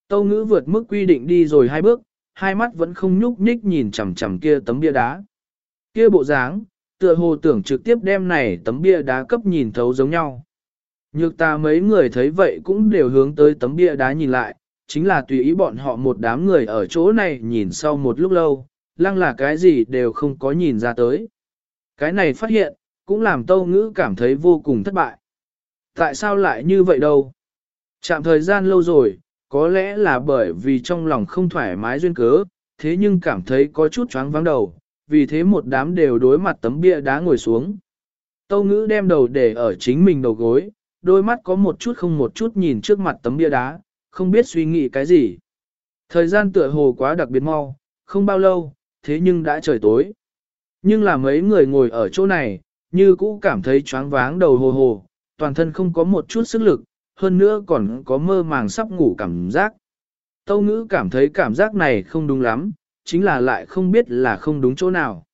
Tâu ngữ vượt mức quy định đi rồi hai bước, hai mắt vẫn không nhúc nhích nhìn chằm chằm kia tấm bia đá. Kia bộ dáng, tựa hồ tưởng trực tiếp đem này tấm bia đá cấp nhìn thấu giống nhau. Nhược ta mấy người thấy vậy cũng đều hướng tới tấm bia đá nhìn lại, chính là tùy ý bọn họ một đám người ở chỗ này nhìn sau một lúc lâu, lăng là cái gì đều không có nhìn ra tới. Cái này phát hiện, cũng làm tâu ngữ cảm thấy vô cùng thất bại. Tại sao lại như vậy đâu? Chạm thời gian lâu rồi, có lẽ là bởi vì trong lòng không thoải mái duyên cớ, thế nhưng cảm thấy có chút choáng vắng đầu, vì thế một đám đều đối mặt tấm bia đá ngồi xuống. Tâu ngữ đem đầu để ở chính mình đầu gối, đôi mắt có một chút không một chút nhìn trước mặt tấm bia đá, không biết suy nghĩ cái gì. Thời gian tựa hồ quá đặc biệt mau, không bao lâu, thế nhưng đã trời tối. Nhưng là mấy người ngồi ở chỗ này, như cũ cảm thấy choáng váng đầu hồ hồ, toàn thân không có một chút sức lực, hơn nữa còn có mơ màng sắp ngủ cảm giác. Tâu ngữ cảm thấy cảm giác này không đúng lắm, chính là lại không biết là không đúng chỗ nào.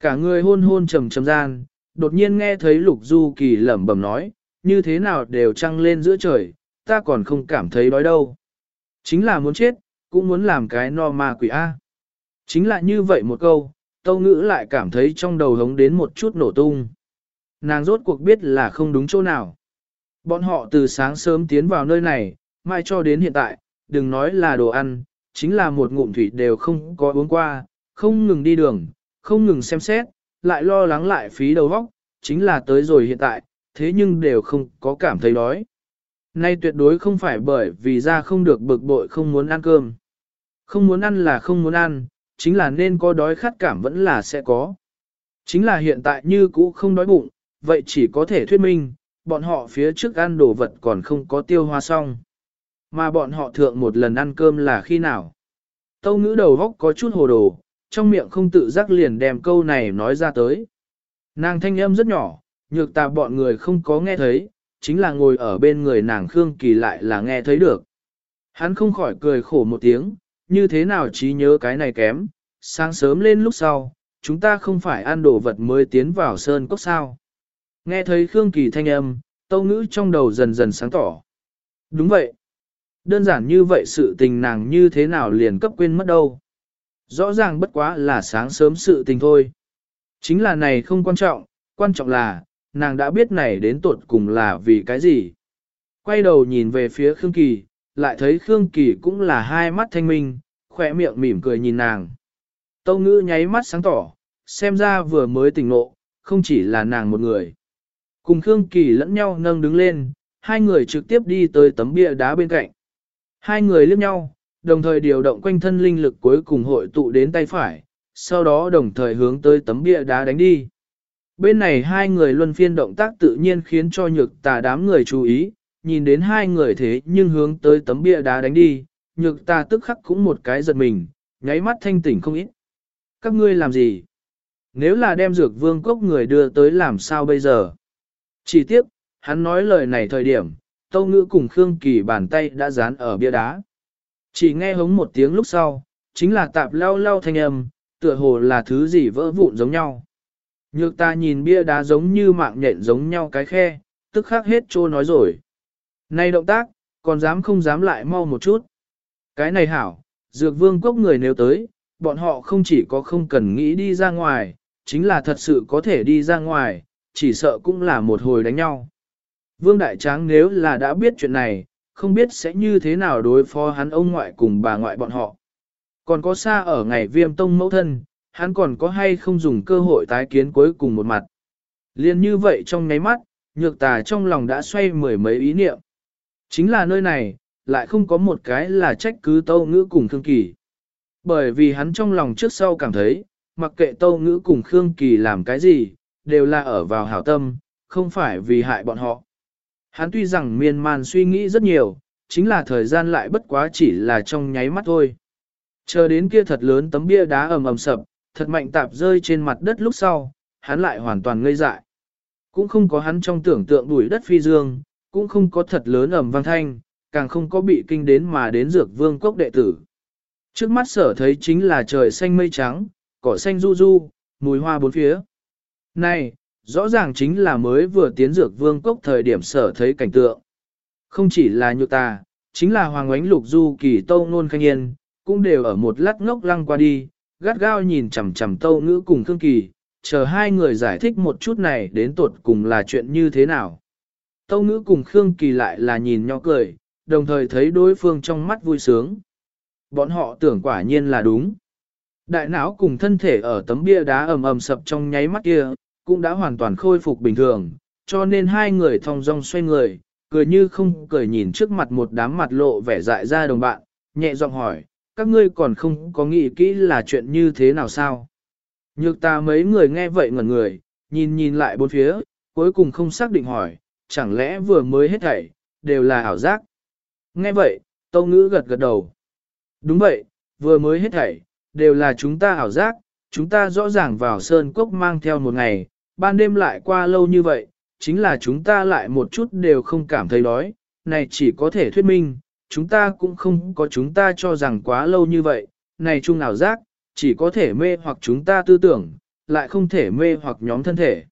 Cả người hôn hôn trầm trầm gian, đột nhiên nghe thấy Lục Du Kỳ lẩm bẩm nói, như thế nào đều trăng lên giữa trời, ta còn không cảm thấy đói đâu. Chính là muốn chết, cũng muốn làm cái no ma quỷ A. Chính là như vậy một câu, tâu ngữ lại cảm thấy trong đầu hống đến một chút nổ tung. Nàng rốt cuộc biết là không đúng chỗ nào. Bọn họ từ sáng sớm tiến vào nơi này, mai cho đến hiện tại, đừng nói là đồ ăn, chính là một ngụm thủy đều không có uống qua, không ngừng đi đường, không ngừng xem xét, lại lo lắng lại phí đầu óc, chính là tới rồi hiện tại, thế nhưng đều không có cảm thấy đói. Nay tuyệt đối không phải bởi vì ra không được bực bội không muốn ăn cơm. Không muốn ăn là không muốn ăn, chính là nên có đói khát cảm vẫn là sẽ có. Chính là hiện tại như cũ không đói bụng, vậy chỉ có thể thuyết minh, bọn họ phía trước ăn đồ vật còn không có tiêu hoa xong. Mà bọn họ thượng một lần ăn cơm là khi nào? Tâu ngữ đầu góc có chút hồ đồ, trong miệng không tự giác liền đem câu này nói ra tới. Nàng thanh âm rất nhỏ, nhược tà bọn người không có nghe thấy, chính là ngồi ở bên người nàng Khương Kỳ lại là nghe thấy được. Hắn không khỏi cười khổ một tiếng, như thế nào trí nhớ cái này kém, sáng sớm lên lúc sau, chúng ta không phải ăn đồ vật mới tiến vào sơn cốc sao. Nghe thấy Khương Kỳ thanh âm, tâu ngữ trong đầu dần dần sáng tỏ. Đúng vậy. Đơn giản như vậy sự tình nàng như thế nào liền cấp quên mất đâu. Rõ ràng bất quá là sáng sớm sự tình thôi. Chính là này không quan trọng, quan trọng là, nàng đã biết này đến tuột cùng là vì cái gì. Quay đầu nhìn về phía Khương Kỳ, lại thấy Khương Kỳ cũng là hai mắt thanh minh, khỏe miệng mỉm cười nhìn nàng. Tâu ngữ nháy mắt sáng tỏ, xem ra vừa mới tỉnh ngộ, không chỉ là nàng một người. Cùng Khương Kỳ lẫn nhau nâng đứng lên, hai người trực tiếp đi tới tấm bia đá bên cạnh. Hai người liếc nhau, đồng thời điều động quanh thân linh lực cuối cùng hội tụ đến tay phải, sau đó đồng thời hướng tới tấm bia đá đánh đi. Bên này hai người luân phiên động tác tự nhiên khiến cho nhược tà đám người chú ý, nhìn đến hai người thế nhưng hướng tới tấm bia đá đánh đi, nhược tà tức khắc cũng một cái giật mình, nháy mắt thanh tỉnh không ít. Các ngươi làm gì? Nếu là đem dược vương cốc người đưa tới làm sao bây giờ? Chỉ tiếp, hắn nói lời này thời điểm, Tâu Ngữ cùng Khương Kỳ bàn tay đã dán ở bia đá. Chỉ nghe hống một tiếng lúc sau, chính là tạp lao lao thanh âm, tựa hồ là thứ gì vỡ vụn giống nhau. Nhược ta nhìn bia đá giống như mạng nhện giống nhau cái khe, tức khắc hết trô nói rồi. Này động tác, còn dám không dám lại mau một chút. Cái này hảo, dược vương cốc người nếu tới, bọn họ không chỉ có không cần nghĩ đi ra ngoài, chính là thật sự có thể đi ra ngoài, chỉ sợ cũng là một hồi đánh nhau. Vương Đại Tráng nếu là đã biết chuyện này, không biết sẽ như thế nào đối phó hắn ông ngoại cùng bà ngoại bọn họ. Còn có xa ở ngày viêm tông mẫu thân, hắn còn có hay không dùng cơ hội tái kiến cuối cùng một mặt. Liên như vậy trong nháy mắt, nhược tà trong lòng đã xoay mười mấy ý niệm. Chính là nơi này, lại không có một cái là trách cứ tâu ngữ cùng Khương Kỳ. Bởi vì hắn trong lòng trước sau cảm thấy, mặc kệ tâu ngữ cùng Khương Kỳ làm cái gì, đều là ở vào hảo tâm, không phải vì hại bọn họ. Hắn tuy rằng miên man suy nghĩ rất nhiều, chính là thời gian lại bất quá chỉ là trong nháy mắt thôi. Chờ đến kia thật lớn tấm bia đá ầm ầm sập, thật mạnh tạp rơi trên mặt đất lúc sau, hắn lại hoàn toàn ngây dại. Cũng không có hắn trong tưởng tượng đuổi đất phi dương, cũng không có thật lớn ầm vang thanh, càng không có bị kinh đến mà đến dược vương cốc đệ tử. Trước mắt sở thấy chính là trời xanh mây trắng, cỏ xanh du du, mùi hoa bốn phía. Này, rõ ràng chính là mới vừa tiến dược vương cốc thời điểm sở thấy cảnh tượng. Không chỉ là nhược ta, chính là hoàng ánh lục du kỳ tâu nôn khanh yên, cũng đều ở một lát ngốc lăng qua đi, gắt gao nhìn chằm chằm tâu ngữ cùng Khương Kỳ, chờ hai người giải thích một chút này đến tột cùng là chuyện như thế nào. Tâu ngữ cùng Khương Kỳ lại là nhìn nhỏ cười, đồng thời thấy đối phương trong mắt vui sướng. Bọn họ tưởng quả nhiên là đúng. Đại não cùng thân thể ở tấm bia đá ầm ầm sập trong nháy mắt kia, cũng đã hoàn toàn khôi phục bình thường, cho nên hai người thong dong xoay người, cười như không cười nhìn trước mặt một đám mặt lộ vẻ dại ra đồng bạn, nhẹ giọng hỏi, các ngươi còn không có nghĩ kỹ là chuyện như thế nào sao? Nhược ta mấy người nghe vậy ngẩn người, nhìn nhìn lại bốn phía, cuối cùng không xác định hỏi, chẳng lẽ vừa mới hết thảy, đều là ảo giác? Nghe vậy, tâu ngữ gật gật đầu. Đúng vậy, vừa mới hết thảy, đều là chúng ta ảo giác, chúng ta rõ ràng vào sơn cốc mang theo một ngày, ban đêm lại qua lâu như vậy, chính là chúng ta lại một chút đều không cảm thấy đói, này chỉ có thể thuyết minh, chúng ta cũng không có chúng ta cho rằng quá lâu như vậy, này chung nào giác, chỉ có thể mê hoặc chúng ta tư tưởng, lại không thể mê hoặc nhóm thân thể.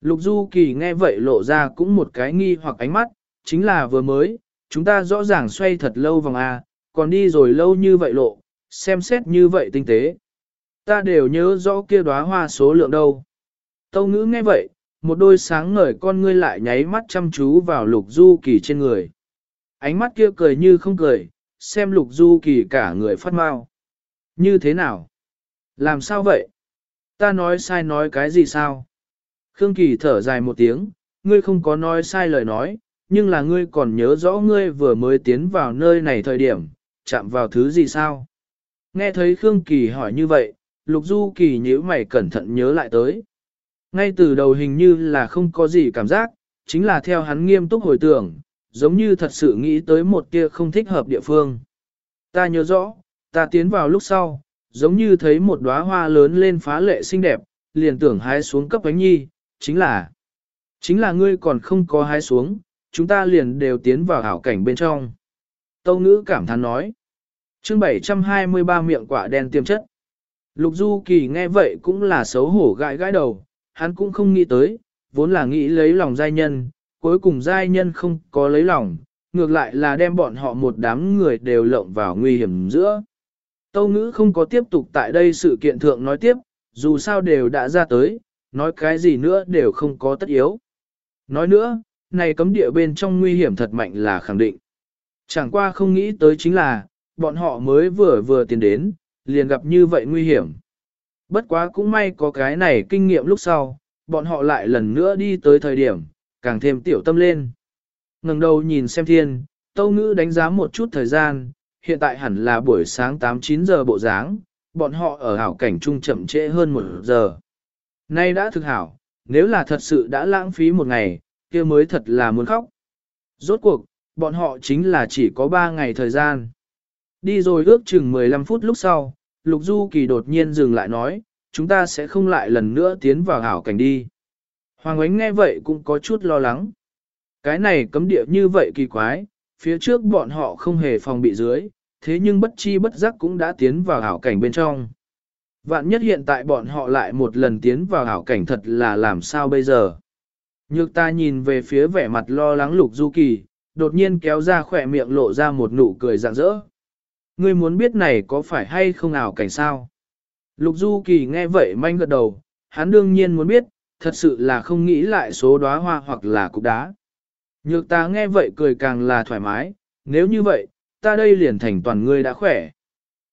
Lục Du Kỳ nghe vậy lộ ra cũng một cái nghi hoặc ánh mắt, chính là vừa mới, chúng ta rõ ràng xoay thật lâu vòng A, còn đi rồi lâu như vậy lộ, xem xét như vậy tinh tế. Ta đều nhớ rõ kia đóa hoa số lượng đâu. Tâu ngữ nghe vậy, một đôi sáng ngời con ngươi lại nháy mắt chăm chú vào lục du kỳ trên người. Ánh mắt kia cười như không cười, xem lục du kỳ cả người phát mau. Như thế nào? Làm sao vậy? Ta nói sai nói cái gì sao? Khương Kỳ thở dài một tiếng, ngươi không có nói sai lời nói, nhưng là ngươi còn nhớ rõ ngươi vừa mới tiến vào nơi này thời điểm, chạm vào thứ gì sao? Nghe thấy Khương Kỳ hỏi như vậy, Lục Du Kỳ nhíu mày cẩn thận nhớ lại tới. Ngay từ đầu hình như là không có gì cảm giác, chính là theo hắn nghiêm túc hồi tưởng, giống như thật sự nghĩ tới một kia không thích hợp địa phương. Ta nhớ rõ, ta tiến vào lúc sau, giống như thấy một đóa hoa lớn lên phá lệ xinh đẹp, liền tưởng hái xuống cấp bánh nhi, chính là, chính là ngươi còn không có hái xuống, chúng ta liền đều tiến vào hảo cảnh bên trong. Tâu ngữ cảm thán nói, chương 723 miệng quả đen tiêm chất. Lục Du Kỳ nghe vậy cũng là xấu hổ gãi gãi đầu, hắn cũng không nghĩ tới, vốn là nghĩ lấy lòng giai nhân, cuối cùng giai nhân không có lấy lòng, ngược lại là đem bọn họ một đám người đều lộng vào nguy hiểm giữa. Tâu ngữ không có tiếp tục tại đây sự kiện thượng nói tiếp, dù sao đều đã ra tới, nói cái gì nữa đều không có tất yếu. Nói nữa, này cấm địa bên trong nguy hiểm thật mạnh là khẳng định. Chẳng qua không nghĩ tới chính là, bọn họ mới vừa vừa tiến đến, liền gặp như vậy nguy hiểm. Bất quá cũng may có cái này kinh nghiệm lúc sau, bọn họ lại lần nữa đi tới thời điểm, càng thêm tiểu tâm lên. ngẩng đầu nhìn xem thiên, tâu ngữ đánh giá một chút thời gian, hiện tại hẳn là buổi sáng 8-9 giờ bộ dáng, bọn họ ở hảo cảnh trung chậm trễ hơn một giờ. Nay đã thực hảo, nếu là thật sự đã lãng phí một ngày, kia mới thật là muốn khóc. Rốt cuộc, bọn họ chính là chỉ có 3 ngày thời gian. Đi rồi ước chừng 15 phút lúc sau, Lục Du Kỳ đột nhiên dừng lại nói, chúng ta sẽ không lại lần nữa tiến vào hảo cảnh đi. Hoàng Ánh nghe vậy cũng có chút lo lắng. Cái này cấm địa như vậy kỳ quái, phía trước bọn họ không hề phòng bị dưới, thế nhưng bất chi bất giác cũng đã tiến vào hảo cảnh bên trong. Vạn nhất hiện tại bọn họ lại một lần tiến vào hảo cảnh thật là làm sao bây giờ. Nhược ta nhìn về phía vẻ mặt lo lắng lục du kỳ, đột nhiên kéo ra khỏe miệng lộ ra một nụ cười rạng rỡ. Ngươi muốn biết này có phải hay không ảo cảnh sao? Lục du kỳ nghe vậy manh gật đầu, hắn đương nhiên muốn biết, thật sự là không nghĩ lại số đóa hoa hoặc là cục đá. Nhược ta nghe vậy cười càng là thoải mái, nếu như vậy, ta đây liền thành toàn ngươi đã khỏe.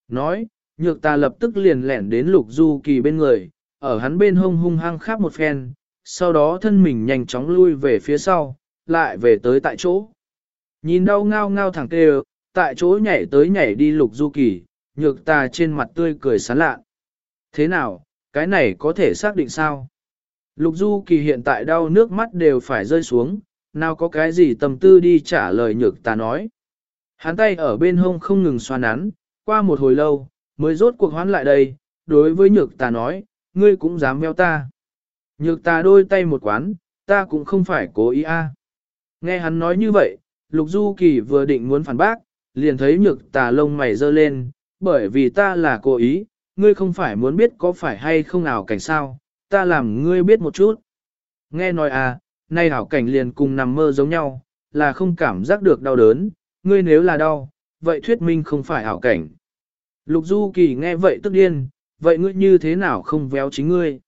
Nói, nhược ta lập tức liền lẻn đến lục du kỳ bên người, ở hắn bên hông hung hăng khắp một phen, sau đó thân mình nhanh chóng lui về phía sau, lại về tới tại chỗ. Nhìn đau ngao ngao thẳng tê tại chỗ nhảy tới nhảy đi lục du kỳ, nhược ta trên mặt tươi cười sán lạ. Thế nào, cái này có thể xác định sao? Lục du kỳ hiện tại đau nước mắt đều phải rơi xuống, nào có cái gì tâm tư đi trả lời nhược ta nói. Hắn tay ở bên hông không ngừng xoa nắn, qua một hồi lâu, mới rốt cuộc hoán lại đây, đối với nhược ta nói, ngươi cũng dám meo ta. Nhược ta đôi tay một quán, ta cũng không phải cố ý a. Nghe hắn nói như vậy, Lục Du Kỳ vừa định muốn phản bác, liền thấy nhược tà lông mày dơ lên, bởi vì ta là cố ý, ngươi không phải muốn biết có phải hay không nào cảnh sao, ta làm ngươi biết một chút. Nghe nói à, nay hảo cảnh liền cùng nằm mơ giống nhau, là không cảm giác được đau đớn, ngươi nếu là đau, vậy thuyết minh không phải hảo cảnh. Lục Du Kỳ nghe vậy tức điên, vậy ngươi như thế nào không véo chính ngươi?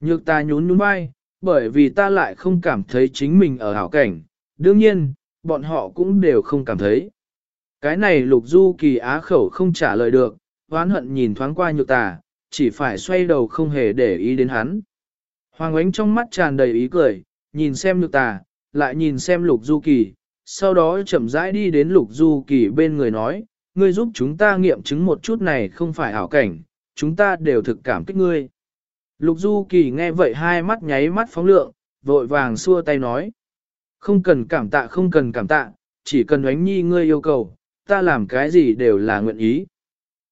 Nhược ta nhún nhún vai, bởi vì ta lại không cảm thấy chính mình ở hảo cảnh, đương nhiên, bọn họ cũng đều không cảm thấy. Cái này lục du kỳ á khẩu không trả lời được, hoán hận nhìn thoáng qua nhược tà, chỉ phải xoay đầu không hề để ý đến hắn. Hoàng ánh trong mắt tràn đầy ý cười, nhìn xem nhược tà, lại nhìn xem lục du kỳ, sau đó chậm rãi đi đến lục du kỳ bên người nói, ngươi giúp chúng ta nghiệm chứng một chút này không phải ảo cảnh, chúng ta đều thực cảm kích ngươi. Lục du kỳ nghe vậy hai mắt nháy mắt phóng lượng, vội vàng xua tay nói. Không cần cảm tạ không cần cảm tạ, chỉ cần ánh nhi ngươi yêu cầu, ta làm cái gì đều là nguyện ý.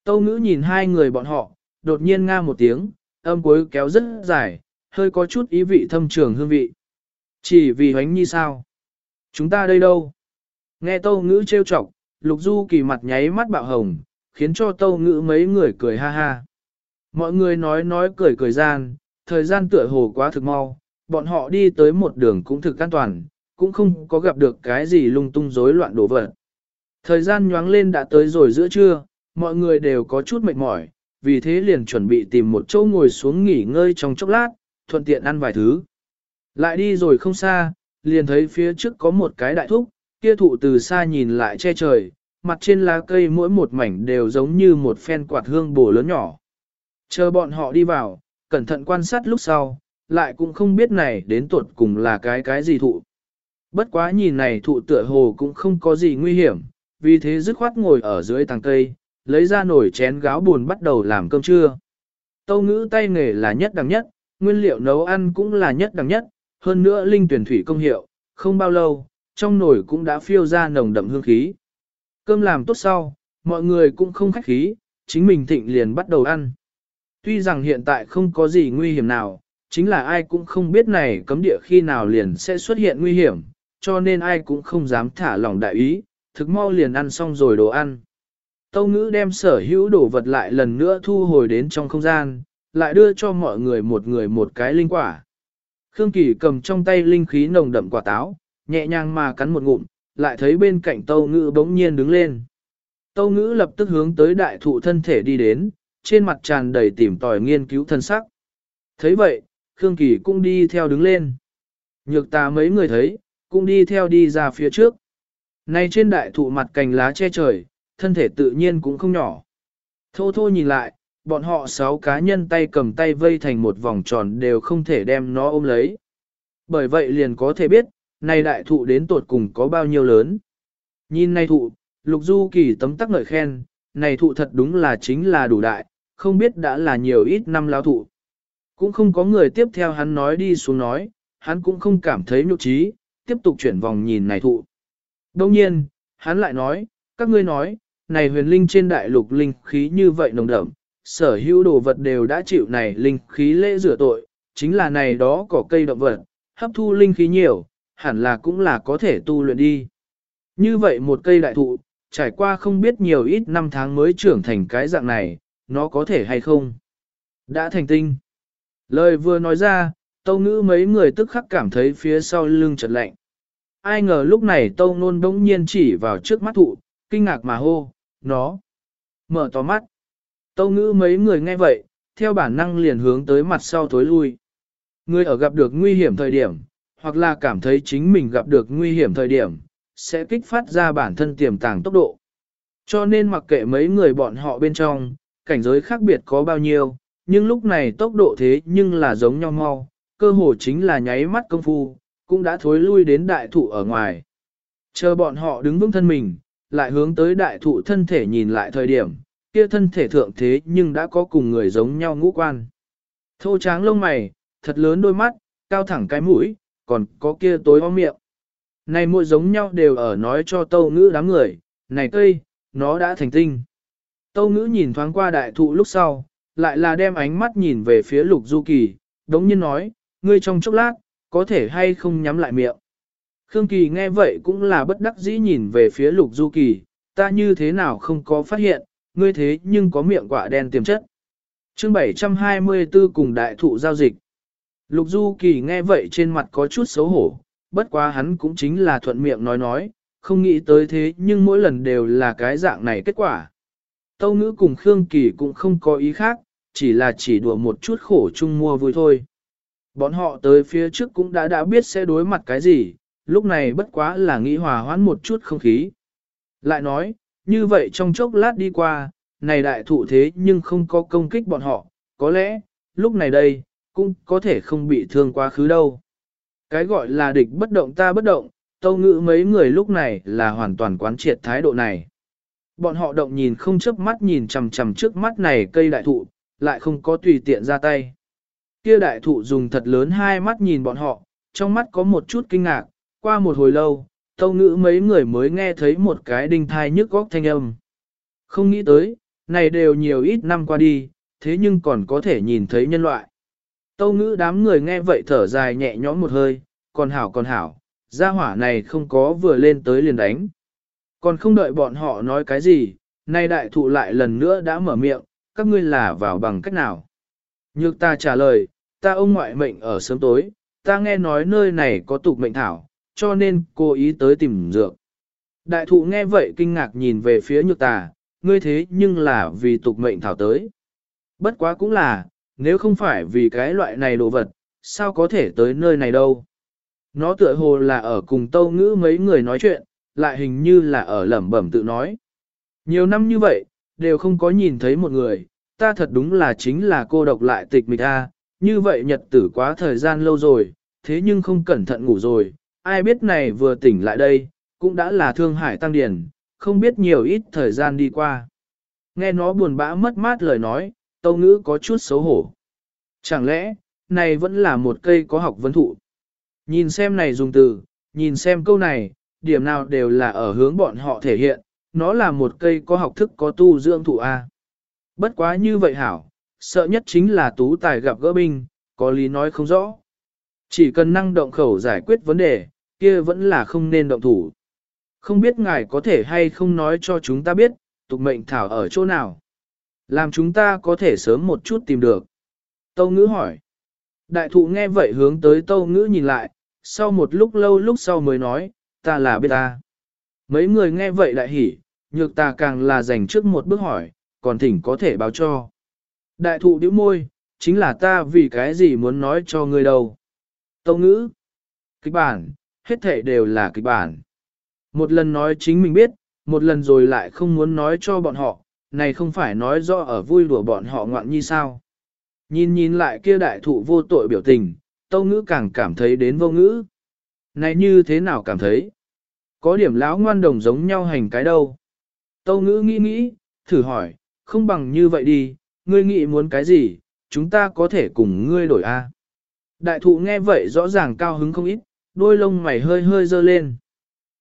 Tâu ngữ nhìn hai người bọn họ, đột nhiên nga một tiếng, âm cuối kéo rất dài, hơi có chút ý vị thâm trường hương vị. Chỉ vì hoánh nhi sao? Chúng ta đây đâu? Nghe tâu ngữ trêu chọc, lục du kỳ mặt nháy mắt bạo hồng, khiến cho tâu ngữ mấy người cười ha ha. Mọi người nói nói cười cười gian, thời gian tựa hồ quá thực mau, bọn họ đi tới một đường cũng thực an toàn, cũng không có gặp được cái gì lung tung rối loạn đổ vật. Thời gian nhoáng lên đã tới rồi giữa trưa, mọi người đều có chút mệt mỏi, vì thế liền chuẩn bị tìm một chỗ ngồi xuống nghỉ ngơi trong chốc lát, thuận tiện ăn vài thứ. Lại đi rồi không xa, liền thấy phía trước có một cái đại thúc, kia thụ từ xa nhìn lại che trời, mặt trên lá cây mỗi một mảnh đều giống như một phen quạt hương bổ lớn nhỏ. Chờ bọn họ đi vào, cẩn thận quan sát lúc sau, lại cũng không biết này đến tuột cùng là cái cái gì thụ. Bất quá nhìn này thụ tựa hồ cũng không có gì nguy hiểm, vì thế dứt khoát ngồi ở dưới tàng cây, lấy ra nồi chén gáo buồn bắt đầu làm cơm trưa. Tâu ngữ tay nghề là nhất đẳng nhất, nguyên liệu nấu ăn cũng là nhất đẳng nhất, hơn nữa linh tuyển thủy công hiệu, không bao lâu, trong nồi cũng đã phiêu ra nồng đậm hương khí. Cơm làm tốt sau, mọi người cũng không khách khí, chính mình thịnh liền bắt đầu ăn. Tuy rằng hiện tại không có gì nguy hiểm nào, chính là ai cũng không biết này cấm địa khi nào liền sẽ xuất hiện nguy hiểm, cho nên ai cũng không dám thả lỏng đại ý, thực mau liền ăn xong rồi đồ ăn. Tâu ngữ đem sở hữu đồ vật lại lần nữa thu hồi đến trong không gian, lại đưa cho mọi người một người một cái linh quả. Khương Kỳ cầm trong tay linh khí nồng đậm quả táo, nhẹ nhàng mà cắn một ngụm, lại thấy bên cạnh tâu ngữ bỗng nhiên đứng lên. Tâu ngữ lập tức hướng tới đại thụ thân thể đi đến, trên mặt tràn đầy tìm tòi nghiên cứu thân sắc. thấy vậy, Khương Kỳ cũng đi theo đứng lên. Nhược ta mấy người thấy, cũng đi theo đi ra phía trước. Này trên đại thụ mặt cành lá che trời, thân thể tự nhiên cũng không nhỏ. Thô thô nhìn lại, bọn họ sáu cá nhân tay cầm tay vây thành một vòng tròn đều không thể đem nó ôm lấy. Bởi vậy liền có thể biết, này đại thụ đến tột cùng có bao nhiêu lớn. Nhìn này thụ, lục du kỳ tấm tắc ngợi khen, này thụ thật đúng là chính là đủ đại, không biết đã là nhiều ít năm lao thụ. Cũng không có người tiếp theo hắn nói đi xuống nói, hắn cũng không cảm thấy nhục trí, tiếp tục chuyển vòng nhìn này thụ. Đồng nhiên, hắn lại nói, các ngươi nói, này huyền linh trên đại lục linh khí như vậy nồng đậm, sở hữu đồ vật đều đã chịu này linh khí lễ rửa tội, chính là này đó có cây động vật, hấp thu linh khí nhiều, hẳn là cũng là có thể tu luyện đi. Như vậy một cây đại thụ, trải qua không biết nhiều ít năm tháng mới trưởng thành cái dạng này, nó có thể hay không? Đã thành tinh. Lời vừa nói ra, tâu ngữ mấy người tức khắc cảm thấy phía sau lưng chật lạnh. Ai ngờ lúc này tâu nôn bỗng nhiên chỉ vào trước mắt thụ, kinh ngạc mà hô, nó. Mở to mắt. Tâu ngữ mấy người nghe vậy, theo bản năng liền hướng tới mặt sau tối lui. Người ở gặp được nguy hiểm thời điểm, hoặc là cảm thấy chính mình gặp được nguy hiểm thời điểm, sẽ kích phát ra bản thân tiềm tàng tốc độ. Cho nên mặc kệ mấy người bọn họ bên trong, cảnh giới khác biệt có bao nhiêu, nhưng lúc này tốc độ thế nhưng là giống nhau mau, cơ hồ chính là nháy mắt công phu, cũng đã thối lui đến đại thụ ở ngoài. Chờ bọn họ đứng vững thân mình, lại hướng tới đại thụ thân thể nhìn lại thời điểm, kia thân thể thượng thế nhưng đã có cùng người giống nhau ngũ quan. Thô tráng lông mày, thật lớn đôi mắt, cao thẳng cái mũi, còn có kia tối o miệng. Này mỗi giống nhau đều ở nói cho tâu ngữ đám người, này cây, nó đã thành tinh. Tâu ngữ nhìn thoáng qua đại thụ lúc sau, lại là đem ánh mắt nhìn về phía lục du kỳ, đống nhiên nói, ngươi trong chốc lát, có thể hay không nhắm lại miệng. Khương Kỳ nghe vậy cũng là bất đắc dĩ nhìn về phía lục du kỳ, ta như thế nào không có phát hiện, ngươi thế nhưng có miệng quả đen tiềm chất. chương 724 cùng đại thụ giao dịch. Lục du kỳ nghe vậy trên mặt có chút xấu hổ, bất quá hắn cũng chính là thuận miệng nói nói, không nghĩ tới thế nhưng mỗi lần đều là cái dạng này kết quả. Tâu ngữ cùng Khương Kỳ cũng không có ý khác, chỉ là chỉ đùa một chút khổ chung mua vui thôi. Bọn họ tới phía trước cũng đã đã biết sẽ đối mặt cái gì, lúc này bất quá là nghĩ hòa hoãn một chút không khí. Lại nói, như vậy trong chốc lát đi qua, này đại thụ thế nhưng không có công kích bọn họ, có lẽ, lúc này đây, cũng có thể không bị thương quá khứ đâu. Cái gọi là địch bất động ta bất động, tâu ngữ mấy người lúc này là hoàn toàn quán triệt thái độ này. Bọn họ động nhìn không chớp mắt nhìn chằm chằm trước mắt này cây đại thụ, lại không có tùy tiện ra tay. Kia đại thụ dùng thật lớn hai mắt nhìn bọn họ, trong mắt có một chút kinh ngạc, qua một hồi lâu, tâu ngữ mấy người mới nghe thấy một cái đinh thai nhức góc thanh âm. Không nghĩ tới, này đều nhiều ít năm qua đi, thế nhưng còn có thể nhìn thấy nhân loại. Tâu ngữ đám người nghe vậy thở dài nhẹ nhõm một hơi, còn hảo còn hảo, gia hỏa này không có vừa lên tới liền đánh. Còn không đợi bọn họ nói cái gì, nay đại thụ lại lần nữa đã mở miệng, các ngươi là vào bằng cách nào. Nhược ta trả lời, ta ông ngoại mệnh ở sớm tối, ta nghe nói nơi này có tục mệnh thảo, cho nên cô ý tới tìm dược. Đại thụ nghe vậy kinh ngạc nhìn về phía nhược tà, ngươi thế nhưng là vì tục mệnh thảo tới. Bất quá cũng là, nếu không phải vì cái loại này đồ vật, sao có thể tới nơi này đâu. Nó tựa hồ là ở cùng tâu ngữ mấy người nói chuyện, lại hình như là ở lẩm bẩm tự nói. Nhiều năm như vậy, đều không có nhìn thấy một người, ta thật đúng là chính là cô độc lại tịch mịch a như vậy nhật tử quá thời gian lâu rồi, thế nhưng không cẩn thận ngủ rồi, ai biết này vừa tỉnh lại đây, cũng đã là thương hải tăng điển, không biết nhiều ít thời gian đi qua. Nghe nó buồn bã mất mát lời nói, tâu ngữ có chút xấu hổ. Chẳng lẽ, này vẫn là một cây có học vấn thụ. Nhìn xem này dùng từ, nhìn xem câu này, điểm nào đều là ở hướng bọn họ thể hiện, nó là một cây có học thức có tu dưỡng thụ A. Bất quá như vậy hảo, sợ nhất chính là tú tài gặp gỡ binh, có lý nói không rõ. Chỉ cần năng động khẩu giải quyết vấn đề, kia vẫn là không nên động thủ. Không biết ngài có thể hay không nói cho chúng ta biết, tục mệnh thảo ở chỗ nào. Làm chúng ta có thể sớm một chút tìm được. Tâu ngữ hỏi. Đại thụ nghe vậy hướng tới tâu ngữ nhìn lại, sau một lúc lâu lúc sau mới nói, ta là biết ta. Mấy người nghe vậy đại hỉ, nhược ta càng là dành trước một bước hỏi, còn thỉnh có thể báo cho. Đại thụ điếu môi, chính là ta vì cái gì muốn nói cho ngươi đâu. Tâu ngữ, kịch bản, hết thể đều là kịch bản. Một lần nói chính mình biết, một lần rồi lại không muốn nói cho bọn họ, này không phải nói rõ ở vui đùa bọn họ ngoạn như sao. Nhìn nhìn lại kia đại thụ vô tội biểu tình, tâu ngữ càng cảm thấy đến vô ngữ. Này như thế nào cảm thấy? Có điểm lão ngoan đồng giống nhau hành cái đâu? Tâu ngữ nghĩ nghĩ, thử hỏi, không bằng như vậy đi, ngươi nghĩ muốn cái gì, chúng ta có thể cùng ngươi đổi a Đại thụ nghe vậy rõ ràng cao hứng không ít, đôi lông mày hơi hơi dơ lên.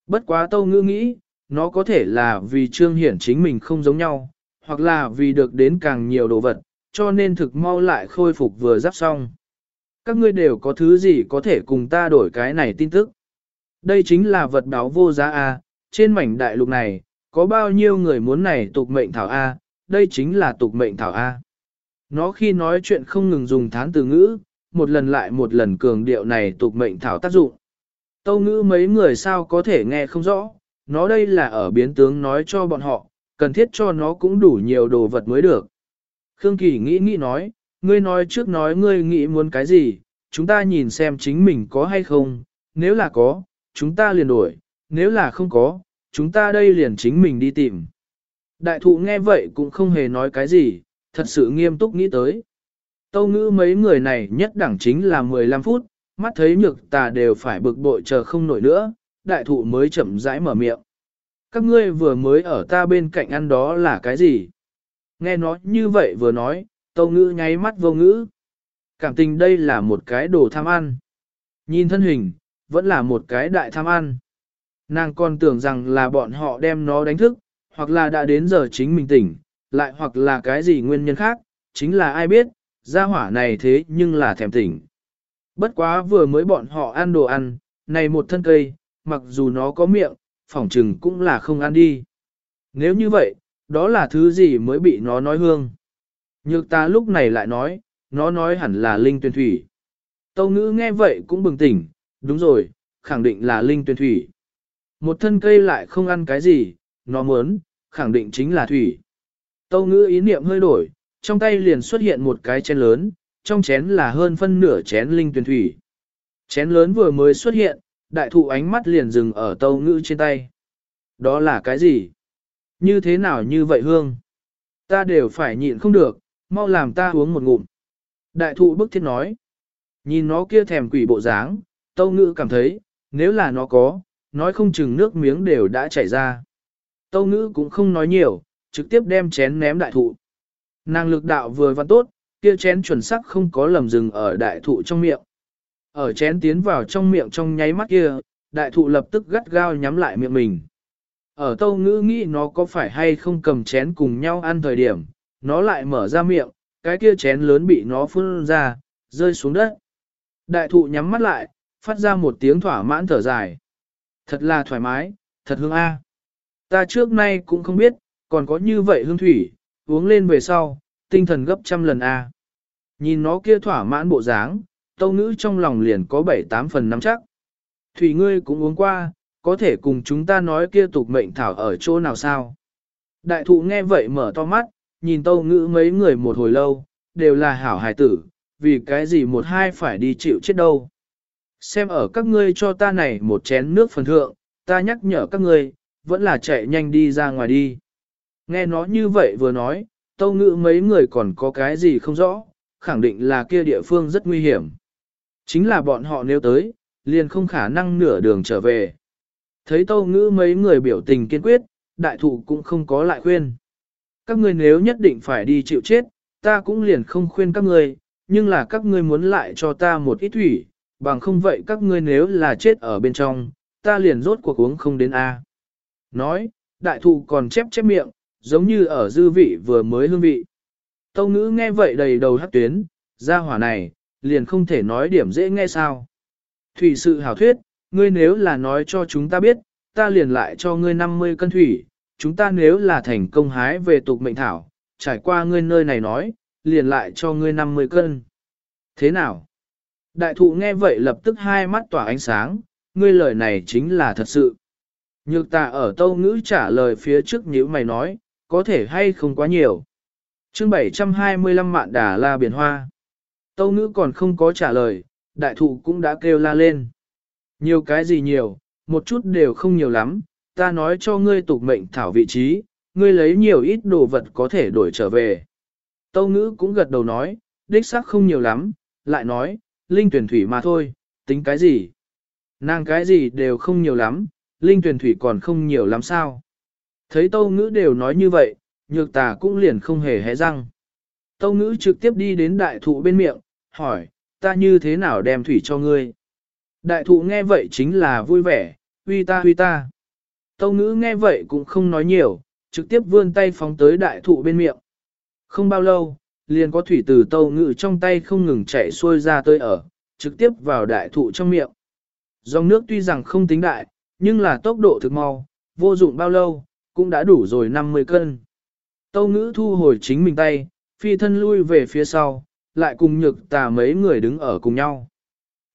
Bất quá tâu ngữ nghĩ, nó có thể là vì trương hiển chính mình không giống nhau, hoặc là vì được đến càng nhiều đồ vật, cho nên thực mau lại khôi phục vừa giáp xong. Các ngươi đều có thứ gì có thể cùng ta đổi cái này tin tức. Đây chính là vật báo vô giá A, trên mảnh đại lục này, có bao nhiêu người muốn này tục mệnh thảo A, đây chính là tục mệnh thảo A. Nó khi nói chuyện không ngừng dùng thán từ ngữ, một lần lại một lần cường điệu này tục mệnh thảo tác dụng. Tâu ngữ mấy người sao có thể nghe không rõ, nó đây là ở biến tướng nói cho bọn họ, cần thiết cho nó cũng đủ nhiều đồ vật mới được. Khương Kỳ nghĩ nghĩ nói, ngươi nói trước nói ngươi nghĩ muốn cái gì, chúng ta nhìn xem chính mình có hay không, nếu là có, chúng ta liền đổi, nếu là không có, chúng ta đây liền chính mình đi tìm. Đại thụ nghe vậy cũng không hề nói cái gì, thật sự nghiêm túc nghĩ tới. Tâu ngữ mấy người này nhất đẳng chính là 15 phút, mắt thấy nhược tà đều phải bực bội chờ không nổi nữa, đại thụ mới chậm rãi mở miệng. Các ngươi vừa mới ở ta bên cạnh ăn đó là cái gì? Nghe nói như vậy vừa nói, tâu ngữ nháy mắt vô ngữ. Cảm tình đây là một cái đồ tham ăn. Nhìn thân hình, vẫn là một cái đại tham ăn. Nàng còn tưởng rằng là bọn họ đem nó đánh thức, hoặc là đã đến giờ chính mình tỉnh, lại hoặc là cái gì nguyên nhân khác, chính là ai biết, gia hỏa này thế nhưng là thèm tỉnh. Bất quá vừa mới bọn họ ăn đồ ăn, này một thân cây, mặc dù nó có miệng, phỏng trừng cũng là không ăn đi. Nếu như vậy, đó là thứ gì mới bị nó nói hương. Nhược ta lúc này lại nói, nó nói hẳn là linh tuyền thủy. Tâu ngữ nghe vậy cũng bừng tỉnh, đúng rồi, khẳng định là linh tuyền thủy. Một thân cây lại không ăn cái gì, nó muốn, khẳng định chính là thủy. Tâu ngữ ý niệm hơi đổi, trong tay liền xuất hiện một cái chén lớn, trong chén là hơn phân nửa chén linh tuyển thủy. Chén lớn vừa mới xuất hiện, đại thụ ánh mắt liền dừng ở tâu ngữ trên tay. Đó là cái gì? Như thế nào như vậy hương? Ta đều phải nhịn không được, mau làm ta uống một ngụm. Đại thụ bức thiết nói. Nhìn nó kia thèm quỷ bộ dáng, tâu ngữ cảm thấy, nếu là nó có, nói không chừng nước miếng đều đã chảy ra. Tâu ngữ cũng không nói nhiều, trực tiếp đem chén ném đại thụ. Năng lực đạo vừa văn tốt, kia chén chuẩn sắc không có lầm dừng ở đại thụ trong miệng. Ở chén tiến vào trong miệng trong nháy mắt kia, đại thụ lập tức gắt gao nhắm lại miệng mình. Ở tâu ngữ nghĩ nó có phải hay không cầm chén cùng nhau ăn thời điểm, nó lại mở ra miệng, cái kia chén lớn bị nó phun ra, rơi xuống đất. Đại thụ nhắm mắt lại, phát ra một tiếng thỏa mãn thở dài. Thật là thoải mái, thật hương a. Ta trước nay cũng không biết, còn có như vậy hương thủy, uống lên về sau, tinh thần gấp trăm lần a. Nhìn nó kia thỏa mãn bộ dáng, tâu ngữ trong lòng liền có bảy tám phần nắm chắc. Thủy ngươi cũng uống qua, có thể cùng chúng ta nói kia tục mệnh thảo ở chỗ nào sao? Đại thụ nghe vậy mở to mắt, nhìn tâu ngữ mấy người một hồi lâu, đều là hảo hài tử, vì cái gì một hai phải đi chịu chết đâu. Xem ở các ngươi cho ta này một chén nước phần thượng, ta nhắc nhở các ngươi, vẫn là chạy nhanh đi ra ngoài đi. Nghe nó như vậy vừa nói, tâu ngữ mấy người còn có cái gì không rõ, khẳng định là kia địa phương rất nguy hiểm. Chính là bọn họ nếu tới, liền không khả năng nửa đường trở về. Thấy tâu ngữ mấy người biểu tình kiên quyết, đại thụ cũng không có lại khuyên. Các ngươi nếu nhất định phải đi chịu chết, ta cũng liền không khuyên các ngươi, nhưng là các ngươi muốn lại cho ta một ít thủy, bằng không vậy các ngươi nếu là chết ở bên trong, ta liền rốt cuộc uống không đến A. Nói, đại thụ còn chép chép miệng, giống như ở dư vị vừa mới hương vị. Tâu ngữ nghe vậy đầy đầu hát tuyến, ra hỏa này, liền không thể nói điểm dễ nghe sao. Thủy sự hảo thuyết, ngươi nếu là nói cho chúng ta biết, ta liền lại cho ngươi 50 cân thủy, chúng ta nếu là thành công hái về tục mệnh thảo, trải qua ngươi nơi này nói, liền lại cho ngươi 50 cân. Thế nào? Đại thụ nghe vậy lập tức hai mắt tỏa ánh sáng, ngươi lời này chính là thật sự. Nhược ta ở tâu ngữ trả lời phía trước như mày nói, có thể hay không quá nhiều. chương 725 mạn đà la biển hoa. Tâu ngữ còn không có trả lời, đại thụ cũng đã kêu la lên. Nhiều cái gì nhiều, một chút đều không nhiều lắm, ta nói cho ngươi tục mệnh thảo vị trí, ngươi lấy nhiều ít đồ vật có thể đổi trở về. Tâu ngữ cũng gật đầu nói, đích xác không nhiều lắm, lại nói, linh tuyển thủy mà thôi, tính cái gì? Nàng cái gì đều không nhiều lắm, linh tuyển thủy còn không nhiều lắm sao? Thấy tâu ngữ đều nói như vậy, nhược tà cũng liền không hề hé răng. Tâu ngữ trực tiếp đi đến đại thụ bên miệng, hỏi, ta như thế nào đem thủy cho ngươi? Đại thụ nghe vậy chính là vui vẻ, huy ta huy ta. Tâu ngữ nghe vậy cũng không nói nhiều, trực tiếp vươn tay phóng tới đại thụ bên miệng. Không bao lâu, liền có thủy từ tâu ngữ trong tay không ngừng chạy xuôi ra tới ở, trực tiếp vào đại thụ trong miệng. Dòng nước tuy rằng không tính đại, nhưng là tốc độ thực mau, vô dụng bao lâu, cũng đã đủ rồi 50 cân. Tâu ngữ thu hồi chính mình tay, phi thân lui về phía sau, lại cùng nhược tà mấy người đứng ở cùng nhau.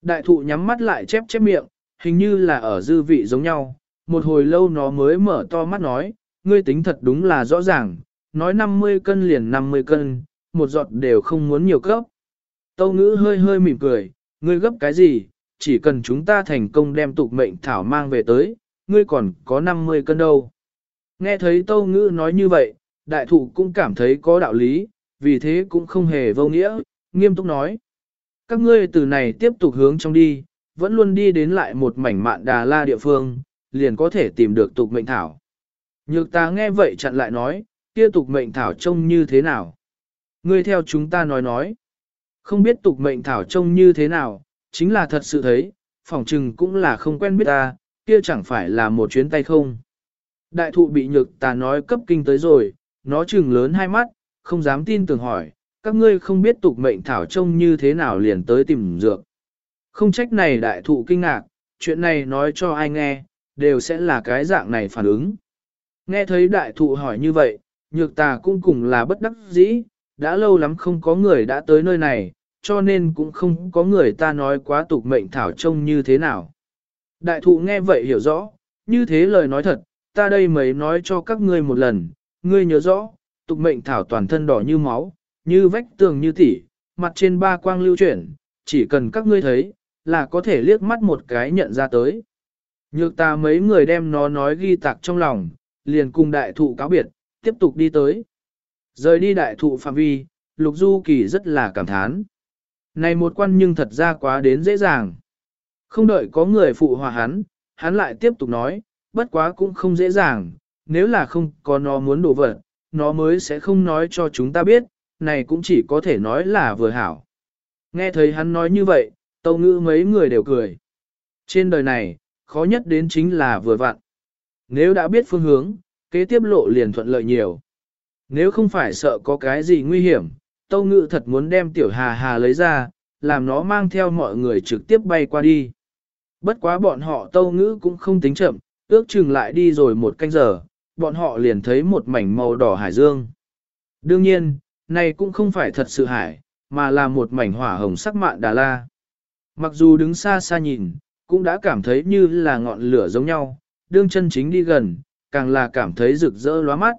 Đại thụ nhắm mắt lại chép chép miệng, hình như là ở dư vị giống nhau, một hồi lâu nó mới mở to mắt nói, ngươi tính thật đúng là rõ ràng, nói 50 cân liền 50 cân, một giọt đều không muốn nhiều cấp. Tâu ngữ hơi hơi mỉm cười, ngươi gấp cái gì, chỉ cần chúng ta thành công đem tục mệnh thảo mang về tới, ngươi còn có 50 cân đâu. Nghe thấy tâu ngữ nói như vậy, đại thụ cũng cảm thấy có đạo lý, vì thế cũng không hề vô nghĩa, nghiêm túc nói. Các ngươi từ này tiếp tục hướng trong đi, vẫn luôn đi đến lại một mảnh mạn đà la địa phương, liền có thể tìm được tục mệnh thảo. Nhược ta nghe vậy chặn lại nói, kia tục mệnh thảo trông như thế nào? Ngươi theo chúng ta nói nói. Không biết tục mệnh thảo trông như thế nào, chính là thật sự thấy, phỏng chừng cũng là không quen biết ta, kia chẳng phải là một chuyến tay không. Đại thụ bị nhược ta nói cấp kinh tới rồi, nó chừng lớn hai mắt, không dám tin tưởng hỏi, các ngươi không biết tục mệnh thảo trông như thế nào liền tới tìm dược. Không trách này đại thụ kinh ngạc, chuyện này nói cho ai nghe, đều sẽ là cái dạng này phản ứng. Nghe thấy đại thụ hỏi như vậy, nhược tà cũng cùng là bất đắc dĩ, đã lâu lắm không có người đã tới nơi này, cho nên cũng không có người ta nói quá tục mệnh thảo trông như thế nào. Đại thụ nghe vậy hiểu rõ, như thế lời nói thật, ta đây mới nói cho các ngươi một lần, ngươi nhớ rõ, tục mệnh thảo toàn thân đỏ như máu, như vách tường như tỉ, mặt trên ba quang lưu chuyển, chỉ cần các ngươi thấy, là có thể liếc mắt một cái nhận ra tới. Nhược ta mấy người đem nó nói ghi tạc trong lòng, liền cùng đại thụ cáo biệt, tiếp tục đi tới. Rời đi đại thụ phạm vi, Lục Du Kỳ rất là cảm thán. Này một quan nhưng thật ra quá đến dễ dàng. Không đợi có người phụ hòa hắn, hắn lại tiếp tục nói, bất quá cũng không dễ dàng, nếu là không có nó muốn đổ vật, nó mới sẽ không nói cho chúng ta biết, này cũng chỉ có thể nói là vừa hảo. Nghe thấy hắn nói như vậy, tâu ngữ mấy người đều cười. Trên đời này, khó nhất đến chính là vừa vặn. Nếu đã biết phương hướng, kế tiếp lộ liền thuận lợi nhiều. Nếu không phải sợ có cái gì nguy hiểm, tâu ngữ thật muốn đem tiểu hà hà lấy ra, làm nó mang theo mọi người trực tiếp bay qua đi. Bất quá bọn họ tâu ngữ cũng không tính chậm, ước chừng lại đi rồi một canh giờ, bọn họ liền thấy một mảnh màu đỏ hải dương. Đương nhiên, này cũng không phải thật sự hải, mà là một mảnh hỏa hồng sắc mạn Đà La. Mặc dù đứng xa xa nhìn, cũng đã cảm thấy như là ngọn lửa giống nhau, đương chân chính đi gần, càng là cảm thấy rực rỡ lóa mắt.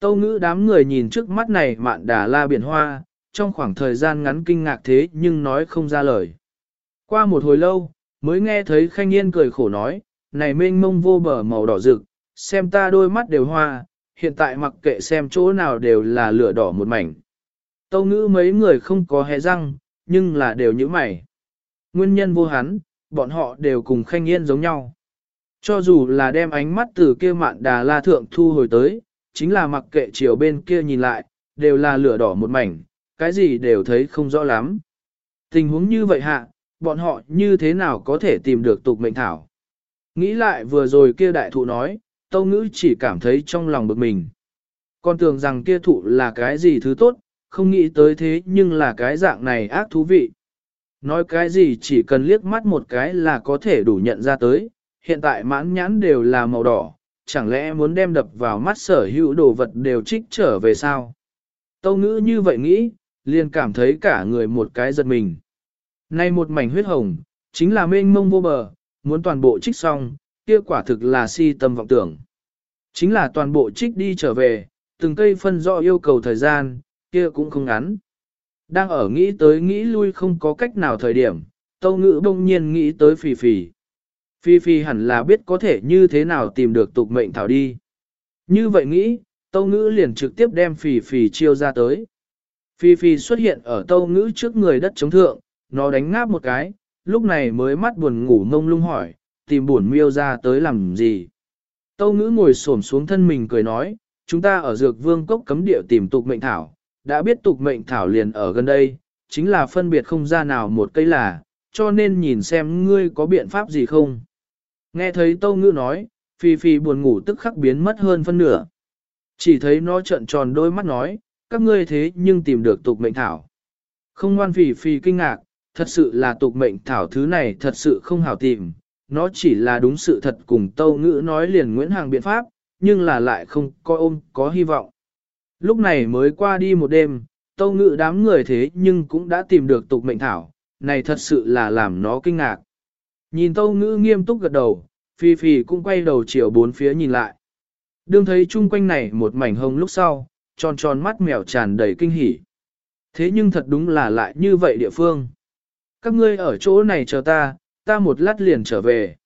Tâu ngữ đám người nhìn trước mắt này mạn Đà La biển hoa, trong khoảng thời gian ngắn kinh ngạc thế nhưng nói không ra lời. Qua một hồi lâu, mới nghe thấy Khanh Yên cười khổ nói, này mênh mông vô bờ màu đỏ rực, xem ta đôi mắt đều hoa, hiện tại mặc kệ xem chỗ nào đều là lửa đỏ một mảnh. Tâu ngữ mấy người không có hé răng, nhưng là đều như mày. Nguyên nhân vô hắn, bọn họ đều cùng Khanh Yên giống nhau. Cho dù là đem ánh mắt từ kia mạn đà la thượng thu hồi tới, chính là mặc kệ chiều bên kia nhìn lại, đều là lửa đỏ một mảnh, cái gì đều thấy không rõ lắm. Tình huống như vậy hạ, bọn họ như thế nào có thể tìm được tục mệnh thảo. Nghĩ lại vừa rồi kia đại thụ nói, tâu ngữ chỉ cảm thấy trong lòng bực mình. Con tưởng rằng kia thụ là cái gì thứ tốt, không nghĩ tới thế nhưng là cái dạng này ác thú vị. Nói cái gì chỉ cần liếc mắt một cái là có thể đủ nhận ra tới, hiện tại mãn nhãn đều là màu đỏ, chẳng lẽ muốn đem đập vào mắt sở hữu đồ vật đều trích trở về sao? Tâu ngữ như vậy nghĩ, liền cảm thấy cả người một cái giật mình. Nay một mảnh huyết hồng, chính là mênh mông vô bờ, muốn toàn bộ trích xong, kia quả thực là si tâm vọng tưởng. Chính là toàn bộ trích đi trở về, từng cây phân rõ yêu cầu thời gian, kia cũng không ngắn. Đang ở nghĩ tới nghĩ lui không có cách nào thời điểm, tâu ngữ bỗng nhiên nghĩ tới phì phì. Phi Phi hẳn là biết có thể như thế nào tìm được tục mệnh thảo đi. Như vậy nghĩ, tâu ngữ liền trực tiếp đem Phi Phi chiêu ra tới. Phi Phi xuất hiện ở tâu ngữ trước người đất chống thượng, nó đánh ngáp một cái, lúc này mới mắt buồn ngủ ngông lung hỏi, tìm buồn miêu ra tới làm gì. Tâu ngữ ngồi xổm xuống thân mình cười nói, chúng ta ở dược vương cốc cấm địa tìm tục mệnh thảo, đã biết tục mệnh thảo liền ở gần đây, chính là phân biệt không ra nào một cây là, cho nên nhìn xem ngươi có biện pháp gì không. Nghe thấy tâu ngữ nói, Phi Phi buồn ngủ tức khắc biến mất hơn phân nửa. Chỉ thấy nó trợn tròn đôi mắt nói, các ngươi thế nhưng tìm được tục mệnh thảo. Không ngoan Phi Phi kinh ngạc, thật sự là tục mệnh thảo thứ này thật sự không hảo tìm, nó chỉ là đúng sự thật cùng tâu ngữ nói liền Nguyễn Hàng biện pháp, nhưng là lại không coi ôm có hy vọng. Lúc này mới qua đi một đêm, tâu ngữ đám người thế nhưng cũng đã tìm được tục mệnh thảo, này thật sự là làm nó kinh ngạc. Nhìn tâu ngữ nghiêm túc gật đầu, Phi Phi cũng quay đầu chiều bốn phía nhìn lại. Đương thấy chung quanh này một mảnh hồng lúc sau, tròn tròn mắt mèo tràn đầy kinh hỉ. Thế nhưng thật đúng là lại như vậy địa phương. Các ngươi ở chỗ này chờ ta, ta một lát liền trở về.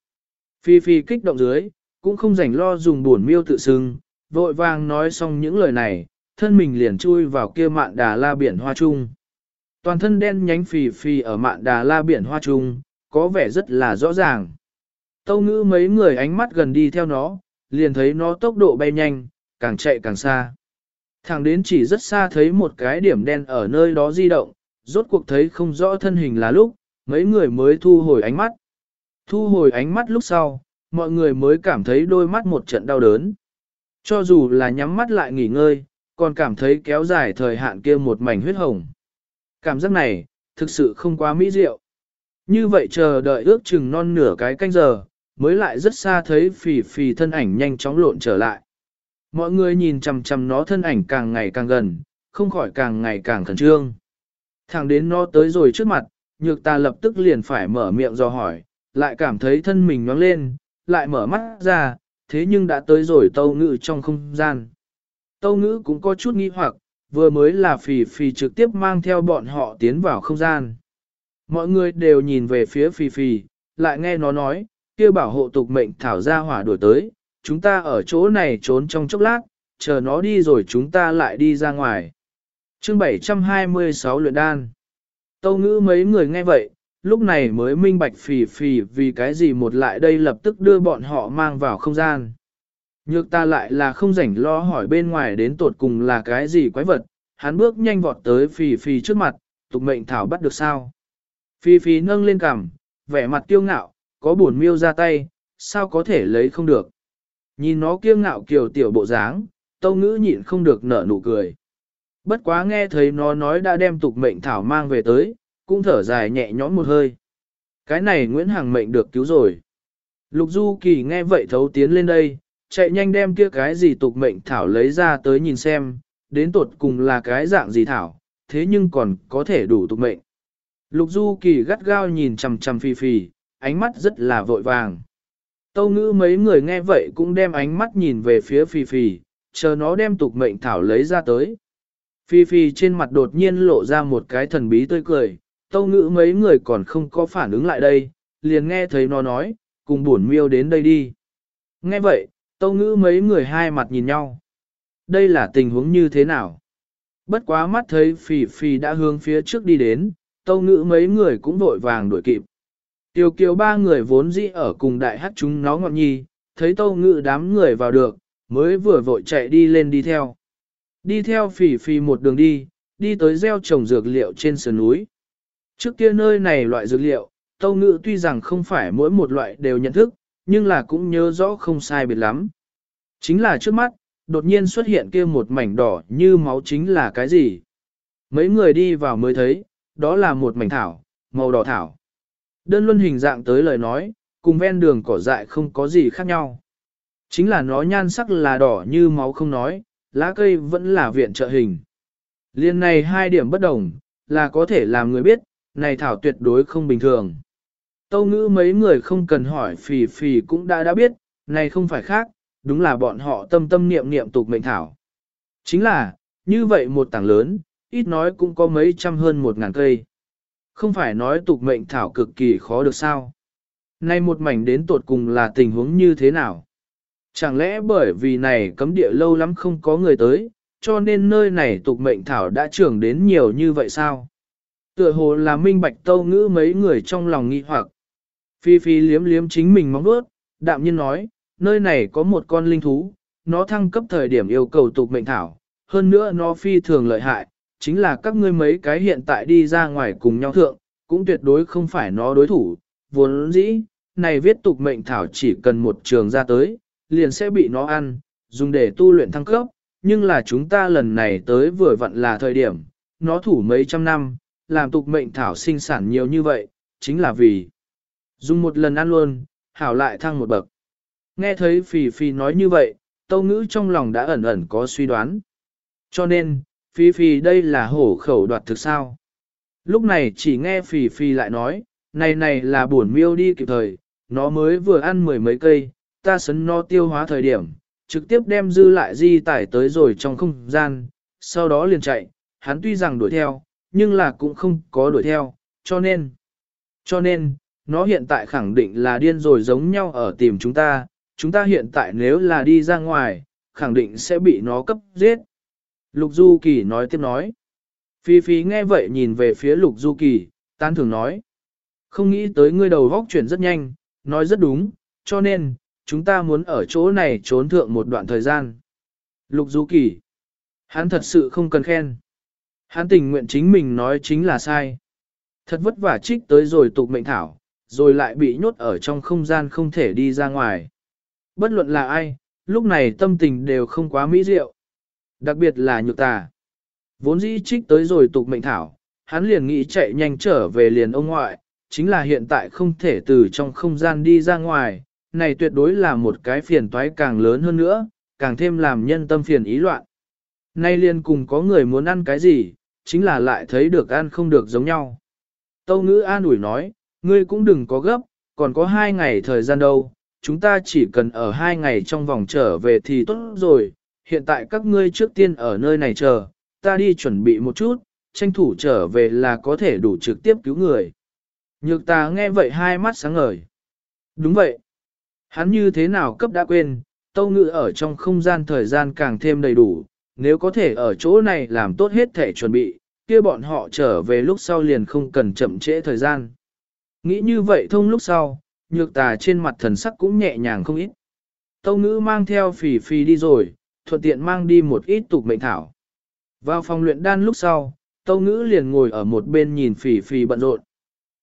Phi Phi kích động dưới, cũng không rảnh lo dùng buồn miêu tự xưng, vội vàng nói xong những lời này, thân mình liền chui vào kia mạn đà la biển hoa trung. Toàn thân đen nhánh phi phi ở mạn đà la biển hoa trung, có vẻ rất là rõ ràng. Tâu ngữ mấy người ánh mắt gần đi theo nó, liền thấy nó tốc độ bay nhanh, càng chạy càng xa. Thẳng đến chỉ rất xa thấy một cái điểm đen ở nơi đó di động, rốt cuộc thấy không rõ thân hình là lúc, mấy người mới thu hồi ánh mắt. Thu hồi ánh mắt lúc sau, mọi người mới cảm thấy đôi mắt một trận đau đớn. Cho dù là nhắm mắt lại nghỉ ngơi, còn cảm thấy kéo dài thời hạn kia một mảnh huyết hồng. Cảm giác này, thực sự không quá mỹ diệu. Như vậy chờ đợi ước chừng non nửa cái canh giờ, mới lại rất xa thấy phì phì thân ảnh nhanh chóng lộn trở lại. Mọi người nhìn chằm chằm nó thân ảnh càng ngày càng gần, không khỏi càng ngày càng khẩn trương. Thẳng đến nó tới rồi trước mặt, nhược ta lập tức liền phải mở miệng do hỏi, lại cảm thấy thân mình nhoáng lên, lại mở mắt ra, thế nhưng đã tới rồi tâu ngữ trong không gian. Tâu ngữ cũng có chút nghi hoặc, vừa mới là phì phì trực tiếp mang theo bọn họ tiến vào không gian. Mọi người đều nhìn về phía phì phì, lại nghe nó nói, kia bảo hộ tục mệnh thảo ra hỏa đuổi tới, chúng ta ở chỗ này trốn trong chốc lát, chờ nó đi rồi chúng ta lại đi ra ngoài. Chương 726 luyện đan. Tâu ngữ mấy người nghe vậy, lúc này mới minh bạch phì phì vì cái gì một lại đây lập tức đưa bọn họ mang vào không gian. Nhược ta lại là không rảnh lo hỏi bên ngoài đến tột cùng là cái gì quái vật, hắn bước nhanh vọt tới phì phì trước mặt, tục mệnh thảo bắt được sao. Phì phì nâng lên cằm, vẻ mặt tiêu ngạo, có buồn miêu ra tay, sao có thể lấy không được. Nhìn nó kiêu ngạo kiều tiểu bộ dáng, tâu ngữ nhịn không được nở nụ cười. Bất quá nghe thấy nó nói đã đem tục mệnh thảo mang về tới, cũng thở dài nhẹ nhõm một hơi. Cái này Nguyễn Hằng mệnh được cứu rồi. Lục Du Kỳ nghe vậy thấu tiến lên đây, chạy nhanh đem kia cái gì tục mệnh thảo lấy ra tới nhìn xem, đến tột cùng là cái dạng gì thảo, thế nhưng còn có thể đủ tục mệnh. Lục Du Kỳ gắt gao nhìn chằm chằm phi phi ánh mắt rất là vội vàng. Tâu ngữ mấy người nghe vậy cũng đem ánh mắt nhìn về phía phi phi chờ nó đem tục mệnh thảo lấy ra tới. Phi Phi trên mặt đột nhiên lộ ra một cái thần bí tươi cười, tâu ngữ mấy người còn không có phản ứng lại đây, liền nghe thấy nó nói, cùng buồn miêu đến đây đi. Nghe vậy, tâu ngữ mấy người hai mặt nhìn nhau. Đây là tình huống như thế nào? Bất quá mắt thấy Phi Phi đã hướng phía trước đi đến, tâu ngữ mấy người cũng vội vàng đuổi kịp. Tiêu kiều ba người vốn dĩ ở cùng đại hát chúng nó ngọn nhi, thấy tâu ngữ đám người vào được, mới vừa vội chạy đi lên đi theo. Đi theo phỉ phỉ một đường đi, đi tới gieo trồng dược liệu trên sườn núi. Trước kia nơi này loại dược liệu, tâu ngữ tuy rằng không phải mỗi một loại đều nhận thức, nhưng là cũng nhớ rõ không sai biệt lắm. Chính là trước mắt, đột nhiên xuất hiện kia một mảnh đỏ như máu chính là cái gì? Mấy người đi vào mới thấy, đó là một mảnh thảo, màu đỏ thảo. Đơn luân hình dạng tới lời nói, cùng ven đường cỏ dại không có gì khác nhau. Chính là nó nhan sắc là đỏ như máu không nói, lá cây vẫn là viện trợ hình. Liên này hai điểm bất đồng, là có thể làm người biết, này thảo tuyệt đối không bình thường. Tâu ngữ mấy người không cần hỏi phì phì cũng đã đã biết, này không phải khác, đúng là bọn họ tâm tâm niệm niệm tục mệnh thảo. Chính là, như vậy một tảng lớn, ít nói cũng có mấy trăm hơn một ngàn cây. Không phải nói tục mệnh thảo cực kỳ khó được sao. Nay một mảnh đến tột cùng là tình huống như thế nào? Chẳng lẽ bởi vì này cấm địa lâu lắm không có người tới, cho nên nơi này tục mệnh thảo đã trưởng đến nhiều như vậy sao? Tựa hồ là minh bạch tâu ngữ mấy người trong lòng nghi hoặc. Phi Phi liếm liếm chính mình móng đuốt, đạm nhiên nói, nơi này có một con linh thú, nó thăng cấp thời điểm yêu cầu tục mệnh thảo, hơn nữa nó phi thường lợi hại, chính là các ngươi mấy cái hiện tại đi ra ngoài cùng nhau thượng, cũng tuyệt đối không phải nó đối thủ, vốn dĩ, này viết tục mệnh thảo chỉ cần một trường ra tới, liền sẽ bị nó ăn, dùng để tu luyện thăng cấp, nhưng là chúng ta lần này tới vừa vặn là thời điểm, nó thủ mấy trăm năm, làm tục mệnh thảo sinh sản nhiều như vậy, chính là vì dùng một lần ăn luôn, hảo lại thăng một bậc. Nghe thấy Phì Phi nói như vậy, tâu ngữ trong lòng đã ẩn ẩn có suy đoán. Cho nên, Phi Phi đây là hổ khẩu đoạt thực sao. Lúc này chỉ nghe Phì Phi lại nói, này này là buồn miêu đi kịp thời, nó mới vừa ăn mười mấy cây, ta sấn no tiêu hóa thời điểm, trực tiếp đem dư lại di tải tới rồi trong không gian, sau đó liền chạy, hắn tuy rằng đuổi theo, nhưng là cũng không có đuổi theo, cho nên, cho nên, nó hiện tại khẳng định là điên rồi giống nhau ở tìm chúng ta, chúng ta hiện tại nếu là đi ra ngoài, khẳng định sẽ bị nó cấp giết. Lục Du Kỳ nói tiếp nói. Phi Phi nghe vậy nhìn về phía Lục Du Kỳ, tan thường nói. Không nghĩ tới ngươi đầu góc chuyển rất nhanh, nói rất đúng, cho nên, chúng ta muốn ở chỗ này trốn thượng một đoạn thời gian. Lục Du Kỳ, hắn thật sự không cần khen. Hắn tình nguyện chính mình nói chính là sai. Thật vất vả trích tới rồi tục mệnh thảo, rồi lại bị nhốt ở trong không gian không thể đi ra ngoài. Bất luận là ai, lúc này tâm tình đều không quá mỹ diệu. Đặc biệt là nhược tà. Vốn dĩ trích tới rồi tục mệnh thảo, hắn liền nghĩ chạy nhanh trở về liền ông ngoại, chính là hiện tại không thể từ trong không gian đi ra ngoài, này tuyệt đối là một cái phiền toái càng lớn hơn nữa, càng thêm làm nhân tâm phiền ý loạn. Nay liền cùng có người muốn ăn cái gì, chính là lại thấy được ăn không được giống nhau. Tâu ngữ an ủi nói, ngươi cũng đừng có gấp, còn có hai ngày thời gian đâu, chúng ta chỉ cần ở hai ngày trong vòng trở về thì tốt rồi, hiện tại các ngươi trước tiên ở nơi này chờ, ta đi chuẩn bị một chút, tranh thủ trở về là có thể đủ trực tiếp cứu người. Nhược ta nghe vậy hai mắt sáng ngời. Đúng vậy. Hắn như thế nào cấp đã quên, tâu ngự ở trong không gian thời gian càng thêm đầy đủ, nếu có thể ở chỗ này làm tốt hết thể chuẩn bị, kia bọn họ trở về lúc sau liền không cần chậm trễ thời gian. Nghĩ như vậy thông lúc sau, nhược tà trên mặt thần sắc cũng nhẹ nhàng không ít. Tâu ngữ mang theo phỉ phỉ đi rồi, thuận tiện mang đi một ít tục mệnh thảo. Vào phòng luyện đan lúc sau, tâu ngữ liền ngồi ở một bên nhìn phỉ phỉ bận rộn.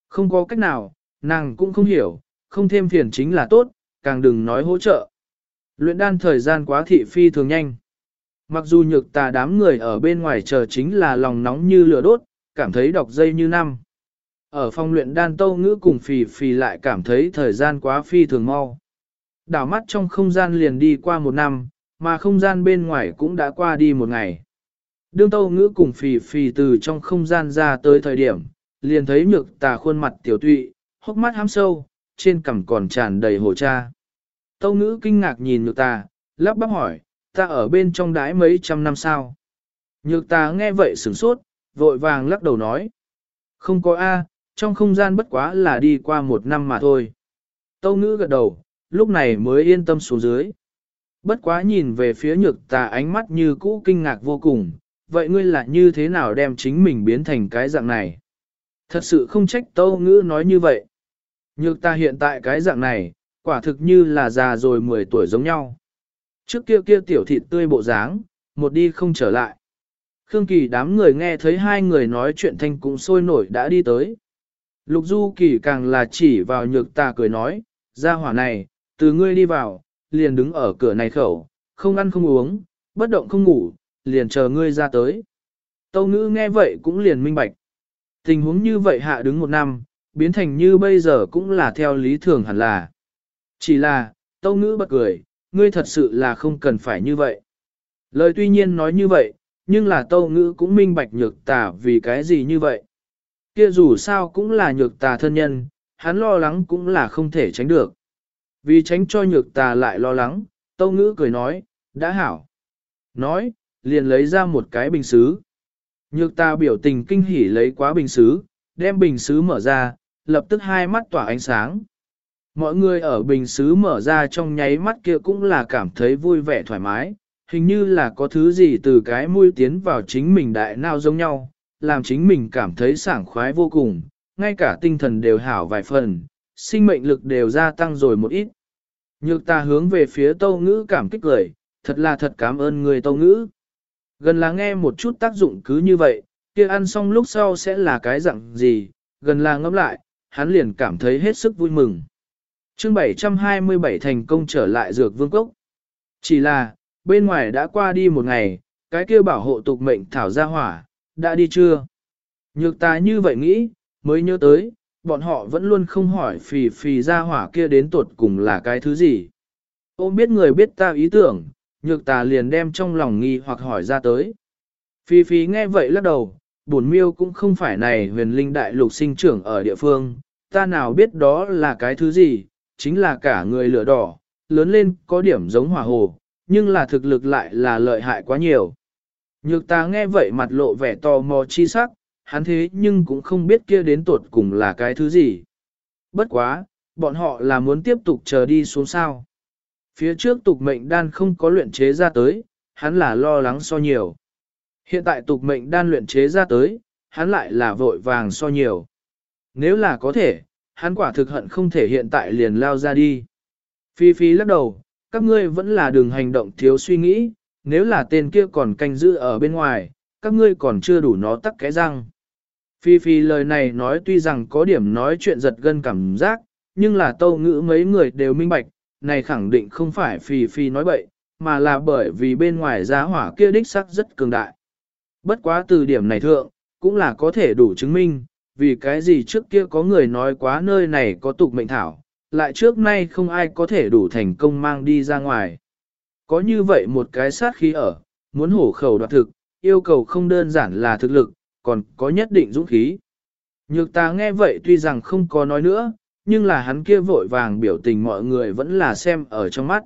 Không có cách nào, nàng cũng không hiểu, không thêm phiền chính là tốt, càng đừng nói hỗ trợ. Luyện đan thời gian quá thị phi thường nhanh. Mặc dù nhược tà đám người ở bên ngoài chờ chính là lòng nóng như lửa đốt, cảm thấy đọc dây như năm. Ở phòng luyện đan tâu ngữ cùng phì phì lại cảm thấy thời gian quá phi thường mau. Đảo mắt trong không gian liền đi qua một năm, mà không gian bên ngoài cũng đã qua đi một ngày. Đương tâu ngữ cùng phì phì từ trong không gian ra tới thời điểm, liền thấy nhược tà khuôn mặt tiểu tụy, hốc mắt hám sâu, trên cằm còn tràn đầy hồ cha. Tâu ngữ kinh ngạc nhìn nhược ta, lắp bắp hỏi, ta ở bên trong đái mấy trăm năm sao? Nhược ta nghe vậy sửng sốt, vội vàng lắc đầu nói. Không có A, trong không gian bất quá là đi qua một năm mà thôi. Tâu ngữ gật đầu, lúc này mới yên tâm xuống dưới. Bất quá nhìn về phía nhược tà ánh mắt như cũ kinh ngạc vô cùng, vậy ngươi là như thế nào đem chính mình biến thành cái dạng này? Thật sự không trách tâu ngữ nói như vậy. Nhược ta hiện tại cái dạng này, quả thực như là già rồi 10 tuổi giống nhau. Trước kia kia tiểu thịt tươi bộ dáng, một đi không trở lại. Khương Kỳ đám người nghe thấy hai người nói chuyện thanh cũng sôi nổi đã đi tới. Lục Du Kỳ càng là chỉ vào nhược ta cười nói, ra hỏa này, từ ngươi đi vào, liền đứng ở cửa này khẩu, không ăn không uống, bất động không ngủ, liền chờ ngươi ra tới. Tâu ngữ nghe vậy cũng liền minh bạch. Tình huống như vậy hạ đứng một năm, biến thành như bây giờ cũng là theo lý thường hẳn là. Chỉ là, tâu ngữ bật cười, ngươi thật sự là không cần phải như vậy. Lời tuy nhiên nói như vậy, nhưng là tâu ngữ cũng minh bạch nhược tà vì cái gì như vậy. Kia dù sao cũng là nhược tà thân nhân, hắn lo lắng cũng là không thể tránh được. Vì tránh cho nhược tà lại lo lắng, tâu ngữ cười nói, đã hảo. Nói, liền lấy ra một cái bình xứ. Nhược tà biểu tình kinh hỉ lấy quá bình xứ, đem bình xứ mở ra, lập tức hai mắt tỏa ánh sáng. Mọi người ở bình xứ mở ra trong nháy mắt kia cũng là cảm thấy vui vẻ thoải mái, hình như là có thứ gì từ cái mũi tiến vào chính mình đại nào giống nhau, làm chính mình cảm thấy sảng khoái vô cùng, ngay cả tinh thần đều hảo vài phần, sinh mệnh lực đều gia tăng rồi một ít. Nhược ta hướng về phía tâu ngữ cảm kích lời, thật là thật cảm ơn người tâu ngữ. Gần là nghe một chút tác dụng cứ như vậy, kia ăn xong lúc sau sẽ là cái dạng gì, gần là ngẫm lại, hắn liền cảm thấy hết sức vui mừng. chương 727 thành công trở lại dược vương cốc. Chỉ là, bên ngoài đã qua đi một ngày, cái kia bảo hộ tục mệnh thảo ra hỏa, đã đi chưa? Nhược ta như vậy nghĩ, mới nhớ tới, bọn họ vẫn luôn không hỏi phì phì ra hỏa kia đến tuột cùng là cái thứ gì. Ôm biết người biết ta ý tưởng, nhược tà liền đem trong lòng nghi hoặc hỏi ra tới. Phi Phi nghe vậy lắc đầu, bổn miêu cũng không phải này huyền linh đại lục sinh trưởng ở địa phương, ta nào biết đó là cái thứ gì, chính là cả người lửa đỏ, lớn lên có điểm giống hỏa hồ, nhưng là thực lực lại là lợi hại quá nhiều. Nhược ta nghe vậy mặt lộ vẻ tò mò chi sắc, hắn thế nhưng cũng không biết kia đến tuột cùng là cái thứ gì. Bất quá, bọn họ là muốn tiếp tục chờ đi xuống sao. Phía trước tục mệnh đan không có luyện chế ra tới, hắn là lo lắng so nhiều. Hiện tại tục mệnh đan luyện chế ra tới, hắn lại là vội vàng so nhiều. Nếu là có thể, hắn quả thực hận không thể hiện tại liền lao ra đi. Phi Phi lắc đầu, các ngươi vẫn là đường hành động thiếu suy nghĩ, nếu là tên kia còn canh giữ ở bên ngoài, các ngươi còn chưa đủ nó tắc cái răng. Phi Phi lời này nói tuy rằng có điểm nói chuyện giật gân cảm giác, nhưng là tâu ngữ mấy người đều minh bạch, này khẳng định không phải Phi Phi nói bậy, mà là bởi vì bên ngoài giá hỏa kia đích sắc rất cường đại. Bất quá từ điểm này thượng, cũng là có thể đủ chứng minh, vì cái gì trước kia có người nói quá nơi này có tục mệnh thảo, lại trước nay không ai có thể đủ thành công mang đi ra ngoài. Có như vậy một cái sát khí ở, muốn hổ khẩu đoạt thực, yêu cầu không đơn giản là thực lực, còn có nhất định dũng khí. Nhược ta nghe vậy tuy rằng không có nói nữa, nhưng là hắn kia vội vàng biểu tình mọi người vẫn là xem ở trong mắt.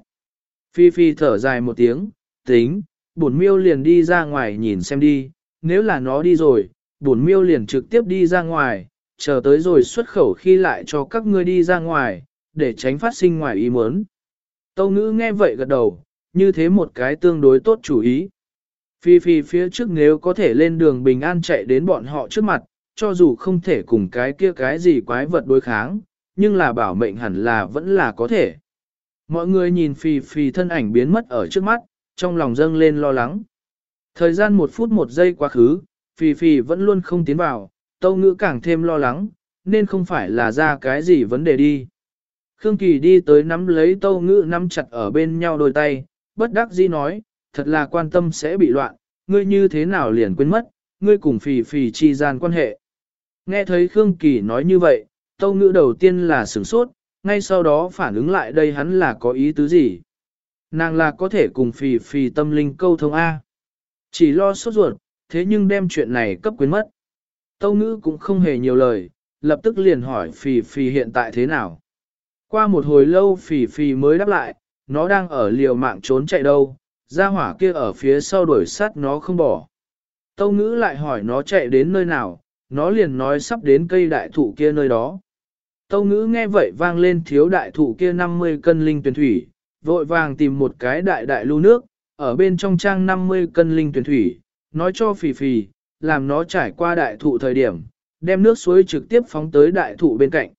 Phi Phi thở dài một tiếng, tính, bổn miêu liền đi ra ngoài nhìn xem đi, nếu là nó đi rồi, bổn miêu liền trực tiếp đi ra ngoài, chờ tới rồi xuất khẩu khi lại cho các ngươi đi ra ngoài, để tránh phát sinh ngoài ý muốn. Tâu ngữ nghe vậy gật đầu, như thế một cái tương đối tốt chủ ý. Phi phi phía trước nếu có thể lên đường bình an chạy đến bọn họ trước mặt, cho dù không thể cùng cái kia cái gì quái vật đối kháng, nhưng là bảo mệnh hẳn là vẫn là có thể. Mọi người nhìn phi phi thân ảnh biến mất ở trước mắt, trong lòng dâng lên lo lắng. Thời gian một phút một giây quá khứ, Phi Phi vẫn luôn không tiến vào, Tâu Ngữ càng thêm lo lắng, nên không phải là ra cái gì vấn đề đi. Khương Kỳ đi tới nắm lấy Tâu Ngữ nắm chặt ở bên nhau đôi tay, bất đắc dĩ nói, thật là quan tâm sẽ bị loạn, ngươi như thế nào liền quên mất, ngươi cùng phì phì chi gian quan hệ. Nghe thấy Khương Kỳ nói như vậy, tâu ngữ đầu tiên là sửng sốt, ngay sau đó phản ứng lại đây hắn là có ý tứ gì. Nàng là có thể cùng phì phì tâm linh câu thông A. Chỉ lo sốt ruột, thế nhưng đem chuyện này cấp quyến mất. Tâu ngữ cũng không hề nhiều lời, lập tức liền hỏi phì phì hiện tại thế nào. Qua một hồi lâu phì phì mới đáp lại, nó đang ở liều mạng trốn chạy đâu, ra hỏa kia ở phía sau đuổi sát nó không bỏ. Tâu ngữ lại hỏi nó chạy đến nơi nào, nó liền nói sắp đến cây đại thụ kia nơi đó. Tâu ngữ nghe vậy vang lên thiếu đại thụ kia 50 cân linh tuyển thủy, vội vàng tìm một cái đại đại lưu nước, ở bên trong trang 50 cân linh tuyển thủy, nói cho phì phì, làm nó trải qua đại thụ thời điểm, đem nước suối trực tiếp phóng tới đại thụ bên cạnh.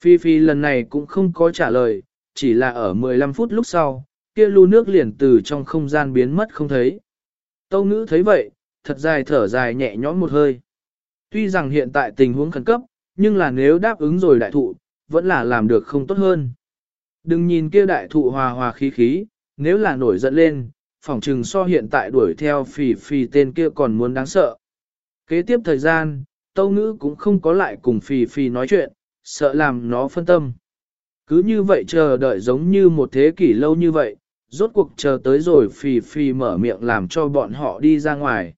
Phi Phi lần này cũng không có trả lời, chỉ là ở 15 phút lúc sau, kia lưu nước liền từ trong không gian biến mất không thấy. Tâu ngữ thấy vậy, thật dài thở dài nhẹ nhõm một hơi. Tuy rằng hiện tại tình huống khẩn cấp, nhưng là nếu đáp ứng rồi đại thụ, vẫn là làm được không tốt hơn. Đừng nhìn kia đại thụ hòa hòa khí khí, nếu là nổi giận lên, phỏng trừng so hiện tại đuổi theo phì phì tên kia còn muốn đáng sợ. Kế tiếp thời gian, tâu ngữ cũng không có lại cùng phì phì nói chuyện, sợ làm nó phân tâm. Cứ như vậy chờ đợi giống như một thế kỷ lâu như vậy, rốt cuộc chờ tới rồi phì phì mở miệng làm cho bọn họ đi ra ngoài.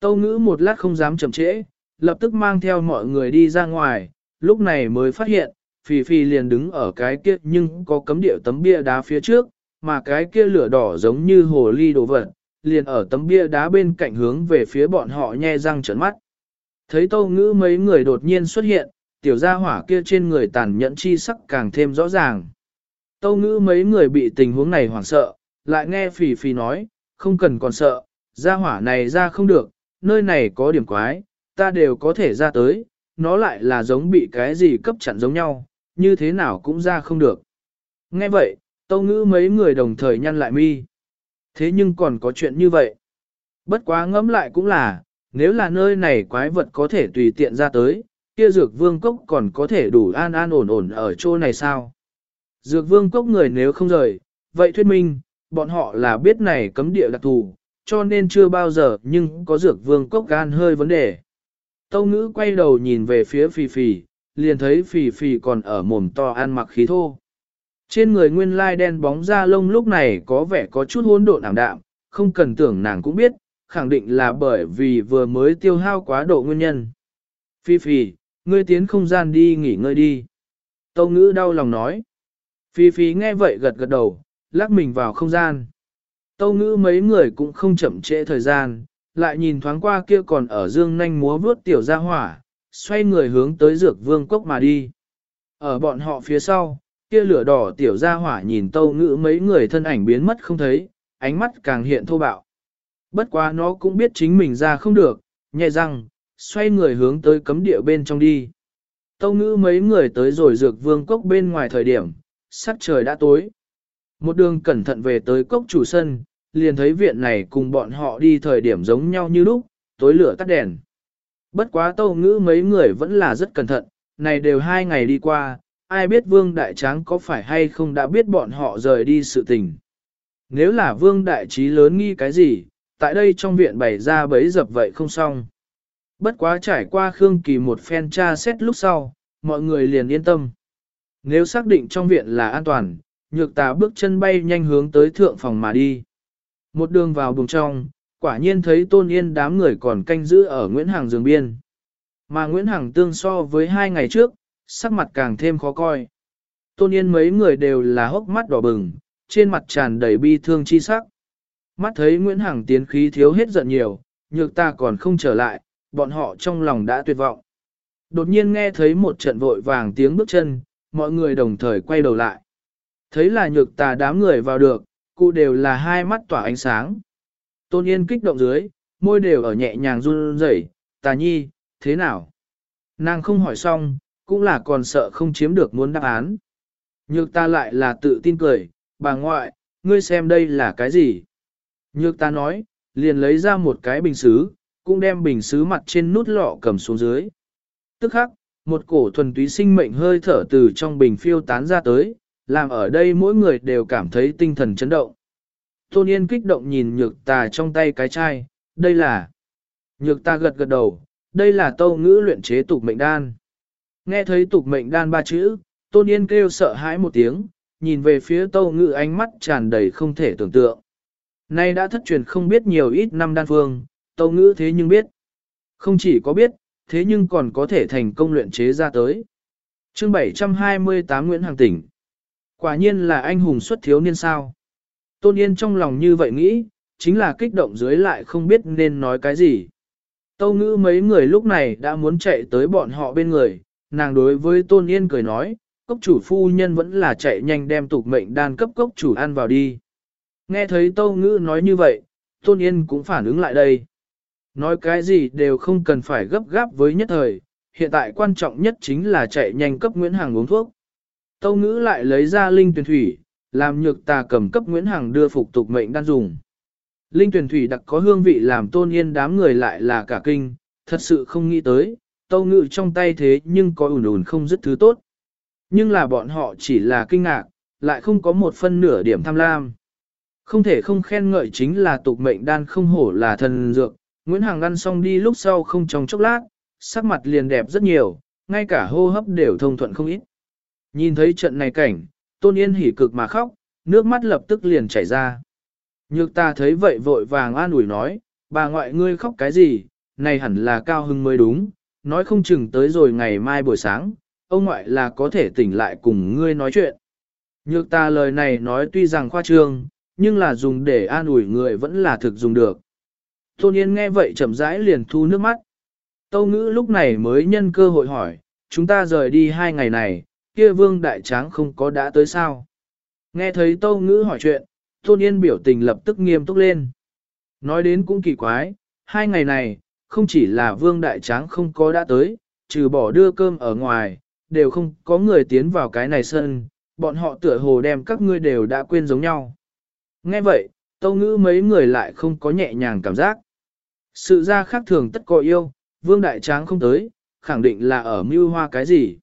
Tâu ngữ một lát không dám chậm trễ, lập tức mang theo mọi người đi ra ngoài, lúc này mới phát hiện, phì phì liền đứng ở cái kia nhưng có cấm điệu tấm bia đá phía trước, mà cái kia lửa đỏ giống như hồ ly đồ vật, liền ở tấm bia đá bên cạnh hướng về phía bọn họ nhe răng trợn mắt. Thấy tâu ngữ mấy người đột nhiên xuất hiện, tiểu gia hỏa kia trên người tàn nhẫn chi sắc càng thêm rõ ràng. Tâu ngữ mấy người bị tình huống này hoảng sợ, lại nghe phì phì nói, không cần còn sợ, gia hỏa này ra không được, nơi này có điểm quái, ta đều có thể ra tới, nó lại là giống bị cái gì cấp chặn giống nhau, như thế nào cũng ra không được. Nghe vậy, tâu ngữ mấy người đồng thời nhăn lại mi. Thế nhưng còn có chuyện như vậy. Bất quá ngẫm lại cũng là, nếu là nơi này quái vật có thể tùy tiện ra tới, kia dược vương cốc còn có thể đủ an an ổn ổn ở chỗ này sao? Dược vương cốc người nếu không rời, vậy thuyết minh, bọn họ là biết này cấm địa đặc thù, cho nên chưa bao giờ nhưng có dược vương cốc gan hơi vấn đề. Tâu ngữ quay đầu nhìn về phía phì phì, liền thấy phì phì còn ở mồm to ăn mặc khí thô. Trên người nguyên lai đen bóng da lông lúc này có vẻ có chút hỗn độn ảm đạm, không cần tưởng nàng cũng biết, khẳng định là bởi vì vừa mới tiêu hao quá độ nguyên nhân. Phi Phi, ngươi tiến không gian đi nghỉ ngơi đi. Tâu ngữ đau lòng nói. Phi Phi nghe vậy gật gật đầu, lắc mình vào không gian. Tâu ngữ mấy người cũng không chậm trễ thời gian, lại nhìn thoáng qua kia còn ở dương nanh múa vướt tiểu ra hỏa, xoay người hướng tới dược vương cốc mà đi. Ở bọn họ phía sau, kia lửa đỏ tiểu ra hỏa nhìn tâu ngữ mấy người thân ảnh biến mất không thấy, ánh mắt càng hiện thô bạo. Bất quá nó cũng biết chính mình ra không được, nhẹ răng, xoay người hướng tới cấm địa bên trong đi. Tâu ngữ mấy người tới rồi dược vương cốc bên ngoài thời điểm, sắc trời đã tối. Một đường cẩn thận về tới cốc chủ sân, liền thấy viện này cùng bọn họ đi thời điểm giống nhau như lúc, tối lửa tắt đèn. Bất quá tâu ngữ mấy người vẫn là rất cẩn thận, này đều hai ngày đi qua, ai biết vương đại tráng có phải hay không đã biết bọn họ rời đi sự tình. Nếu là vương đại trí lớn nghi cái gì, tại đây trong viện bày ra bấy dập vậy không xong. Bất quá trải qua Khương Kỳ một phen tra xét lúc sau, mọi người liền yên tâm. Nếu xác định trong viện là an toàn, nhược tà bước chân bay nhanh hướng tới thượng phòng mà đi. Một đường vào buồng trong, quả nhiên thấy tôn yên đám người còn canh giữ ở Nguyễn Hàng giường biên. Mà Nguyễn Hằng tương so với hai ngày trước, sắc mặt càng thêm khó coi. Tôn yên mấy người đều là hốc mắt đỏ bừng, trên mặt tràn đầy bi thương chi sắc. Mắt thấy Nguyễn Hằng tiến khí thiếu hết giận nhiều, nhược ta còn không trở lại, bọn họ trong lòng đã tuyệt vọng. Đột nhiên nghe thấy một trận vội vàng tiếng bước chân, mọi người đồng thời quay đầu lại. Thấy là nhược tà đám người vào được, cụ đều là hai mắt tỏa ánh sáng. Tôn Yên kích động dưới, môi đều ở nhẹ nhàng run rẩy, tà nhi, thế nào? Nàng không hỏi xong, cũng là còn sợ không chiếm được muốn đáp án. Nhược ta lại là tự tin cười, bà ngoại, ngươi xem đây là cái gì? Nhược ta nói, liền lấy ra một cái bình xứ, cũng đem bình xứ mặt trên nút lọ cầm xuống dưới. Tức khắc, một cổ thuần túy sinh mệnh hơi thở từ trong bình phiêu tán ra tới, làm ở đây mỗi người đều cảm thấy tinh thần chấn động. Tôn Yên kích động nhìn nhược tà trong tay cái chai, đây là... Nhược ta gật gật đầu, đây là tâu ngữ luyện chế tục mệnh đan. Nghe thấy tục mệnh đan ba chữ, Tôn Yên kêu sợ hãi một tiếng, nhìn về phía tâu ngữ ánh mắt tràn đầy không thể tưởng tượng. Nay đã thất truyền không biết nhiều ít năm đan phương, tâu ngữ thế nhưng biết. Không chỉ có biết, thế nhưng còn có thể thành công luyện chế ra tới. chương 728 Nguyễn Hàng Tỉnh. Quả nhiên là anh hùng xuất thiếu niên sao. Tôn Yên trong lòng như vậy nghĩ, chính là kích động dưới lại không biết nên nói cái gì. Tâu ngữ mấy người lúc này đã muốn chạy tới bọn họ bên người, nàng đối với Tôn Yên cười nói, cốc chủ phu nhân vẫn là chạy nhanh đem tục mệnh đan cấp cốc chủ ăn vào đi. Nghe thấy Tâu ngữ nói như vậy, Tôn Yên cũng phản ứng lại đây. Nói cái gì đều không cần phải gấp gáp với nhất thời, hiện tại quan trọng nhất chính là chạy nhanh cấp Nguyễn Hằng uống thuốc. Tâu ngữ lại lấy ra linh tuyển thủy, làm nhược tà cầm cấp Nguyễn Hằng đưa phục tục mệnh đan dùng. Linh tuyển thủy đặc có hương vị làm tôn yên đám người lại là cả kinh, thật sự không nghĩ tới, tâu ngự trong tay thế nhưng có ủn ủn không dứt thứ tốt. Nhưng là bọn họ chỉ là kinh ngạc, lại không có một phân nửa điểm tham lam. Không thể không khen ngợi chính là tục mệnh đan không hổ là thần dược, Nguyễn Hằng ăn xong đi lúc sau không trong chốc lát, sắc mặt liền đẹp rất nhiều, ngay cả hô hấp đều thông thuận không ít. Nhìn thấy trận này cảnh, Tôn Yên hỉ cực mà khóc, nước mắt lập tức liền chảy ra. Nhược ta thấy vậy vội vàng an ủi nói, bà ngoại ngươi khóc cái gì, này hẳn là cao hưng mới đúng, nói không chừng tới rồi ngày mai buổi sáng, ông ngoại là có thể tỉnh lại cùng ngươi nói chuyện. Nhược ta lời này nói tuy rằng khoa trương, nhưng là dùng để an ủi người vẫn là thực dùng được. Tôn Yên nghe vậy chậm rãi liền thu nước mắt. Tâu ngữ lúc này mới nhân cơ hội hỏi, chúng ta rời đi hai ngày này, kia vương đại tráng không có đã tới sao. Nghe thấy tâu ngữ hỏi chuyện, Tôn Yên biểu tình lập tức nghiêm túc lên. Nói đến cũng kỳ quái, hai ngày này, không chỉ là vương đại tráng không có đã tới, trừ bỏ đưa cơm ở ngoài, đều không có người tiến vào cái này sân, bọn họ tựa hồ đem các ngươi đều đã quên giống nhau. Nghe vậy, tâu ngữ mấy người lại không có nhẹ nhàng cảm giác. Sự ra khác thường tất có yêu, vương đại tráng không tới, khẳng định là ở mưu hoa cái gì.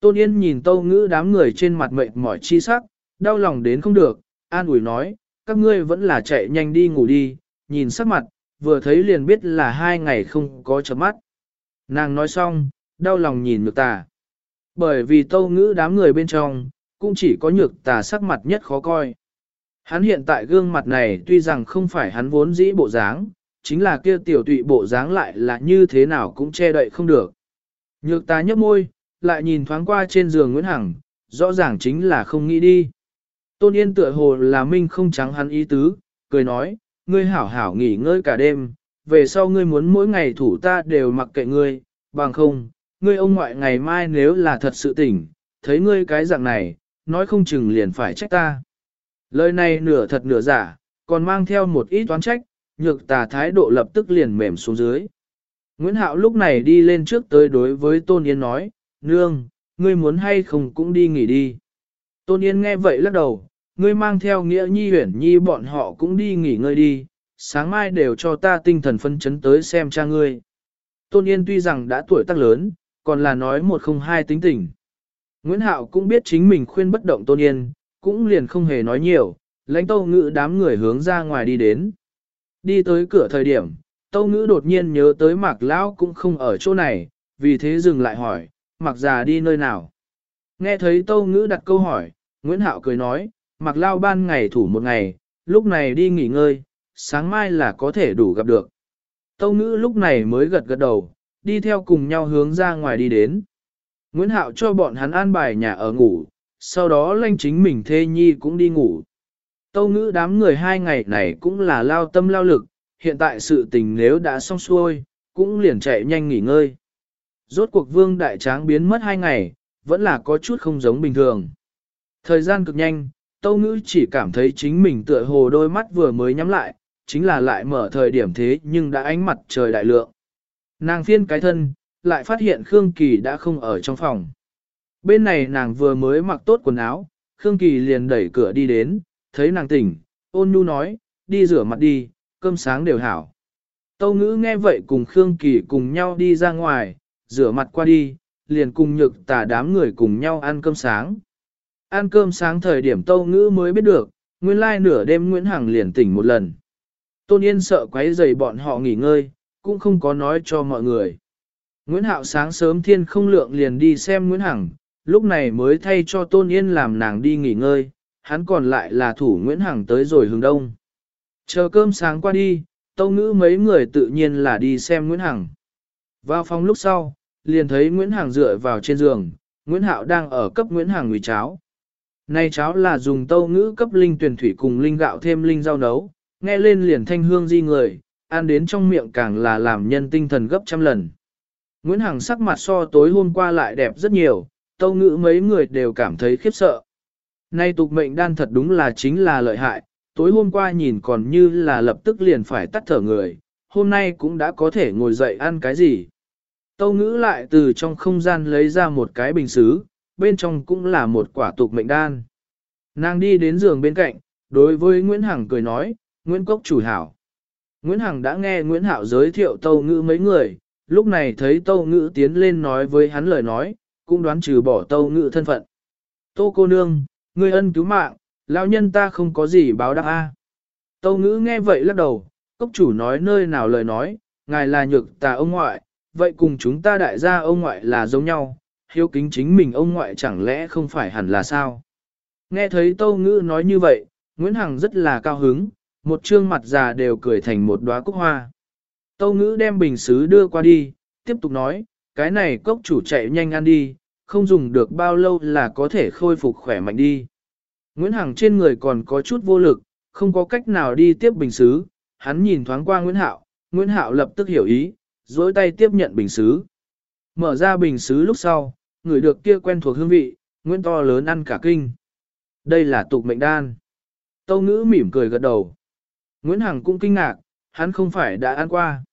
Tôn Yên nhìn tâu ngữ đám người trên mặt mệt mỏi chi sắc, đau lòng đến không được, an ủi nói, các ngươi vẫn là chạy nhanh đi ngủ đi, nhìn sắc mặt, vừa thấy liền biết là hai ngày không có chấm mắt. Nàng nói xong, đau lòng nhìn nhược tà. Bởi vì tâu ngữ đám người bên trong, cũng chỉ có nhược tà sắc mặt nhất khó coi. Hắn hiện tại gương mặt này tuy rằng không phải hắn vốn dĩ bộ dáng, chính là kia tiểu tụy bộ dáng lại là như thế nào cũng che đậy không được. Nhược tà nhấp môi, lại nhìn thoáng qua trên giường Nguyễn Hằng, rõ ràng chính là không nghĩ đi. Tôn Yên tựa hồ là minh không trắng hắn ý tứ, cười nói, ngươi hảo hảo nghỉ ngơi cả đêm, về sau ngươi muốn mỗi ngày thủ ta đều mặc kệ ngươi, bằng không, ngươi ông ngoại ngày mai nếu là thật sự tỉnh, thấy ngươi cái dạng này, nói không chừng liền phải trách ta. Lời này nửa thật nửa giả, còn mang theo một ít toán trách, nhược tà thái độ lập tức liền mềm xuống dưới. Nguyễn Hạo lúc này đi lên trước tới đối với Tôn Yên nói, Nương, ngươi muốn hay không cũng đi nghỉ đi. Tôn Yên nghe vậy lắc đầu, ngươi mang theo nghĩa nhi huyển nhi bọn họ cũng đi nghỉ ngơi đi, sáng mai đều cho ta tinh thần phân chấn tới xem cha ngươi. Tôn Yên tuy rằng đã tuổi tác lớn, còn là nói một không hai tính tình. Nguyễn Hạo cũng biết chính mình khuyên bất động Tôn Yên, cũng liền không hề nói nhiều, lãnh tâu ngữ đám người hướng ra ngoài đi đến. Đi tới cửa thời điểm, tâu ngữ đột nhiên nhớ tới mạc lão cũng không ở chỗ này, vì thế dừng lại hỏi, mạc già đi nơi nào. Nghe thấy tâu ngữ đặt câu hỏi, Nguyễn Hạo cười nói, mặc lao ban ngày thủ một ngày, lúc này đi nghỉ ngơi, sáng mai là có thể đủ gặp được. Tâu ngữ lúc này mới gật gật đầu, đi theo cùng nhau hướng ra ngoài đi đến. Nguyễn Hạo cho bọn hắn an bài nhà ở ngủ, sau đó lanh chính mình thê nhi cũng đi ngủ. Tâu ngữ đám người hai ngày này cũng là lao tâm lao lực, hiện tại sự tình nếu đã xong xuôi, cũng liền chạy nhanh nghỉ ngơi. Rốt cuộc vương đại tráng biến mất hai ngày, vẫn là có chút không giống bình thường. Thời gian cực nhanh, Tâu Ngữ chỉ cảm thấy chính mình tựa hồ đôi mắt vừa mới nhắm lại, chính là lại mở thời điểm thế nhưng đã ánh mặt trời đại lượng. Nàng phiên cái thân, lại phát hiện Khương Kỳ đã không ở trong phòng. Bên này nàng vừa mới mặc tốt quần áo, Khương Kỳ liền đẩy cửa đi đến, thấy nàng tỉnh, ôn nhu nói, đi rửa mặt đi, cơm sáng đều hảo. Tâu ngữ nghe vậy cùng Khương Kỳ cùng nhau đi ra ngoài, rửa mặt qua đi, liền cùng nhược tả đám người cùng nhau ăn cơm sáng. Ăn cơm sáng thời điểm tâu ngữ mới biết được, nguyên lai nửa đêm Nguyễn Hằng liền tỉnh một lần. Tôn Yên sợ quấy rầy bọn họ nghỉ ngơi, cũng không có nói cho mọi người. Nguyễn Hạo sáng sớm thiên không lượng liền đi xem Nguyễn Hằng, lúc này mới thay cho Tôn Yên làm nàng đi nghỉ ngơi, hắn còn lại là thủ Nguyễn Hằng tới rồi hướng đông. Chờ cơm sáng qua đi, tâu ngữ mấy người tự nhiên là đi xem Nguyễn Hằng. Vào phòng lúc sau, liền thấy Nguyễn Hằng dựa vào trên giường, Nguyễn Hạo đang ở cấp Nguyễn Hằng ngụy cháo. Này cháo là dùng tâu ngữ cấp linh tuyển thủy cùng linh gạo thêm linh rau nấu, nghe lên liền thanh hương di người, ăn đến trong miệng càng là làm nhân tinh thần gấp trăm lần. Nguyễn Hằng sắc mặt so tối hôm qua lại đẹp rất nhiều, tâu ngữ mấy người đều cảm thấy khiếp sợ. Nay tục mệnh đan thật đúng là chính là lợi hại, tối hôm qua nhìn còn như là lập tức liền phải tắt thở người, hôm nay cũng đã có thể ngồi dậy ăn cái gì. Tâu ngữ lại từ trong không gian lấy ra một cái bình xứ, bên trong cũng là một quả tục mệnh đan. Nàng đi đến giường bên cạnh, đối với Nguyễn Hằng cười nói, Nguyễn Cốc chủ hảo. Nguyễn Hằng đã nghe Nguyễn Hạo giới thiệu tâu ngữ mấy người, lúc này thấy tâu ngữ tiến lên nói với hắn lời nói, cũng đoán trừ bỏ tâu ngữ thân phận. Tô cô nương, người ân cứu mạng, lão nhân ta không có gì báo đáp a. Tâu ngữ nghe vậy lắc đầu, cốc chủ nói nơi nào lời nói, ngài là nhược tà ông ngoại, vậy cùng chúng ta đại gia ông ngoại là giống nhau, hiếu kính chính mình ông ngoại chẳng lẽ không phải hẳn là sao? Nghe thấy tâu ngữ nói như vậy, Nguyễn Hằng rất là cao hứng, một trương mặt già đều cười thành một đóa cúc hoa. Tâu ngữ đem bình xứ đưa qua đi, tiếp tục nói, cái này cốc chủ chạy nhanh ăn đi, không dùng được bao lâu là có thể khôi phục khỏe mạnh đi. Nguyễn Hằng trên người còn có chút vô lực, không có cách nào đi tiếp bình xứ, hắn nhìn thoáng qua Nguyễn Hạo, Nguyễn Hạo lập tức hiểu ý, dối tay tiếp nhận bình xứ. Mở ra bình xứ lúc sau, người được kia quen thuộc hương vị, Nguyễn to lớn ăn cả kinh. Đây là tục mệnh đan. Tâu ngữ mỉm cười gật đầu. Nguyễn Hằng cũng kinh ngạc, hắn không phải đã ăn qua.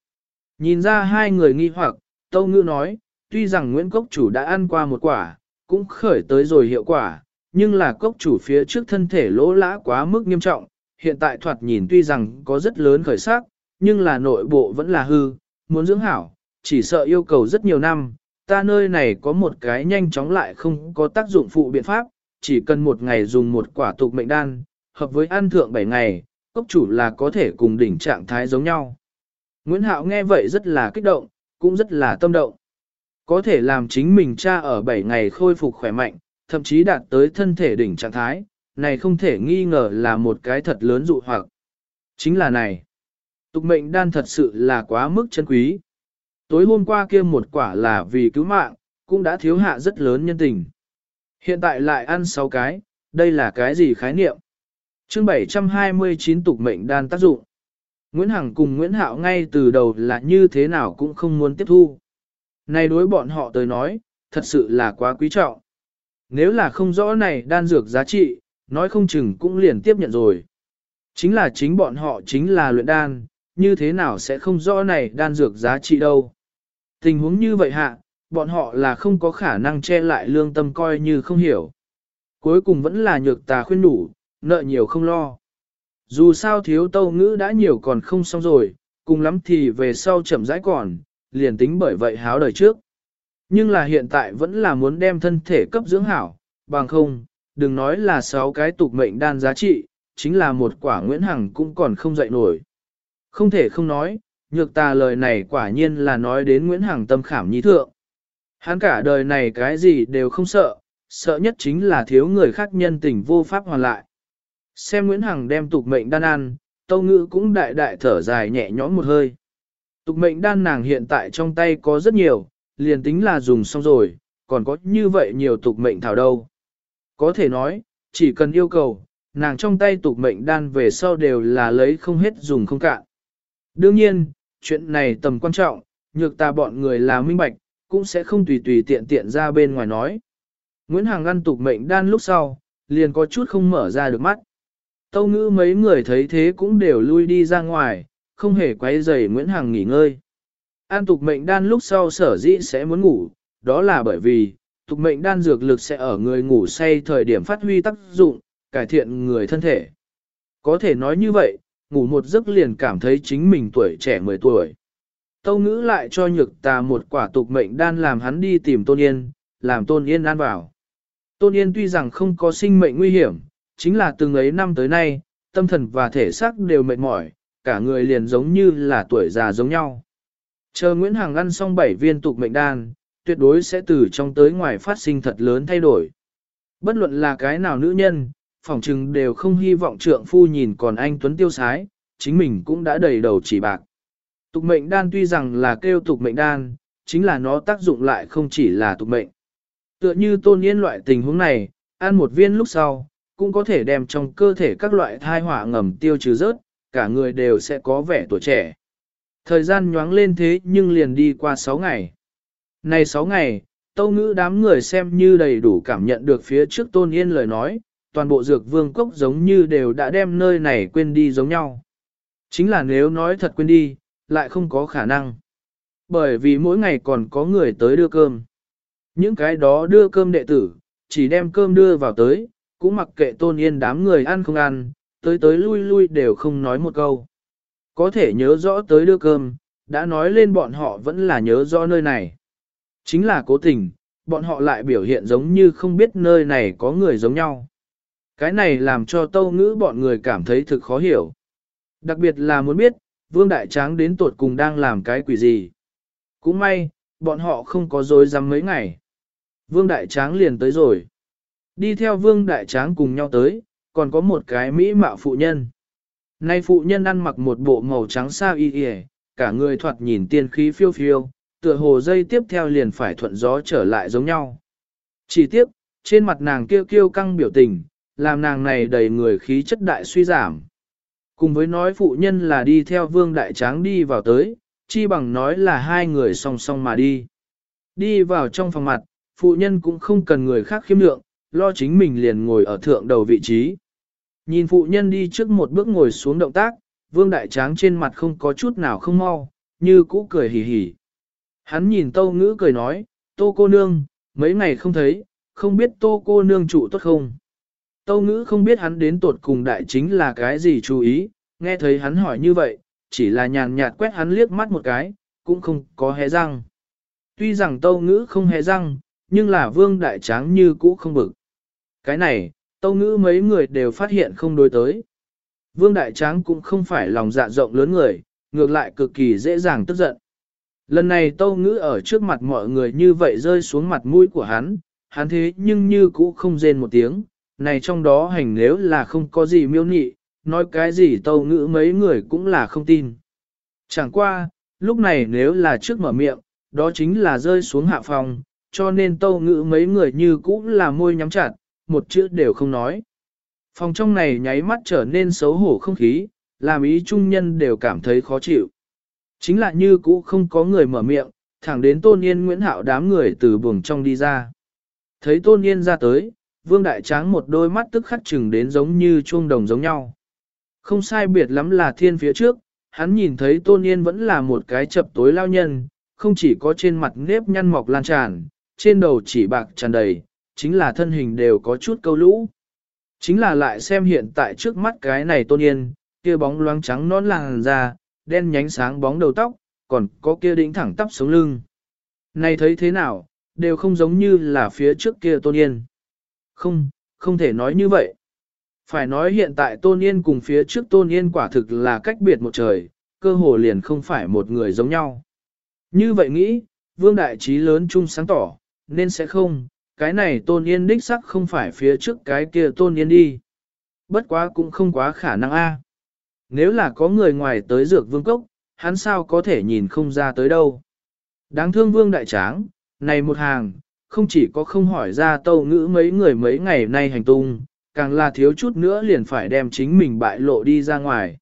Nhìn ra hai người nghi hoặc, Tâu Ngữ nói, tuy rằng Nguyễn Cốc Chủ đã ăn qua một quả, cũng khởi tới rồi hiệu quả, nhưng là Cốc Chủ phía trước thân thể lỗ lã quá mức nghiêm trọng, hiện tại thoạt nhìn tuy rằng có rất lớn khởi sắc, nhưng là nội bộ vẫn là hư, muốn dưỡng hảo, chỉ sợ yêu cầu rất nhiều năm. Ta nơi này có một cái nhanh chóng lại không có tác dụng phụ biện pháp, chỉ cần một ngày dùng một quả tục mệnh đan, hợp với ăn thượng 7 ngày, cốc chủ là có thể cùng đỉnh trạng thái giống nhau. Nguyễn Hạo nghe vậy rất là kích động, cũng rất là tâm động. Có thể làm chính mình cha ở 7 ngày khôi phục khỏe mạnh, thậm chí đạt tới thân thể đỉnh trạng thái, này không thể nghi ngờ là một cái thật lớn dụ hoặc. Chính là này. Tục mệnh đan thật sự là quá mức chân quý. Tối hôm qua kia một quả là vì cứu mạng, cũng đã thiếu hạ rất lớn nhân tình. Hiện tại lại ăn 6 cái, đây là cái gì khái niệm? Chương 729 tục mệnh đan tác dụng. Nguyễn Hằng cùng Nguyễn Hạo ngay từ đầu là như thế nào cũng không muốn tiếp thu. Này đối bọn họ tới nói, thật sự là quá quý trọng. Nếu là không rõ này đan dược giá trị, nói không chừng cũng liền tiếp nhận rồi. Chính là chính bọn họ chính là luyện đan, như thế nào sẽ không rõ này đan dược giá trị đâu. Tình huống như vậy hạ, bọn họ là không có khả năng che lại lương tâm coi như không hiểu. Cuối cùng vẫn là nhược tà khuyên đủ, nợ nhiều không lo. Dù sao thiếu tâu ngữ đã nhiều còn không xong rồi, cùng lắm thì về sau chậm rãi còn, liền tính bởi vậy háo đời trước. Nhưng là hiện tại vẫn là muốn đem thân thể cấp dưỡng hảo, bằng không, đừng nói là sáu cái tục mệnh đan giá trị, chính là một quả Nguyễn Hằng cũng còn không dậy nổi. Không thể không nói, nhược tà lời này quả nhiên là nói đến Nguyễn Hằng tâm khảm nhi thượng. Hắn cả đời này cái gì đều không sợ, sợ nhất chính là thiếu người khác nhân tình vô pháp hoàn lại. Xem Nguyễn Hằng đem tục mệnh đan ăn, Tâu Ngữ cũng đại đại thở dài nhẹ nhõm một hơi. Tục mệnh đan nàng hiện tại trong tay có rất nhiều, liền tính là dùng xong rồi, còn có như vậy nhiều tục mệnh thảo đâu. Có thể nói, chỉ cần yêu cầu, nàng trong tay tục mệnh đan về sau đều là lấy không hết dùng không cạn. Đương nhiên, chuyện này tầm quan trọng, nhược ta bọn người là minh bạch, cũng sẽ không tùy tùy tiện tiện ra bên ngoài nói. Nguyễn Hằng ăn tục mệnh đan lúc sau, liền có chút không mở ra được mắt. Tâu ngữ mấy người thấy thế cũng đều lui đi ra ngoài, không hề quay giày Nguyễn Hằng nghỉ ngơi. An tục mệnh đan lúc sau sở dĩ sẽ muốn ngủ, đó là bởi vì, tục mệnh đan dược lực sẽ ở người ngủ say thời điểm phát huy tác dụng, cải thiện người thân thể. Có thể nói như vậy, ngủ một giấc liền cảm thấy chính mình tuổi trẻ 10 tuổi. Tâu ngữ lại cho nhược tà một quả tục mệnh đan làm hắn đi tìm Tôn Yên, làm Tôn Yên an vào. Tôn Yên tuy rằng không có sinh mệnh nguy hiểm, chính là từng ấy năm tới nay, tâm thần và thể xác đều mệt mỏi, cả người liền giống như là tuổi già giống nhau. Chờ Nguyễn Hằng ăn xong 7 viên tục mệnh đan, tuyệt đối sẽ từ trong tới ngoài phát sinh thật lớn thay đổi. Bất luận là cái nào nữ nhân, phỏng chừng đều không hy vọng trượng phu nhìn còn anh Tuấn tiêu sái, chính mình cũng đã đầy đầu chỉ bạc. Tục mệnh đan tuy rằng là kêu tục mệnh đan, chính là nó tác dụng lại không chỉ là tục mệnh. Tựa như tôn yên loại tình huống này, ăn một viên lúc sau, cũng có thể đem trong cơ thể các loại thai hỏa ngầm tiêu trừ rớt, cả người đều sẽ có vẻ tuổi trẻ. Thời gian nhoáng lên thế nhưng liền đi qua 6 ngày. Này 6 ngày, tâu ngữ đám người xem như đầy đủ cảm nhận được phía trước tôn yên lời nói, toàn bộ dược vương cốc giống như đều đã đem nơi này quên đi giống nhau. Chính là nếu nói thật quên đi, lại không có khả năng. Bởi vì mỗi ngày còn có người tới đưa cơm. Những cái đó đưa cơm đệ tử, chỉ đem cơm đưa vào tới, cũng mặc kệ tôn yên đám người ăn không ăn, tới tới lui lui đều không nói một câu. Có thể nhớ rõ tới đưa cơm, đã nói lên bọn họ vẫn là nhớ rõ nơi này. Chính là cố tình, bọn họ lại biểu hiện giống như không biết nơi này có người giống nhau. Cái này làm cho tâu ngữ bọn người cảm thấy thực khó hiểu. Đặc biệt là muốn biết, Vương Đại Tráng đến tuột cùng đang làm cái quỷ gì. Cũng may, bọn họ không có dối dám mấy ngày. Vương Đại Tráng liền tới rồi. Đi theo Vương Đại Tráng cùng nhau tới, còn có một cái mỹ mạo phụ nhân. Nay phụ nhân ăn mặc một bộ màu trắng sao y y, cả người thoạt nhìn tiên khí phiêu phiêu, tựa hồ dây tiếp theo liền phải thuận gió trở lại giống nhau. Chỉ tiếp, trên mặt nàng kêu kêu căng biểu tình, làm nàng này đầy người khí chất đại suy giảm. Cùng với nói phụ nhân là đi theo vương đại tráng đi vào tới, chi bằng nói là hai người song song mà đi. Đi vào trong phòng mặt, phụ nhân cũng không cần người khác khiêm lượng, lo chính mình liền ngồi ở thượng đầu vị trí. Nhìn phụ nhân đi trước một bước ngồi xuống động tác, vương đại tráng trên mặt không có chút nào không mau, như cũ cười hì hì. Hắn nhìn tâu ngữ cười nói, tô cô nương, mấy ngày không thấy, không biết tô cô nương trụ tốt không. Tâu ngữ không biết hắn đến tột cùng đại chính là cái gì chú ý, nghe thấy hắn hỏi như vậy, chỉ là nhàn nhạt quét hắn liếc mắt một cái, cũng không có hé răng. Tuy rằng tâu ngữ không hé răng, nhưng là vương đại tráng như cũ không bực. Cái này, tâu ngữ mấy người đều phát hiện không đối tới. Vương đại tráng cũng không phải lòng dạ rộng lớn người, ngược lại cực kỳ dễ dàng tức giận. Lần này tâu ngữ ở trước mặt mọi người như vậy rơi xuống mặt mũi của hắn, hắn thế nhưng như cũ không rên một tiếng, này trong đó hành nếu là không có gì miêu nị, nói cái gì tâu ngữ mấy người cũng là không tin. Chẳng qua, lúc này nếu là trước mở miệng, đó chính là rơi xuống hạ phòng, cho nên tâu ngữ mấy người như cũ là môi nhắm chặt, một chữ đều không nói. Phòng trong này nháy mắt trở nên xấu hổ không khí, làm ý trung nhân đều cảm thấy khó chịu. Chính là như cũ không có người mở miệng, thẳng đến tôn yên Nguyễn Hạo đám người từ buồng trong đi ra. Thấy tôn yên ra tới, vương đại tráng một đôi mắt tức khắc chừng đến giống như chuông đồng giống nhau. Không sai biệt lắm là thiên phía trước, hắn nhìn thấy tôn yên vẫn là một cái chập tối lao nhân, không chỉ có trên mặt nếp nhăn mọc lan tràn, trên đầu chỉ bạc tràn đầy, chính là thân hình đều có chút câu lũ. Chính là lại xem hiện tại trước mắt cái này tôn yên, kia bóng loáng trắng non làn da, đen nhánh sáng bóng đầu tóc, còn có kia đỉnh thẳng tắp sống lưng. Này thấy thế nào, đều không giống như là phía trước kia tôn yên. Không, không thể nói như vậy. Phải nói hiện tại tôn yên cùng phía trước tôn yên quả thực là cách biệt một trời, cơ hồ liền không phải một người giống nhau. Như vậy nghĩ, vương đại trí lớn chung sáng tỏ, nên sẽ không, cái này tôn yên đích sắc không phải phía trước cái kia tôn yên đi. Bất quá cũng không quá khả năng a. Nếu là có người ngoài tới dược vương cốc, hắn sao có thể nhìn không ra tới đâu. Đáng thương vương đại tráng, này một hàng, không chỉ có không hỏi ra tâu ngữ mấy người mấy ngày nay hành tung, càng là thiếu chút nữa liền phải đem chính mình bại lộ đi ra ngoài.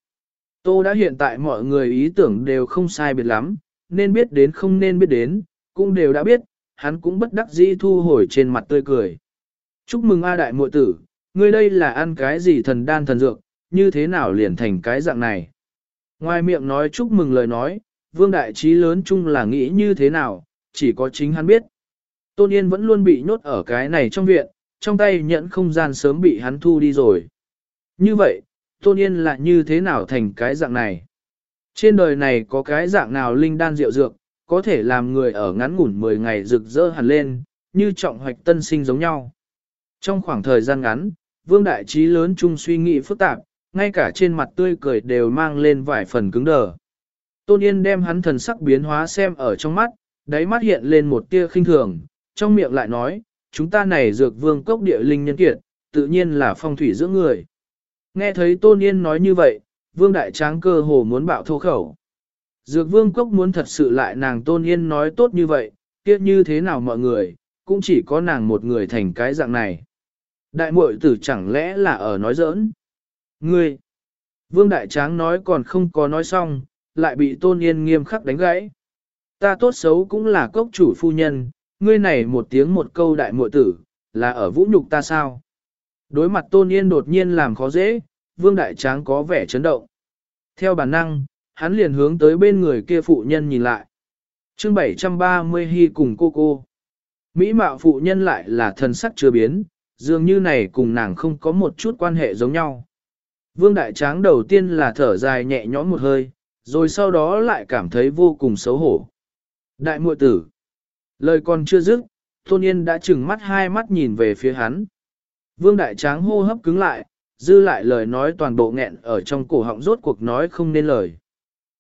Tô đã hiện tại mọi người ý tưởng đều không sai biệt lắm, nên biết đến không nên biết đến, cũng đều đã biết, hắn cũng bất đắc dĩ thu hồi trên mặt tươi cười. Chúc mừng A đại muội tử, ngươi đây là ăn cái gì thần đan thần dược, như thế nào liền thành cái dạng này. Ngoài miệng nói chúc mừng lời nói, vương đại trí lớn chung là nghĩ như thế nào, chỉ có chính hắn biết. Tôn Yên vẫn luôn bị nhốt ở cái này trong viện, trong tay nhận không gian sớm bị hắn thu đi rồi. Như vậy, Tôn Yên là như thế nào thành cái dạng này? Trên đời này có cái dạng nào linh đan rượu dược, có thể làm người ở ngắn ngủn 10 ngày rực rỡ hẳn lên, như trọng hoạch tân sinh giống nhau. Trong khoảng thời gian ngắn, vương đại trí lớn chung suy nghĩ phức tạp, ngay cả trên mặt tươi cười đều mang lên vài phần cứng đờ. Tôn Yên đem hắn thần sắc biến hóa xem ở trong mắt, đáy mắt hiện lên một tia khinh thường, trong miệng lại nói, chúng ta này dược vương cốc địa linh nhân kiệt, tự nhiên là phong thủy giữa người. Nghe thấy Tôn Yên nói như vậy, vương đại tráng cơ hồ muốn bạo thô khẩu. Dược vương cốc muốn thật sự lại nàng Tôn Yên nói tốt như vậy, tiếc như thế nào mọi người, cũng chỉ có nàng một người thành cái dạng này. Đại muội tử chẳng lẽ là ở nói giỡn? Ngươi! Vương Đại Tráng nói còn không có nói xong, lại bị Tôn Yên nghiêm khắc đánh gãy. Ta tốt xấu cũng là cốc chủ phu nhân, ngươi này một tiếng một câu đại muội tử, là ở vũ nhục ta sao? Đối mặt Tôn Yên đột nhiên làm khó dễ, Vương Đại Tráng có vẻ chấn động. Theo bản năng, hắn liền hướng tới bên người kia phụ nhân nhìn lại. chương 730 hy cùng cô cô. Mỹ mạo phụ nhân lại là thần sắc chưa biến, dường như này cùng nàng không có một chút quan hệ giống nhau. Vương Đại Tráng đầu tiên là thở dài nhẹ nhõm một hơi, rồi sau đó lại cảm thấy vô cùng xấu hổ. Đại muội tử. Lời còn chưa dứt, Tôn Yên đã chừng mắt hai mắt nhìn về phía hắn. Vương Đại Tráng hô hấp cứng lại, dư lại lời nói toàn bộ nghẹn ở trong cổ họng rốt cuộc nói không nên lời.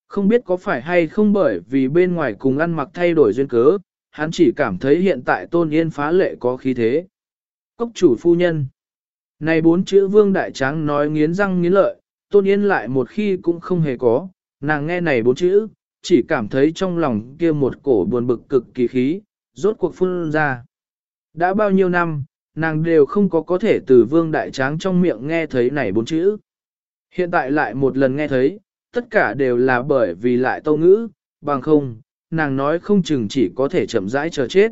Không biết có phải hay không bởi vì bên ngoài cùng ăn mặc thay đổi duyên cớ, hắn chỉ cảm thấy hiện tại Tôn Yên phá lệ có khí thế. Cốc chủ phu nhân. Này bốn chữ vương đại tráng nói nghiến răng nghiến lợi, tôn yên lại một khi cũng không hề có, nàng nghe này bốn chữ, chỉ cảm thấy trong lòng kia một cổ buồn bực cực kỳ khí, rốt cuộc phun ra. Đã bao nhiêu năm, nàng đều không có có thể từ vương đại tráng trong miệng nghe thấy này bốn chữ. Hiện tại lại một lần nghe thấy, tất cả đều là bởi vì lại tâu ngữ, bằng không, nàng nói không chừng chỉ có thể chậm rãi chờ chết.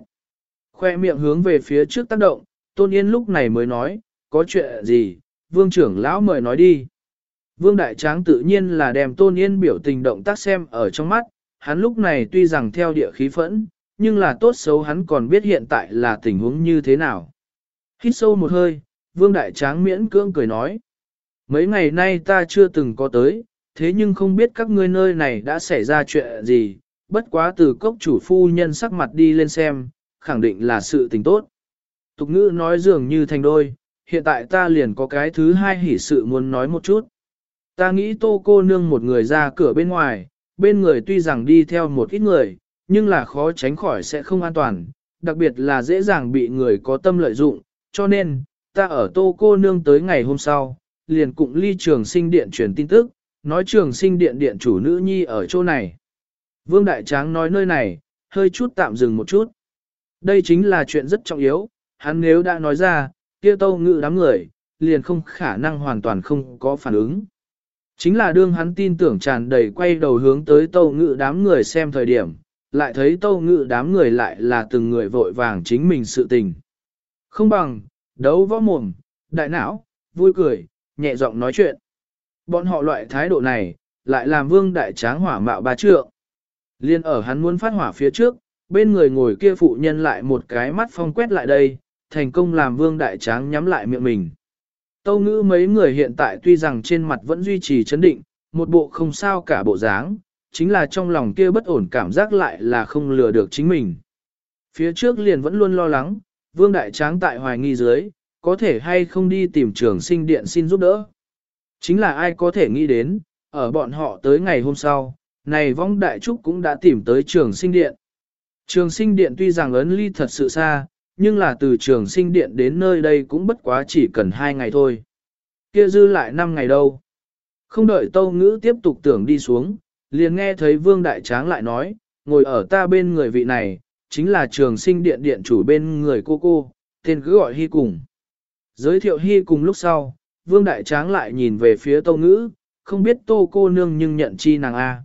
Khoe miệng hướng về phía trước tác động, Tôn Yên lúc này mới nói, có chuyện gì, vương trưởng lão mời nói đi. Vương Đại Tráng tự nhiên là đem Tôn Yên biểu tình động tác xem ở trong mắt, hắn lúc này tuy rằng theo địa khí phẫn, nhưng là tốt xấu hắn còn biết hiện tại là tình huống như thế nào. Hít sâu một hơi, Vương Đại Tráng miễn cưỡng cười nói. Mấy ngày nay ta chưa từng có tới, thế nhưng không biết các ngươi nơi này đã xảy ra chuyện gì, bất quá từ cốc chủ phu nhân sắc mặt đi lên xem, khẳng định là sự tình tốt. Tục ngữ nói dường như thành đôi, hiện tại ta liền có cái thứ hai hỉ sự muốn nói một chút. Ta nghĩ tô cô nương một người ra cửa bên ngoài, bên người tuy rằng đi theo một ít người, nhưng là khó tránh khỏi sẽ không an toàn, đặc biệt là dễ dàng bị người có tâm lợi dụng, cho nên, ta ở tô cô nương tới ngày hôm sau, liền cụng ly trường sinh điện truyền tin tức, nói trường sinh điện điện chủ nữ nhi ở chỗ này. Vương Đại Tráng nói nơi này, hơi chút tạm dừng một chút. Đây chính là chuyện rất trọng yếu, hắn nếu đã nói ra, kia tâu ngự đám người, liền không khả năng hoàn toàn không có phản ứng. Chính là đương hắn tin tưởng tràn đầy quay đầu hướng tới tâu ngự đám người xem thời điểm, lại thấy tâu ngự đám người lại là từng người vội vàng chính mình sự tình. Không bằng, đấu võ mồm, đại não, vui cười, nhẹ giọng nói chuyện. Bọn họ loại thái độ này, lại làm vương đại tráng hỏa mạo ba trượng. Liên ở hắn muốn phát hỏa phía trước, bên người ngồi kia phụ nhân lại một cái mắt phong quét lại đây, thành công làm vương đại tráng nhắm lại miệng mình. Tâu ngữ mấy người hiện tại tuy rằng trên mặt vẫn duy trì chấn định, một bộ không sao cả bộ dáng, chính là trong lòng kia bất ổn cảm giác lại là không lừa được chính mình. Phía trước liền vẫn luôn lo lắng, vương đại tráng tại hoài nghi dưới, có thể hay không đi tìm trường sinh điện xin giúp đỡ. Chính là ai có thể nghĩ đến, ở bọn họ tới ngày hôm sau, này vong đại trúc cũng đã tìm tới trường sinh điện. Trường sinh điện tuy rằng ấn ly thật sự xa, nhưng là từ trường sinh điện đến nơi đây cũng bất quá chỉ cần hai ngày thôi. Kia dư lại năm ngày đâu. Không đợi tâu ngữ tiếp tục tưởng đi xuống, liền nghe thấy vương đại tráng lại nói, ngồi ở ta bên người vị này, chính là trường sinh điện điện chủ bên người cô cô, tên cứ gọi hy cùng. Giới thiệu hy cùng lúc sau, vương đại tráng lại nhìn về phía tâu ngữ, không biết tô cô nương nhưng nhận chi nàng A.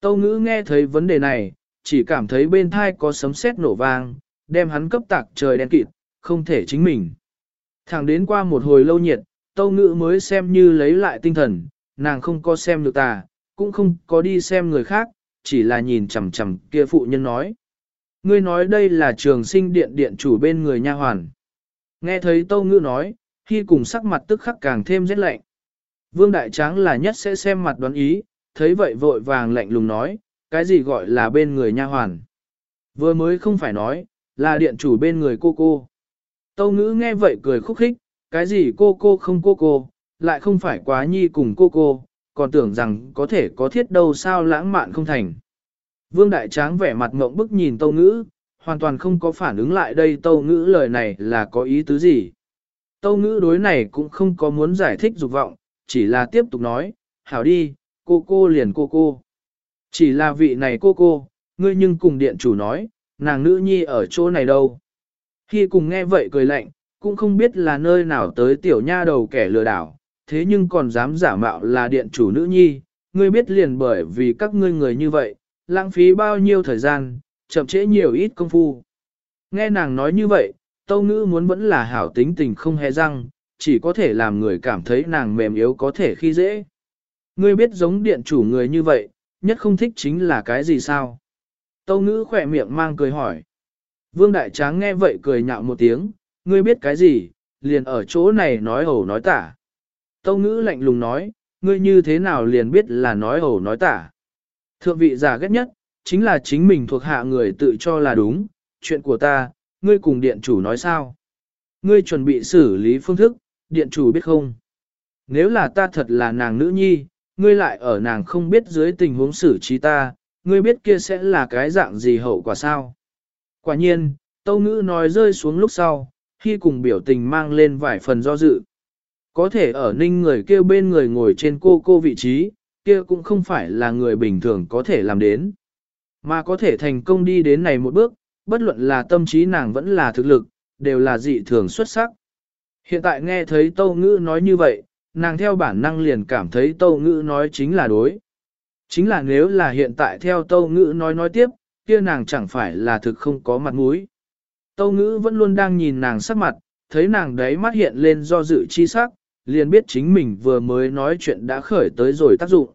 Tâu ngữ nghe thấy vấn đề này, chỉ cảm thấy bên thai có sấm sét nổ vang, đem hắn cấp tạc trời đen kịt, không thể chính mình. Thẳng đến qua một hồi lâu nhiệt, tâu ngữ mới xem như lấy lại tinh thần, nàng không có xem được ta, cũng không có đi xem người khác, chỉ là nhìn chằm chằm kia phụ nhân nói. Ngươi nói đây là trường sinh điện điện chủ bên người nha hoàn. Nghe thấy tâu ngữ nói, khi cùng sắc mặt tức khắc càng thêm rét lạnh. Vương Đại Tráng là nhất sẽ xem mặt đoán ý, thấy vậy vội vàng lạnh lùng nói, cái gì gọi là bên người nha hoàn. Vừa mới không phải nói, là điện chủ bên người cô cô. Tâu ngữ nghe vậy cười khúc khích, cái gì cô cô không cô cô, lại không phải quá nhi cùng cô cô, còn tưởng rằng có thể có thiết đâu sao lãng mạn không thành. Vương Đại Tráng vẻ mặt ngộng bức nhìn Tâu Ngữ, hoàn toàn không có phản ứng lại đây Tâu Ngữ lời này là có ý tứ gì. Tâu Ngữ đối này cũng không có muốn giải thích dục vọng, chỉ là tiếp tục nói, hảo đi, cô cô liền cô cô. Chỉ là vị này cô cô, ngươi nhưng cùng điện chủ nói, nàng nữ nhi ở chỗ này đâu. Khi cùng nghe vậy cười lạnh, cũng không biết là nơi nào tới tiểu nha đầu kẻ lừa đảo, thế nhưng còn dám giả mạo là điện chủ nữ nhi, ngươi biết liền bởi vì các ngươi người như vậy, lãng phí bao nhiêu thời gian, chậm trễ nhiều ít công phu. Nghe nàng nói như vậy, tâu ngữ muốn vẫn là hảo tính tình không hề răng, chỉ có thể làm người cảm thấy nàng mềm yếu có thể khi dễ. Ngươi biết giống điện chủ người như vậy, nhất không thích chính là cái gì sao? Tâu ngữ khỏe miệng mang cười hỏi. Vương Đại Tráng nghe vậy cười nhạo một tiếng, ngươi biết cái gì, liền ở chỗ này nói ẩu nói tả. Tâu ngữ lạnh lùng nói, ngươi như thế nào liền biết là nói ẩu nói tả. Thượng vị giả ghét nhất, chính là chính mình thuộc hạ người tự cho là đúng, chuyện của ta, ngươi cùng điện chủ nói sao. Ngươi chuẩn bị xử lý phương thức, điện chủ biết không? Nếu là ta thật là nàng nữ nhi, ngươi lại ở nàng không biết dưới tình huống xử trí ta, ngươi biết kia sẽ là cái dạng gì hậu quả sao? Quả nhiên, tâu ngữ nói rơi xuống lúc sau, khi cùng biểu tình mang lên vài phần do dự. Có thể ở ninh người kia bên người ngồi trên cô cô vị trí, kia cũng không phải là người bình thường có thể làm đến. Mà có thể thành công đi đến này một bước, bất luận là tâm trí nàng vẫn là thực lực, đều là dị thường xuất sắc. Hiện tại nghe thấy Tâu Ngữ nói như vậy, nàng theo bản năng liền cảm thấy Tâu Ngữ nói chính là đối. Chính là nếu là hiện tại theo Tâu Ngữ nói nói tiếp, kia nàng chẳng phải là thực không có mặt mũi. Tâu Ngữ vẫn luôn đang nhìn nàng sắc mặt, thấy nàng đấy mắt hiện lên do dự chi sắc, liền biết chính mình vừa mới nói chuyện đã khởi tới rồi tác dụng.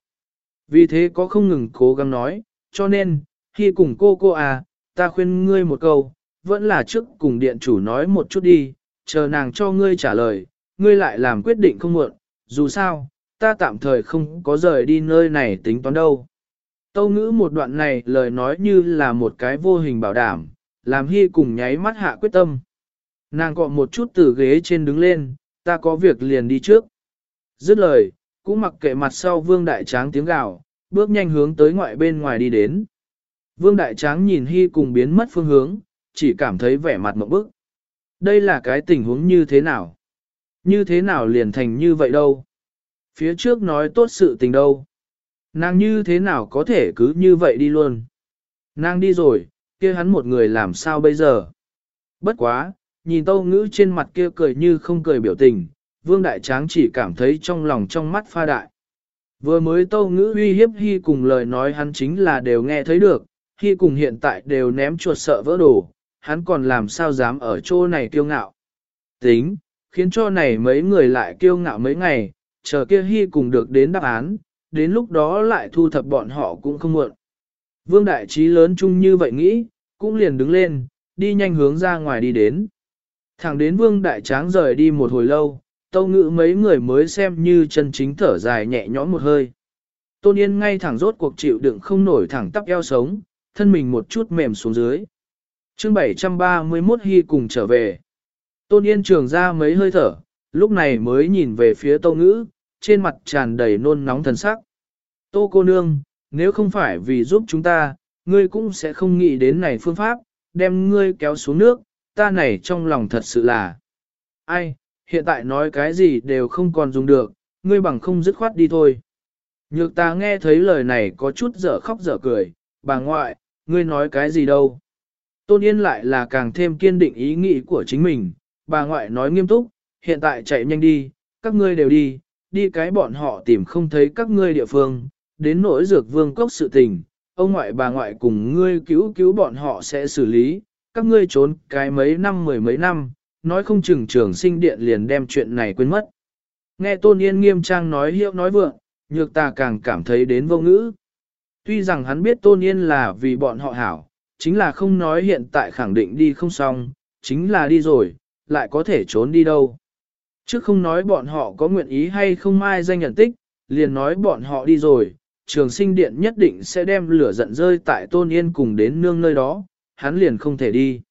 Vì thế có không ngừng cố gắng nói, cho nên, khi cùng cô cô à, ta khuyên ngươi một câu, vẫn là trước cùng điện chủ nói một chút đi, chờ nàng cho ngươi trả lời, ngươi lại làm quyết định không muộn, dù sao, ta tạm thời không có rời đi nơi này tính toán đâu. Tâu ngữ một đoạn này lời nói như là một cái vô hình bảo đảm, làm hy cùng nháy mắt hạ quyết tâm. Nàng cọ một chút từ ghế trên đứng lên, ta có việc liền đi trước. Dứt lời, cũng mặc kệ mặt sau vương đại tráng tiếng gào, bước nhanh hướng tới ngoại bên ngoài đi đến. Vương đại tráng nhìn hy cùng biến mất phương hướng, chỉ cảm thấy vẻ mặt mộng bức. Đây là cái tình huống như thế nào? Như thế nào liền thành như vậy đâu? Phía trước nói tốt sự tình đâu? Nàng như thế nào có thể cứ như vậy đi luôn? Nàng đi rồi, kia hắn một người làm sao bây giờ? Bất quá, nhìn tâu ngữ trên mặt kia cười như không cười biểu tình, vương đại tráng chỉ cảm thấy trong lòng trong mắt pha đại. Vừa mới tâu ngữ uy hiếp hy cùng lời nói hắn chính là đều nghe thấy được, hy cùng hiện tại đều ném chuột sợ vỡ đồ, hắn còn làm sao dám ở chỗ này kiêu ngạo. Tính, khiến cho này mấy người lại kiêu ngạo mấy ngày, chờ kia hy cùng được đến đáp án, đến lúc đó lại thu thập bọn họ cũng không muộn. Vương đại trí lớn chung như vậy nghĩ, cũng liền đứng lên, đi nhanh hướng ra ngoài đi đến. Thẳng đến vương đại tráng rời đi một hồi lâu, tâu ngữ mấy người mới xem như chân chính thở dài nhẹ nhõm một hơi. Tôn Yên ngay thẳng rốt cuộc chịu đựng không nổi thẳng tắp eo sống, thân mình một chút mềm xuống dưới. chương 731 Hy cùng trở về. Tôn Yên trường ra mấy hơi thở, lúc này mới nhìn về phía tâu ngữ, trên mặt tràn đầy nôn nóng thần sắc. Tô cô nương, nếu không phải vì giúp chúng ta, ngươi cũng sẽ không nghĩ đến này phương pháp, đem ngươi kéo xuống nước, ta này trong lòng thật sự là. Ai, hiện tại nói cái gì đều không còn dùng được, ngươi bằng không dứt khoát đi thôi. Nhược ta nghe thấy lời này có chút dở khóc dở cười, bà ngoại, ngươi nói cái gì đâu. Tôn Yên lại là càng thêm kiên định ý nghĩ của chính mình, bà ngoại nói nghiêm túc, hiện tại chạy nhanh đi, các ngươi đều đi, đi cái bọn họ tìm không thấy các ngươi địa phương, đến nỗi dược vương cốc sự tình, ông ngoại bà ngoại cùng ngươi cứu cứu bọn họ sẽ xử lý, các ngươi trốn cái mấy năm mười mấy năm, nói không chừng trường sinh điện liền đem chuyện này quên mất. Nghe Tôn Yên nghiêm trang nói hiệu nói vượng, nhược ta càng cảm thấy đến vô ngữ. Tuy rằng hắn biết Tôn Yên là vì bọn họ hảo, chính là không nói hiện tại khẳng định đi không xong, chính là đi rồi, lại có thể trốn đi đâu. Trước không nói bọn họ có nguyện ý hay không mai danh nhận tích, liền nói bọn họ đi rồi, trường sinh điện nhất định sẽ đem lửa giận rơi tại Tôn Yên cùng đến nương nơi đó, hắn liền không thể đi.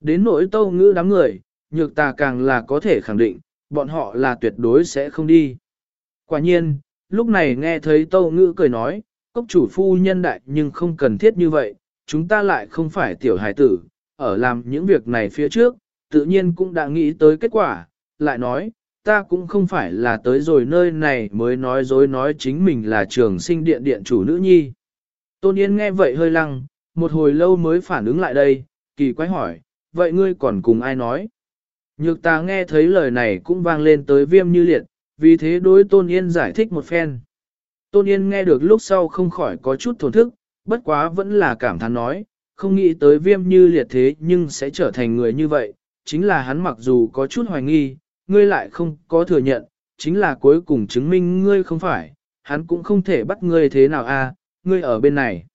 Đến nỗi tâu ngữ đám người, nhược ta càng là có thể khẳng định, bọn họ là tuyệt đối sẽ không đi. Quả nhiên, lúc này nghe thấy Tâu Ngữ cười nói, cốc chủ phu nhân đại nhưng không cần thiết như vậy, chúng ta lại không phải tiểu hải tử, ở làm những việc này phía trước, tự nhiên cũng đã nghĩ tới kết quả, lại nói, ta cũng không phải là tới rồi nơi này mới nói dối nói chính mình là trường sinh điện điện chủ nữ nhi. Tôn Yên nghe vậy hơi lăng, một hồi lâu mới phản ứng lại đây, kỳ quái hỏi, vậy ngươi còn cùng ai nói? Nhược ta nghe thấy lời này cũng vang lên tới viêm như liệt, vì thế đối Tôn Yên giải thích một phen. Tôn Yên nghe được lúc sau không khỏi có chút thổn thức, bất quá vẫn là cảm thán nói, không nghĩ tới viêm như liệt thế nhưng sẽ trở thành người như vậy, chính là hắn mặc dù có chút hoài nghi, ngươi lại không có thừa nhận, chính là cuối cùng chứng minh ngươi không phải, hắn cũng không thể bắt ngươi thế nào a, ngươi ở bên này.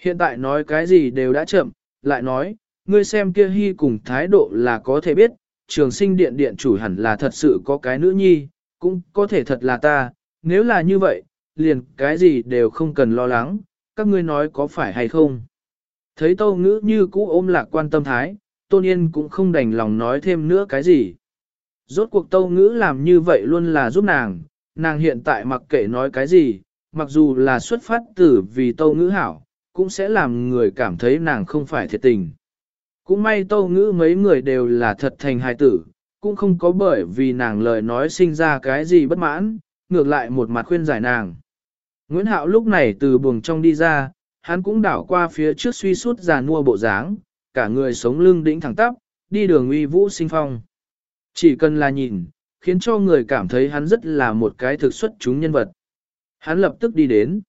Hiện tại nói cái gì đều đã chậm, lại nói, ngươi xem kia hy cùng thái độ là có thể biết, trường sinh điện điện chủ hẳn là thật sự có cái nữ nhi, cũng có thể thật là ta, nếu là như vậy, liền cái gì đều không cần lo lắng, các ngươi nói có phải hay không. Thấy tâu ngữ như cũ ôm lạc quan tâm thái, tôn yên cũng không đành lòng nói thêm nữa cái gì. Rốt cuộc tâu ngữ làm như vậy luôn là giúp nàng, nàng hiện tại mặc kệ nói cái gì, mặc dù là xuất phát từ vì tâu ngữ hảo, cũng sẽ làm người cảm thấy nàng không phải thiệt tình. Cũng may tâu ngữ mấy người đều là thật thành hài tử, cũng không có bởi vì nàng lời nói sinh ra cái gì bất mãn, ngược lại một mặt khuyên giải nàng. Nguyễn Hạo lúc này từ buồng trong đi ra, hắn cũng đảo qua phía trước suy suốt già nua bộ dáng, cả người sống lưng đĩnh thẳng tắp, đi đường uy vũ sinh phong. Chỉ cần là nhìn, khiến cho người cảm thấy hắn rất là một cái thực xuất chúng nhân vật. Hắn lập tức đi đến.